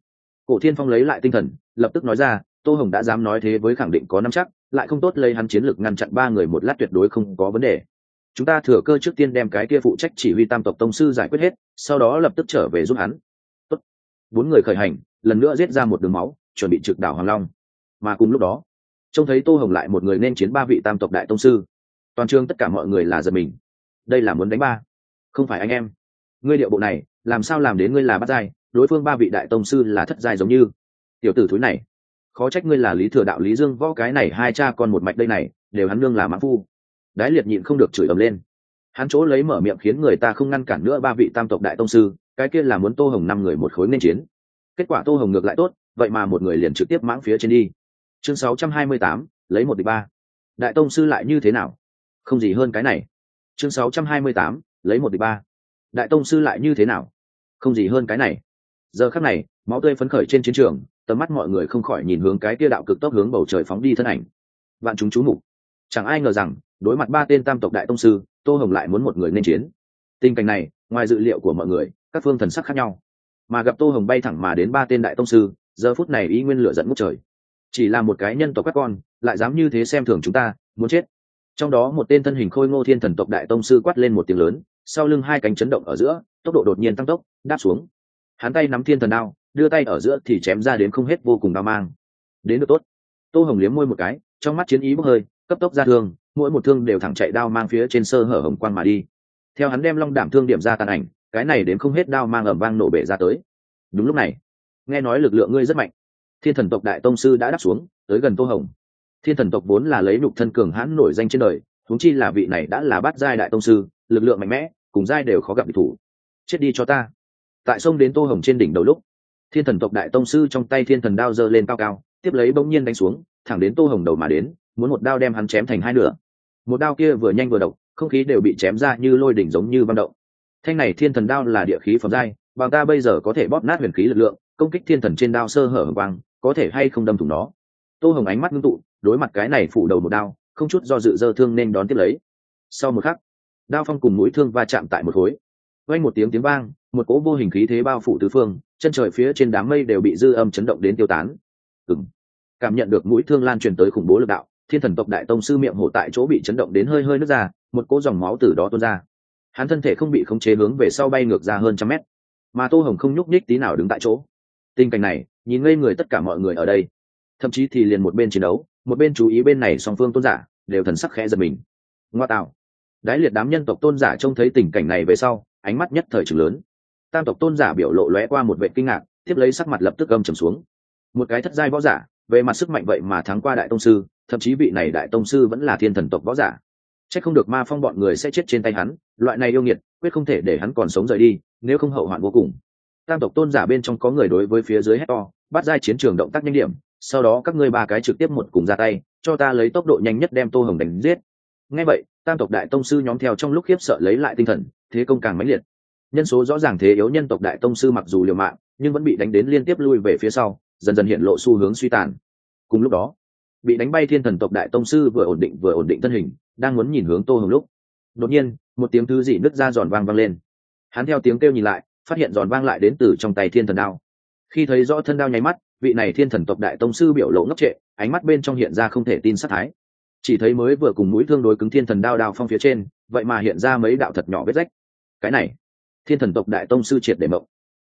A: Cổ thiên phong lấy lại tinh thần, lập tức nói ra, tô hồng đã dám nói thế với khẳng định có năm chắc, lại không tốt lấy hắn chiến lược ngăn chặn ba người một lát tuyệt đối không có vấn đề. Chúng ta thừa cơ trước tiên đem cái kia phụ trách chỉ huy tam tộc tông sư giải quyết hết, sau đó lập tức trở về giúp hắn bốn người khởi hành, lần nữa giết ra một đường máu, chuẩn bị trực đảo hoàng long. Mà cùng lúc đó, trông thấy tô hồng lại một người nên chiến ba vị tam tộc đại tông sư. Toàn trường tất cả mọi người là giật mình. Đây là muốn đánh ba. Không phải anh em. Ngươi điệu bộ này, làm sao làm đến ngươi là bắt giai, đối phương ba vị đại tông sư là thất giai giống như. Tiểu tử thúi này, khó trách ngươi là lý thừa đạo lý dương, võ cái này hai cha con một mạch đây này, đều hắn nương là mãn phu. Đái liệt nhịn không được chửi ầm lên. Hắn chỗ lấy mở miệng khiến người ta không ngăn cản nữa ba vị tam tộc đại tông sư cái kia là muốn tô hồng năm người một khối nên chiến. Kết quả tô hồng ngược lại tốt vậy mà một người liền trực tiếp mãng phía trên đi. Chương 628, lấy một địch ba. Đại tông sư lại như thế nào? Không gì hơn cái này. Chương 628, lấy một địch ba. Đại tông sư lại như thế nào? Không gì hơn cái này. Giờ khắc này máu tươi phấn khởi trên chiến trường tầm mắt mọi người không khỏi nhìn hướng cái kia đạo cực tốc hướng bầu trời phóng đi thân ảnh. Vạn chúng chú mục. Chẳng ai ngờ rằng đối mặt ba tên tam tộc đại tông sư tô hồng lại muốn một người nên chiến. Tình cảnh này ngoài dự liệu của mọi người các phương thần sắc khác nhau. Mà gặp tô hồng bay thẳng mà đến ba tên đại tông sư, giờ phút này ý nguyên lửa dẫn ngút trời. Chỉ là một cái nhân tộc các con, lại dám như thế xem thường chúng ta, muốn chết. Trong đó một tên thân hình khôi ngô thiên thần tộc đại tông sư quát lên một tiếng lớn, sau lưng hai cánh chấn động ở giữa, tốc độ đột nhiên tăng tốc, đáp xuống. Hắn tay nắm thiên thần đao, đưa tay ở giữa thì chém ra đến không hết vô cùng đau mang. Đến được tốt. Tô hồng liếm môi một cái, trong mắt chiến ý bốc hơi, cấp tốc ra thương, mỗi một thương đều thẳng chạy đao mang phía trên sơ hở hồng quan mà đi. Theo hắn đem long đảm thương điểm ra tàn ảnh cái này đến không hết đao mang ầm vang nổ bể ra tới. Đúng lúc này, nghe nói lực lượng ngươi rất mạnh. Thiên thần tộc đại tông sư đã đáp xuống, tới gần tô hồng. Thiên thần tộc vốn là lấy nhục thân cường hãn nổi danh trên đời thúng chi là vị này đã là bát giai đại tông sư, lực lượng mạnh mẽ, cùng giai đều khó gặp địch thủ. Chết đi cho ta. Tại sông đến tô hồng trên đỉnh đầu lúc, thiên thần tộc đại tông sư trong tay thiên thần đao giơ lên cao cao, tiếp lấy bỗng nhiên đánh xuống, thẳng đến tô hồng đầu mà đến, muốn một đao đem hắn chém thành hai nửa. Một đao kia vừa nhanh vừa độc, không khí đều bị chém ra như lôi đỉnh giống như băng động thanh này thiên thần đao là địa khí phẩm giai, bằng ta bây giờ có thể bóp nát huyền khí lực lượng, công kích thiên thần trên đao sơ hở hồng quang, có thể hay không đâm thủng nó? Tô hồng ánh mắt ngưng tụ, đối mặt cái này phủ đầu một đao, không chút do dự dơ thương nên đón tiếp lấy. Sau một khắc, đao phong cùng mũi thương va chạm tại một khối. Quanh một tiếng tiếng vang, một cỗ vô hình khí thế bao phủ tứ phương, chân trời phía trên đám mây đều bị dư âm chấn động đến tiêu tán. Ừng cảm nhận được mũi thương lan truyền tới khủng bố lực đạo, thiên thần tộc đại tông sư miệng hổ tại chỗ bị chấn động đến hơi hơi nước ra, một cỗ dòng máu từ đó tuôn ra hắn thân thể không bị khống chế hướng về sau bay ngược ra hơn trăm mét. Mà tô hồng không nhúc nhích tí nào đứng tại chỗ. Tình cảnh này, nhìn ngây người tất cả mọi người ở đây. Thậm chí thì liền một bên chiến đấu, một bên chú ý bên này song phương tôn giả, đều thần sắc khẽ giật mình. Ngoa tạo. Đái liệt đám nhân tộc tôn giả trông thấy tình cảnh này về sau, ánh mắt nhất thời trường lớn. Tam tộc tôn giả biểu lộ lóe qua một vệ kinh ngạc, tiếp lấy sắc mặt lập tức gầm trầm xuống. Một cái thất giai võ giả, về mặt sức mạnh vậy mà thắng qua đại tông sư, thậm chí vị này đại tông sư vẫn là thiên thần tộc võ giả. Chắc không được ma phong bọn người sẽ chết trên tay hắn, loại này yêu nghiệt, quyết không thể để hắn còn sống rời đi, nếu không hậu hoạn vô cùng. Tam tộc tôn giả bên trong có người đối với phía dưới hét to, bắt giai chiến trường động tác nhanh điểm, sau đó các ngươi ba cái trực tiếp một cùng ra tay, cho ta lấy tốc độ nhanh nhất đem tô hồng đánh giết. Ngay vậy, tam tộc đại tông sư nhóm theo trong lúc khiếp sợ lấy lại tinh thần, thế công càng mãnh liệt. Nhân số rõ ràng thế yếu nhân tộc đại tông sư mặc dù liều mạng, nhưng vẫn bị đánh đến liên tiếp lui về phía sau, dần dần hiện lộ xu hướng suy tàn. Cùng lúc đó bị đánh bay thiên thần tộc đại tông sư vừa ổn định vừa ổn định thân hình, đang muốn nhìn hướng tô hồng lúc. Đột nhiên, một tiếng thứ gì nứt ra giòn vang vang lên. Hắn theo tiếng kêu nhìn lại, phát hiện giòn vang lại đến từ trong tay thiên thần đao. Khi thấy rõ thân đao nháy mắt, vị này thiên thần tộc đại tông sư biểu lộ ngốc trệ, ánh mắt bên trong hiện ra không thể tin sát thái. Chỉ thấy mới vừa cùng mũi thương đối cứng thiên thần đao đao phong phía trên, vậy mà hiện ra mấy đạo thật nhỏ vết rách. Cái này, thiên thần tộc đại tông sư triệt để mộng.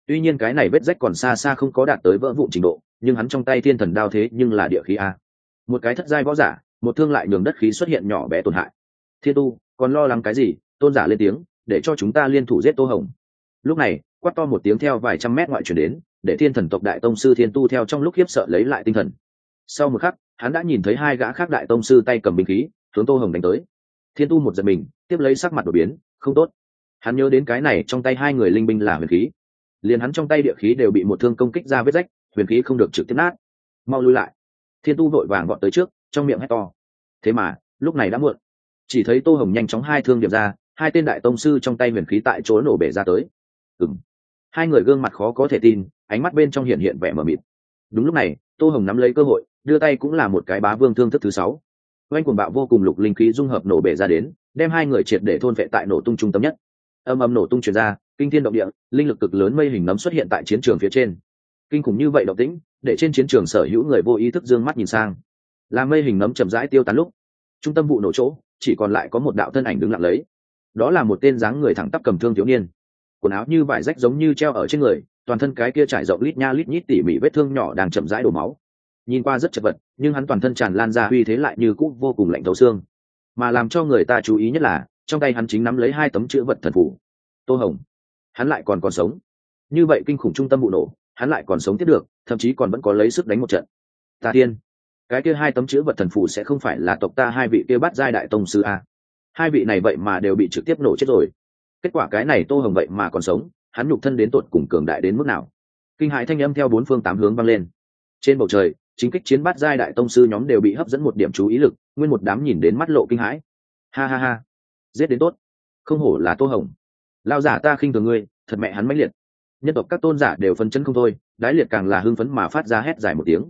A: Tuy nhiên cái này vết rách còn xa xa không có đạt tới vỡ vụn trình độ, nhưng hắn trong tay thiên thần đao thế nhưng là địa khí a một cái thất giai võ giả, một thương lại nhường đất khí xuất hiện nhỏ bé tổn hại. Thiên tu, còn lo lắng cái gì? Tôn giả lên tiếng, để cho chúng ta liên thủ giết tô hồng. Lúc này, quát to một tiếng theo vài trăm mét ngoại chuyển đến, để thiên thần tộc đại tông sư thiên tu theo trong lúc khiếp sợ lấy lại tinh thần. Sau một khắc, hắn đã nhìn thấy hai gã khác đại tông sư tay cầm binh khí, hướng tô hồng đánh tới. Thiên tu một giật mình, tiếp lấy sắc mặt đột biến, không tốt. Hắn nhớ đến cái này, trong tay hai người linh binh là huyền khí. Liền hắn trong tay địa khí đều bị một thương công kích ra vết rách, huyền khí không được trực tiếp nát. Mau lui lại thiên tu vội vàng gọn tới trước, trong miệng hét to. Thế mà, lúc này đã muộn. Chỉ thấy tô hồng nhanh chóng hai thương điệp ra, hai tên đại tông sư trong tay huyền khí tại chỗ nổ bể ra tới. Ừng hai người gương mặt khó có thể tin, ánh mắt bên trong hiện hiện vẻ mờ mịt. Đúng lúc này, tô hồng nắm lấy cơ hội, đưa tay cũng là một cái bá vương thương thức thứ sáu. Oanh cuồng bạo vô cùng lục linh khí dung hợp nổ bể ra đến, đem hai người triệt để thôn vệ tại nổ tung trung tâm nhất. Âm âm nổ tung chuyển ra, kinh thiên động địa, linh lực cực lớn mây hình nấm xuất hiện tại chiến trường phía trên kinh khủng như vậy động tĩnh, để trên chiến trường sở hữu người vô ý thức d ư ơ n g mắt nhìn sang. Là mây hình nấm chậm rãi tiêu tán lúc, trung tâm vụ nổ chỗ, chỉ còn lại có một đạo thân ảnh đứng lặng lấy. Đó là một tên dáng người thẳng tắp cầm thương thiếu niên. Quần áo như vải rách giống như treo ở trên người, toàn thân cái kia trải rộng lít nha lít nhít tỉ mỉ vết thương nhỏ đang chậm rãi đổ máu. Nhìn qua rất chật vật, nhưng hắn toàn thân tràn lan ra uy thế lại như cũ vô cùng lạnh thấu xương. Mà làm cho người ta chú ý nhất là, trong tay hắn chính nắm lấy hai tấm chữ vật thần phủ. Tô hồng, hắn lại còn còn sống. Như vậy kinh khủng trung tâm vụ nổ hắn lại còn sống tiếp được, thậm chí còn vẫn có lấy sức đánh một trận. Ta tiên cái kia hai tấm chữ vật thần phủ sẽ không phải là tộc ta hai vị kia bắt giai đại tông sư a? Hai vị này vậy mà đều bị trực tiếp nổ chết rồi. Kết quả cái này tô hồng vậy mà còn sống, hắn nhục thân đến tột cùng cường đại đến mức nào? Kinh hãi thanh âm theo bốn phương tám hướng vang lên. Trên bầu trời, chính kích chiến bắt giai đại tông sư nhóm đều bị hấp dẫn một điểm chú ý lực, nguyên một đám nhìn đến mắt lộ kinh hãi. Ha ha ha, giết đến tốt. Không hổ là tô hồng. Lao giả ta khinh thường ngươi, thật mẹ hắn mãnh liệt nhân tộc các tôn giả đều phân chân không thôi, đái liệt càng là hưng phấn mà phát ra hét dài một tiếng.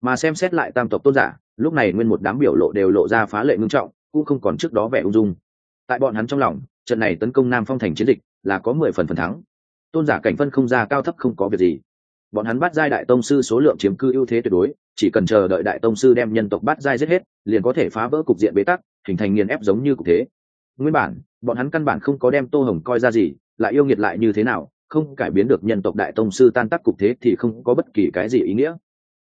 A: Mà xem xét lại tam tộc tôn giả, lúc này nguyên một đám biểu lộ đều lộ ra phá lệ ngưng trọng, cũng không còn trước đó vẻ ung dung. Tại bọn hắn trong lòng, trận này tấn công nam phong thành chiến dịch là có mười phần phần thắng. Tôn giả cảnh phân không ra cao thấp không có việc gì. Bọn hắn bắt giai đại tông sư số lượng chiếm cư ưu thế tuyệt đối, chỉ cần chờ đợi đại tông sư đem nhân tộc bắt giai giết hết, liền có thể phá vỡ cục diện bế tắc, hình thành nghiền ép giống như cục thế. Nguyên bản, bọn hắn căn bản không có đem tô hồng coi ra gì, lại yêu nghiệt lại như thế nào không cải biến được nhân tộc đại tông sư tan tác cục thế thì không có bất kỳ cái gì ý nghĩa.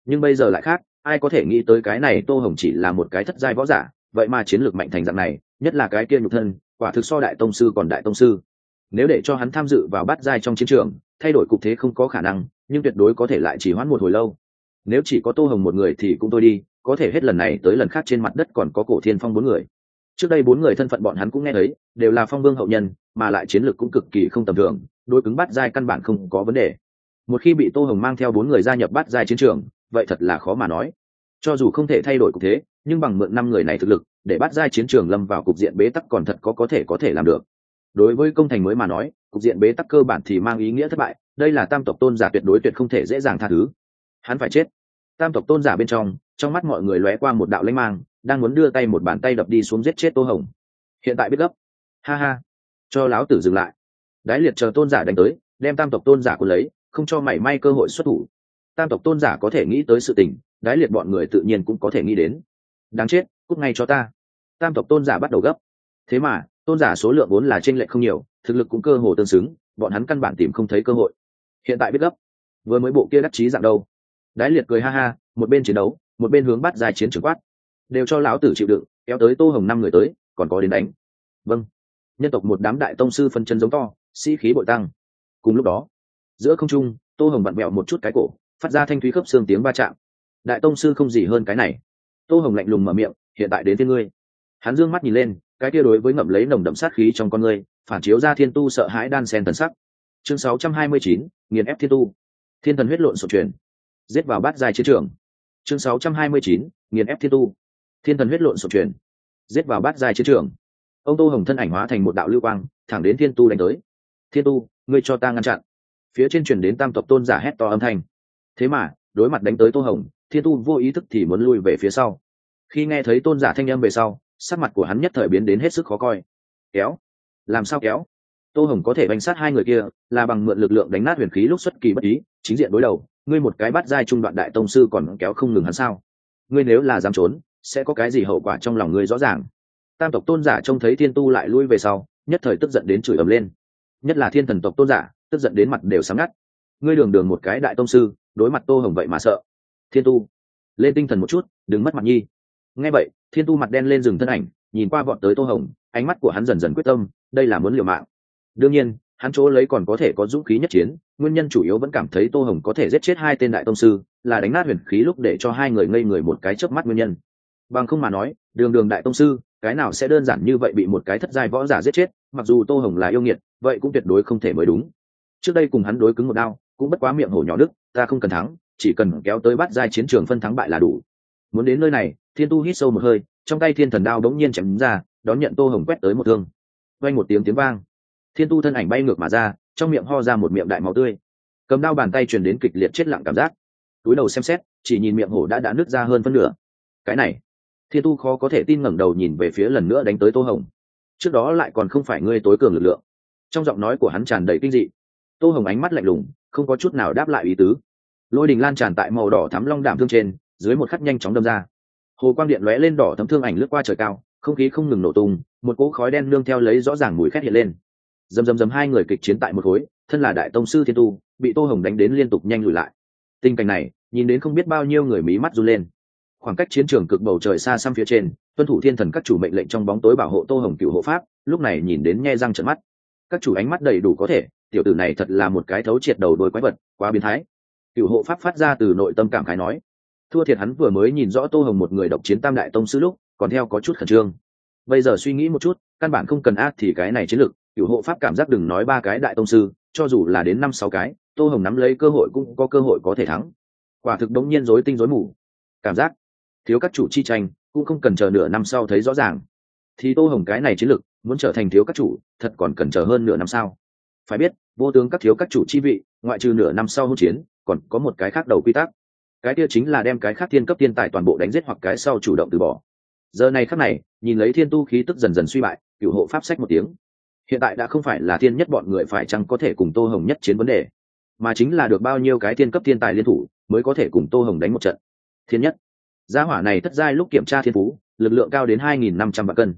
A: Nhưng bây giờ lại khác, ai có thể nghĩ tới cái này tô hồng chỉ là một cái thất giai võ giả, vậy mà chiến lược mạnh thành dạng này, nhất là cái kia nhục thân, quả thực so đại tông sư còn đại tông sư. Nếu để cho hắn tham dự vào bát giai trong chiến trường, thay đổi cục thế không có khả năng, nhưng tuyệt đối có thể lại chỉ hoãn một hồi lâu. Nếu chỉ có tô hồng một người thì cũng tôi đi, có thể hết lần này tới lần khác trên mặt đất còn có cổ thiên phong bốn người. Trước đây bốn người thân phận bọn hắn cũng nghe thấy, đều là phong vương hậu nhân, mà lại chiến lược cũng cực kỳ không tầm thường đối cứng bắt giai căn bản không có vấn đề. Một khi bị tô hồng mang theo bốn người gia nhập bắt giai chiến trường, vậy thật là khó mà nói. Cho dù không thể thay đổi cục thế, nhưng bằng mượn năm người này thực lực, để bắt giai chiến trường lâm vào cục diện bế tắc còn thật có có thể có thể làm được. Đối với công thành mới mà nói, cục diện bế tắc cơ bản thì mang ý nghĩa thất bại, đây là tam tộc tôn giả tuyệt đối tuyệt không thể dễ dàng tha thứ. Hắn phải chết. Tam tộc tôn giả bên trong trong mắt mọi người lóe qua một đạo lãnh mang, đang muốn đưa tay một bàn tay đập đi xuống giết chết tô hồng. Hiện tại biết gấp. Ha ha. Cho láo tử dừng lại đái liệt chờ tôn giả đánh tới, đem tam tộc tôn giả của lấy, không cho mảy may cơ hội xuất thủ. Tam tộc tôn giả có thể nghĩ tới sự tình, đái liệt bọn người tự nhiên cũng có thể nghĩ đến. Đáng chết, cút ngay cho ta. Tam tộc tôn giả bắt đầu gấp. Thế mà, tôn giả số lượng vốn là t r ê n lệch không nhiều, thực lực cũng cơ hồ tương xứng, bọn hắn căn bản tìm không thấy cơ hội. Hiện tại biết gấp. Vừa mới bộ kia đắc chí dạng đâu. Đái liệt cười ha ha, một bên chiến đấu, một bên hướng bắt dài chiến trường quát. Đều cho lão tử chịu đựng, kéo tới tô hồng năm người tới, còn có đến đánh. Vâng. Nhân tộc một đám đại tông sư phân chân giống to sĩ、si、khí bội tăng. Cùng lúc đó giữa không trung tô hồng vặn bẹo một chút cái cổ phát ra thanh thúy khớp xương tiếng va chạm. Đại tông sư không gì hơn cái này. Tô hồng lạnh lùng mở miệng hiện tại đến thiên ngươi. Hắn d ư ơ n g mắt nhìn lên cái kia đối với ngậm lấy nồng đậm sát khí trong con ngươi phản chiếu ra thiên tu sợ hãi đan sen thần sắc. Chương 629, nghiền ép thiên tu. Thiên thần huyết lộn sổ truyền giết vào bát dài chiến trường. Chương 629, nghiền ép thiên tu. Thiên thần huyết lộn sổ truyền giết vào bát dài chiến trường. Ông tô hồng thân ảnh hóa thành một đạo lưu quang thẳng đến thiên tu đánh tới thiên tu, ngươi cho ta ngăn chặn. Phía trên truyền đến tam tộc tôn giả hét to âm thanh. Thế mà, đối mặt đánh tới tô hồng, thiên tu vô ý thức thì muốn lui về phía sau. Khi nghe thấy tôn giả thanh âm về sau, sắc mặt của hắn nhất thời biến đến hết sức khó coi. Kéo. Làm sao kéo? Tô hồng có thể bánh sát hai người kia, là bằng mượn lực lượng đánh nát huyền khí lúc xuất kỳ bất ý, chính diện đối đầu, ngươi một cái bắt giai trung đoạn đại tông sư còn kéo không ngừng hắn sao? Ngươi nếu là dám trốn, sẽ có cái gì hậu quả trong lòng ngươi rõ ràng? Tam tộc tôn giả trông thấy thiên tu lại lui về sau, nhất thời tức giận đến chửi ầm lên nhất là thiên thần tộc tôn giả, tức giận đến mặt đều sáng ngắt. Ngươi đường đường một cái đại tông sư, đối mặt tô hồng vậy mà sợ. Thiên tu, lên tinh thần một chút, đừng mất mặt nhi. Nghe vậy, thiên tu mặt đen lên rừng thân ảnh, nhìn qua vọt tới tô hồng, ánh mắt của hắn dần dần quyết tâm, đây là muốn liều mạng. Đương nhiên, hắn chỗ lấy còn có thể có dũng khí nhất chiến, nguyên nhân chủ yếu vẫn cảm thấy tô hồng có thể giết chết hai tên đại tông sư, là đánh nát huyền khí lúc để cho hai người ngây người một cái chớp mắt nguyên nhân. Bằng không mà nói, đường đường đại tông sư, cái nào sẽ đơn giản như vậy bị một cái thất giai võ giả giết chết, mặc dù tô hồng là yêu nghiệt vậy cũng tuyệt đối không thể mới đúng. Trước đây cùng hắn đối cứng một đao, cũng bất quá miệng hổ nhỏ đức, ta không cần thắng, chỉ cần kéo tới bắt giai chiến trường phân thắng bại là đủ. Muốn đến nơi này, thiên tu hít sâu một hơi, trong tay thiên thần đao đống nhiên chém ra, đón nhận tô hồng quét tới một thương. Vang một tiếng tiếng vang. Thiên tu thân ảnh bay ngược mà ra, trong miệng ho ra một miệng đại máu tươi. Cầm đao bàn tay truyền đến kịch liệt chết lặng cảm giác. Túi đầu xem xét, chỉ nhìn miệng hổ đã đã nứt ra hơn phân nửa. Cái này, thiên tu khó có thể tin ngẩng đầu nhìn về phía lần nữa đánh tới tô hồng. Trước đó lại còn không phải ngươi tối cường lực lượng trong giọng nói của hắn tràn đầy kinh dị. Tô hồng ánh mắt lạnh lùng, không có chút nào đáp lại ý tứ. Lôi đình lan tràn tại màu đỏ thắm long đảm thương trên, dưới một khắc nhanh chóng đâm ra. Hồ quang điện lóe lên đỏ thấm thương ảnh lướt qua trời cao, không khí không ngừng nổ tung, một cỗ khói đen nương theo lấy rõ ràng mùi khét hiện lên. Dầm dầm dầm hai người kịch chiến tại một khối, thân là đại tông sư thiên tu, bị tô hồng đánh đến liên tục nhanh lùi lại. Tình cảnh này, nhìn đến không biết bao nhiêu người mí mắt run lên. Khoảng cách chiến trường cực bầu trời xa xăm phía trên, tuân thủ thiên thần các chủ mệnh lệnh trong bóng tối bảo hộ tô hồng cựu hộ pháp, lúc này nhìn đến nhe răng trận mắt các chủ ánh mắt đầy đủ có thể, tiểu tử này thật là một cái thấu triệt đầu đôi quái vật, quá biến thái. Cựu hộ pháp phát ra từ nội tâm cảm khái nói. Thua thiệt hắn vừa mới nhìn rõ tô hồng một người độc chiến tam đại tông sư lúc, còn theo có chút khẩn trương. Bây giờ suy nghĩ một chút, căn bản không cần ác thì cái này chiến lược, cựu hộ pháp cảm giác đừng nói ba cái đại tông sư, cho dù là đến năm sáu cái, tô hồng nắm lấy cơ hội cũng có cơ hội có thể thắng. Quả thực đống nhiên rối tinh rối mù. Cảm giác thiếu các chủ chi tranh, cũng không cần chờ nửa năm sau thấy rõ ràng. Thì tô hồng cái này chiến lược muốn trở thành thiếu các chủ, thật còn cần chờ hơn nửa năm sau phải biết, vô tướng các thiếu các chủ chi vị, ngoại trừ nửa năm sau hỗn chiến, còn có một cái khác đầu quy tắc. Cái kia chính là đem cái khác thiên cấp thiên tài toàn bộ đánh giết hoặc cái sau chủ động từ bỏ. Giờ này khắc này, nhìn lấy thiên tu khí tức dần dần suy bại cựu hộ pháp sách một tiếng. Hiện tại đã không phải là thiên nhất bọn người phải chăng có thể cùng tô hồng nhất chiến vấn đề, mà chính là được bao nhiêu cái thiên cấp thiên tài liên thủ mới có thể cùng tô hồng đánh một trận. Thiên nhất. Gia hỏa này thất giai lúc kiểm tra thiên phú, lực lượng cao đến hai nghìn năm trăm vạn cân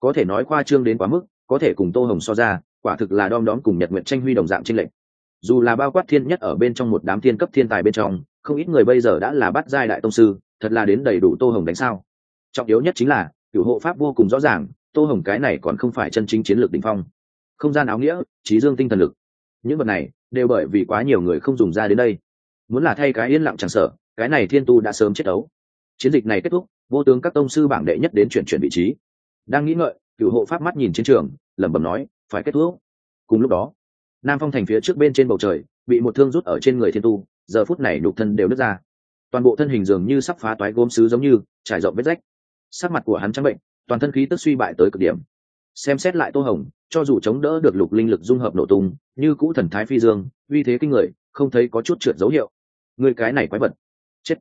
A: có thể nói khoa trương đến quá mức, có thể cùng tô hồng so ra, quả thực là đom đóm cùng nhật nguyện tranh huy đồng dạng trinh lệch. Dù là bao quát thiên nhất ở bên trong một đám thiên cấp thiên tài bên trong, không ít người bây giờ đã là bắt giai đại tông sư, thật là đến đầy đủ tô hồng đánh sao. Trọng yếu nhất chính là cựu hộ pháp vô cùng rõ ràng, tô hồng cái này còn không phải chân chính chiến lược đ ỉ n h phong. Không gian áo nghĩa, trí dương tinh thần lực. Những vật này, đều bởi vì quá nhiều người không dùng ra đến đây. Muốn là thay cái yên lặng chẳng sợ, cái này thiên tu đã sớm chết đấu. Chiến dịch này kết thúc, vô tướng các tông sư bảng đệ nhất đến chuyển chuyển vị trí đang nghĩ ngợi cựu hộ pháp mắt nhìn chiến trường, lẩm bẩm nói, phải kết thúc. Cùng lúc đó, nam phong thành phía trước bên trên bầu trời, bị một thương rút ở trên người thiên tu, giờ phút này nhục thân đều nứt ra. Toàn bộ thân hình dường như sắp phá toái gốm sứ giống như, trải rộng vết rách. Sắc mặt của hắn trắng bệnh, toàn thân khí tức suy bại tới cực điểm. Xem xét lại tô hồng, cho dù chống đỡ được lục linh lực dung hợp nổ tung, như cũ thần thái phi dương, uy thế kinh người, không thấy có chút trượt dấu hiệu. Người cái này quái vật. Chết.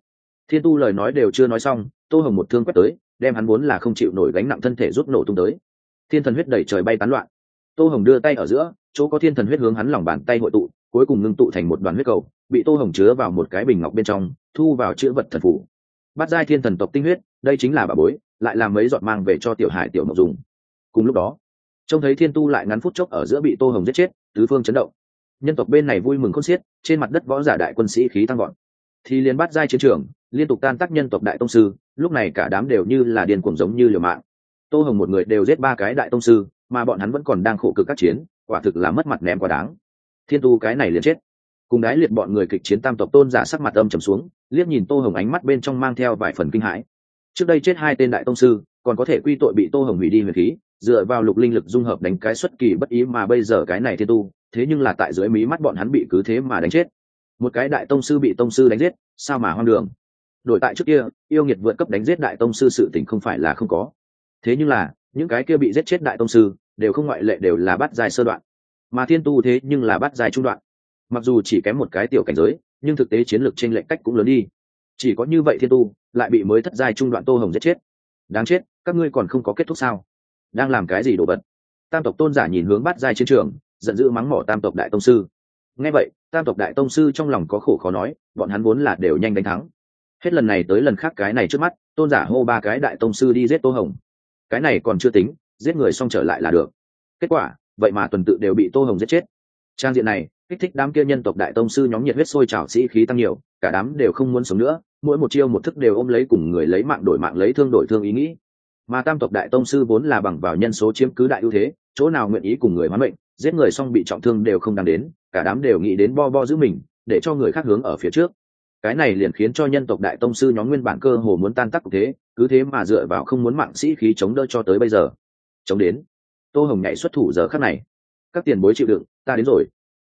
A: Thiên tu lời nói đều chưa nói xong, tô hồng một thương quét tới đem hắn muốn là không chịu nổi gánh nặng thân thể rút nổ tung tới. Thiên thần huyết đẩy trời bay tán loạn. Tô hồng đưa tay ở giữa, chỗ có thiên thần huyết hướng hắn lòng bàn tay hội tụ, cuối cùng ngưng tụ thành một đoàn huyết cầu, bị tô hồng chứa vào một cái bình ngọc bên trong, thu vào chữ vật thần phủ. Bắt giai thiên thần tộc tinh huyết, đây chính là bà bối, lại làm mấy giọt mang về cho tiểu hải tiểu mộc dùng. Cùng lúc đó, trông thấy thiên tu lại ngắn phút chốc ở giữa bị tô hồng giết chết, tứ phương chấn động. Nhân tộc bên này vui mừng khôn xiết, trên mặt đất võ giả đại quân sĩ khí tăng gọn thì liền bắt giai chiến trường, liên tục tan tác nhân tộc đại tông sư lúc này cả đám đều như là điên cuồng giống như liều mạng. Tô hồng một người đều giết ba cái đại tông sư, mà bọn hắn vẫn còn đang khổ cực các chiến, quả thực là mất mặt ném quá đáng. Thiên tu cái này liền chết. Cùng đái liệt bọn người kịch chiến tam tộc tôn giả sắc mặt âm trầm xuống, liếc nhìn tô hồng ánh mắt bên trong mang theo vài phần kinh hãi. Trước đây chết hai tên đại tông sư, còn có thể quy tội bị tô hồng hủy đi huyền khí, dựa vào lục linh lực dung hợp đánh cái xuất kỳ bất ý mà bây giờ cái này thiên tu, thế nhưng là tại dưới mí mắt bọn hắn bị cứ thế mà đánh chết. Một cái đại tông sư bị tông sư đánh giết, sao mà hoang đường? Đổi tại trước kia, yêu nghiệt vượt cấp đánh giết đại tông sư sự tình không phải là không có. Thế nhưng là, những cái kia bị giết chết đại tông sư, đều không ngoại lệ đều là bắt dài sơ đoạn. Mà thiên tu thế nhưng là bắt dài trung đoạn. Mặc dù chỉ kém một cái tiểu cảnh giới, nhưng thực tế chiến lược trên lệnh cách cũng lớn đi. Chỉ có như vậy thiên tu, lại bị mới thất giai trung đoạn tô hồng giết chết. Đáng chết, các ngươi còn không có kết thúc sao? Đang làm cái gì đồ vật? Tam tộc tôn giả nhìn hướng bắt giai chiến trường, giận dữ mắng mỏ tam tộc đại tông sư. Nghe vậy, tam tộc đại tông sư trong lòng có khổ khó nói, bọn hắn vốn là đều nhanh đánh thắng hết lần này tới lần khác cái này trước mắt, tôn giả hô ba cái đại tông sư đi giết tô hồng. Cái này còn chưa tính, giết người xong trở lại là được. Kết quả, vậy mà tuần tự đều bị tô hồng giết chết. Trang diện này, kích thích đám kia nhân tộc đại tông sư nhóm nhiệt huyết sôi trào sĩ khí tăng nhiều, cả đám đều không muốn sống nữa, mỗi một chiêu một thức đều ôm lấy cùng người lấy mạng đổi mạng lấy thương đổi thương ý nghĩ. Mà tam tộc đại tông sư vốn là bằng vào nhân số chiếm cứ đại ưu thế, chỗ nào nguyện ý cùng người hoán mệnh, giết người xong bị trọng thương đều không đáng đến, cả đám đều nghĩ đến bo bo giữ mình, để cho người khác hướng ở phía trước cái này liền khiến cho nhân tộc đại tông sư nhóm nguyên bản cơ hồ muốn tan tác thế, cứ thế mà dựa vào không muốn mạng sĩ khí chống đỡ cho tới bây giờ. Chống đến. Tô hồng nhảy xuất thủ giờ khắc này. Các tiền bối chịu đựng, ta đến rồi.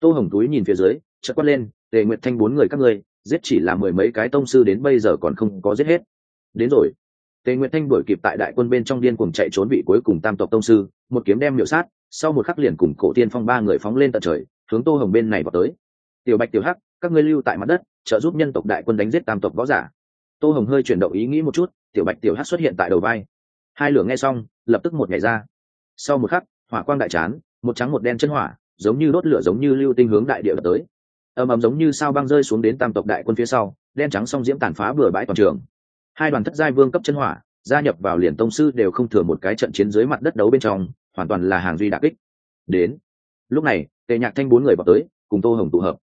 A: Tô hồng túi nhìn phía dưới, chợt quát lên, tề nguyệt thanh bốn người các ngươi, giết chỉ là mười mấy cái tông sư đến bây giờ còn không có giết hết. Đến rồi. Tề nguyệt thanh đuổi kịp tại đại quân bên trong điên cuồng chạy trốn vị cuối cùng tam tộc tông sư, một kiếm đem miệu sát, sau một khắc liền cùng cổ tiên phong ba người phóng lên tận trời, hướng tô hồng bên này vào tới. Tiểu bạch, tiểu hắc các ngươi lưu tại mặt đất, trợ giúp nhân tộc đại quân đánh giết tam tộc võ giả. Tô hồng hơi chuyển động ý nghĩ một chút, tiểu bạch tiểu hắc xuất hiện tại đầu vai. Hai lửa nghe xong, lập tức một ngày ra. Sau một khắc, hỏa quang đại chán, một trắng một đen chân hỏa, giống như đốt lửa giống như lưu tinh hướng đại địa đập tới. Ầm ầm giống như sao băng rơi xuống đến tam tộc đại quân phía sau, đen trắng song diễm tàn phá bừa bãi toàn trường. Hai đoàn thất giai vương cấp chân hỏa, gia nhập vào liền tông sư đều không thừa một cái trận chiến dưới mặt đất đấu bên trong, hoàn toàn là hàng duy đặc kích. Đến, lúc này, tề nhạc thanh bốn người vào tới, cùng tô hồng tụ hợp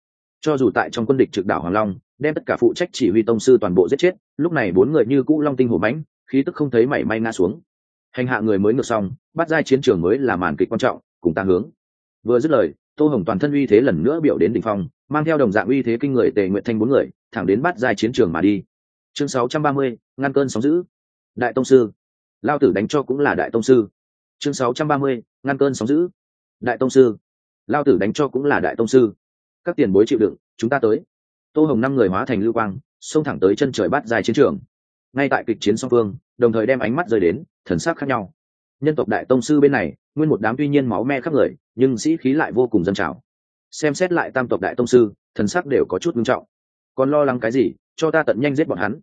A: cho dù tại trong quân địch trực đảo hoàng long đem tất cả phụ trách chỉ huy tông sư toàn bộ giết chết lúc này bốn người như cũ long tinh hổ mãnh khí tức không thấy mảy may ngã xuống. Hành hạ người mới ngược xong bắt giai chiến trường mới là màn kịch quan trọng cùng ta hướng. Vừa dứt lời tô hồng toàn thân uy thế lần nữa biểu đến đ ỉ n h phong mang theo đồng dạng uy thế kinh người tề nguyện thanh bốn người thẳng đến bắt giai chiến trường mà đi. Chương 630, ngăn cơn sóng giữ đại tông sư. Lao tử đánh cho cũng là đại tông sư. Chương 630, ngăn cơn sóng giữ đại tông sư. Lao tử đánh cho cũng là đại tông sư các tiền bối chịu đựng, chúng ta tới. Tô hồng năm người hóa thành lưu quang, xông thẳng tới chân trời bắt dài chiến trường. Ngay tại kịch chiến song phương, đồng thời đem ánh mắt rời đến thần sắc khác nhau. Nhân tộc đại tông sư bên này, nguyên một đám tuy nhiên máu me khắp người, nhưng sĩ khí lại vô cùng dân trào. Xem xét lại tam tộc đại tông sư, thần sắc đều có chút nghiêm trọng. Còn lo lắng cái gì? Cho ta tận nhanh giết bọn hắn.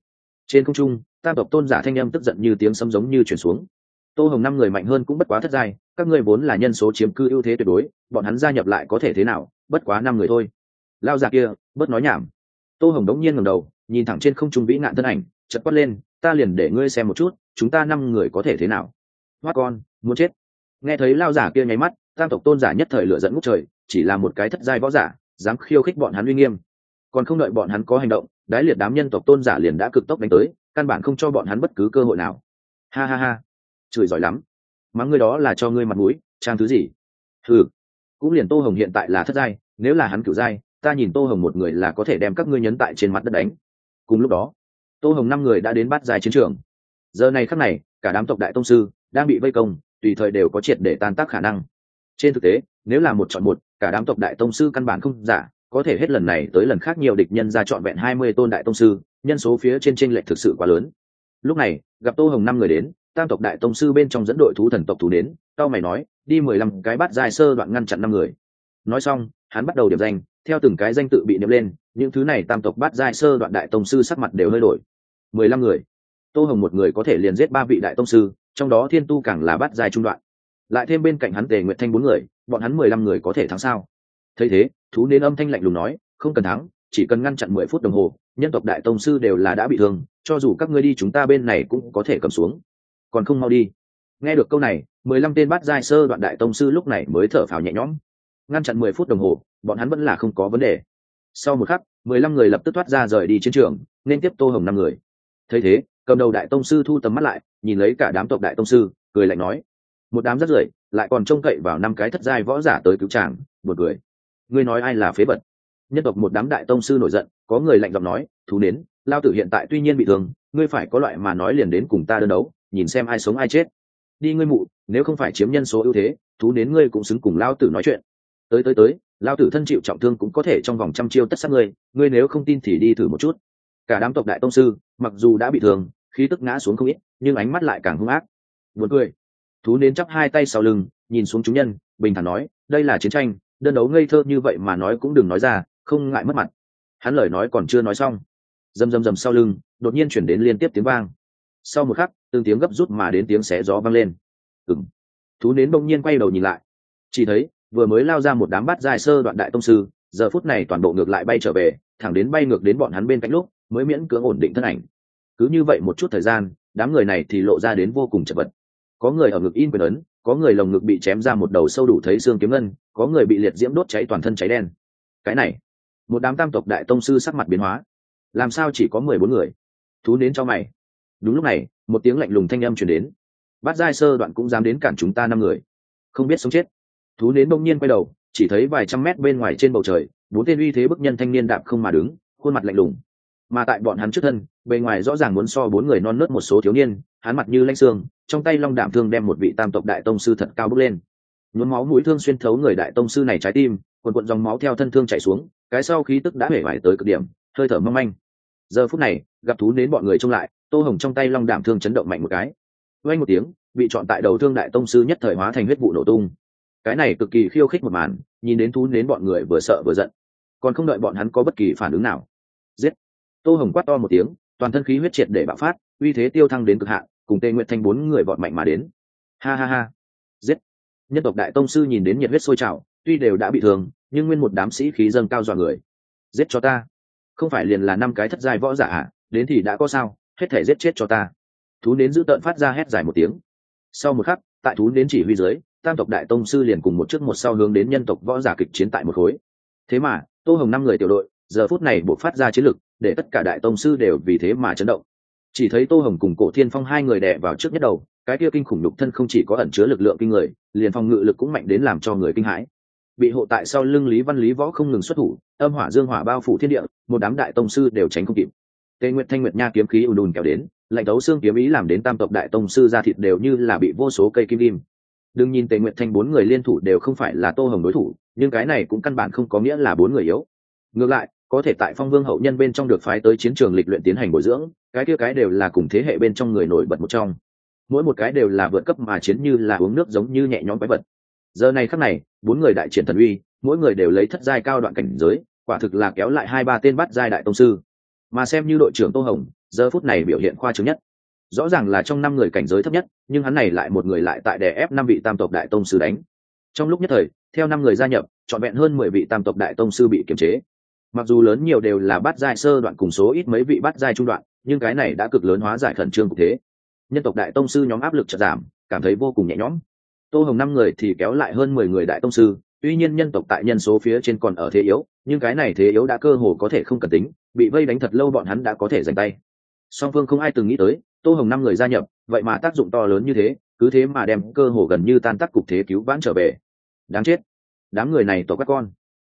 A: Trên không trung, tam tộc tôn giả thanh âm tức giận như tiếng sấm giống như chuyển xuống tô hồng năm người mạnh hơn cũng bất quá thất giai, các ngươi vốn là nhân số chiếm cư ưu thế tuyệt đối, bọn hắn gia nhập lại có thể thế nào, bất quá năm người thôi. Lao già kia, bớt nói nhảm. Tô hồng đống nhiên ngầm đầu, nhìn thẳng trên không trung vĩ nạn thân ảnh chật quát lên, ta liền để ngươi xem một chút, chúng ta năm người có thể thế nào? Hoát con, muốn chết. Nghe thấy lao giả kia nháy mắt, tam tộc tôn giả nhất thời lựa dẫn ngút trời, chỉ là một cái thất giai võ giả, dám khiêu khích bọn hắn uy nghiêm. Còn không đợi bọn hắn có hành động, đái liệt đám nhân tộc tôn giả liền đã cực tốc đánh tới, căn bản không cho bọn hắn bất cứ cơ hội nào. Ha ha ha chửi giỏi lắm. Mắng ngươi đó là cho ngươi mặt mũi, trang thứ gì? Ừ cũng liền tô hồng hiện tại là thất giai, nếu là hắn cửu giai, ta nhìn tô hồng một người là có thể đem các ngươi nhấn tại trên mặt đất đánh. Cùng lúc đó, tô hồng năm người đã đến bắt giai chiến trường. Giờ này khắc này, cả đám tộc đại tông sư đang bị vây công, tùy thời đều có triệt để tan tác khả năng. Trên thực tế, nếu là một chọn một, cả đám tộc đại tông sư căn bản không giả, có thể hết lần này tới lần khác nhiều địch nhân ra chọn vẹn hai mươi tôn đại tông sư, nhân số phía trên tranh lệch thực sự quá lớn. Lúc này, gặp tô hồng năm người đến tam tộc đại tông sư bên trong dẫn đội thú thần tộc thú đến tao mày nói, đi mười lăm cái bát dài sơ đoạn ngăn chặn năm người. Nói xong, hắn bắt đầu điểm danh, theo từng cái danh tự bị niệm lên, những thứ này tam tộc bát giai sơ đoạn đại tông sư sắc mặt đều hơi đổi. Mười lăm người. Tô hồng một người có thể liền giết ba vị đại tông sư, trong đó thiên tu càng là bát giai trung đoạn. Lại thêm bên cạnh hắn tề nguyện thanh bốn người, bọn hắn mười lăm người có thể thắng sao? Thấy thế, thú nên âm thanh lạnh lùng nói, không cần thắng, chỉ cần ngăn chặn mười phút đồng hồ, nhân tộc đại tông sư đều là đã bị thương, cho dù các ngươi đi chúng ta bên này cũng có thể cầm xuống còn không mau đi. Nghe được câu này, mười lăm tên bát giai sơ đoạn đại tông sư lúc này mới thở phào nhẹ nhõm. Ngăn chặn mười phút đồng hồ, bọn hắn vẫn là không có vấn đề. Sau một khắc, mười lăm người lập tức thoát ra rời đi chiến trường, nên tiếp tô hồng năm người. Thấy thế, cầm đầu đại tông sư thu tầm mắt lại, nhìn lấy cả đám tộc đại tông sư, cười lạnh nói, một đám rất rưởi, lại còn trông cậy vào năm cái thất giai võ giả tới cứu tràng buồn cười. Ngươi nói ai là phế vật? Nhân tộc một đám đại tông sư nổi giận, có người lạnh giọng nói, thú nến, lao tử hiện tại tuy nhiên bị thương, ngươi phải có loại mà nói liền đến cùng ta đơn đấu nhìn xem ai sống ai chết. Đi ngươi mụ, nếu không phải chiếm nhân số ưu thế, thú nến ngươi cũng xứng cùng lao tử nói chuyện. Tới tới tới lao tử thân chịu trọng thương cũng có thể trong vòng trăm chiêu tất sát ngươi ngươi nếu không tin thì đi thử một chút. Cả đám tộc đại tông sư, mặc dù đã bị thương, khí tức ngã xuống không ít, nhưng ánh mắt lại càng hung ác. Buồn cười. Thú nến chắp hai tay sau lưng, nhìn xuống chúng nhân, bình thản nói, đây là chiến tranh, đơn đấu ngây thơ như vậy mà nói cũng đừng nói ra, không ngại mất mặt. Hắn lời nói còn chưa nói xong, rầm rầm rầm sau lưng, đột nhiên chuyển đến liên tiếp tiếng vang. Sau một khắc từng tiếng gấp rút mà đến tiếng xé gió vang lên. Ừng thú nến bỗng nhiên quay đầu nhìn lại. Chỉ thấy, vừa mới lao ra một đám bát dài sơ đoạn đại tông sư, giờ phút này toàn bộ ngược lại bay trở về, thẳng đến bay ngược đến bọn hắn bên cạnh lúc, mới miễn cưỡng ổn định thân ảnh. Cứ như vậy một chút thời gian, đám người này thì lộ ra đến vô cùng chật vật. Có người ở ngực in quyền ấn, có người lồng ngực bị chém ra một đầu sâu đủ thấy xương kiếm ngân, có người bị liệt diễm đốt cháy toàn thân cháy đen. Cái này, một đám tam tộc đại tông sư sắc mặt biến hóa. Làm sao chỉ có mười bốn người? Thú nến cho mày đúng lúc này, một tiếng lạnh lùng thanh âm chuyển đến. Bát giai sơ đoạn cũng dám đến cản chúng ta năm người. Không biết sống chết. Thú nến đông nhiên quay đầu, chỉ thấy vài trăm mét bên ngoài trên bầu trời, bốn tên uy thế bức nhân thanh niên đạp không mà đứng, khuôn mặt lạnh lùng. Mà tại bọn hắn trước thân, bề ngoài rõ ràng muốn so bốn người non nớt một số thiếu niên, hắn mặt như lanh xương, trong tay long đạm thương đem một vị tam tộc đại tông sư thật cao bước lên. Nhuốm máu mũi thương xuyên thấu người đại tông sư này trái tim, quần quận dòng máu theo thân thương chảy xuống, cái sau khí tức đã hể vải tới cực điểm, hơi thở mong manh. Giờ phút này, gặp thú nến bọn người trông lại tô hồng trong tay long đạm thương chấn động mạnh một cái. Vay một tiếng, bị chọn tại đầu thương đại tông sư nhất thời hóa thành huyết vụ nổ tung. Cái này cực kỳ khiêu khích một màn, nhìn đến thú đến bọn người vừa sợ vừa giận. Còn không đợi bọn hắn có bất kỳ phản ứng nào. Giết! Tô hồng quát to một tiếng, toàn thân khí huyết triệt để bạo phát, uy thế tiêu thăng đến cực hạn, cùng tề nguyện thanh bốn người bọn mạnh mà đến. Ha ha ha! Giết! Nhân tộc đại tông sư nhìn đến nhiệt huyết sôi trào, tuy đều đã bị thương, nhưng nguyên một đám sĩ khí dâng cao dọa người. Giết cho ta! Không phải liền là năm cái thất giai võ giả à? Đến thì đã có sao? Hết thể giết chết cho ta. Thú Nến giữ tợn phát ra hét dài một tiếng. Sau một khắc, tại thú Nến chỉ huy dưới, tam tộc đại tông sư liền cùng một trước một sau hướng đến nhân tộc võ giả kịch chiến tại một khối. Thế mà, tô hồng năm người tiểu đội, giờ phút này buộc phát ra chiến lực, để tất cả đại tông sư đều vì thế mà chấn động. Chỉ thấy tô hồng cùng cổ thiên phong hai người đè vào trước nhất đầu, cái kia kinh khủng nhục thân không chỉ có ẩn chứa lực lượng kinh người, liền phòng ngự lực cũng mạnh đến làm cho người kinh hãi. Bị hộ tại sau lưng lý văn lý võ không ngừng xuất thủ, âm hỏa dương hỏa bao phủ thiên địa, một đám đại tông sư đều tránh không kịp tề nguyệt thanh nguyệt nha kiếm khí ùn ùn kéo đến, lạnh tấu xương kiếm ý làm đến tam tộc đại tông sư ra thịt đều như là bị vô số cây kim kim đừng nhìn tề nguyệt thanh bốn người liên thủ đều không phải là tô hồng đối thủ, nhưng cái này cũng căn bản không có nghĩa là bốn người yếu. Ngược lại, có thể tại phong vương hậu nhân bên trong được phái tới chiến trường lịch luyện tiến hành bồi dưỡng, cái kia cái đều là cùng thế hệ bên trong người nổi bật một trong. Mỗi một cái đều là vượt cấp mà chiến như là uống nước giống như nhẹ nhõm quái vật. Giờ này khắc này, bốn người đại triển thần uy, mỗi người đều lấy thất giai cao đoạn cảnh giới, quả thực là kéo lại hai ba tên bắt giai đại tông sư mà xem như đội trưởng tô hồng, giờ phút này biểu hiện khoa trương nhất. Rõ ràng là trong năm người cảnh giới thấp nhất, nhưng hắn này lại một người lại tại đè ép năm vị tam tộc đại tông sư đánh. Trong lúc nhất thời, theo năm người gia nhập, trọn vẹn hơn mười vị tam tộc đại tông sư bị kiềm chế. Mặc dù lớn nhiều đều là bắt giai sơ đoạn cùng số ít mấy vị bắt giai trung đoạn, nhưng cái này đã cực lớn hóa giải khẩn trương cục thế. Nhân tộc đại tông sư nhóm áp lực chợt giảm, cảm thấy vô cùng nhẹ nhõm. Tô hồng năm người thì kéo lại hơn mười người đại tông sư, tuy nhiên nhân tộc tại nhân số phía trên còn ở thế yếu nhưng cái này thế yếu đã cơ hồ có thể không cần tính, bị vây đánh thật lâu bọn hắn đã có thể giành tay. Song phương không ai từng nghĩ tới, tô hồng năm người gia nhập, vậy mà tác dụng to lớn như thế, cứ thế mà đem cơ hồ gần như tan tác cục thế cứu vãn trở về. Đáng chết. Đám người này tổ các con.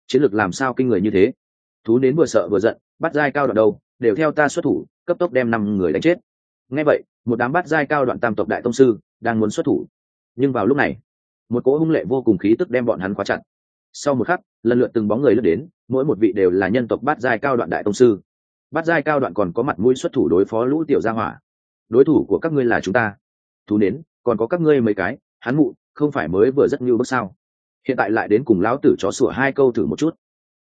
A: Chiến lược làm sao kinh người như thế? Thú đến vừa sợ vừa giận, bắt dai cao đoạn đầu, đều theo ta xuất thủ, cấp tốc đem năm người đánh chết. Ngay vậy, một đám bắt dai cao đoạn tam tộc đại tông sư đang muốn xuất thủ. Nhưng vào lúc này, một cỗ hung lệ vô cùng khí tức đem bọn hắn khóa chặt. Sau một khắc lần lượt từng bóng người lướt đến mỗi một vị đều là nhân tộc bát giai cao đoạn đại tông sư. Bát giai cao đoạn còn có mặt mũi xuất thủ đối phó lũ tiểu gia hỏa. Đối thủ của các ngươi là chúng ta. Thú nến còn có các ngươi mấy cái hắn mụ không phải mới vừa rất như bước sao? Hiện tại lại đến cùng lão tử chó sủa hai câu thử một chút.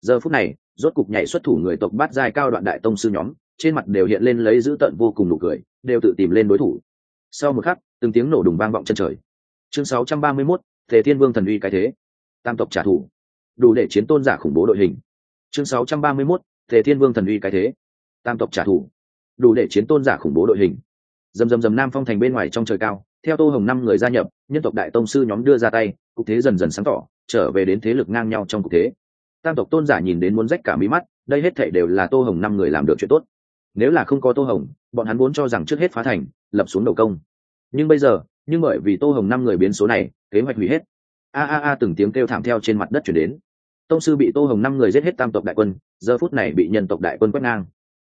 A: Giờ phút này rốt cục nhảy xuất thủ người tộc bát giai cao đoạn đại tông sư nhóm trên mặt đều hiện lên lấy dữ tợn vô cùng nụ cười đều tự tìm lên đối thủ. Sau một khắc từng tiếng nổ đùng vang vọng chân trời. Chương 631, thể thiên vương thần uy cái thế. Tam tộc trả thù đủ để chiến tôn giả khủng bố đội hình. Chương 631, thể thiên vương thần uy cái thế. Tam tộc trả thù. Đủ để chiến tôn giả khủng bố đội hình. Dầm dầm dầm nam phong thành bên ngoài trong trời cao theo tô hồng năm người gia nhập nhân tộc đại tông sư nhóm đưa ra tay cục thế dần dần sáng tỏ trở về đến thế lực ngang nhau trong cục thế. Tam tộc tôn giả nhìn đến muốn rách cả mí mắt đây hết thảy đều là tô hồng năm người làm được chuyện tốt. Nếu là không có tô hồng bọn hắn muốn cho rằng trước hết phá thành lập xuống đầu công. Nhưng bây giờ nhưng bởi vì tô hồng năm người biến số này kế hoạch hủy hết. A a a từng tiếng kêu thảm theo trên mặt đất chuyển đến tông sư bị tô hồng năm người giết hết tam tộc đại quân, giờ phút này bị nhân tộc đại quân quét ngang.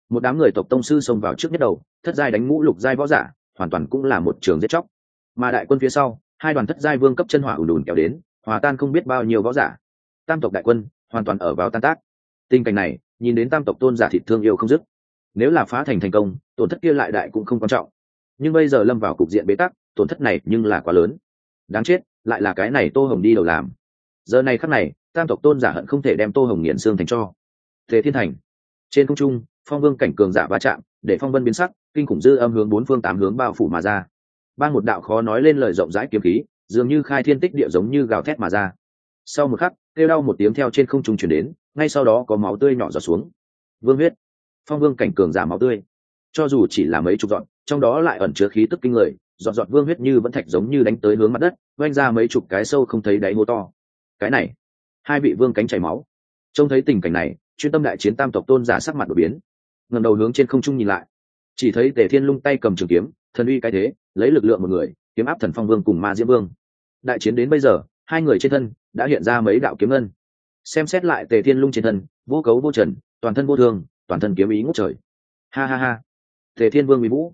A: Một đám người tộc tông sư xông vào trước nhất đầu, thất giai đánh ngũ lục giai võ giả, hoàn toàn cũng là một trường giết chóc. Mà đại quân phía sau, hai đoàn thất giai vương cấp chân hỏa ùn ùn kéo đến, hòa tan không biết bao nhiêu võ giả. Tam tộc đại quân hoàn toàn ở vào tan tác. Tình cảnh này, nhìn đến tam tộc tôn giả thịt thương yêu không dứt. Nếu là phá thành thành công, tổn thất kia lại đại cũng không quan trọng. Nhưng bây giờ lâm vào cục diện bế tắc, tổn thất này nhưng là quá lớn. Đáng chết, lại là cái này tô hồng đi đầu làm. Giờ này khắc này tam tộc tôn giả hận không thể đem tô hồng nghiền xương thành cho. Thế thiên thành. Trên không trung, phong vương cảnh cường giả va chạm, để phong vân biến sắc, kinh khủng dư âm hướng bốn phương tám hướng bao phủ mà ra. Ba một đạo khó nói lên lời rộng rãi kiếm khí, dường như khai thiên tích địa giống như gào thét mà ra. Sau một khắc, kêu đau một tiếng theo trên không trung chuyển đến, ngay sau đó có máu tươi nhỏ giọt xuống. Vương huyết. Phong vương cảnh cường giả máu tươi. Cho dù chỉ là mấy chục dọn trong đó lại ẩn chứa khí tức kinh người dọn dọn vương huyết như vẫn thạch giống như đánh tới hướng mặt đất oanh ra mấy chục cái sâu không thấy đáy hố to. Cái này hai vị vương cánh chảy máu. Trông thấy tình cảnh này, chuyên tâm đại chiến tam tộc tôn giả sắc mặt đột biến. Ngầm đầu hướng trên không trung nhìn lại. Chỉ thấy tề thiên lung tay cầm trường kiếm, thần uy cái thế, lấy lực lượng một người, kiếm áp thần phong vương cùng ma diễm vương. Đại chiến đến bây giờ, hai người trên thân đã hiện ra mấy đạo kiếm ngân. Xem xét lại tề thiên lung trên thân, vô cấu vô trần, toàn thân vô thương, toàn thân kiếm ý ngút trời. Ha ha ha. Tề thiên vương uy vũ.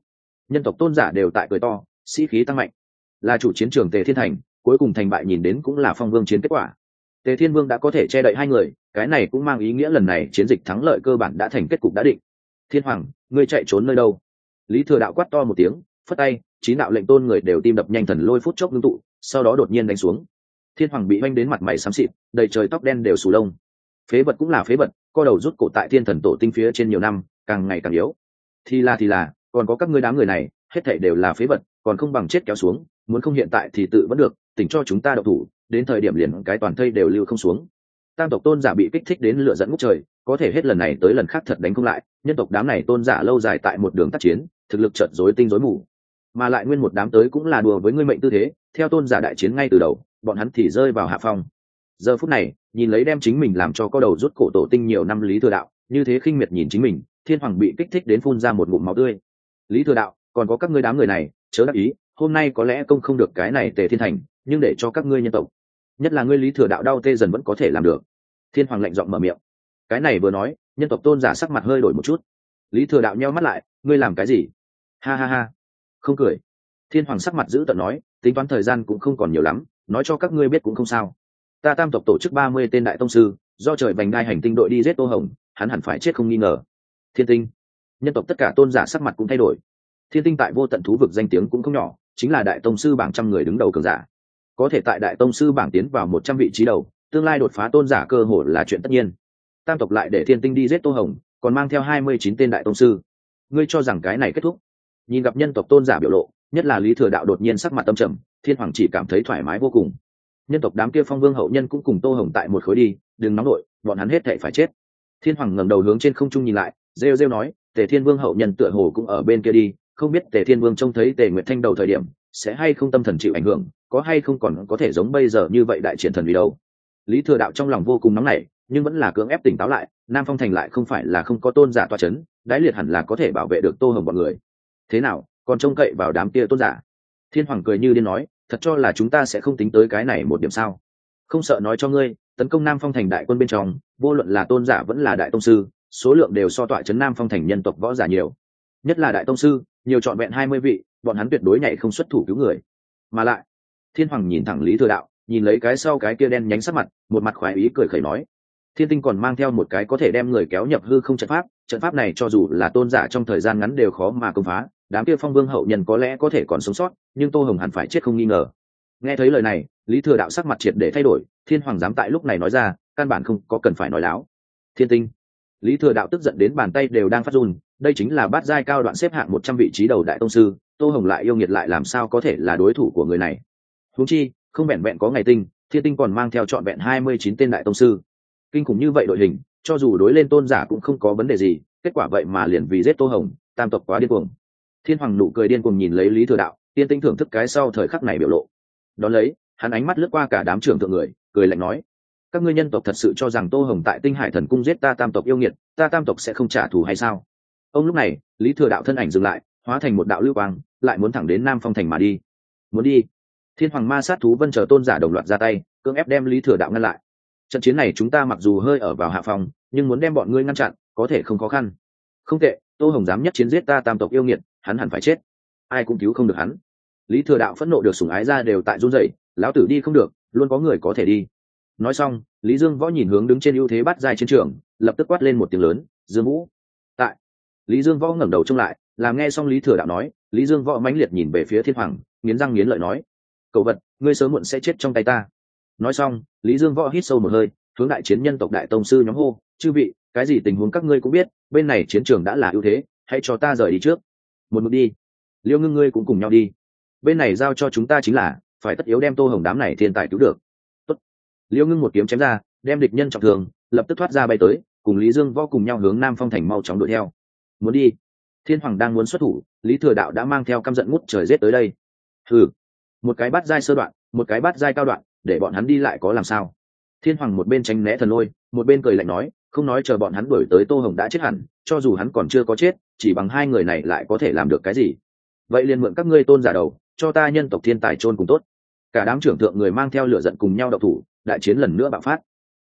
A: Nhân tộc tôn giả đều tại cười to, sĩ khí tăng mạnh. Là chủ chiến trường tề thiên thành, cuối cùng thành bại nhìn đến cũng là phong vương chiến kết quả tề thiên vương đã có thể che đậy hai người, cái này cũng mang ý nghĩa lần này chiến dịch thắng lợi cơ bản đã thành kết cục đã định. Thiên hoàng, ngươi chạy trốn nơi đâu? Lý thừa đạo quát to một tiếng, phất tay, chín đạo lệnh tôn người đều tim đập nhanh thần lôi phút chốc ngưng tụ, sau đó đột nhiên đánh xuống. Thiên hoàng bị oanh đến mặt mày xám xịt, đầy trời tóc đen đều sù lông. Phế vật cũng là phế vật, co đầu rút cổ tại thiên thần tổ tinh phía trên nhiều năm, càng ngày càng yếu. Thì là thì là, còn có các ngươi đám người này, hết thảy đều là phế vật, còn không bằng chết kéo xuống, muốn không hiện tại thì tự vẫn được, tỉnh cho chúng ta độc thủ đến thời điểm liền cái toàn thây đều lưu không xuống. Tam tộc tôn giả bị kích thích đến lửa dẫn ngút trời, có thể hết lần này tới lần khác thật đánh không lại, nhân tộc đám này tôn giả lâu dài tại một đường tác chiến, thực lực trận rối tinh rối mù. Mà lại nguyên một đám tới cũng là đùa với ngươi mệnh tư thế, theo tôn giả đại chiến ngay từ đầu, bọn hắn thì rơi vào hạ phong. Giờ phút này, nhìn lấy đem chính mình làm cho có đầu rút cổ tổ tinh nhiều năm lý thừa đạo, như thế khinh miệt nhìn chính mình, thiên hoàng bị kích thích đến phun ra một ngụm máu tươi. Lý thừa đạo, còn có các ngươi đám người này, chớ đắc ý, hôm nay có lẽ công không được cái này tề thiên thành, nhưng để cho các ngươi nhân tộc nhất là ngươi lý thừa đạo đau tê dần vẫn có thể làm được. Thiên hoàng lạnh giọng mở miệng. Cái này vừa nói, nhân tộc tôn giả sắc mặt hơi đổi một chút. Lý thừa đạo nheo mắt lại, ngươi làm cái gì? Ha ha ha. Không cười. Thiên hoàng sắc mặt giữ tận nói, tính toán thời gian cũng không còn nhiều lắm, nói cho các ngươi biết cũng không sao. Ta tam tộc tổ chức ba mươi tên đại tông sư, do trời vành đai hành tinh đội đi giết tô hồng, hắn hẳn phải chết không nghi ngờ. Thiên tinh. Nhân tộc tất cả tôn giả sắc mặt cũng thay đổi. Thiên tinh tại vô tận thú vực danh tiếng cũng không nhỏ, chính là đại tông sư bảng trăm người đứng đầu cường giả có thể tại đại tông sư bảng tiến vào một trăm vị trí đầu, tương lai đột phá tôn giả cơ hội là chuyện tất nhiên. Tam tộc lại để thiên tinh đi giết tô hồng, còn mang theo hai mươi chín tên đại tông sư. Ngươi cho rằng cái này kết thúc? Nhìn gặp nhân tộc tôn giả biểu lộ, nhất là lý thừa đạo đột nhiên sắc mặt tâm trầm, thiên hoàng chỉ cảm thấy thoải mái vô cùng. Nhân tộc đám kia phong vương hậu nhân cũng cùng tô hồng tại một khối đi, đừng nóng nổi bọn hắn hết thệ phải chết. Thiên hoàng ngẩng đầu hướng trên không trung nhìn lại, rêu rêu nói, tề thiên vương hậu nhân tựa hồ cũng ở bên kia đi, không biết tề thiên vương trông thấy tề nguyệt thanh đầu thời điểm, sẽ hay không tâm thần chịu ảnh hưởng có hay không còn có thể giống bây giờ như vậy đại triển thần vì đâu? Lý thừa đạo trong lòng vô cùng nóng nảy, nhưng vẫn là cưỡng ép tỉnh táo lại, nam phong thành lại không phải là không có tôn giả toa c h ấ n đái liệt hẳn là có thể bảo vệ được tô hồng b ọ n người. Thế nào, còn trông cậy vào đám kia tôn giả? Thiên hoàng cười như điên nói, thật cho là chúng ta sẽ không tính tới cái này một điểm sao? Không sợ nói cho ngươi, tấn công nam phong thành đại quân bên trong, vô luận là tôn giả vẫn là đại tông sư, số lượng đều so tọa chấn nam phong thành nhân tộc võ giả nhiều. Nhất là đại tông sư, nhiều trọn vẹn hai mươi vị, bọn hắn tuyệt đối nhảy không xuất thủ cứu người. Mà lại thiên hoàng nhìn thẳng lý thừa đạo, nhìn lấy cái sau cái kia đen nhánh sắc mặt, một mặt khoái ý cười khẩy nói, thiên tinh còn mang theo một cái có thể đem người kéo nhập hư không trận pháp trận pháp này cho dù là tôn giả trong thời gian ngắn đều khó mà công phá, đám kia phong vương hậu nhân có lẽ có thể còn sống sót, nhưng tô hồng hẳn phải chết không nghi ngờ. Nghe thấy lời này, lý thừa đạo sắc mặt triệt để thay đổi, thiên hoàng dám tại lúc này nói ra, căn bản không có cần phải nói láo. Thiên tinh. Lý thừa đạo tức giận đến bàn tay đều đang phát run, đây chính là bát giai cao đoạn xếp hạng một trăm vị trí đầu đại tông sư, tô hồng lại yêu nghiệt lại làm sao có thể là đối thủ của người này? Húng chi, không vẹn vẹn có ngày tinh, thiên tinh còn mang theo trọn vẹn hai mươi chín tên đại tông sư. Kinh khủng như vậy đội hình, cho dù đối lên tôn giả cũng không có vấn đề gì, kết quả vậy mà liền vì giết tô hồng, tam tộc quá điên cuồng. Thiên hoàng nụ cười điên cuồng nhìn lấy lý thừa đạo, tiên tinh thưởng thức cái sau thời khắc này biểu lộ. Đón lấy, hắn ánh mắt lướt qua cả đám trưởng thượng người, cười lạnh nói, các ngươi nhân tộc thật sự cho rằng tô hồng tại tinh hải thần cung giết ta tam tộc yêu nghiệt, ta tam tộc sẽ không trả thù hay sao? Ông lúc này, lý thừa đạo thân ảnh dừng lại, hóa thành một đạo lưu quang, lại muốn thẳng đến nam phong thành mà đi. Muốn đi thiên hoàng ma sát thú vân chờ tôn giả đồng loạt ra tay, cưỡng ép đem lý thừa đạo ngăn lại. Trận chiến này chúng ta mặc dù hơi ở vào hạ phòng, nhưng muốn đem bọn ngươi ngăn chặn, có thể không khó khăn. Không tệ, tô hồng dám nhất chiến giết ta tam tộc yêu nghiệt, hắn hẳn phải chết. Ai cũng cứu không được hắn. Lý thừa đạo phẫn nộ được sủng ái ra đều tại run dậy lão tử đi không được, luôn có người có thể đi. Nói xong, lý dương võ nhìn hướng đứng trên ưu thế bắt dài chiến trường, lập tức quát lên một tiếng lớn, dương vũ. Tại, lý dương võ ngẩng đầu trông lại, làm nghe xong lý thừa đạo nói, lý dương võ mãnh liệt nhìn về phía thiên hoàng, nghiến răng nghiến lợi nói cậu vật, ngươi sớm muộn sẽ chết trong tay ta. Nói xong, lý dương võ hít sâu một hơi, hướng đại chiến nhân tộc đại tông sư nhóm hô, chư vị, cái gì tình huống các ngươi cũng biết, bên này chiến trường đã là ưu thế, hãy cho ta rời đi trước. Một mực đi. Liêu ngưng ngươi cũng cùng nhau đi. Bên này giao cho chúng ta chính là, phải tất yếu đem tô hồng đám này thiên tài cứu được. Tốt. liêu ngưng một kiếm chém ra, đem địch nhân trọng thương, lập tức thoát ra bay tới, cùng lý dương võ cùng nhau hướng nam phong thành mau chóng đuổi theo. Muốn đi. Thiên hoàng đang muốn xuất thủ, lý thừa đạo đã mang theo căm giận ngút trời rét tới đây. Thử một cái bát giai sơ đoạn, một cái bát giai cao đoạn, để bọn hắn đi lại có làm sao? Thiên hoàng một bên tránh né thần lôi, một bên cười lạnh nói, không nói chờ bọn hắn đuổi tới tô hồng đã chết hẳn, cho dù hắn còn chưa có chết, chỉ bằng hai người này lại có thể làm được cái gì? Vậy liền mượn các ngươi tôn giả đầu, cho ta nhân tộc thiên tài chôn cùng tốt. Cả đám trưởng thượng người mang theo lửa giận cùng nhau động thủ, đại chiến lần nữa bạo phát.